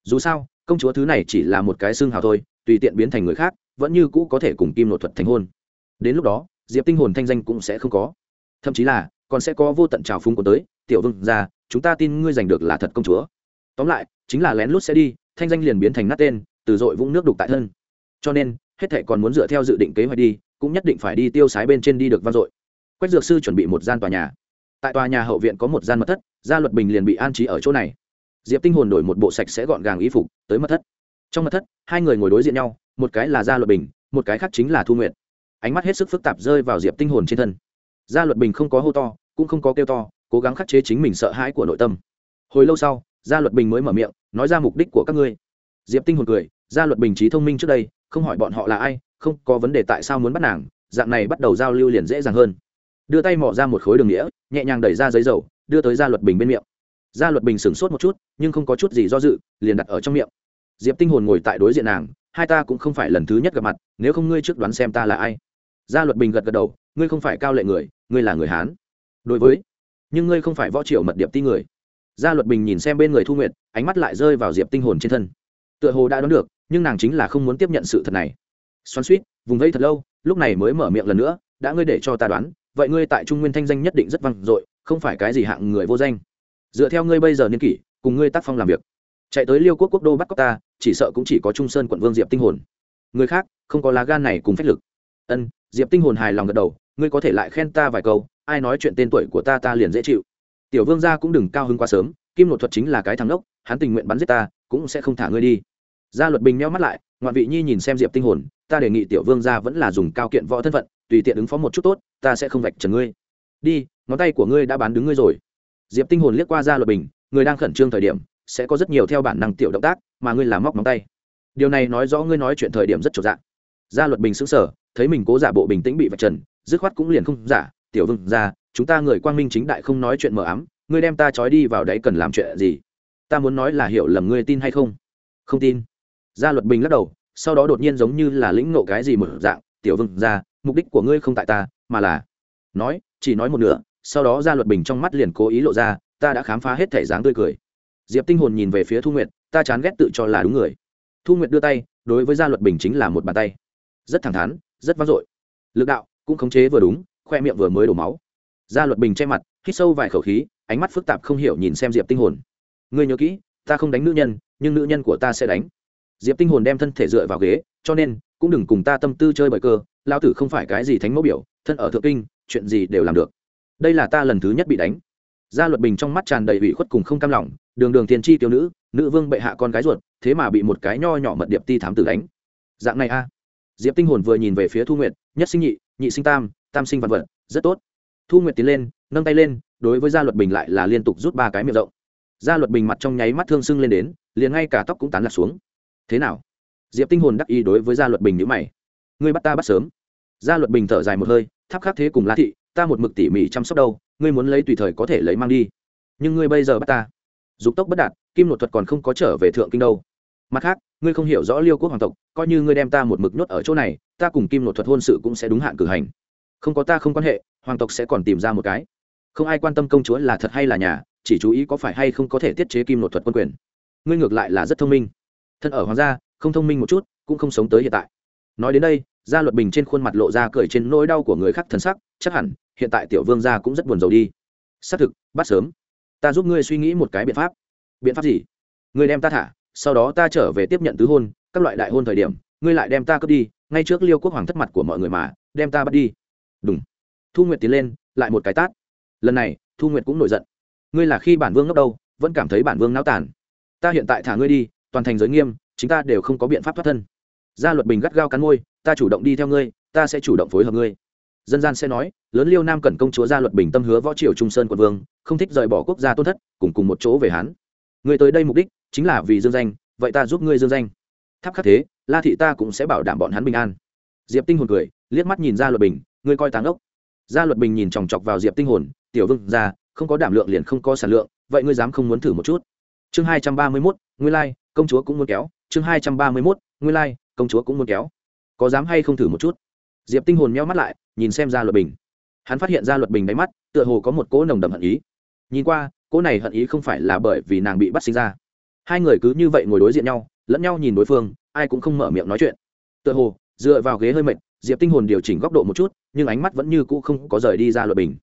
Dù sao, công chúa thứ này chỉ là một cái xương hào thôi, tùy tiện biến thành người khác, vẫn như cũ có thể cùng kim nội thuật thành hôn. Đến lúc đó, diệp tinh hồn thanh danh cũng sẽ không có. Thậm chí là, còn sẽ có vô tận trào phúng của tới, tiểu vương gia chúng ta tin ngươi giành được là thật công chúa. Tóm lại, chính là lén lút sẽ đi, thanh danh liền biến thành nát tên, từ dội vũng nước đục tại thân. Cho nên, hết thệ còn muốn dựa theo dự định kế hoạch đi, cũng nhất định phải đi tiêu sái bên trên đi được vang dội. Quách dược sư chuẩn bị một gian tòa nhà. Tại tòa nhà hậu viện có một gian mật thất, gia luật bình liền bị an trí ở chỗ này. Diệp tinh hồn đổi một bộ sạch sẽ gọn gàng y phục, tới mật thất. Trong mật thất, hai người ngồi đối diện nhau, một cái là gia luật bình, một cái khác chính là thu nguyện ánh mắt hết sức phức tạp rơi vào diệp tinh hồn trên thân. Gia luật bình không có hô to, cũng không có kêu to cố gắng khắc chế chính mình sợ hãi của nội tâm. Hồi lâu sau, gia luật bình mới mở miệng, nói ra mục đích của các ngươi. Diệp tinh hồn cười, gia luật bình trí thông minh trước đây, không hỏi bọn họ là ai, không có vấn đề tại sao muốn bắt nàng, dạng này bắt đầu giao lưu liền dễ dàng hơn. Đưa tay mỏ ra một khối đường nghĩa, nhẹ nhàng đẩy ra giấy dầu, đưa tới gia luật bình bên miệng. Gia luật bình sửng sốt một chút, nhưng không có chút gì do dự, liền đặt ở trong miệng. Diệp tinh hồn ngồi tại đối diện nàng, hai ta cũng không phải lần thứ nhất gặp mặt, nếu không ngươi trước đoán xem ta là ai. Gia luật bình gật gật đầu, ngươi không phải cao lệ người, ngươi là người hán. Đối với nhưng ngươi không phải võ triệu mật điệp ti người. Gia luật bình nhìn xem bên người thu nguyệt, ánh mắt lại rơi vào diệp tinh hồn trên thân. Tựa hồ đã đoán được, nhưng nàng chính là không muốn tiếp nhận sự thật này. Xoắn suýt vùng vây thật lâu, lúc này mới mở miệng lần nữa, đã ngươi để cho ta đoán, vậy ngươi tại trung nguyên thanh danh nhất định rất vang dội, không phải cái gì hạng người vô danh. Dựa theo ngươi bây giờ niên kỷ, cùng ngươi tác phong làm việc. Chạy tới liêu quốc quốc đô bắt cóc ta, chỉ sợ cũng chỉ có trung sơn quận vương diệp tinh hồn. Người khác, không có lá gan này cùng phách lực. Ân. Diệp tinh hồn hài lòng gật đầu, ngươi có thể lại khen ta vài câu ai nói chuyện tên tuổi của ta ta liền dễ chịu. Tiểu vương gia cũng đừng cao hứng quá sớm kim nội thuật chính là cái thằng đốc hắn tình nguyện bắn giết ta cũng sẽ không thả ngươi đi. Gia luật bình meo mắt lại ngoạn vị nhi nhìn xem diệp tinh hồn ta đề nghị tiểu vương gia vẫn là dùng cao kiện võ thân phận tùy tiện ứng phó một chút tốt ta sẽ không vạch trần ngươi. Đi ngón tay của ngươi đã bán đứng ngươi rồi. Diệp tinh hồn liếc qua Gia luật bình người đang khẩn trương thời điểm sẽ có rất nhiều theo bản năng tiểu động tác mà ngươi làm móc móng tay. Điều này nói rõ ngươi nói chuyện thời điểm rất trọn dạng gia luật bình sững sờ, thấy mình cố giả bộ bình tĩnh bị vạch trần dứt khoát cũng liền không giả tiểu vương ra, chúng ta người quang minh chính đại không nói chuyện mờ ám, ngươi đem ta trói đi vào đấy cần làm chuyện gì? Ta muốn nói là hiểu lầm ngươi tin hay không? Không tin. Gia luật bình lắc đầu, sau đó đột nhiên giống như là lĩnh nộ cái gì một dạng, tiểu vương ra, mục đích của ngươi không tại ta, mà là nói, chỉ nói một nửa, sau đó gia luật bình trong mắt liền cố ý lộ ra, ta đã khám phá hết thể dáng tươi cười. Diệp tinh hồn nhìn về phía thu nguyệt, ta chán ghét tự cho là đúng người. Thu nguyệt đưa tay, đối với gia luật bình chính là một bàn tay. Rất thẳng thắn, rất vang dội. Lực đạo cũng khống chế vừa đúng khoe miệng vừa mới đổ máu. Gia luật bình che mặt, hít sâu vài khẩu khí, ánh mắt phức tạp không hiểu nhìn xem diệp tinh hồn. Ngươi nhớ kỹ, ta không đánh nữ nhân, nhưng nữ nhân của ta sẽ đánh. Diệp tinh hồn đem thân thể dựa vào ghế, cho nên, cũng đừng cùng ta tâm tư chơi bởi cơ lao tử không phải cái gì thánh mẫu biểu, thân ở thượng kinh, chuyện gì đều làm được. Đây là ta lần thứ nhất bị đánh. Gia luật bình trong mắt tràn đầy ủy khuất cùng không cam lòng, đường đường tiền tri tiểu nữ nữ vương bệ hạ con gái ruột, thế mà bị một cái nho nhỏ mật điệp ti thám tử đánh. Dạng này a. Diệp tinh hồn vừa nhìn về phía thu nguyệt, nhất sinh nhị nhị sinh tam tam sinh văn vật, rất tốt. Thu nguyệt tiến lên, nâng tay lên, đối với gia luật bình lại là liên tục rút ba cái miệng rộng. Gia luật bình mặt trong nháy mắt thương sưng lên đến, liền ngay cả tóc cũng tán lạc xuống. Thế nào? Diệp tinh hồn đắc ý đối với gia luật bình nhữ mày. Ngươi bắt ta bắt sớm. Gia luật bình thở dài một hơi tháp khắc thế cùng la thị, ta một mực tỉ mỉ chăm sóc đâu, ngươi muốn lấy tùy thời có thể lấy mang đi. Nhưng ngươi bây giờ bắt ta. Dục tốc bất đạt, kim nội thuật còn không có trở về thượng kinh đâu. Mặt khác, ngươi không hiểu rõ liêu quốc hoàng tộc, coi như ngươi đem ta một mực nhốt ở chỗ này, ta cùng kim nội thuật hôn sự cũng sẽ đúng hạn cử hành không có ta không quan hệ, hoàng tộc sẽ còn tìm ra một cái. Không ai quan tâm công chúa là thật hay là nhà, chỉ chú ý có phải hay không có thể tiết chế kim nội thuật quân quyền. Ngươi ngược lại là rất thông minh. Thân ở hoàng gia, không thông minh một chút, cũng không sống tới hiện tại. Nói đến đây, gia luật bình trên khuôn mặt lộ ra cười trên nỗi đau của người khác thân sắc, chắc hẳn, hiện tại tiểu vương gia cũng rất buồn rầu đi. Xác thực, bắt sớm. Ta giúp ngươi suy nghĩ một cái biện pháp. Biện pháp gì? Ngươi đem ta thả, sau đó ta trở về tiếp nhận tứ hôn, các loại đại hôn thời điểm, ngươi lại đem ta cướp đi, ngay trước liêu quốc hoàng thất mặt của mọi người mà, đem ta bắt đi đúng. Thu nguyệt tiến lên, lại một cái tát. Lần này, thu nguyệt cũng nổi giận. Ngươi là khi bản vương ngốc đâu, vẫn cảm thấy bản vương náo tàn. Ta hiện tại thả ngươi đi, toàn thành giới nghiêm chúng ta đều không có biện pháp thoát thân. Gia luật bình gắt gao cắn môi, ta chủ động đi theo ngươi, ta sẽ chủ động phối hợp ngươi. Dân gian sẽ nói, lớn liêu nam cần công chúa gia luật bình tâm hứa võ triều trung sơn quận vương, không thích rời bỏ quốc gia tôn thất, cùng cùng một chỗ về hán. Ngươi tới đây mục đích, chính là vì dương danh, vậy ta giúp ngươi dương danh. Tháp khắc thế, la thị ta cũng sẽ bảo đảm bọn hắn bình an. Diệp tinh hồn cười, liếc mắt nhìn gia luật bình ngươi coi táng ốc. Gia luật bình nhìn chòng chọc vào diệp tinh hồn, tiểu vương ra không có đảm lượng liền không có sản lượng, vậy ngươi dám không muốn thử một chút? Chương hai trăm ba mươi mốt, ngươi lai, công chúa cũng muốn kéo. Chương hai trăm ba mươi mốt, ngươi lai, công chúa cũng muốn kéo. Có dám hay không thử một chút? Diệp tinh hồn meo mắt lại, nhìn xem gia luật bình. Hắn phát hiện gia luật bình đáy mắt, tựa hồ có một cỗ nồng đậm hận ý. Nhìn qua, cỗ này hận ý không phải là bởi vì nàng bị bắt sinh ra. Hai người cứ như vậy ngồi đối diện nhau, lẫn nhau nhìn đối phương, ai cũng không mở miệng nói chuyện. Tựa hồ, dựa vào ghế hơi mệt diệp tinh hồn điều chỉnh góc độ một chút, nhưng ánh mắt vẫn như cũ không có rời đi ra luật bình.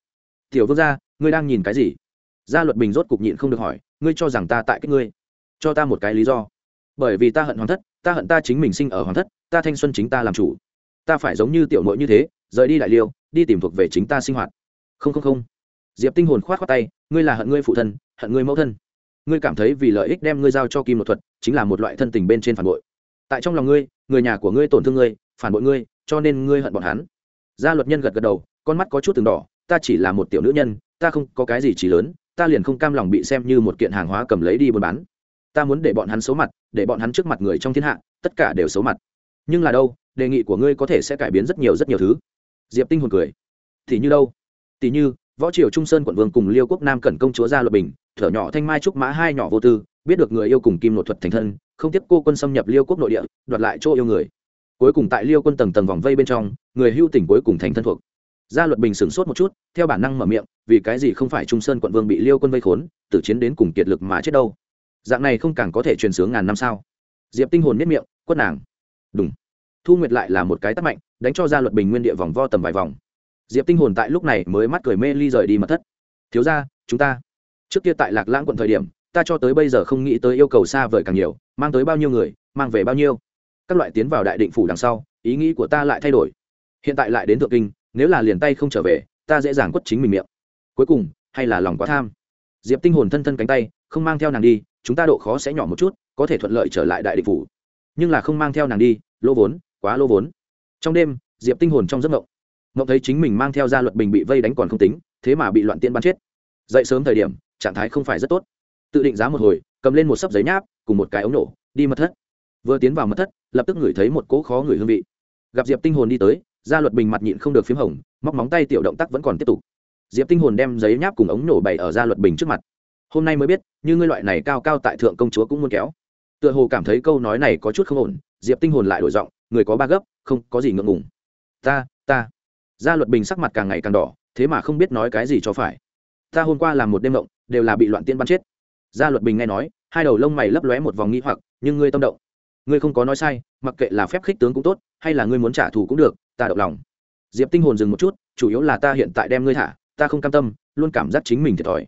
Tiểu vương gia, ngươi đang nhìn cái gì? Gia luật bình rốt cục nhịn không được hỏi, ngươi cho rằng ta tại cái ngươi? Cho ta một cái lý do. Bởi vì ta hận hoàng thất, ta hận ta chính mình sinh ở hoàng thất, ta thanh xuân chính ta làm chủ. Ta phải giống như tiểu mội như thế, rời đi đại liêu, đi tìm thuộc về chính ta sinh hoạt. Không không không. Diệp tinh hồn khoát khoát tay, ngươi là hận ngươi phụ thân, hận ngươi mẫu thân. Ngươi cảm thấy vì lợi ích đem ngươi giao cho kim một thuật, chính là một loại thân tình bên trên phản bội. Tại trong lòng ngươi, người nhà của ngươi tổn thương ngươi, phản bội ngươi cho nên ngươi hận bọn hắn. Gia luật nhân gật gật đầu, con mắt có chút từng đỏ, ta chỉ là một tiểu nữ nhân, ta không có cái gì chỉ lớn, ta liền không cam lòng bị xem như một kiện hàng hóa cầm lấy đi buôn bán. Ta muốn để bọn hắn xấu mặt, để bọn hắn trước mặt người trong thiên hạ, tất cả đều xấu mặt. Nhưng là đâu, đề nghị của ngươi có thể sẽ cải biến rất nhiều rất nhiều thứ. Diệp tinh hồn cười. Thì như đâu? Tỷ như, võ triều trung sơn quận vương cùng liêu quốc nam cẩn công chúa gia luật bình, thở nhỏ thanh mai trúc mã hai nhỏ vô tư, biết được người yêu cùng kim nội thuật thành thân, không tiếp cô quân xâm nhập liêu quốc nội địa, đoạt lại chỗ yêu người cuối cùng tại liêu quân tầng tầng vòng vây bên trong, người hưu tỉnh cuối cùng thành thân thuộc. Gia luật bình sửng sốt một chút, theo bản năng mở miệng, vì cái gì không phải trung sơn quận vương bị liêu quân vây khốn, tử chiến đến cùng kiệt lực mà chết đâu? Dạng này không càng có thể truyền sướng ngàn năm sao? Diệp tinh hồn miết miệng, quất nàng. Đúng thu nguyệt lại là một cái tắt mạnh, đánh cho gia luật bình nguyên địa vòng vo tầm vài vòng. Diệp tinh hồn tại lúc này mới mắt cười mê ly rời đi mà thất. Thiếu ra chúng ta. Trước kia tại lạc lãng quận thời điểm, ta cho tới bây giờ không nghĩ tới yêu cầu xa vời càng nhiều, mang tới bao nhiêu người, mang về bao nhiêu? Các loại tiến vào đại định phủ đằng sau, ý nghĩ của ta lại thay đổi. Hiện tại lại đến thượng kinh, nếu là liền tay không trở về, ta dễ dàng quất chính mình miệng. Cuối cùng, hay là lòng quá tham. Diệp tinh hồn thân thân cánh tay, không mang theo nàng đi, chúng ta độ khó sẽ nhỏ một chút, có thể thuận lợi trở lại đại định phủ. Nhưng là không mang theo nàng đi, lỗ vốn, quá lỗ vốn. Trong đêm, diệp tinh hồn trong giấc ngộng ngộng thấy chính mình mang theo gia luật bình bị vây đánh còn không tính, thế mà bị loạn tiên bắn chết. Dậy sớm thời điểm, trạng thái không phải rất tốt. Tự định giá một hồi, cầm lên một sấp giấy nháp, cùng một cái ống nổ, đi mật thất. Vừa tiến vào mật thất lập tức ngửi thấy một cỗ khó ngửi hương vị. Gặp diệp tinh hồn đi tới gia luật bình mặt nhịn không được p h í m hồng, móc móng tay tiểu động tác vẫn còn tiếp tục. Diệp tinh hồn đem giấy nháp cùng ống nổ bày ở gia luật bình trước mặt. Hôm nay mới biết, như ngươi loại này cao cao tại thượng công chúa cũng muốn kéo. Tựa hồ cảm thấy câu nói này có chút không ổn, diệp tinh hồn lại đổi giọng, người có ba gấp, không có gì ngượng ngùng. Ta ta. Gia luật bình sắc mặt càng ngày càng đỏ, thế mà không biết nói cái gì cho phải. Ta hôm qua làm một đêm mộng, đều là bị loạn tiên bắn chết. Gia luật bình nghe nói, hai đầu lông mày lấp lóe một vòng nghi hoặc, nhưng ngươi tâm động ngươi không có nói sai, mặc kệ là phép khích tướng cũng tốt, hay là ngươi muốn trả thù cũng được, ta động lòng. Diệp tinh hồn dừng một chút, chủ yếu là ta hiện tại đem ngươi thả, ta không cam tâm, luôn cảm giác chính mình thiệt thòi.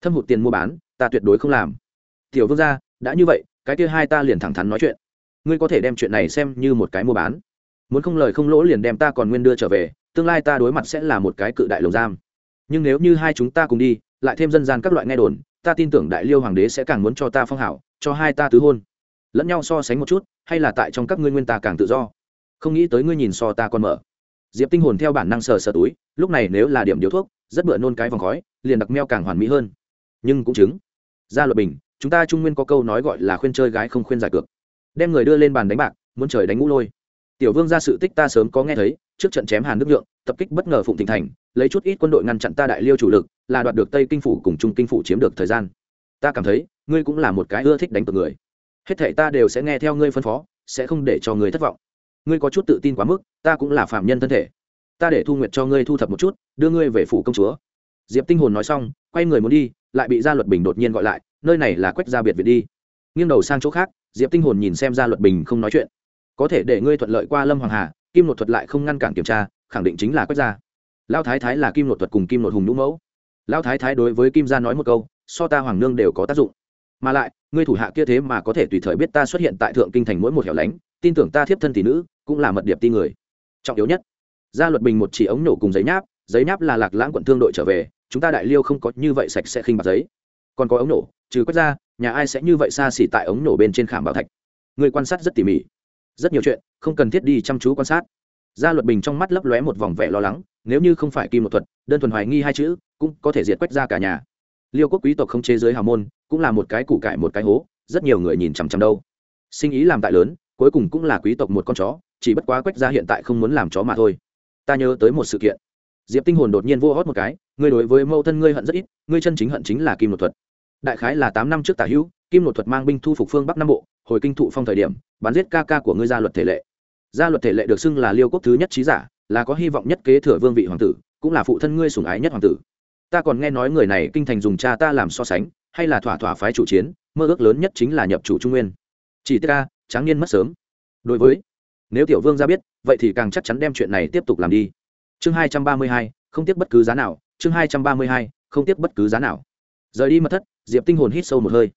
Thâm hụt tiền mua bán, ta tuyệt đối không làm. Tiểu vương gia, đã như vậy, cái kia hai ta liền thẳng thắn nói chuyện. Ngươi có thể đem chuyện này xem như một cái mua bán. Muốn không lời không lỗ liền đem ta còn nguyên đưa trở về, tương lai ta đối mặt sẽ là một cái cự đại lồng giam. Nhưng nếu như hai chúng ta cùng đi, lại thêm dân gian các loại nghe đồn, ta tin tưởng đại liêu hoàng đế sẽ càng muốn cho ta phong hảo, cho hai ta tứ hôn lẫn nhau so sánh một chút, hay là tại trong các ngươi nguyên ta càng tự do? Không nghĩ tới ngươi nhìn so ta còn mở. Diệp tinh hồn theo bản năng sờ sờ túi, lúc này nếu là điểm điếu thuốc, rất bựa nôn cái vòng khói, liền đặc meo càng hoàn mỹ hơn. Nhưng cũng chứng. Ra luật bình, chúng ta trung nguyên có câu nói gọi là khuyên chơi gái không khuyên giải cược. Đem người đưa lên bàn đánh bạc, muốn trời đánh ngũ lôi. Tiểu vương ra sự tích ta sớm có nghe thấy, trước trận chém hàn nước nhượng, tập kích bất ngờ phụng thịnh thành, lấy chút ít quân đội ngăn chặn ta đại liêu chủ lực, là đoạt được tây kinh phủ cùng trung kinh phủ chiếm được thời gian. Ta cảm thấy, ngươi cũng là một cái ưa thích đánh cược người hết thể ta đều sẽ nghe theo ngươi phân phó, sẽ không để cho ngươi thất vọng. Ngươi có chút tự tin quá mức, ta cũng là phạm nhân thân thể. Ta để thu nguyệt cho ngươi thu thập một chút, đưa ngươi về phủ công chúa. Diệp tinh hồn nói xong, quay người muốn đi, lại bị gia luật bình đột nhiên gọi lại, nơi này là quách gia biệt viện đi. Nghiêng đầu sang chỗ khác, diệp tinh hồn nhìn xem gia luật bình không nói chuyện. Có thể để ngươi thuận lợi qua lâm hoàng hà, kim nội thuật lại không ngăn cản kiểm tra, khẳng định chính là quách gia. Lao thái thái là kim nội thuật cùng kim nội hùng nhũ mẫu. Lao thái thái đối với kim gia nói một câu, so ta hoàng nương đều có tác dụng mà lại, ngươi thủ hạ kia thế mà có thể tùy thời biết ta xuất hiện tại thượng kinh thành mỗi một hẻo lánh, tin tưởng ta thiếp thân tỷ nữ cũng là mật điệp ti người. Trọng yếu nhất, gia luật bình một chỉ ống nổ cùng giấy nháp giấy nháp là lạc lãng quận thương đội trở về, chúng ta đại liêu không có như vậy sạch sẽ khinh bạc giấy. Còn có ống nổ, trừ quét ra, nhà ai sẽ như vậy xa xỉ tại ống nổ bên trên khảm bảo thạch. Người quan sát rất tỉ mỉ. Rất nhiều chuyện, không cần thiết đi chăm chú quan sát. Gia luật bình trong mắt lấp lóe một vòng vẻ lo lắng, nếu như không phải kim một thuật, đơn thuần hoài nghi hai chữ, cũng có thể diệt quét ra cả nhà liêu quốc quý tộc không chế giới hào môn, cũng là một cái củ cải một cái hố, rất nhiều người nhìn chằm chằm đâu. Sinh ý làm tại lớn, cuối cùng cũng là quý tộc một con chó, chỉ bất quá quách ra hiện tại không muốn làm chó mà thôi. Ta nhớ tới một sự kiện. Diệp tinh hồn đột nhiên vô hót một cái, ngươi đối với mẫu thân ngươi hận rất ít, ngươi chân chính hận chính là kim nội thuật. Đại khái là tám năm trước tả hữu, kim nội thuật mang binh thu phục phương bắc nam bộ, hồi kinh thụ phong thời điểm, bắn giết ca ca của ngươi gia luật thể lệ. Gia luật thể lệ được xưng là liêu quốc thứ nhất trí giả, là có hy vọng nhất kế thừa vương vị hoàng tử, cũng là phụ thân ngươi sủng ái nhất hoàng tử ta còn nghe nói người này kinh thành dùng cha ta làm so sánh, hay là thỏa thỏa phái chủ chiến, mơ ước lớn nhất chính là nhập chủ trung nguyên. Chỉ tiết ca tráng niên mất sớm. Đối với, nếu tiểu vương ra biết, vậy thì càng chắc chắn đem chuyện này tiếp tục làm đi. Chương hai trăm ba mươi hai, không tiếc bất cứ giá nào. Chương hai trăm ba mươi hai, không tiếc bất cứ giá nào. Rời đi mật thất, diệp tinh hồn hít sâu một hơi.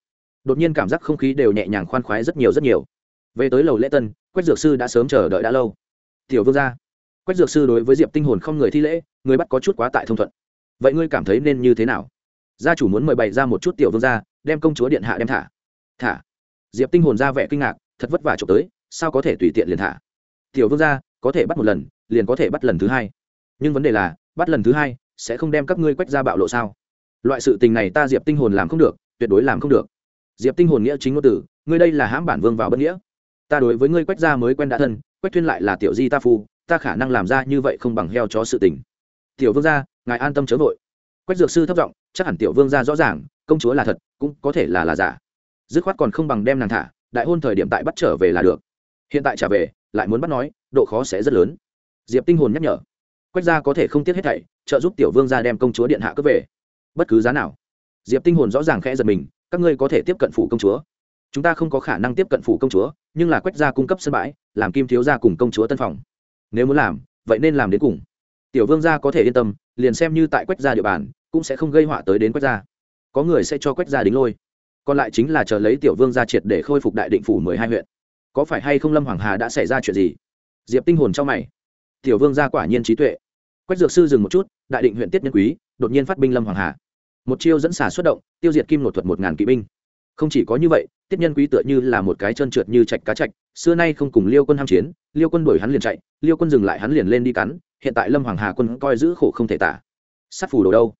Đột nhiên cảm giác không khí đều nhẹ nhàng khoan khoái rất nhiều rất nhiều. Về tới lầu lễ tân, quách dược sư đã sớm chờ đợi đã lâu. Tiểu vương gia quách dược sư đối với diệp tinh hồn không người thi lễ, người bắt có chút quá tại thông thuận vậy ngươi cảm thấy nên như thế nào? Gia chủ muốn mời bày ra một chút tiểu vương gia, đem công chúa điện hạ đem thả. Thả? Diệp tinh hồn ra vẻ kinh ngạc, thật vất vả trộm tới, sao có thể tùy tiện liền thả? Tiểu vương gia, có thể bắt một lần, liền có thể bắt lần thứ hai. Nhưng vấn đề là, bắt lần thứ hai, sẽ không đem các ngươi quách ra bạo lộ sao? Loại sự tình này ta diệp tinh hồn làm không được, tuyệt đối làm không được. Diệp tinh hồn nghĩa chính ngôn tử ngươi đây là hãm bản vương vào bất nghĩa. Ta đối với ngươi quách ra mới quen đã thân, quách thuyên lại là tiểu di ta phu, ta khả năng làm ra như vậy không bằng heo chó sự tình. Tiểu vương gia ngài an tâm chớ vội. Quách dược sư thấp giọng, chắc hẳn tiểu vương gia rõ ràng, công chúa là thật, cũng có thể là là giả. Dứt khoát còn không bằng đem nàng thả, đại hôn thời điểm tại bắt trở về là được. Hiện tại trả về, lại muốn bắt nói, độ khó sẽ rất lớn. Diệp tinh hồn nhắc nhở. Quách gia có thể không tiếc hết thảy, trợ giúp tiểu vương gia đem công chúa điện hạ cướp về. Bất cứ giá nào. Diệp tinh hồn rõ ràng khẽ giật mình, các ngươi có thể tiếp cận phủ công chúa. Chúng ta không có khả năng tiếp cận phủ công chúa, nhưng là quách gia cung cấp sân bãi, làm kim thiếu gia cùng công chúa tân phòng. Nếu muốn làm, vậy nên làm đến cùng tiểu vương gia có thể yên tâm, liền xem như tại quách gia địa bàn, cũng sẽ không gây họa tới đến quách gia. Có người sẽ cho quách gia đính lôi. Còn lại chính là chờ lấy tiểu vương gia triệt để khôi phục đại định phủ mười hai huyện. Có phải hay không lâm hoàng hà đã xảy ra chuyện gì? Diệp tinh hồn trong mày. Tiểu vương gia quả nhiên trí tuệ. Quách dược sư dừng một chút, đại định huyện tiết nhân quý, đột nhiên phát binh lâm hoàng hà. Một chiêu dẫn xả xuất động, tiêu diệt kim nội thuật một ngàn kỵ binh. Không chỉ có như vậy, tiết nhân quý tựa như là một cái chân trượt như chạch cá chạch xưa nay không cùng liêu quân ham chiến, liêu quân đuổi hắn liền chạy, liêu quân dừng lại hắn liền lên đi cắn hiện tại lâm hoàng hà quân coi giữ khổ không thể tả. Sát phù đồ đâu?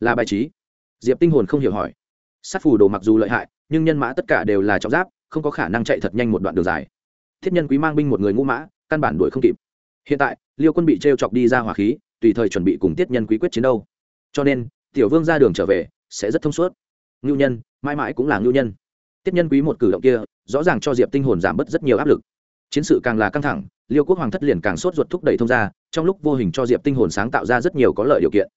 Là bài trí. Diệp tinh hồn không hiểu hỏi. Sát phù đồ mặc dù lợi hại, nhưng nhân mã tất cả đều là trọng giáp, không có khả năng chạy thật nhanh một đoạn đường dài. Thiết nhân quý mang binh một người ngũ mã, căn bản đuổi không kịp. Hiện tại, liêu quân bị t r e o chọc đi ra hỏa khí, tùy thời chuẩn bị cùng tiết nhân quý quyết chiến đâu. Cho nên, tiểu vương ra đường trở về, sẽ rất thông suốt. Ngưu nhân, mãi mãi cũng là ngưu nhân. Tiết nhân quý một cử động kia, rõ ràng cho diệp tinh hồn giảm bớt rất nhiều áp lực. Chiến sự càng là căng thẳng liêu quốc hoàng thất liền càng sốt ruột thúc đẩy thông ra trong lúc vô hình cho diệp tinh hồn sáng tạo ra rất nhiều có lợi điều kiện.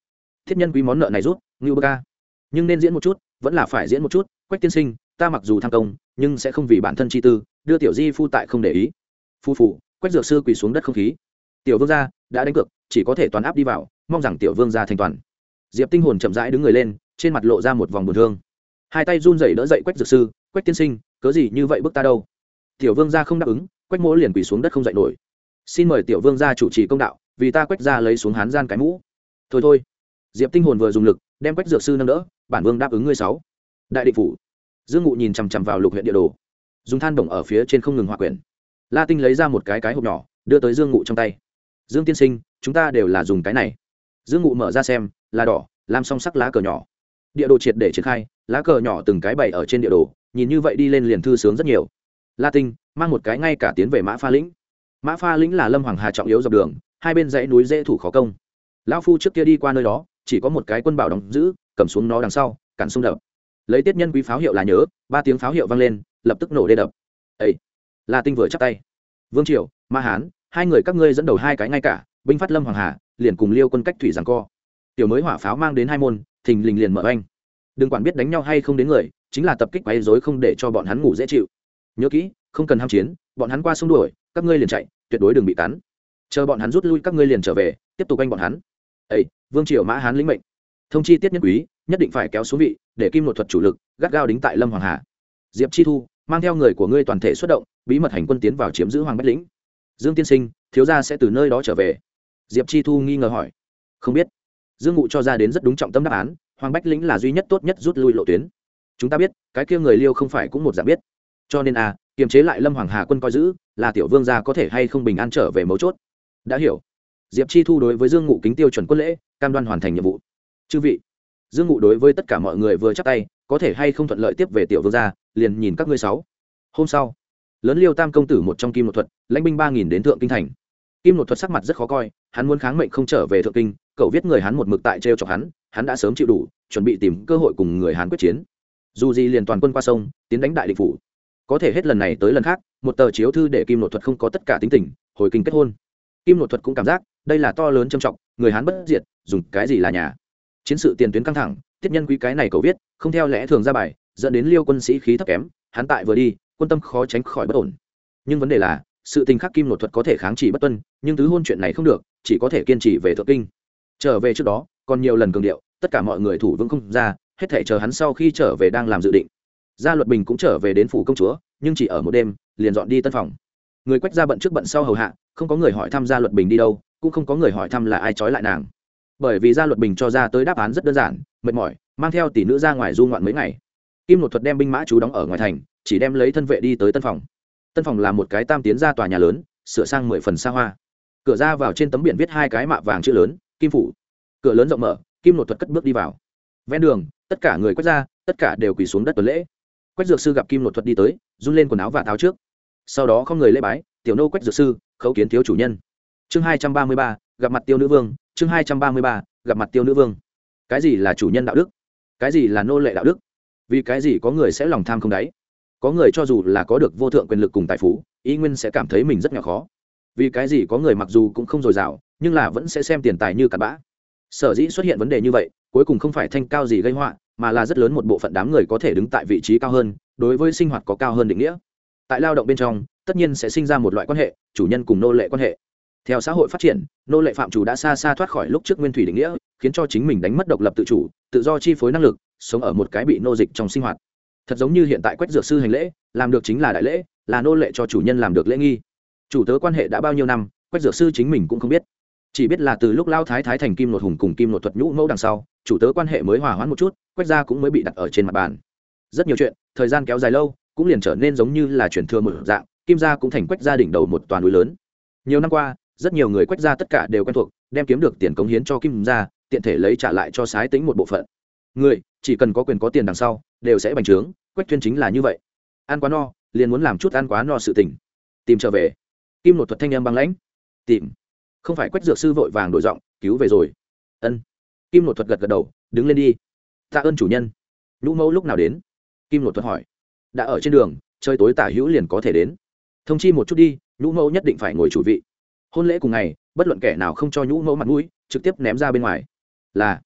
Thiết nhân quý món nợ này rút, ngưu bơ ca. Nhưng nên diễn một chút, vẫn là phải diễn một chút, quách tiên sinh, ta mặc dù tham công, nhưng sẽ không vì bản thân chi tư, đưa tiểu di phu tại không để ý. Phu phụ, quách dược sư quỳ xuống đất không khí. Tiểu vương gia, đã đánh cược, chỉ có thể toàn áp đi vào, mong rằng tiểu vương gia thành toàn. Diệp tinh hồn chậm rãi đứng người lên, trên mặt lộ ra một vòng buồn thương. Hai tay run rẩy đỡ dậy quách dược sư, quách tiên sinh, cớ gì như vậy bức ta đâu? Tiểu vương gia không đáp ứng quách mỗ liền quỳ xuống đất không dậy nổi. Xin mời tiểu vương gia chủ trì công đạo, vì ta quách ra lấy xuống hán gian cái mũ. Thôi thôi. Diệp tinh hồn vừa dùng lực, đem quách dược sư nâng đỡ, bản vương đáp ứng ngươi sáu. Đại định phủ. Dương ngụ nhìn chằm chằm vào lục huyện địa đồ. Dùng than bổng ở phía trên không ngừng hòa quyển. La tinh lấy ra một cái cái hộp nhỏ, đưa tới dương ngụ trong tay. Dương tiên sinh, chúng ta đều là dùng cái này. Dương ngụ mở ra xem, là đỏ, làm song sắc lá cờ nhỏ. Địa đồ triệt để triển khai, lá cờ nhỏ từng cái bày ở trên địa đồ, nhìn như vậy đi lên liền thư sướng rất nhiều la tinh, mang một cái ngay cả tiến về mã pha lĩnh. Mã pha lĩnh là lâm hoàng hà trọng yếu dọc đường, hai bên dãy núi dễ thủ khó công. Lão phu trước kia đi qua nơi đó, chỉ có một cái quân bảo đóng giữ, cầm xuống nó đằng sau, cản xung đập. Lấy tiết nhân quý pháo hiệu là nhớ, ba tiếng pháo hiệu vang lên, lập tức nổ đê đập. Ấy la tinh vừa chắp tay. Vương triều, ma hán, hai người các ngươi dẫn đầu hai cái ngay cả, binh phát lâm hoàng hà, liền cùng liêu quân cách thủy giằng co. Tiểu mới hỏa pháo mang đến hai môn, thình lình liền mở anh đừng quản biết đánh nhau hay không đến người, chính là tập kích quấy rối không để cho bọn hắn ngủ dễ chịu nhớ kỹ, không cần ham chiến, bọn hắn qua sông đuổi, các ngươi liền chạy, tuyệt đối đừng bị cắn. Chờ bọn hắn rút lui, các ngươi liền trở về, tiếp tục anh bọn hắn. Ấy vương triều mã hán lĩnh mệnh. Thông chi tiết nhân quý, nhất định phải kéo xuống vị, để kim nội thuật chủ lực gắt gao đính tại lâm hoàng hà. Diệp chi thu, mang theo người của ngươi toàn thể xuất động, bí mật hành quân tiến vào chiếm giữ hoàng bách lĩnh. Dương tiên sinh, thiếu gia sẽ từ nơi đó trở về. Diệp chi thu nghi ngờ hỏi. Không biết. Dương ngụ cho ra đến rất đúng trọng tâm đáp án, hoàng bách lĩnh là duy nhất tốt nhất rút lui lộ tuyến. Chúng ta biết, cái kia người liêu không phải cũng một dạng biết cho nên à kiềm chế lại lâm hoàng hà quân coi giữ, là tiểu vương gia có thể hay không bình an trở về mấu chốt. Đã hiểu. Diệp chi thu đối với dương ngụ kính tiêu chuẩn quân lễ, cam đoan hoàn thành nhiệm vụ. Chư vị, dương ngụ đối với tất cả mọi người vừa chắc tay, có thể hay không thuận lợi tiếp về tiểu vương gia, liền nhìn các ngươi sáu. Hôm sau, lớn liêu tam công tử một trong kim nội thuật, lãnh binh ba nghìn đến thượng kinh thành. Kim nội thuật sắc mặt rất khó coi, hắn muốn kháng mệnh không trở về thượng kinh, cậu viết người hắn một mực tại t r chọc hắn hắn đã sớm chịu đủ, chuẩn bị tìm cơ hội cùng người hắn quyết chiến. Dù gì liền toàn quân qua sông, tiến đánh đại địch phủ có thể hết lần này tới lần khác, một tờ chiếu thư để kim nội thuật không có tất cả tính tình, hồi kinh kết hôn. Kim nội thuật cũng cảm giác, đây là to lớn trầm trọng, người hắn bất diệt, dùng cái gì là nhà? Chiến sự tiền tuyến căng thẳng, tiết nhân quý cái này cậu viết, không theo lẽ thường ra bài, dẫn đến liêu quân sĩ khí thấp kém, hắn tại vừa đi, quân tâm khó tránh khỏi bất ổn. Nhưng vấn đề là, sự tình khắc kim nội thuật có thể kháng chỉ bất tuân, nhưng tứ hôn chuyện này không được, chỉ có thể kiên trì về thượng kinh. Trở về trước đó, còn nhiều lần cường điệu, tất cả mọi người thủ vững không ra, hết thể chờ hắn sau khi trở về đang làm dự định gia luật bình cũng trở về đến phủ công chúa, nhưng chỉ ở một đêm, liền dọn đi tân phòng. Người quách ra bận trước bận sau hầu hạ, không có người hỏi thăm gia luật bình đi đâu, cũng không có người hỏi thăm là ai trói lại nàng. Bởi vì gia luật bình cho ra tới đáp án rất đơn giản, mệt mỏi, mang theo tỷ nữ ra ngoài du ngoạn mấy ngày. Kim nội thuật đem binh mã chú đóng ở ngoài thành, chỉ đem lấy thân vệ đi tới tân phòng. Tân phòng là một cái tam tiến ra tòa nhà lớn, sửa sang mười phần xa hoa. Cửa ra vào trên tấm biển viết hai cái mạ vàng chữ lớn, kim phủ. Cửa lớn rộng mở, kim nội thuật cất bước đi vào. Ven đường, tất cả người quét ra, tất cả đều quỳ xuống đất tuần lễ quách dược sư gặp kim nội thuật đi tới, run lên quần áo và tháo trước. Sau đó không người lễ bái, tiểu nô quách dược sư, khấu kiến thiếu chủ nhân. Chương hai trăm ba mươi ba, gặp mặt tiêu nữ vương. Chương hai trăm ba mươi ba, gặp mặt tiêu nữ vương. Cái gì là chủ nhân đạo đức? Cái gì là nô lệ đạo đức? Vì cái gì có người sẽ lòng tham không đáy? Có người cho dù là có được vô thượng quyền lực cùng tài phú ý nguyên sẽ cảm thấy mình rất nhỏ khó. Vì cái gì có người mặc dù cũng không dồi dào, nhưng là vẫn sẽ xem tiền tài như cặn bã. Sở dĩ xuất hiện vấn đề như vậy, cuối cùng không phải thanh cao gì gây họa mà là rất lớn một bộ phận đám người có thể đứng tại vị trí cao hơn, đối với sinh hoạt có cao hơn định nghĩa. Tại lao động bên trong, tất nhiên sẽ sinh ra một loại quan hệ, chủ nhân cùng nô lệ quan hệ. Theo xã hội phát triển, nô lệ phạm chủ đã xa xa thoát khỏi lúc trước nguyên thủy định nghĩa, khiến cho chính mình đánh mất độc lập tự chủ, tự do chi phối năng lực, sống ở một cái bị nô dịch trong sinh hoạt. Thật giống như hiện tại quách dược sư hành lễ, làm được chính là đại lễ, là nô lệ cho chủ nhân làm được lễ nghi. Chủ tớ quan hệ đã bao nhiêu năm, quách dược sư chính mình cũng không biết chỉ biết là từ lúc lao thái thái thành kim nội hùng cùng kim nội thuật nhũ mẫu đằng sau, chủ tớ quan hệ mới hòa hoãn một chút quách gia cũng mới bị đặt ở trên mặt bàn. Rất nhiều chuyện, thời gian kéo dài lâu, cũng liền trở nên giống như là truyền thừa một dạng, kim gia cũng thành quách gia đỉnh đầu một toàn núi lớn. Nhiều năm qua, rất nhiều người quách gia tất cả đều quen thuộc, đem kiếm được tiền cống hiến cho kim gia, tiện thể lấy trả lại cho sái tính một bộ phận. Người, chỉ cần có quyền có tiền đằng sau, đều sẽ bành trướng, quách tuyên chính là như vậy. Ăn quá no, liền muốn làm chút ăn quá no sự tình. Tìm trở về. Kim nội thuật thanh em băng lãnh. Tìm không phải quách dược sư vội vàng đổi giọng, cứu về rồi. Ân. Kim Nội thuật gật gật đầu, đứng lên đi. Tạ ơn chủ nhân. Nhũ mẫu lúc nào đến? Kim Nội thuật hỏi. Đã ở trên đường chơi tối tả hữu liền có thể đến. Thông chi một chút đi, nhũ mẫu nhất định phải ngồi chủ vị. Hôn lễ cùng ngày, bất luận kẻ nào không cho nhũ mẫu mặt mũi, trực tiếp ném ra bên ngoài. Là,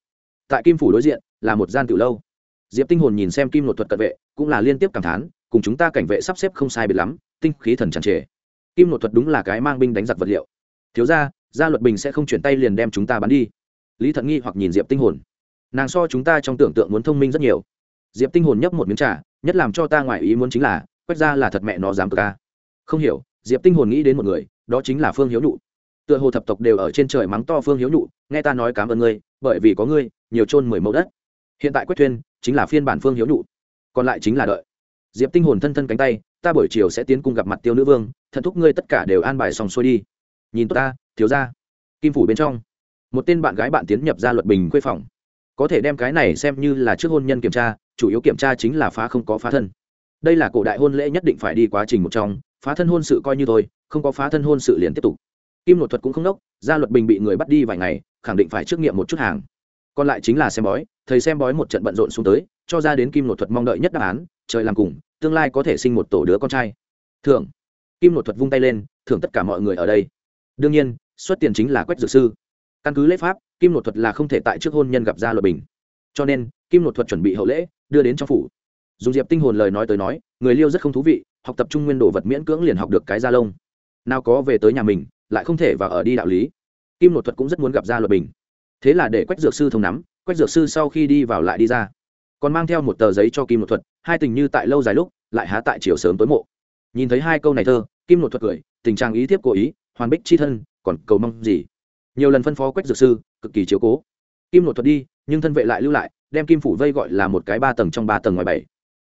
tại kim phủ đối diện, là một gian tiểu lâu. Diệp tinh hồn nhìn xem kim nội thuật cận vệ, cũng là liên tiếp cảm thán, cùng chúng ta cảnh vệ sắp xếp không sai biệt lắm, tinh khí thần tràn trề. Kim nội thuật đúng là cái mang binh đánh giặc vật liệu. Thiếu ra gia luật bình sẽ không chuyển tay liền đem chúng ta bắn đi. Lý thận nghi hoặc nhìn diệp tinh hồn. Nàng so chúng ta trong tưởng tượng muốn thông minh rất nhiều. Diệp tinh hồn nhấp một miếng trà, nhất làm cho ta ngoài ý muốn chính là quách ra là thật mẹ nó dám cực ca không hiểu, diệp tinh hồn nghĩ đến một người, đó chính là phương hiếu nhụ. Tựa hồ thập tộc đều ở trên trời mắng to phương hiếu nhụ, nghe ta nói cảm ơn ngươi, bởi vì có ngươi, nhiều trôn mười mẫu đất. Hiện tại quách thuyên, chính là phiên bản phương hiếu nhụ. Còn lại chính là đợi. Diệp tinh hồn thân thân cánh tay, ta buổi chiều sẽ tiến cung gặp mặt tiêu nữ vương, thần thúc ngươi tất cả đều an bài xong xuôi đi. Nhìn tốt ta thiếu ra. Kim phủ bên trong, một tên bạn gái bạn tiến nhập ra luật bình khuê phòng. Có thể đem cái này xem như là trước hôn nhân kiểm tra, chủ yếu kiểm tra chính là phá không có phá thân. Đây là cổ đại hôn lễ nhất định phải đi quá trình một trong, phá thân hôn sự coi như thôi, không có phá thân hôn sự liền tiếp tục. Kim nội thuật cũng không đốc gia luật bình bị người bắt đi vài ngày, khẳng định phải trước nghiệm một chút hàng. Còn lại chính là xem bói, thầy xem bói một trận bận rộn xuống tới, cho ra đến kim nội thuật mong đợi nhất đáp án, trời làm cùng, tương lai có thể sinh một tổ đứa con trai. Thưởng. Kim nội thuật vung tay lên, thưởng tất cả mọi người ở đây. Đương nhiên xuất tiền chính là quách dược sư. Căn cứ lễ pháp, kim nội thuật là không thể tại trước hôn nhân gặp gia luật bình. Cho nên, kim nội thuật chuẩn bị hậu lễ, đưa đến trong phủ. Dùng diệp tinh hồn lời nói tới nói, người liêu rất không thú vị, học tập trung nguyên đồ vật miễn cưỡng liền học được cái gia lông. Nào có về tới nhà mình, lại không thể vào ở đi đạo lý. Kim nội thuật cũng rất muốn gặp gia luật bình. Thế là để quách dược sư thông nắm, quách dược sư sau khi đi vào lại đi ra. Còn mang theo một tờ giấy cho kim nội thuật, hai tình như tại lâu dài lúc, lại há tại chiều sớm tối mộ. Nhìn thấy hai câu này thơ, kim nội thuật cười, tình trạng ý thiếp cố ý, hoàn bích chi thân còn cầu mong gì? Nhiều lần phân phó quách dược sư, cực kỳ chiếu cố. Kim nội thuật đi, nhưng thân vệ lại lưu lại, đem kim phủ vây gọi là một cái ba tầng trong ba tầng ngoài bảy.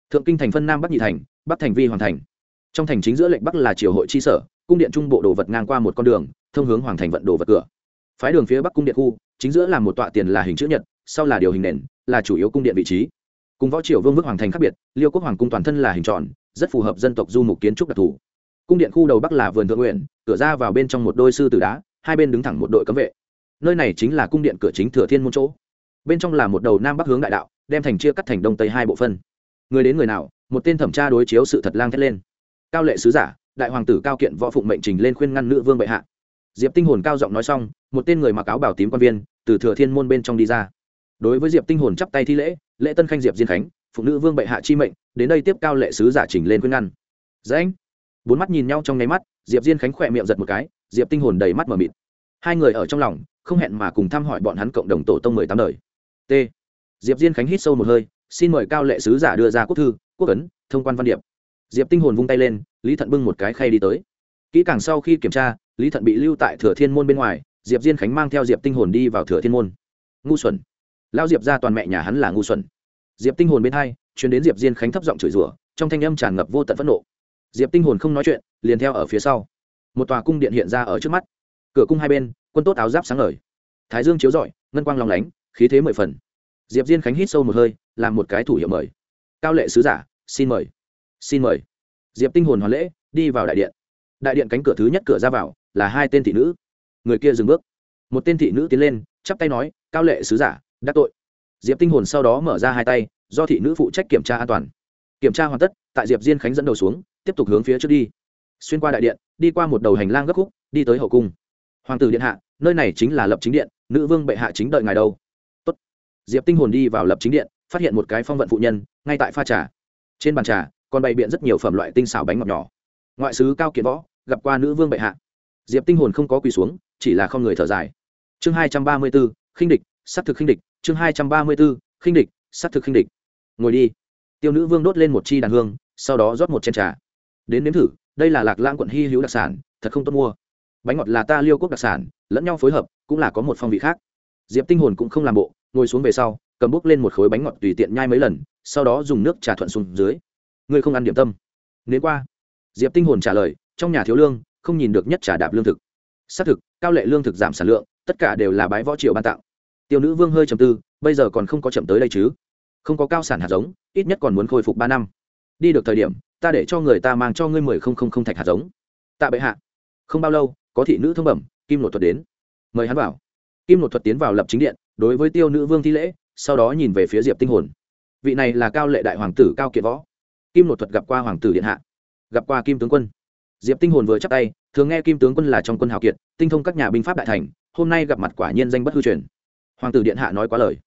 Thượng kinh thành phân nam bắc nhị thành, bắc thành vi hoàng thành. Trong thành chính giữa lệnh bắc là triều hội chi sở, cung điện trung bộ đồ vật ngang qua một con đường, thông hướng hoàng thành vận đồ vật cửa. Phái đường phía bắc cung điện khu, chính giữa là một tọa tiền là hình chữ nhật, sau là điều hình nền, là chủ yếu cung điện vị trí. Cùng võ triều vương vức hoàng thành khác biệt, liêu quốc hoàng cung toàn thân là hình tròn, rất phù hợp dân tộc du mục kiến trúc đặc thù cung điện khu đầu bắc là vườn thượng nguyện, cửa ra vào bên trong một đôi sư tử đá, hai bên đứng thẳng một đội cấm vệ. Nơi này chính là cung điện cửa chính thừa thiên môn chỗ. Bên trong là một đầu nam bắc hướng đại đạo, đem thành chia cắt thành đông tây hai bộ phân. Người đến người nào, một tên thẩm tra đối chiếu sự thật lang thét lên. Cao lệ sứ giả, đại hoàng tử cao kiện võ phụng mệnh trình lên khuyên ngăn nữ vương bệ hạ. Diệp tinh hồn cao giọng nói xong, một tên người mặc áo bảo tím quan viên, từ thừa thiên môn bên trong đi ra. Đối với diệp tinh hồn chắp tay thi lễ lễ tân khanh diệp diên khánh, phụ nữ vương bệ hạ chi mệnh, đến đây tiếp cao lệ sứ giả trình lên khuyên ngăn. Dễ anh bốn mắt nhìn nhau trong nháy mắt, diệp diên khánh khỏe miệng giật một cái, diệp tinh hồn đầy mắt mờ mịt. Hai người ở trong lòng, không hẹn mà cùng thăm hỏi bọn hắn cộng đồng tổ tông mười tám đời. T. Diệp diên khánh hít sâu một hơi, xin mời cao lệ sứ giả đưa ra quốc thư, quốc ấn, thông quan văn điệp. Diệp tinh hồn vung tay lên, lý thận bưng một cái khay đi tới. Kỹ càng sau khi kiểm tra, lý thận bị lưu tại thừa thiên môn bên ngoài, diệp diên khánh mang theo diệp tinh hồn đi vào thừa thiên môn. Ngu xuẩn. Lao diệp ra toàn mẹ nhà hắn là ngu xuẩn. Diệp tinh hồn bên hai chuyến đến diệp diên khánh thấp giọng chửi rủa, trong thanh âm tràn ngập vô tận phẫn nộ diệp tinh hồn không nói chuyện, liền theo ở phía sau. Một tòa cung điện hiện ra ở trước mắt. Cửa cung hai bên, quân tốt áo giáp sáng ngời. Thái dương chiếu rọi, ngân quang lòng lánh, khí thế mười phần. Diệp diên khánh hít sâu một hơi, làm một cái thủ hiệu mời. Cao lệ sứ giả, xin mời. Xin mời. Diệp tinh hồn hoàn lễ, đi vào đại điện. Đại điện cánh cửa thứ nhất cửa ra vào, là hai tên thị nữ. Người kia dừng bước. Một tên thị nữ tiến lên, chắp tay nói, cao lệ sứ giả đắc tội. Diệp tinh hồn sau đó mở ra hai tay, do thị nữ phụ trách kiểm tra an toàn. Kiểm tra hoàn tất, tại diệp diên khánh dẫn đầu xuống tiếp tục hướng phía trước đi. Xuyên qua đại điện, đi qua một đầu hành lang gấp khúc, đi tới hậu cung. Hoàng tử điện hạ, nơi này chính là lập chính điện, nữ vương bệ hạ chính đợi ngài đâu. Tốt. diệp tinh hồn đi vào lập chính điện, phát hiện một cái phong vận phụ nhân, ngay tại pha trà. Trên bàn trà, còn bày biện rất nhiều phẩm loại tinh xảo bánh ngọt nhỏ. Ngoại sứ cao kiệt võ, gặp qua nữ vương bệ hạ. Diệp tinh hồn không có quỳ xuống, chỉ là không người thở dài. Chương hai trăm ba mươi b ố khinh địch, sát thực khinh địch. Chương hai trăm ba mươi b ố khinh địch, sát thực khinh địch. Ngồi đi. Tiêu nữ vương đốt lên một chi đàn hương, sau đó rót một chén trà đến nếm thử, đây là lạc lãng quận hy hữu đặc sản, thật không tốt mua. Bánh ngọt là ta liêu quốc đặc sản, lẫn nhau phối hợp, cũng là có một phong vị khác. Diệp tinh hồn cũng không làm bộ, ngồi xuống về sau, cầm bút lên một khối bánh ngọt tùy tiện nhai mấy lần, sau đó dùng nước trà thuận xuống dưới. Ngươi không ăn điểm tâm. Nếu qua. Diệp tinh hồn trả lời, trong nhà thiếu lương, không nhìn được nhất trả đạp lương thực. Xác thực, cao lệ lương thực giảm sản lượng, tất cả đều là bái võ triệu ban tặng. Tiêu nữ vương hơi trầm tư, bây giờ còn không có chậm tới đây chứ. Không có cao sản hạt giống, ít nhất còn muốn khôi phục ba năm. Đi được thời điểm ta để cho người ta mang cho ngươi mười không không không thạch hạt giống. Tạ bệ hạ. Không bao lâu, có thị nữ thông bẩm, kim nội thuật đến. Mời hắn vào. Kim nội thuật tiến vào lập chính điện, đối với tiêu nữ vương thi lễ, sau đó nhìn về phía diệp tinh hồn. Vị này là cao lệ đại hoàng tử cao kiệt võ. Kim nội thuật gặp qua hoàng tử điện hạ. Gặp qua kim tướng quân. Diệp tinh hồn vừa chắp tay, thường nghe kim tướng quân là trong quân hào kiệt, tinh thông các nhà binh pháp đại thành, hôm nay gặp mặt quả nhiên danh bất hư truyền. Hoàng tử điện hạ nói quá lời.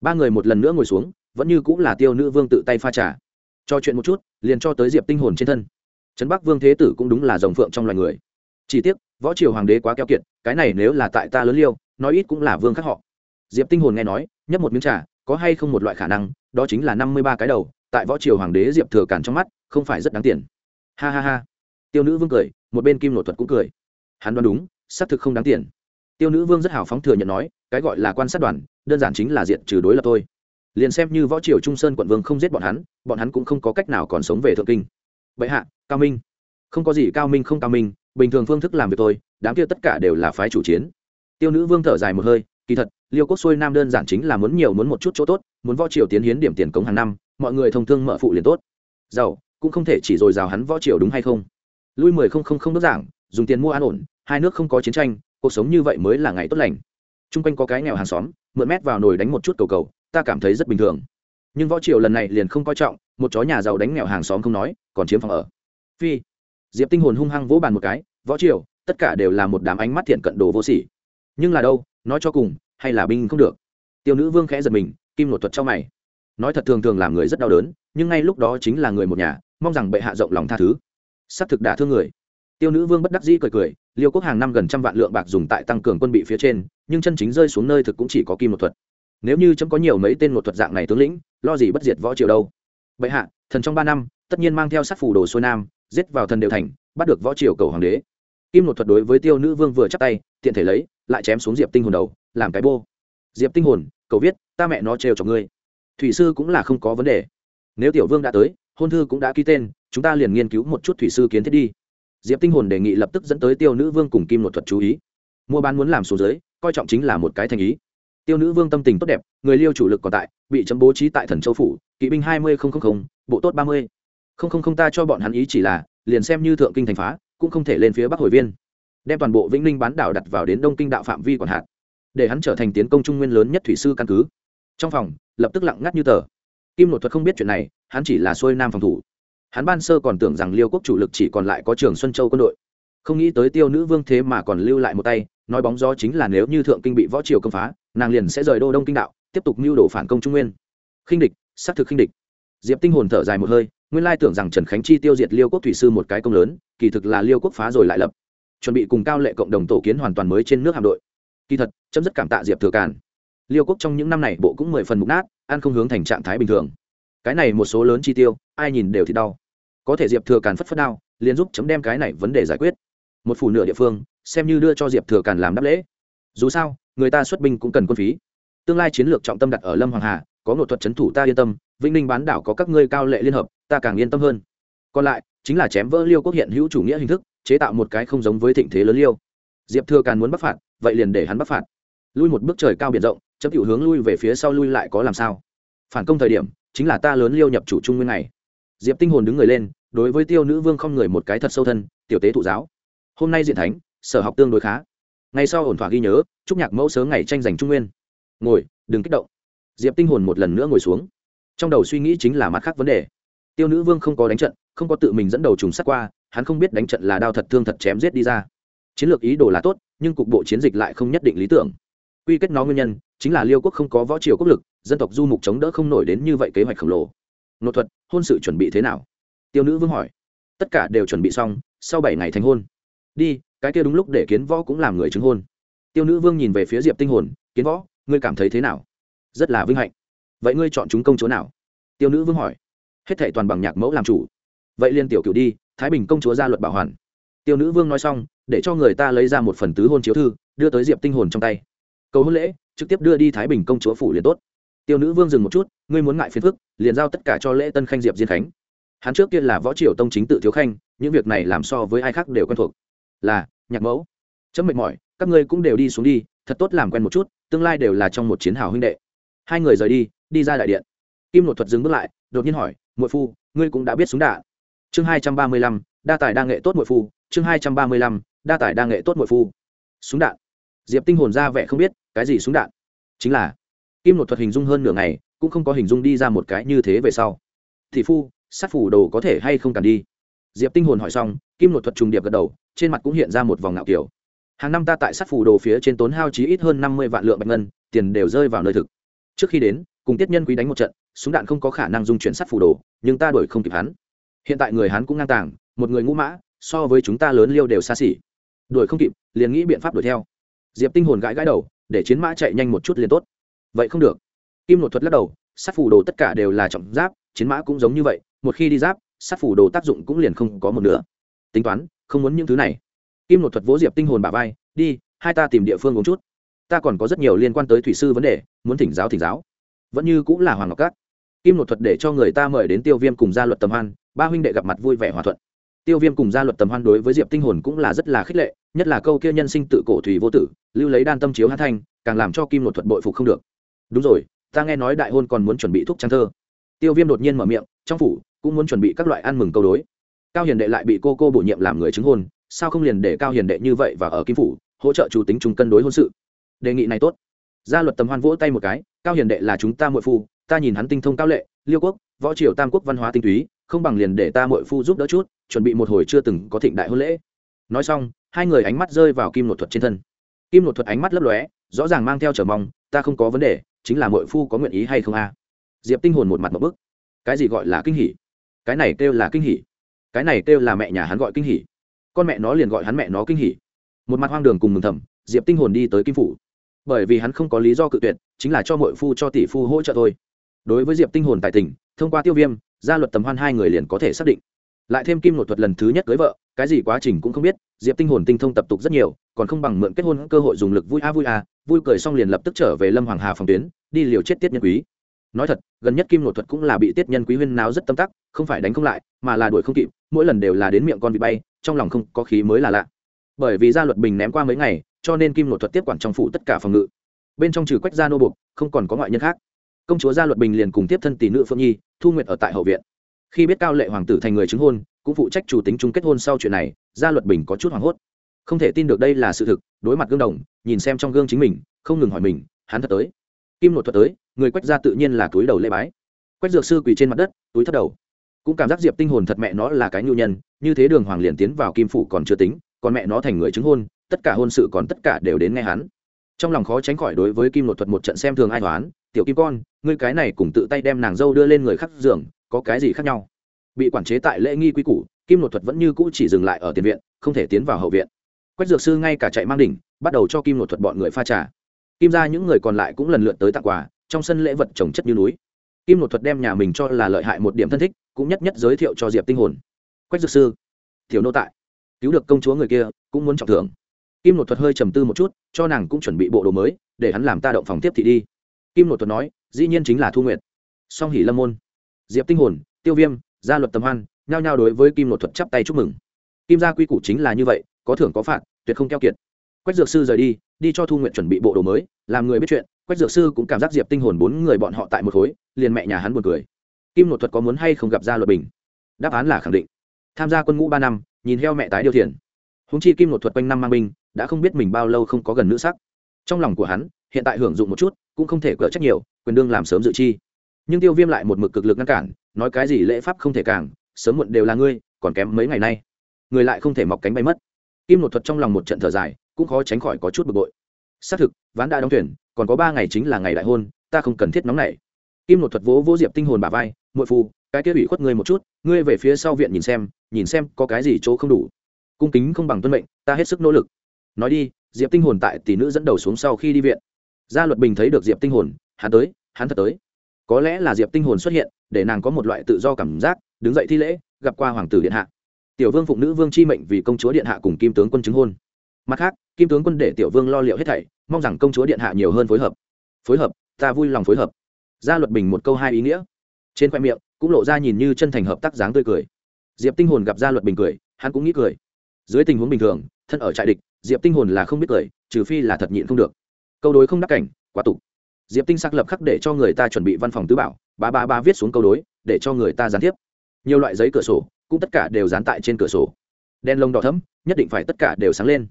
Ba người một lần nữa ngồi xuống, vẫn như cũng là tiêu nữ vương tự tay pha trà cho chuyện một chút, liền cho tới diệp tinh hồn trên thân. Trấn bắc vương thế tử cũng đúng là dòng phượng trong loài người. Chỉ tiếc, võ triều hoàng đế quá keo kiệt, cái này nếu là tại ta lớn liêu, nói ít cũng là vương khác họ. Diệp tinh hồn nghe nói, nhấp một miếng trà, có hay không một loại khả năng, đó chính là năm mươi ba cái đầu, tại võ triều hoàng đế diệp thừa cản trong mắt, không phải rất đáng tiền. Ha ha ha. Tiêu nữ vương cười, một bên kim nội thuật cũng cười. Hắn đoán đúng, xác thực không đáng tiền. Tiêu nữ vương rất hào phóng thừa nhận nói, cái gọi là quan sát đoàn, đơn giản chính là diện trừ đối lập thôi. Liền xem như võ triều trung sơn quận vương không giết bọn hắn bọn hắn cũng không có cách nào còn sống về thượng kinh. Vậy hạ, cao minh. Không có gì cao minh không cao minh, bình thường phương thức làm việc tôi đám kia tất cả đều là phái chủ chiến. Tiêu nữ vương thở dài một hơi, kỳ thật, liêu quốc xuôi nam đơn giản chính là muốn nhiều muốn một chút chỗ tốt, muốn võ triều tiến hiến điểm tiền cống hàng năm, mọi người thông thương mở phụ liền tốt. Giàu, cũng không thể chỉ dồi dào hắn võ triều đúng hay không. Lui mười không không không đơn giản dùng tiền mua an ổn, hai nước không có chiến tranh, cuộc sống như vậy mới là ngày tốt lành. T r u n g quanh có cái nghèo hàng xóm, mượn mét vào nồi đánh một chút cầu cầu, ta cảm thấy rất bình thường nhưng võ triều lần này liền không coi trọng, một chó nhà giàu đánh nghèo hàng xóm không nói, còn chiếm phòng ở. Phi, diệp tinh hồn hung hăng vỗ bàn một cái, võ triều, tất cả đều là một đám ánh mắt thiện cận đồ vô sỉ. Nhưng là đâu, nói cho cùng, hay là binh không được. Tiêu nữ vương khẽ giật mình, kim nội thuật trong mày. Nói thật thường thường làm người rất đau đớn, nhưng ngay lúc đó chính là người một nhà, mong rằng bệ hạ rộng lòng tha thứ. Sát thực đả thương người. Tiêu nữ vương bất đắc dĩ cười cười, liêu quốc hàng năm gần trăm vạn lượng bạc dùng tại tăng cường quân bị phía trên, nhưng chân chính rơi xuống nơi thực cũng chỉ có kim nội thuật. Nếu như chấm có nhiều mấy tên nội thuật dạng này tướng lĩnh lo gì bất diệt võ triều đâu. Bệ hạ, thần trong ba năm, tất nhiên mang theo sát phủ đồ xuôi nam, giết vào thần đều thành, bắt được võ triều cầu hoàng đế. Kim một thuật đối với tiêu nữ vương vừa chắp tay, tiện thể lấy, lại chém xuống diệp tinh hồn đầu, làm cái bô. Diệp tinh hồn, cầu viết, ta mẹ nó trêu cho ngươi. Thủy sư cũng là không có vấn đề. Nếu tiểu vương đã tới, hôn thư cũng đã ký tên, chúng ta liền nghiên cứu một chút thủy sư kiến thiết đi. Diệp tinh hồn đề nghị lập tức dẫn tới tiêu nữ vương cùng kim một thuật chú ý. Mua bán muốn làm số giới coi trọng chính là một cái thành ý tiêu nữ vương tâm tình tốt đẹp, người liêu chủ lực còn tại, bị chấm bố trí tại thần châu phủ, kỵ binh hai mươi bộ tốt ba mươi. Ta cho bọn hắn ý chỉ là, liền xem như thượng kinh thành phá, cũng không thể lên phía bắc hồi viên. Đem toàn bộ vĩnh ninh bán đảo đặt vào đến đông kinh đạo phạm vi quản hạt. Để hắn trở thành tiến công trung nguyên lớn nhất thủy sư căn cứ. Trong phòng, lập tức lặng ngắt như tờ. Kim nội thuật không biết chuyện này, hắn chỉ là xuôi nam phòng thủ. Hắn ban sơ còn tưởng rằng liêu quốc chủ lực chỉ còn lại có trường xuân châu quân đội. Không nghĩ tới tiêu nữ vương thế mà còn lưu lại một tay nói bóng gió chính là nếu như thượng kinh bị võ triều công phá nàng liền sẽ rời đô đông kinh đạo tiếp tục mưu đồ phản công trung nguyên. Khinh địch xác thực khinh địch. Diệp tinh hồn thở dài một hơi nguyên lai tưởng rằng trần khánh chi tiêu diệt liêu quốc thủy sư một cái công lớn kỳ thực là liêu quốc phá rồi lại lập. Chuẩn bị cùng cao lệ cộng đồng tổ kiến hoàn toàn mới trên nước hạm đội. Kỳ thật chấm dứt cảm tạ diệp thừa càn. Liêu quốc trong những năm này bộ cũng mười phần mục nát ăn không hướng thành trạng thái bình thường. Cái này một số lớn chi tiêu ai nhìn đều thì đau. Có thể diệp thừa càn phất phất đau, liền giúp chấm đem cái này vấn đề giải quyết. Một phủ nửa địa phương xem như đưa cho diệp thừa càn làm đáp lễ dù sao người ta xuất binh cũng cần quân phí tương lai chiến lược trọng tâm đặt ở lâm hoàng hà có nội thuật c h ấ n thủ ta yên tâm vĩnh ninh bán đảo có các ngươi cao lệ liên hợp ta càng yên tâm hơn còn lại chính là chém vỡ liêu quốc hiện hữu chủ nghĩa hình thức chế tạo một cái không giống với thịnh thế lớn liêu diệp thừa càn muốn bắc phạt vậy liền để hắn bắc phạt lui một bước trời cao biển rộng chấp cựu hướng lui về phía sau lui lại có làm sao phản công thời điểm chính là ta lớn liêu nhập chủ trung nguyên này diệp tinh hồn đứng người lên đối với tiêu nữ vương không người một cái thật sâu thân tiểu tế thụ giáo hôm nay diện thánh sở học tương đối khá. Ngày sau ổn thỏa ghi nhớ, chúc nhạc mẫu sớm ngày tranh giành trung nguyên. Ngồi, đừng kích động. Diệp tinh hồn một lần nữa ngồi xuống. Trong đầu suy nghĩ chính là mặt khác vấn đề. Tiêu nữ vương không có đánh trận, không có tự mình dẫn đầu trùng sát qua, hắn không biết đánh trận là đao thật thương thật chém giết đi ra. Chiến lược ý đồ là tốt, nhưng cục bộ chiến dịch lại không nhất định lý tưởng. Quy kết nó nguyên nhân, chính là liêu quốc không có võ triều quốc lực, dân tộc du mục chống đỡ không nổi đến như vậy kế hoạch khổng lồ. Nội thuật, hôn sự chuẩn bị thế nào? Tiêu nữ vương hỏi. Tất cả đều chuẩn bị xong, sau bảy ngày thành hôn. Đi cái kia đúng lúc để kiến võ cũng làm người chứng hôn. Tiêu nữ vương nhìn về phía diệp tinh hồn, kiến võ, ngươi cảm thấy thế nào? Rất là vinh hạnh. Vậy ngươi chọn chúng công chúa nào? Tiêu nữ vương hỏi. Hết thệ toàn bằng nhạc mẫu làm chủ. Vậy liên tiểu cựu đi, thái bình công chúa ra luật bảo hoàn. Tiêu nữ vương nói xong, để cho người ta lấy ra một phần tứ hôn chiếu thư, đưa tới diệp tinh hồn trong tay. Cầu hôn lễ, trực tiếp đưa đi thái bình công chúa phủ liền tốt. Tiêu nữ vương dừng một chút, ngươi muốn ngại phiền phức, liền giao tất cả cho lễ tân khanh diệp diên khánh. Hắn trước kia là võ triều tông chính tự thiếu khanh, những việc này làm so với ai khác đều quen thuộc. Là nhạc mẫu. Chấm mệt mỏi, các ngươi cũng đều đi xuống đi, thật tốt làm quen một chút, tương lai đều là trong một chiến hào huynh đệ. Hai người rời đi đi ra đại điện. Kim nội thuật dừng bước lại, đột nhiên hỏi, muội phu, ngươi cũng đã biết súng đạn. Chương hai trăm ba mươi lăm, đa tài đa nghệ tốt muội phu, chương hai trăm ba mươi lăm, đa tài đa nghệ tốt muội phu. Súng đạn. Diệp tinh hồn ra vẻ không biết, cái gì súng đạn? Chính là, kim nội thuật hình dung hơn nửa ngày, cũng không có hình dung đi ra một cái như thế về sau. Thị phu, sát phủ đồ có thể hay không cần đi? Diệp tinh hồn hỏi xong, kim nội thuật trùng điệp gật đầu trên mặt cũng hiện ra một vòng ngạo kiểu. Hàng năm ta tại sát phủ đồ phía trên tốn hao chí ít hơn năm mươi vạn lượng bạch ngân, tiền đều rơi vào nơi thực. Trước khi đến, cùng tiết nhân quý đánh một trận, súng đạn không có khả năng dung chuyển sát phủ đồ, nhưng ta đuổi không kịp hắn. Hiện tại người hắn cũng ngang tàng, một người ngũ mã, so với chúng ta lớn liêu đều xa xỉ. Đuổi không kịp, liền nghĩ biện pháp đuổi theo. Diệp tinh hồn gãi gãi đầu, để chiến mã chạy nhanh một chút liền tốt. Vậy không được. Kim nội thuật lắc đầu, sát phủ đồ tất cả đều là trọng giáp, chiến mã cũng giống như vậy, một khi đi giáp, sát phủ đồ tác dụng cũng liền không có một nửa. Tính toán không muốn những thứ này. Kim một thuật vỗ diệp tinh hồn bà vai, đi, hai ta tìm địa phương uống chút. Ta còn có rất nhiều liên quan tới thủy sư vấn đề, muốn thỉnh giáo thỉnh giáo. Vẫn như cũng là hoàng ngọc cát. Kim một thuật để cho người ta mời đến tiêu viêm cùng gia luật tầm hoan, ba huynh đệ gặp mặt vui vẻ hòa thuận. Tiêu viêm cùng gia luật tầm hoan đối với diệp tinh hồn cũng là rất là khích lệ, nhất là câu kia nhân sinh tự cổ thủy vô tử, lưu lấy đan tâm chiếu hát thanh, càng làm cho kim một thuật bội phục không được. Đúng rồi, ta nghe nói đại hôn còn muốn chuẩn bị thuốc trang thơ. Tiêu viêm đột nhiên mở miệng, trong phủ cũng muốn chuẩn bị các loại ăn mừng câu đối cao hiền đệ lại bị cô cô bổ nhiệm làm người chứng hôn, sao không liền để cao hiền đệ như vậy và ở kim phủ, hỗ trợ chủ tính chúng cân đối hôn sự? Đề nghị này tốt. Gia luật tầm hoan vỗ tay một cái, cao hiền đệ là chúng ta muội phu, ta nhìn hắn tinh thông cao lệ, liêu quốc, võ triều tam quốc văn hóa tinh túy, không bằng liền để ta muội phu giúp đỡ chút, chuẩn bị một hồi chưa từng có thịnh đại hôn lễ. Nói xong, hai người ánh mắt rơi vào kim nội thuật trên thân. Kim nội thuật ánh mắt lấp lóe, rõ ràng mang theo trở mong, ta không có vấn đề, chính là muội phu có nguyện ý hay không a? Diệp tinh hồn một mặt một bức. Cái gì gọi là kinh hỉ? Cái này kêu là kinh hỉ cái này kêu là mẹ nhà hắn gọi kinh hỉ. Con mẹ nó liền gọi hắn mẹ nó kinh hỉ. Một mặt hoang đường cùng mừng thầm, diệp tinh hồn đi tới kim phủ. Bởi vì hắn không có lý do cự tuyệt, chính là cho mội phu cho tỷ phu hỗ trợ thôi. Đối với diệp tinh hồn tại tỉnh thông qua tiêu viêm, gia luật tầm hoan hai người liền có thể xác định. Lại thêm kim nội thuật lần thứ nhất cưới vợ, cái gì quá trình cũng không biết, diệp tinh hồn tinh thông tập tục rất nhiều, còn không bằng mượn kết hôn cơ hội dùng lực vui a vui a, vui cười xong liền lập tức trở về lâm hoàng hà phòng tuyến, đi liều chết tiết nhân quý nói thật, gần nhất kim nội thuật cũng là bị tiết nhân quý huyên náo rất tâm tắc, không phải đánh không lại, mà là đuổi không kịp, mỗi lần đều là đến miệng con bị bay, trong lòng không có khí mới là lạ. Bởi vì gia luật bình ném qua mấy ngày, cho nên kim nội thuật tiếp quản trong phủ tất cả phòng ngự. Bên trong trừ quách gia nô buộc không còn có ngoại nhân khác. Công chúa gia luật bình liền cùng tiếp thân tỷ nữ phương nhi, thu nguyệt ở tại hậu viện. Khi biết cao lệ hoàng tử thành người chứng hôn, cũng phụ trách chủ tính chung kết hôn sau chuyện này, gia luật bình có chút hoảng hốt. Không thể tin được đây là sự thực, đối mặt gương đồng, nhìn xem trong gương chính mình, không ngừng hỏi mình, hắn thật tới kim nội thuật tới, người quách ra tự nhiên là túi đầu lễ bái. Quách dược sư quỳ trên mặt đất, túi thất đầu. Cũng cảm giác diệp tinh hồn thật mẹ nó là cái nhu nhân, như thế đường hoàng liền tiến vào kim phủ còn chưa tính, còn mẹ nó thành người chứng hôn, tất cả hôn sự còn tất cả đều đến nghe hắn. Trong lòng khó tránh khỏi đối với kim nội thuật một trận xem thường ai toán tiểu kim con, ngươi cái này cùng tự tay đem nàng dâu đưa lên người khắc giường, có cái gì khác nhau? Bị quản chế tại lễ nghi quy củ, kim nội thuật vẫn như cũ chỉ dừng lại ở tiền viện, không thể tiến vào hậu viện. Quách dược sư ngay cả chạy mang đỉnh, bắt đầu cho kim nội thuật bọn người pha trà kim ra những người còn lại cũng lần lượt tới tặng quà, trong sân lễ vật trồng chất như núi. Kim nội thuật đem nhà mình cho là lợi hại một điểm thân thích, cũng nhất nhất giới thiệu cho diệp tinh hồn. Quách dược sư, tiểu nô tại, cứu được công chúa người kia, cũng muốn trọng thưởng. Kim nội thuật hơi trầm tư một chút, cho nàng cũng chuẩn bị bộ đồ mới, để hắn làm ta động phòng tiếp thị đi. Kim nội thuật nói, dĩ nhiên chính là thu nguyệt. Song hỷ lâm môn, diệp tinh hồn, tiêu viêm, gia luật tầm hoan, nhao nhao đối với kim nội thuật chắp tay chúc mừng. Kim gia quy củ chính là như vậy, có thưởng có phạt, tuyệt không keo kiệt quách dược sư rời đi đi cho thu nguyện chuẩn bị bộ đồ mới, làm người biết chuyện, quách dược sư cũng cảm giác diệp tinh hồn bốn người bọn họ tại một khối, liền mẹ nhà hắn buồn cười. Kim nội thuật có muốn hay không gặp gia luật bình? Đáp án là khẳng định. Tham gia quân ngũ ba năm, nhìn heo mẹ tái điều thiền húng chi kim nội thuật quanh năm mang binh, đã không biết mình bao lâu không có gần nữ sắc. Trong lòng của hắn, hiện tại hưởng dụng một chút, cũng không thể cỡ trách nhiều, quyền đương làm sớm dự chi. Nhưng tiêu viêm lại một mực cực lực ngăn cản, nói cái gì lễ pháp không thể càng, sớm muộn đều là ngươi, còn kém mấy ngày nay. Người lại không thể mọc cánh bay mất. Kim nội thuật trong lòng một trận thở dài cũng khó tránh khỏi có chút bực bội. Xác thực, ván đã đóng tuyển, còn có ba ngày chính là ngày đại hôn, ta không cần thiết nóng này kim nội thuật vỗ vỗ diệp tinh hồn bà vai, muội phu, cái kia ủy khuất ngươi một chút, ngươi về phía sau viện nhìn xem nhìn xem có cái gì chỗ không đủ. Cung kính không bằng tuân mệnh, ta hết sức nỗ lực. Nói đi, diệp tinh hồn tại tỷ nữ dẫn đầu xuống sau khi đi viện. Gia luật bình thấy được diệp tinh hồn, hắn tới, hắn thật tới. Có lẽ là diệp tinh hồn xuất hiện, để nàng có một loại tự do cảm giác, đứng dậy thi lễ, gặp qua hoàng tử điện hạ. Tiểu vương phụng nữ vương chi mệnh vì công chúa điện hạ cùng kim tướng quân chứng hôn mặt khác, kim tướng quân để tiểu vương lo liệu hết thảy, mong rằng công chúa điện hạ nhiều hơn phối hợp. Phối hợp, ta vui lòng phối hợp. Gia luật bình một câu hai ý nghĩa. Trên khoe miệng, cũng lộ ra nhìn như chân thành hợp tác dáng tươi cười. Diệp tinh hồn gặp gia luật bình cười, hắn cũng nghĩ cười. Dưới tình huống bình thường, thân ở trại địch, diệp tinh hồn là không biết cười, trừ phi là thật nhịn không được. Câu đối không đắc cảnh, quá tục. Diệp tinh xác lập khắc để cho người ta chuẩn bị văn phòng tứ bảo, ba ba ba viết xuống câu đối, để cho người ta gián tiếp. Nhiều loại giấy cửa sổ, cũng tất cả đều dán tại trên cửa sổ. Đen lông đỏ thấm nhất định phải tất cả đều sáng lên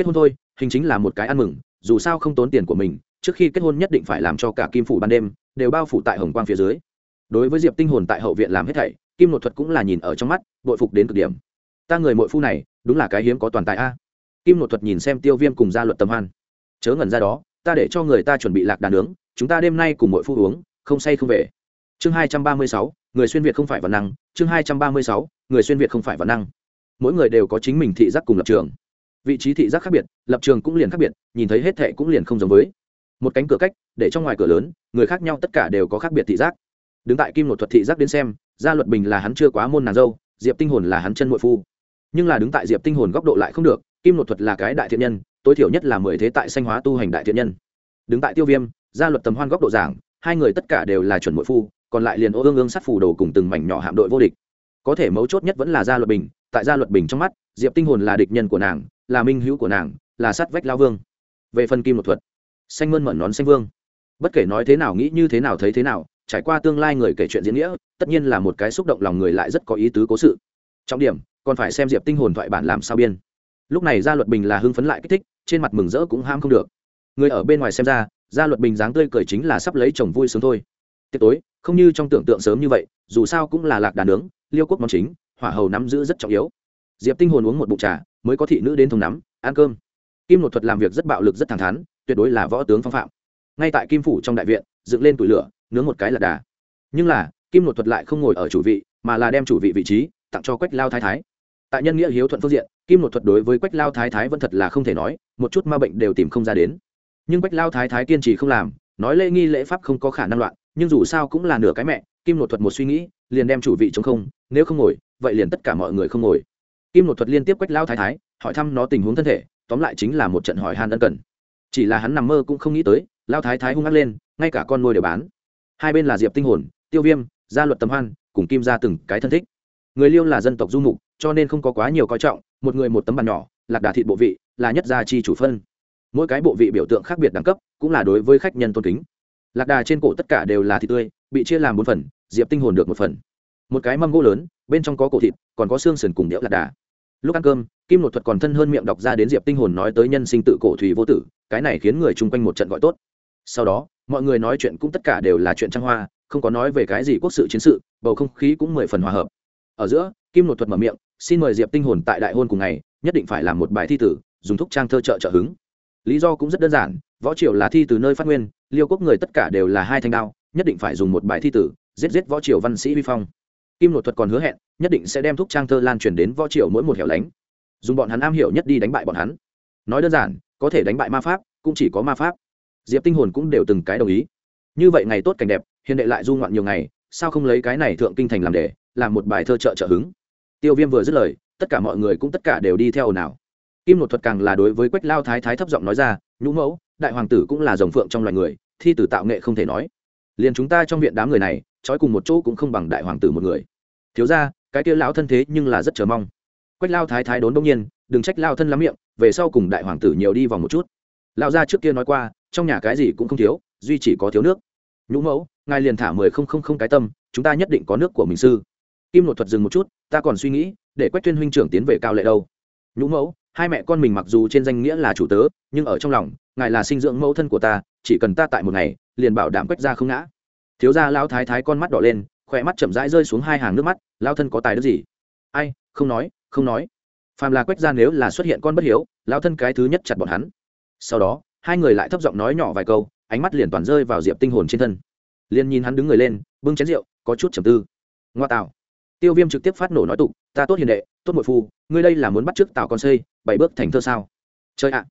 kết hôn thôi, hình chính là một cái ăn mừng, dù sao không tốn tiền của mình, trước khi kết hôn nhất định phải làm cho cả kim phủ ban đêm đều bao phủ tại hồng quang phía dưới. Đối với diệp tinh hồn tại hậu viện làm hết thảy, kim nội thuật cũng là nhìn ở trong mắt, bội phục đến cực điểm. Ta người mội phu này, đúng là cái hiếm có toàn tài a. Kim nội thuật nhìn xem tiêu viêm cùng gia luật tâm hoan. Chớ ngẩn ra đó, ta để cho người ta chuẩn bị lạc đà nướng, chúng ta đêm nay cùng mội phu uống, không say không về. Chương hai trăm ba mươi sáu, người xuyên việt không phải văn năng, chương hai trăm ba mươi sáu, người xuyên việt không phải văn năng. Mỗi người đều có chính mình thị giác cùng lập trường vị trí thị giác khác biệt, lập trường cũng liền khác biệt, nhìn thấy hết thệ cũng liền không giống với. Một cánh cửa cách, để trong ngoài cửa lớn, người khác nhau tất cả đều có khác biệt thị giác. Đứng tại kim một thuật thị giác đến xem, gia luật bình là hắn chưa quá môn nàng dâu, diệp tinh hồn là hắn chân nội phu. Nhưng là đứng tại diệp tinh hồn góc độ lại không được, kim một thuật là cái đại thiện nhân, tối thiểu nhất là mười thế tại sanh hóa tu hành đại thiện nhân. Đứng tại tiêu viêm, gia luật tầm hoan góc độ giảng, hai người tất cả đều là chuẩn nội phu, còn lại liền ô ương ương sát phù đồ cùng từng mảnh nhỏ hạm đội vô địch. Có thể mấu chốt nhất vẫn là gia luật bình, tại gia luật bình trong mắt, diệp tinh hồn là địch nhân của nàng là minh hữu của nàng, là sát vách lao vương. Về phần kim một thuật, xanh mơn mẩn nón xanh vương. Bất kể nói thế nào nghĩ như thế nào thấy thế nào, trải qua tương lai người kể chuyện diễn nghĩa, tất nhiên là một cái xúc động lòng người lại rất có ý tứ cố sự. Trọng điểm, còn phải xem diệp tinh hồn thoại bản làm sao biên. Lúc này gia luật bình là hưng phấn lại kích thích, trên mặt mừng rỡ cũng ham không được. Người ở bên ngoài xem ra, gia luật bình dáng tươi cười chính là sắp lấy chồng vui sướng thôi. Tiệc tối, không như trong tưởng tượng sớm như vậy, dù sao cũng là lạc đàn nướng, liêu quốc món chính, hỏa hầu nắm giữ rất trọng yếu. Diệp tinh hồn uống một bụng trà mới có thị nữ đến thùng nắm, ăn cơm. Kim một thuật làm việc rất bạo lực, rất thẳng thắn, tuyệt đối là võ tướng phong phạm. Ngay tại kim phủ trong đại viện, dựng lên tủi lửa, nướng một cái lật đà. Nhưng là, kim một thuật lại không ngồi ở chủ vị, mà là đem chủ vị vị trí tặng cho quách lao thái thái. Tại nhân nghĩa hiếu thuận phương diện, kim một thuật đối với quách lao thái thái vẫn thật là không thể nói, một chút ma bệnh đều tìm không ra đến. Nhưng quách lao thái thái kiên trì không làm, nói lễ nghi lễ pháp không có khả năng loạn, nhưng dù sao cũng là nửa cái mẹ, kim một thuật một suy nghĩ, liền đem chủ vị chống không, nếu không ngồi, vậy liền tất cả mọi người không ngồi kim nội thuật liên tiếp quách lao thái thái, hỏi thăm nó tình huống thân thể, tóm lại chính là một trận hỏi han ân cần. Chỉ là hắn nằm mơ cũng không nghĩ tới lao thái thái hung ác lên, ngay cả con nuôi đều bán. Hai bên là diệp tinh hồn, tiêu viêm, gia luật Tầm hoan, cùng kim ra từng cái thân thích. Người liêu là dân tộc du mục, cho nên không có quá nhiều coi trọng, một người một tấm bàn nhỏ, lạc đà thịt bộ vị, là nhất gia chi chủ phân. Mỗi cái bộ vị biểu tượng khác biệt đẳng cấp, cũng là đối với khách nhân tôn kính. Lạc đà trên cổ tất cả đều là thịt tươi, bị chia làm bốn phần, diệp tinh hồn được một phần. Một cái mâm gỗ lớn, bên trong có cổ thịt, còn có xương sườn cùng đẽo lạc đà lúc ăn cơm, kim một thuật còn thân hơn miệng đọc ra đến diệp tinh hồn nói tới nhân sinh tự cổ thủy vô tử, cái này khiến người chung quanh một trận gọi tốt. Sau đó, mọi người nói chuyện cũng tất cả đều là chuyện trăng hoa, không có nói về cái gì quốc sự chiến sự, bầu không khí cũng mười phần hòa hợp. Ở giữa, kim một thuật mở miệng, xin mời diệp tinh hồn tại đại hôn cùng ngày, nhất định phải làm một bài thi tử, dùng thúc trang thơ trợ trợ hứng. Lý do cũng rất đơn giản, võ triều là thi từ nơi phát nguyên, liêu quốc người tất cả đều là hai thanh đao, nhất định phải dùng một bài thi tử, giết giết võ triều văn sĩ vi phong kim nội thuật còn hứa hẹn, nhất định sẽ đem thúc trang thơ lan truyền đến võ triều mỗi một hẻo lánh. Dùng bọn hắn am hiểu nhất đi đánh bại bọn hắn. Nói đơn giản, có thể đánh bại ma pháp, cũng chỉ có ma pháp. Diệp tinh hồn cũng đều từng cái đồng ý. Như vậy ngày tốt cảnh đẹp hiện đệ lại du ngoạn nhiều ngày, sao không lấy cái này thượng kinh thành làm để, làm một bài thơ trợ trợ hứng? Tiêu viêm vừa dứt lời, tất cả mọi người cũng tất cả đều đi theo ồn ào. Kim nội thuật càng là đối với quách lao thái thái thấp giọng nói ra, nhũ mẫu, đại hoàng tử cũng là dòng phượng trong loài người, thi tử tạo nghệ không thể nói. Liền chúng ta trong viện đám người này, trói cùng một chỗ cũng không bằng đại hoàng tử một người thiếu ra, cái kia lão thân thế nhưng là rất chờ mong. Quách lao thái thái đốn đông nhiên, đừng trách lao thân lắm miệng, về sau cùng đại hoàng tử nhiều đi vòng một chút. Lao ra trước kia nói qua, trong nhà cái gì cũng không thiếu, duy chỉ có thiếu nước. Nhũ mẫu, ngài liền thả mười không không không cái tâm, chúng ta nhất định có nước của mình sư. Kim nội thuật dừng một chút, ta còn suy nghĩ, để quách tuyên huynh trưởng tiến về cao lệ đâu. Nhũ mẫu, hai mẹ con mình mặc dù trên danh nghĩa là chủ tớ, nhưng ở trong lòng, ngài là sinh dưỡng mẫu thân của ta, chỉ cần ta tại một ngày, liền bảo đảm quách ra không ngã. Thiếu gia lao thái thái con mắt đỏ lên khỏe mắt chậm rãi rơi xuống hai hàng nước mắt lao thân có tài đức gì? Ai, không nói không nói. Phàm là quách ra nếu là xuất hiện con bất hiếu lao thân cái thứ nhất chặt bọn hắn. Sau đó, hai người lại thấp giọng nói nhỏ vài câu, ánh mắt liền toàn rơi vào diệp tinh hồn trên thân. Liền nhìn hắn đứng người lên, bưng chén rượu, có chút trầm tư. Ngoa tạo. Tiêu viêm trực tiếp phát nổ nói tục, ta tốt hiền đệ, tốt mội phu, ngươi đây là muốn bắt trước tào con xây bảy bước thành thơ sao? Chơi ạ.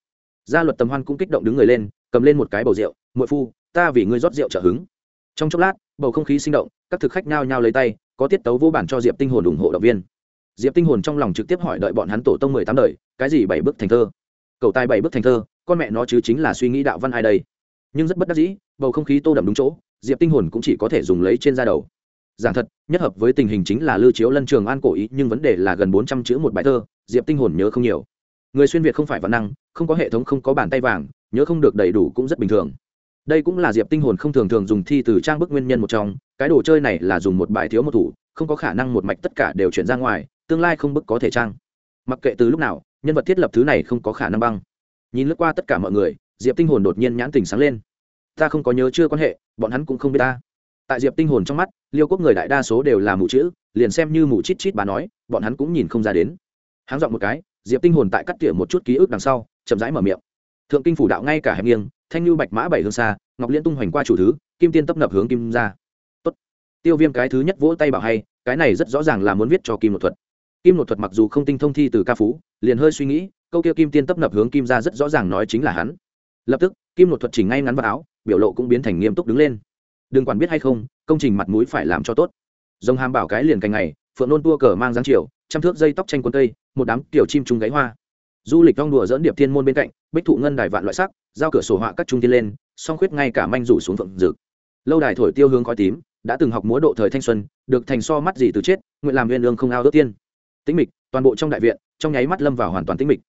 Gia luật tầm hoan cũng kích động đứng người lên, cầm lên một cái bầu rượu mội phu, ta vì ngươi rót rượu trở hứng trong chốc lát, bầu không khí sinh động, các thực khách nhao nhao lấy tay, có tiết tấu vô bản cho diệp tinh hồn ủng hộ động viên. Diệp tinh hồn trong lòng trực tiếp hỏi đợi bọn hắn tổ tông mười tám đời, cái gì bảy bước thành thơ? Cầu tài bảy bước thành thơ, con mẹ nó chứ chính là suy nghĩ đạo văn ai đây? Nhưng rất bất đắc dĩ, bầu không khí tô đậm đúng chỗ, diệp tinh hồn cũng chỉ có thể dùng lấy trên da đầu. Giảng thật, nhất hợp với tình hình chính là lưu chiếu lân trường an cổ ý, nhưng vấn đề là gần bốn trăm chữ một bài thơ, diệp tinh hồn nhớ không nhiều. Người xuyên việt không phải văn năng, không có hệ thống không có bàn tay vàng, nhớ không được đầy đủ cũng rất bình thường đây cũng là diệp tinh hồn không thường thường dùng thi từ trang bức nguyên nhân một trong, cái đồ chơi này là dùng một bài thiếu một thủ, không có khả năng một mạch tất cả đều chuyển ra ngoài, tương lai không bức có thể trang. Mặc kệ từ lúc nào, nhân vật thiết lập thứ này không có khả năng băng. Nhìn lướt qua tất cả mọi người, diệp tinh hồn đột nhiên nhãn tình sáng lên. Ta không có nhớ chưa quan hệ, bọn hắn cũng không biết ta. Tại diệp tinh hồn trong mắt, liêu quốc người đại đa số đều là mù chữ, liền xem như mù chít chít bà nói, bọn hắn cũng nhìn không ra đến. Háng dọn một cái, diệp tinh hồn tại cắt tỉa một chút ký ức đằng sau, chậm rãi mở miệng. Thượng kinh phủ đạo ngay cả hẹp nghiêng thanh lưu bạch mã bảy hương xa, ngọc liên tung hoành qua chủ thứ, kim tiên tấp nập hướng kim ra. Tốt. tiêu viêm cái thứ nhất vỗ tay bảo hay, cái này rất rõ ràng là muốn viết cho kim một thuật. Kim một thuật mặc dù không tinh thông thi từ ca phú, liền hơi suy nghĩ, câu kia kim tiên tấp nập hướng kim ra rất rõ ràng nói chính là hắn. Lập tức, kim một thuật chỉnh ngay ngắn vào áo, biểu lộ cũng biến thành nghiêm túc đứng lên. Đừng quản biết hay không, công trình mặt mũi phải làm cho tốt. Dòng hàm bảo cái liền cành ngày, phượng nôn tua cờ mang dáng chiều, trăm thước dây tóc tranh quân tây một đám kiểu chim trùng gáy hoa du lịch rong đùa dẫn điệp thiên môn bên cạnh, bích thụ ngân đài vạn loại sắc, giao cửa sổ họa các trung tiên lên, song khuyết ngay cả manh rủ xuống phượng rực lâu đài thổi tiêu hướng khói tím, đã từng học múa độ thời thanh xuân, được thành so mắt gì từ chết, nguyện làm viên lương không ao ước tiên. Tĩnh mịch, toàn bộ trong đại viện, trong nháy mắt lâm vào hoàn toàn tĩnh mịch.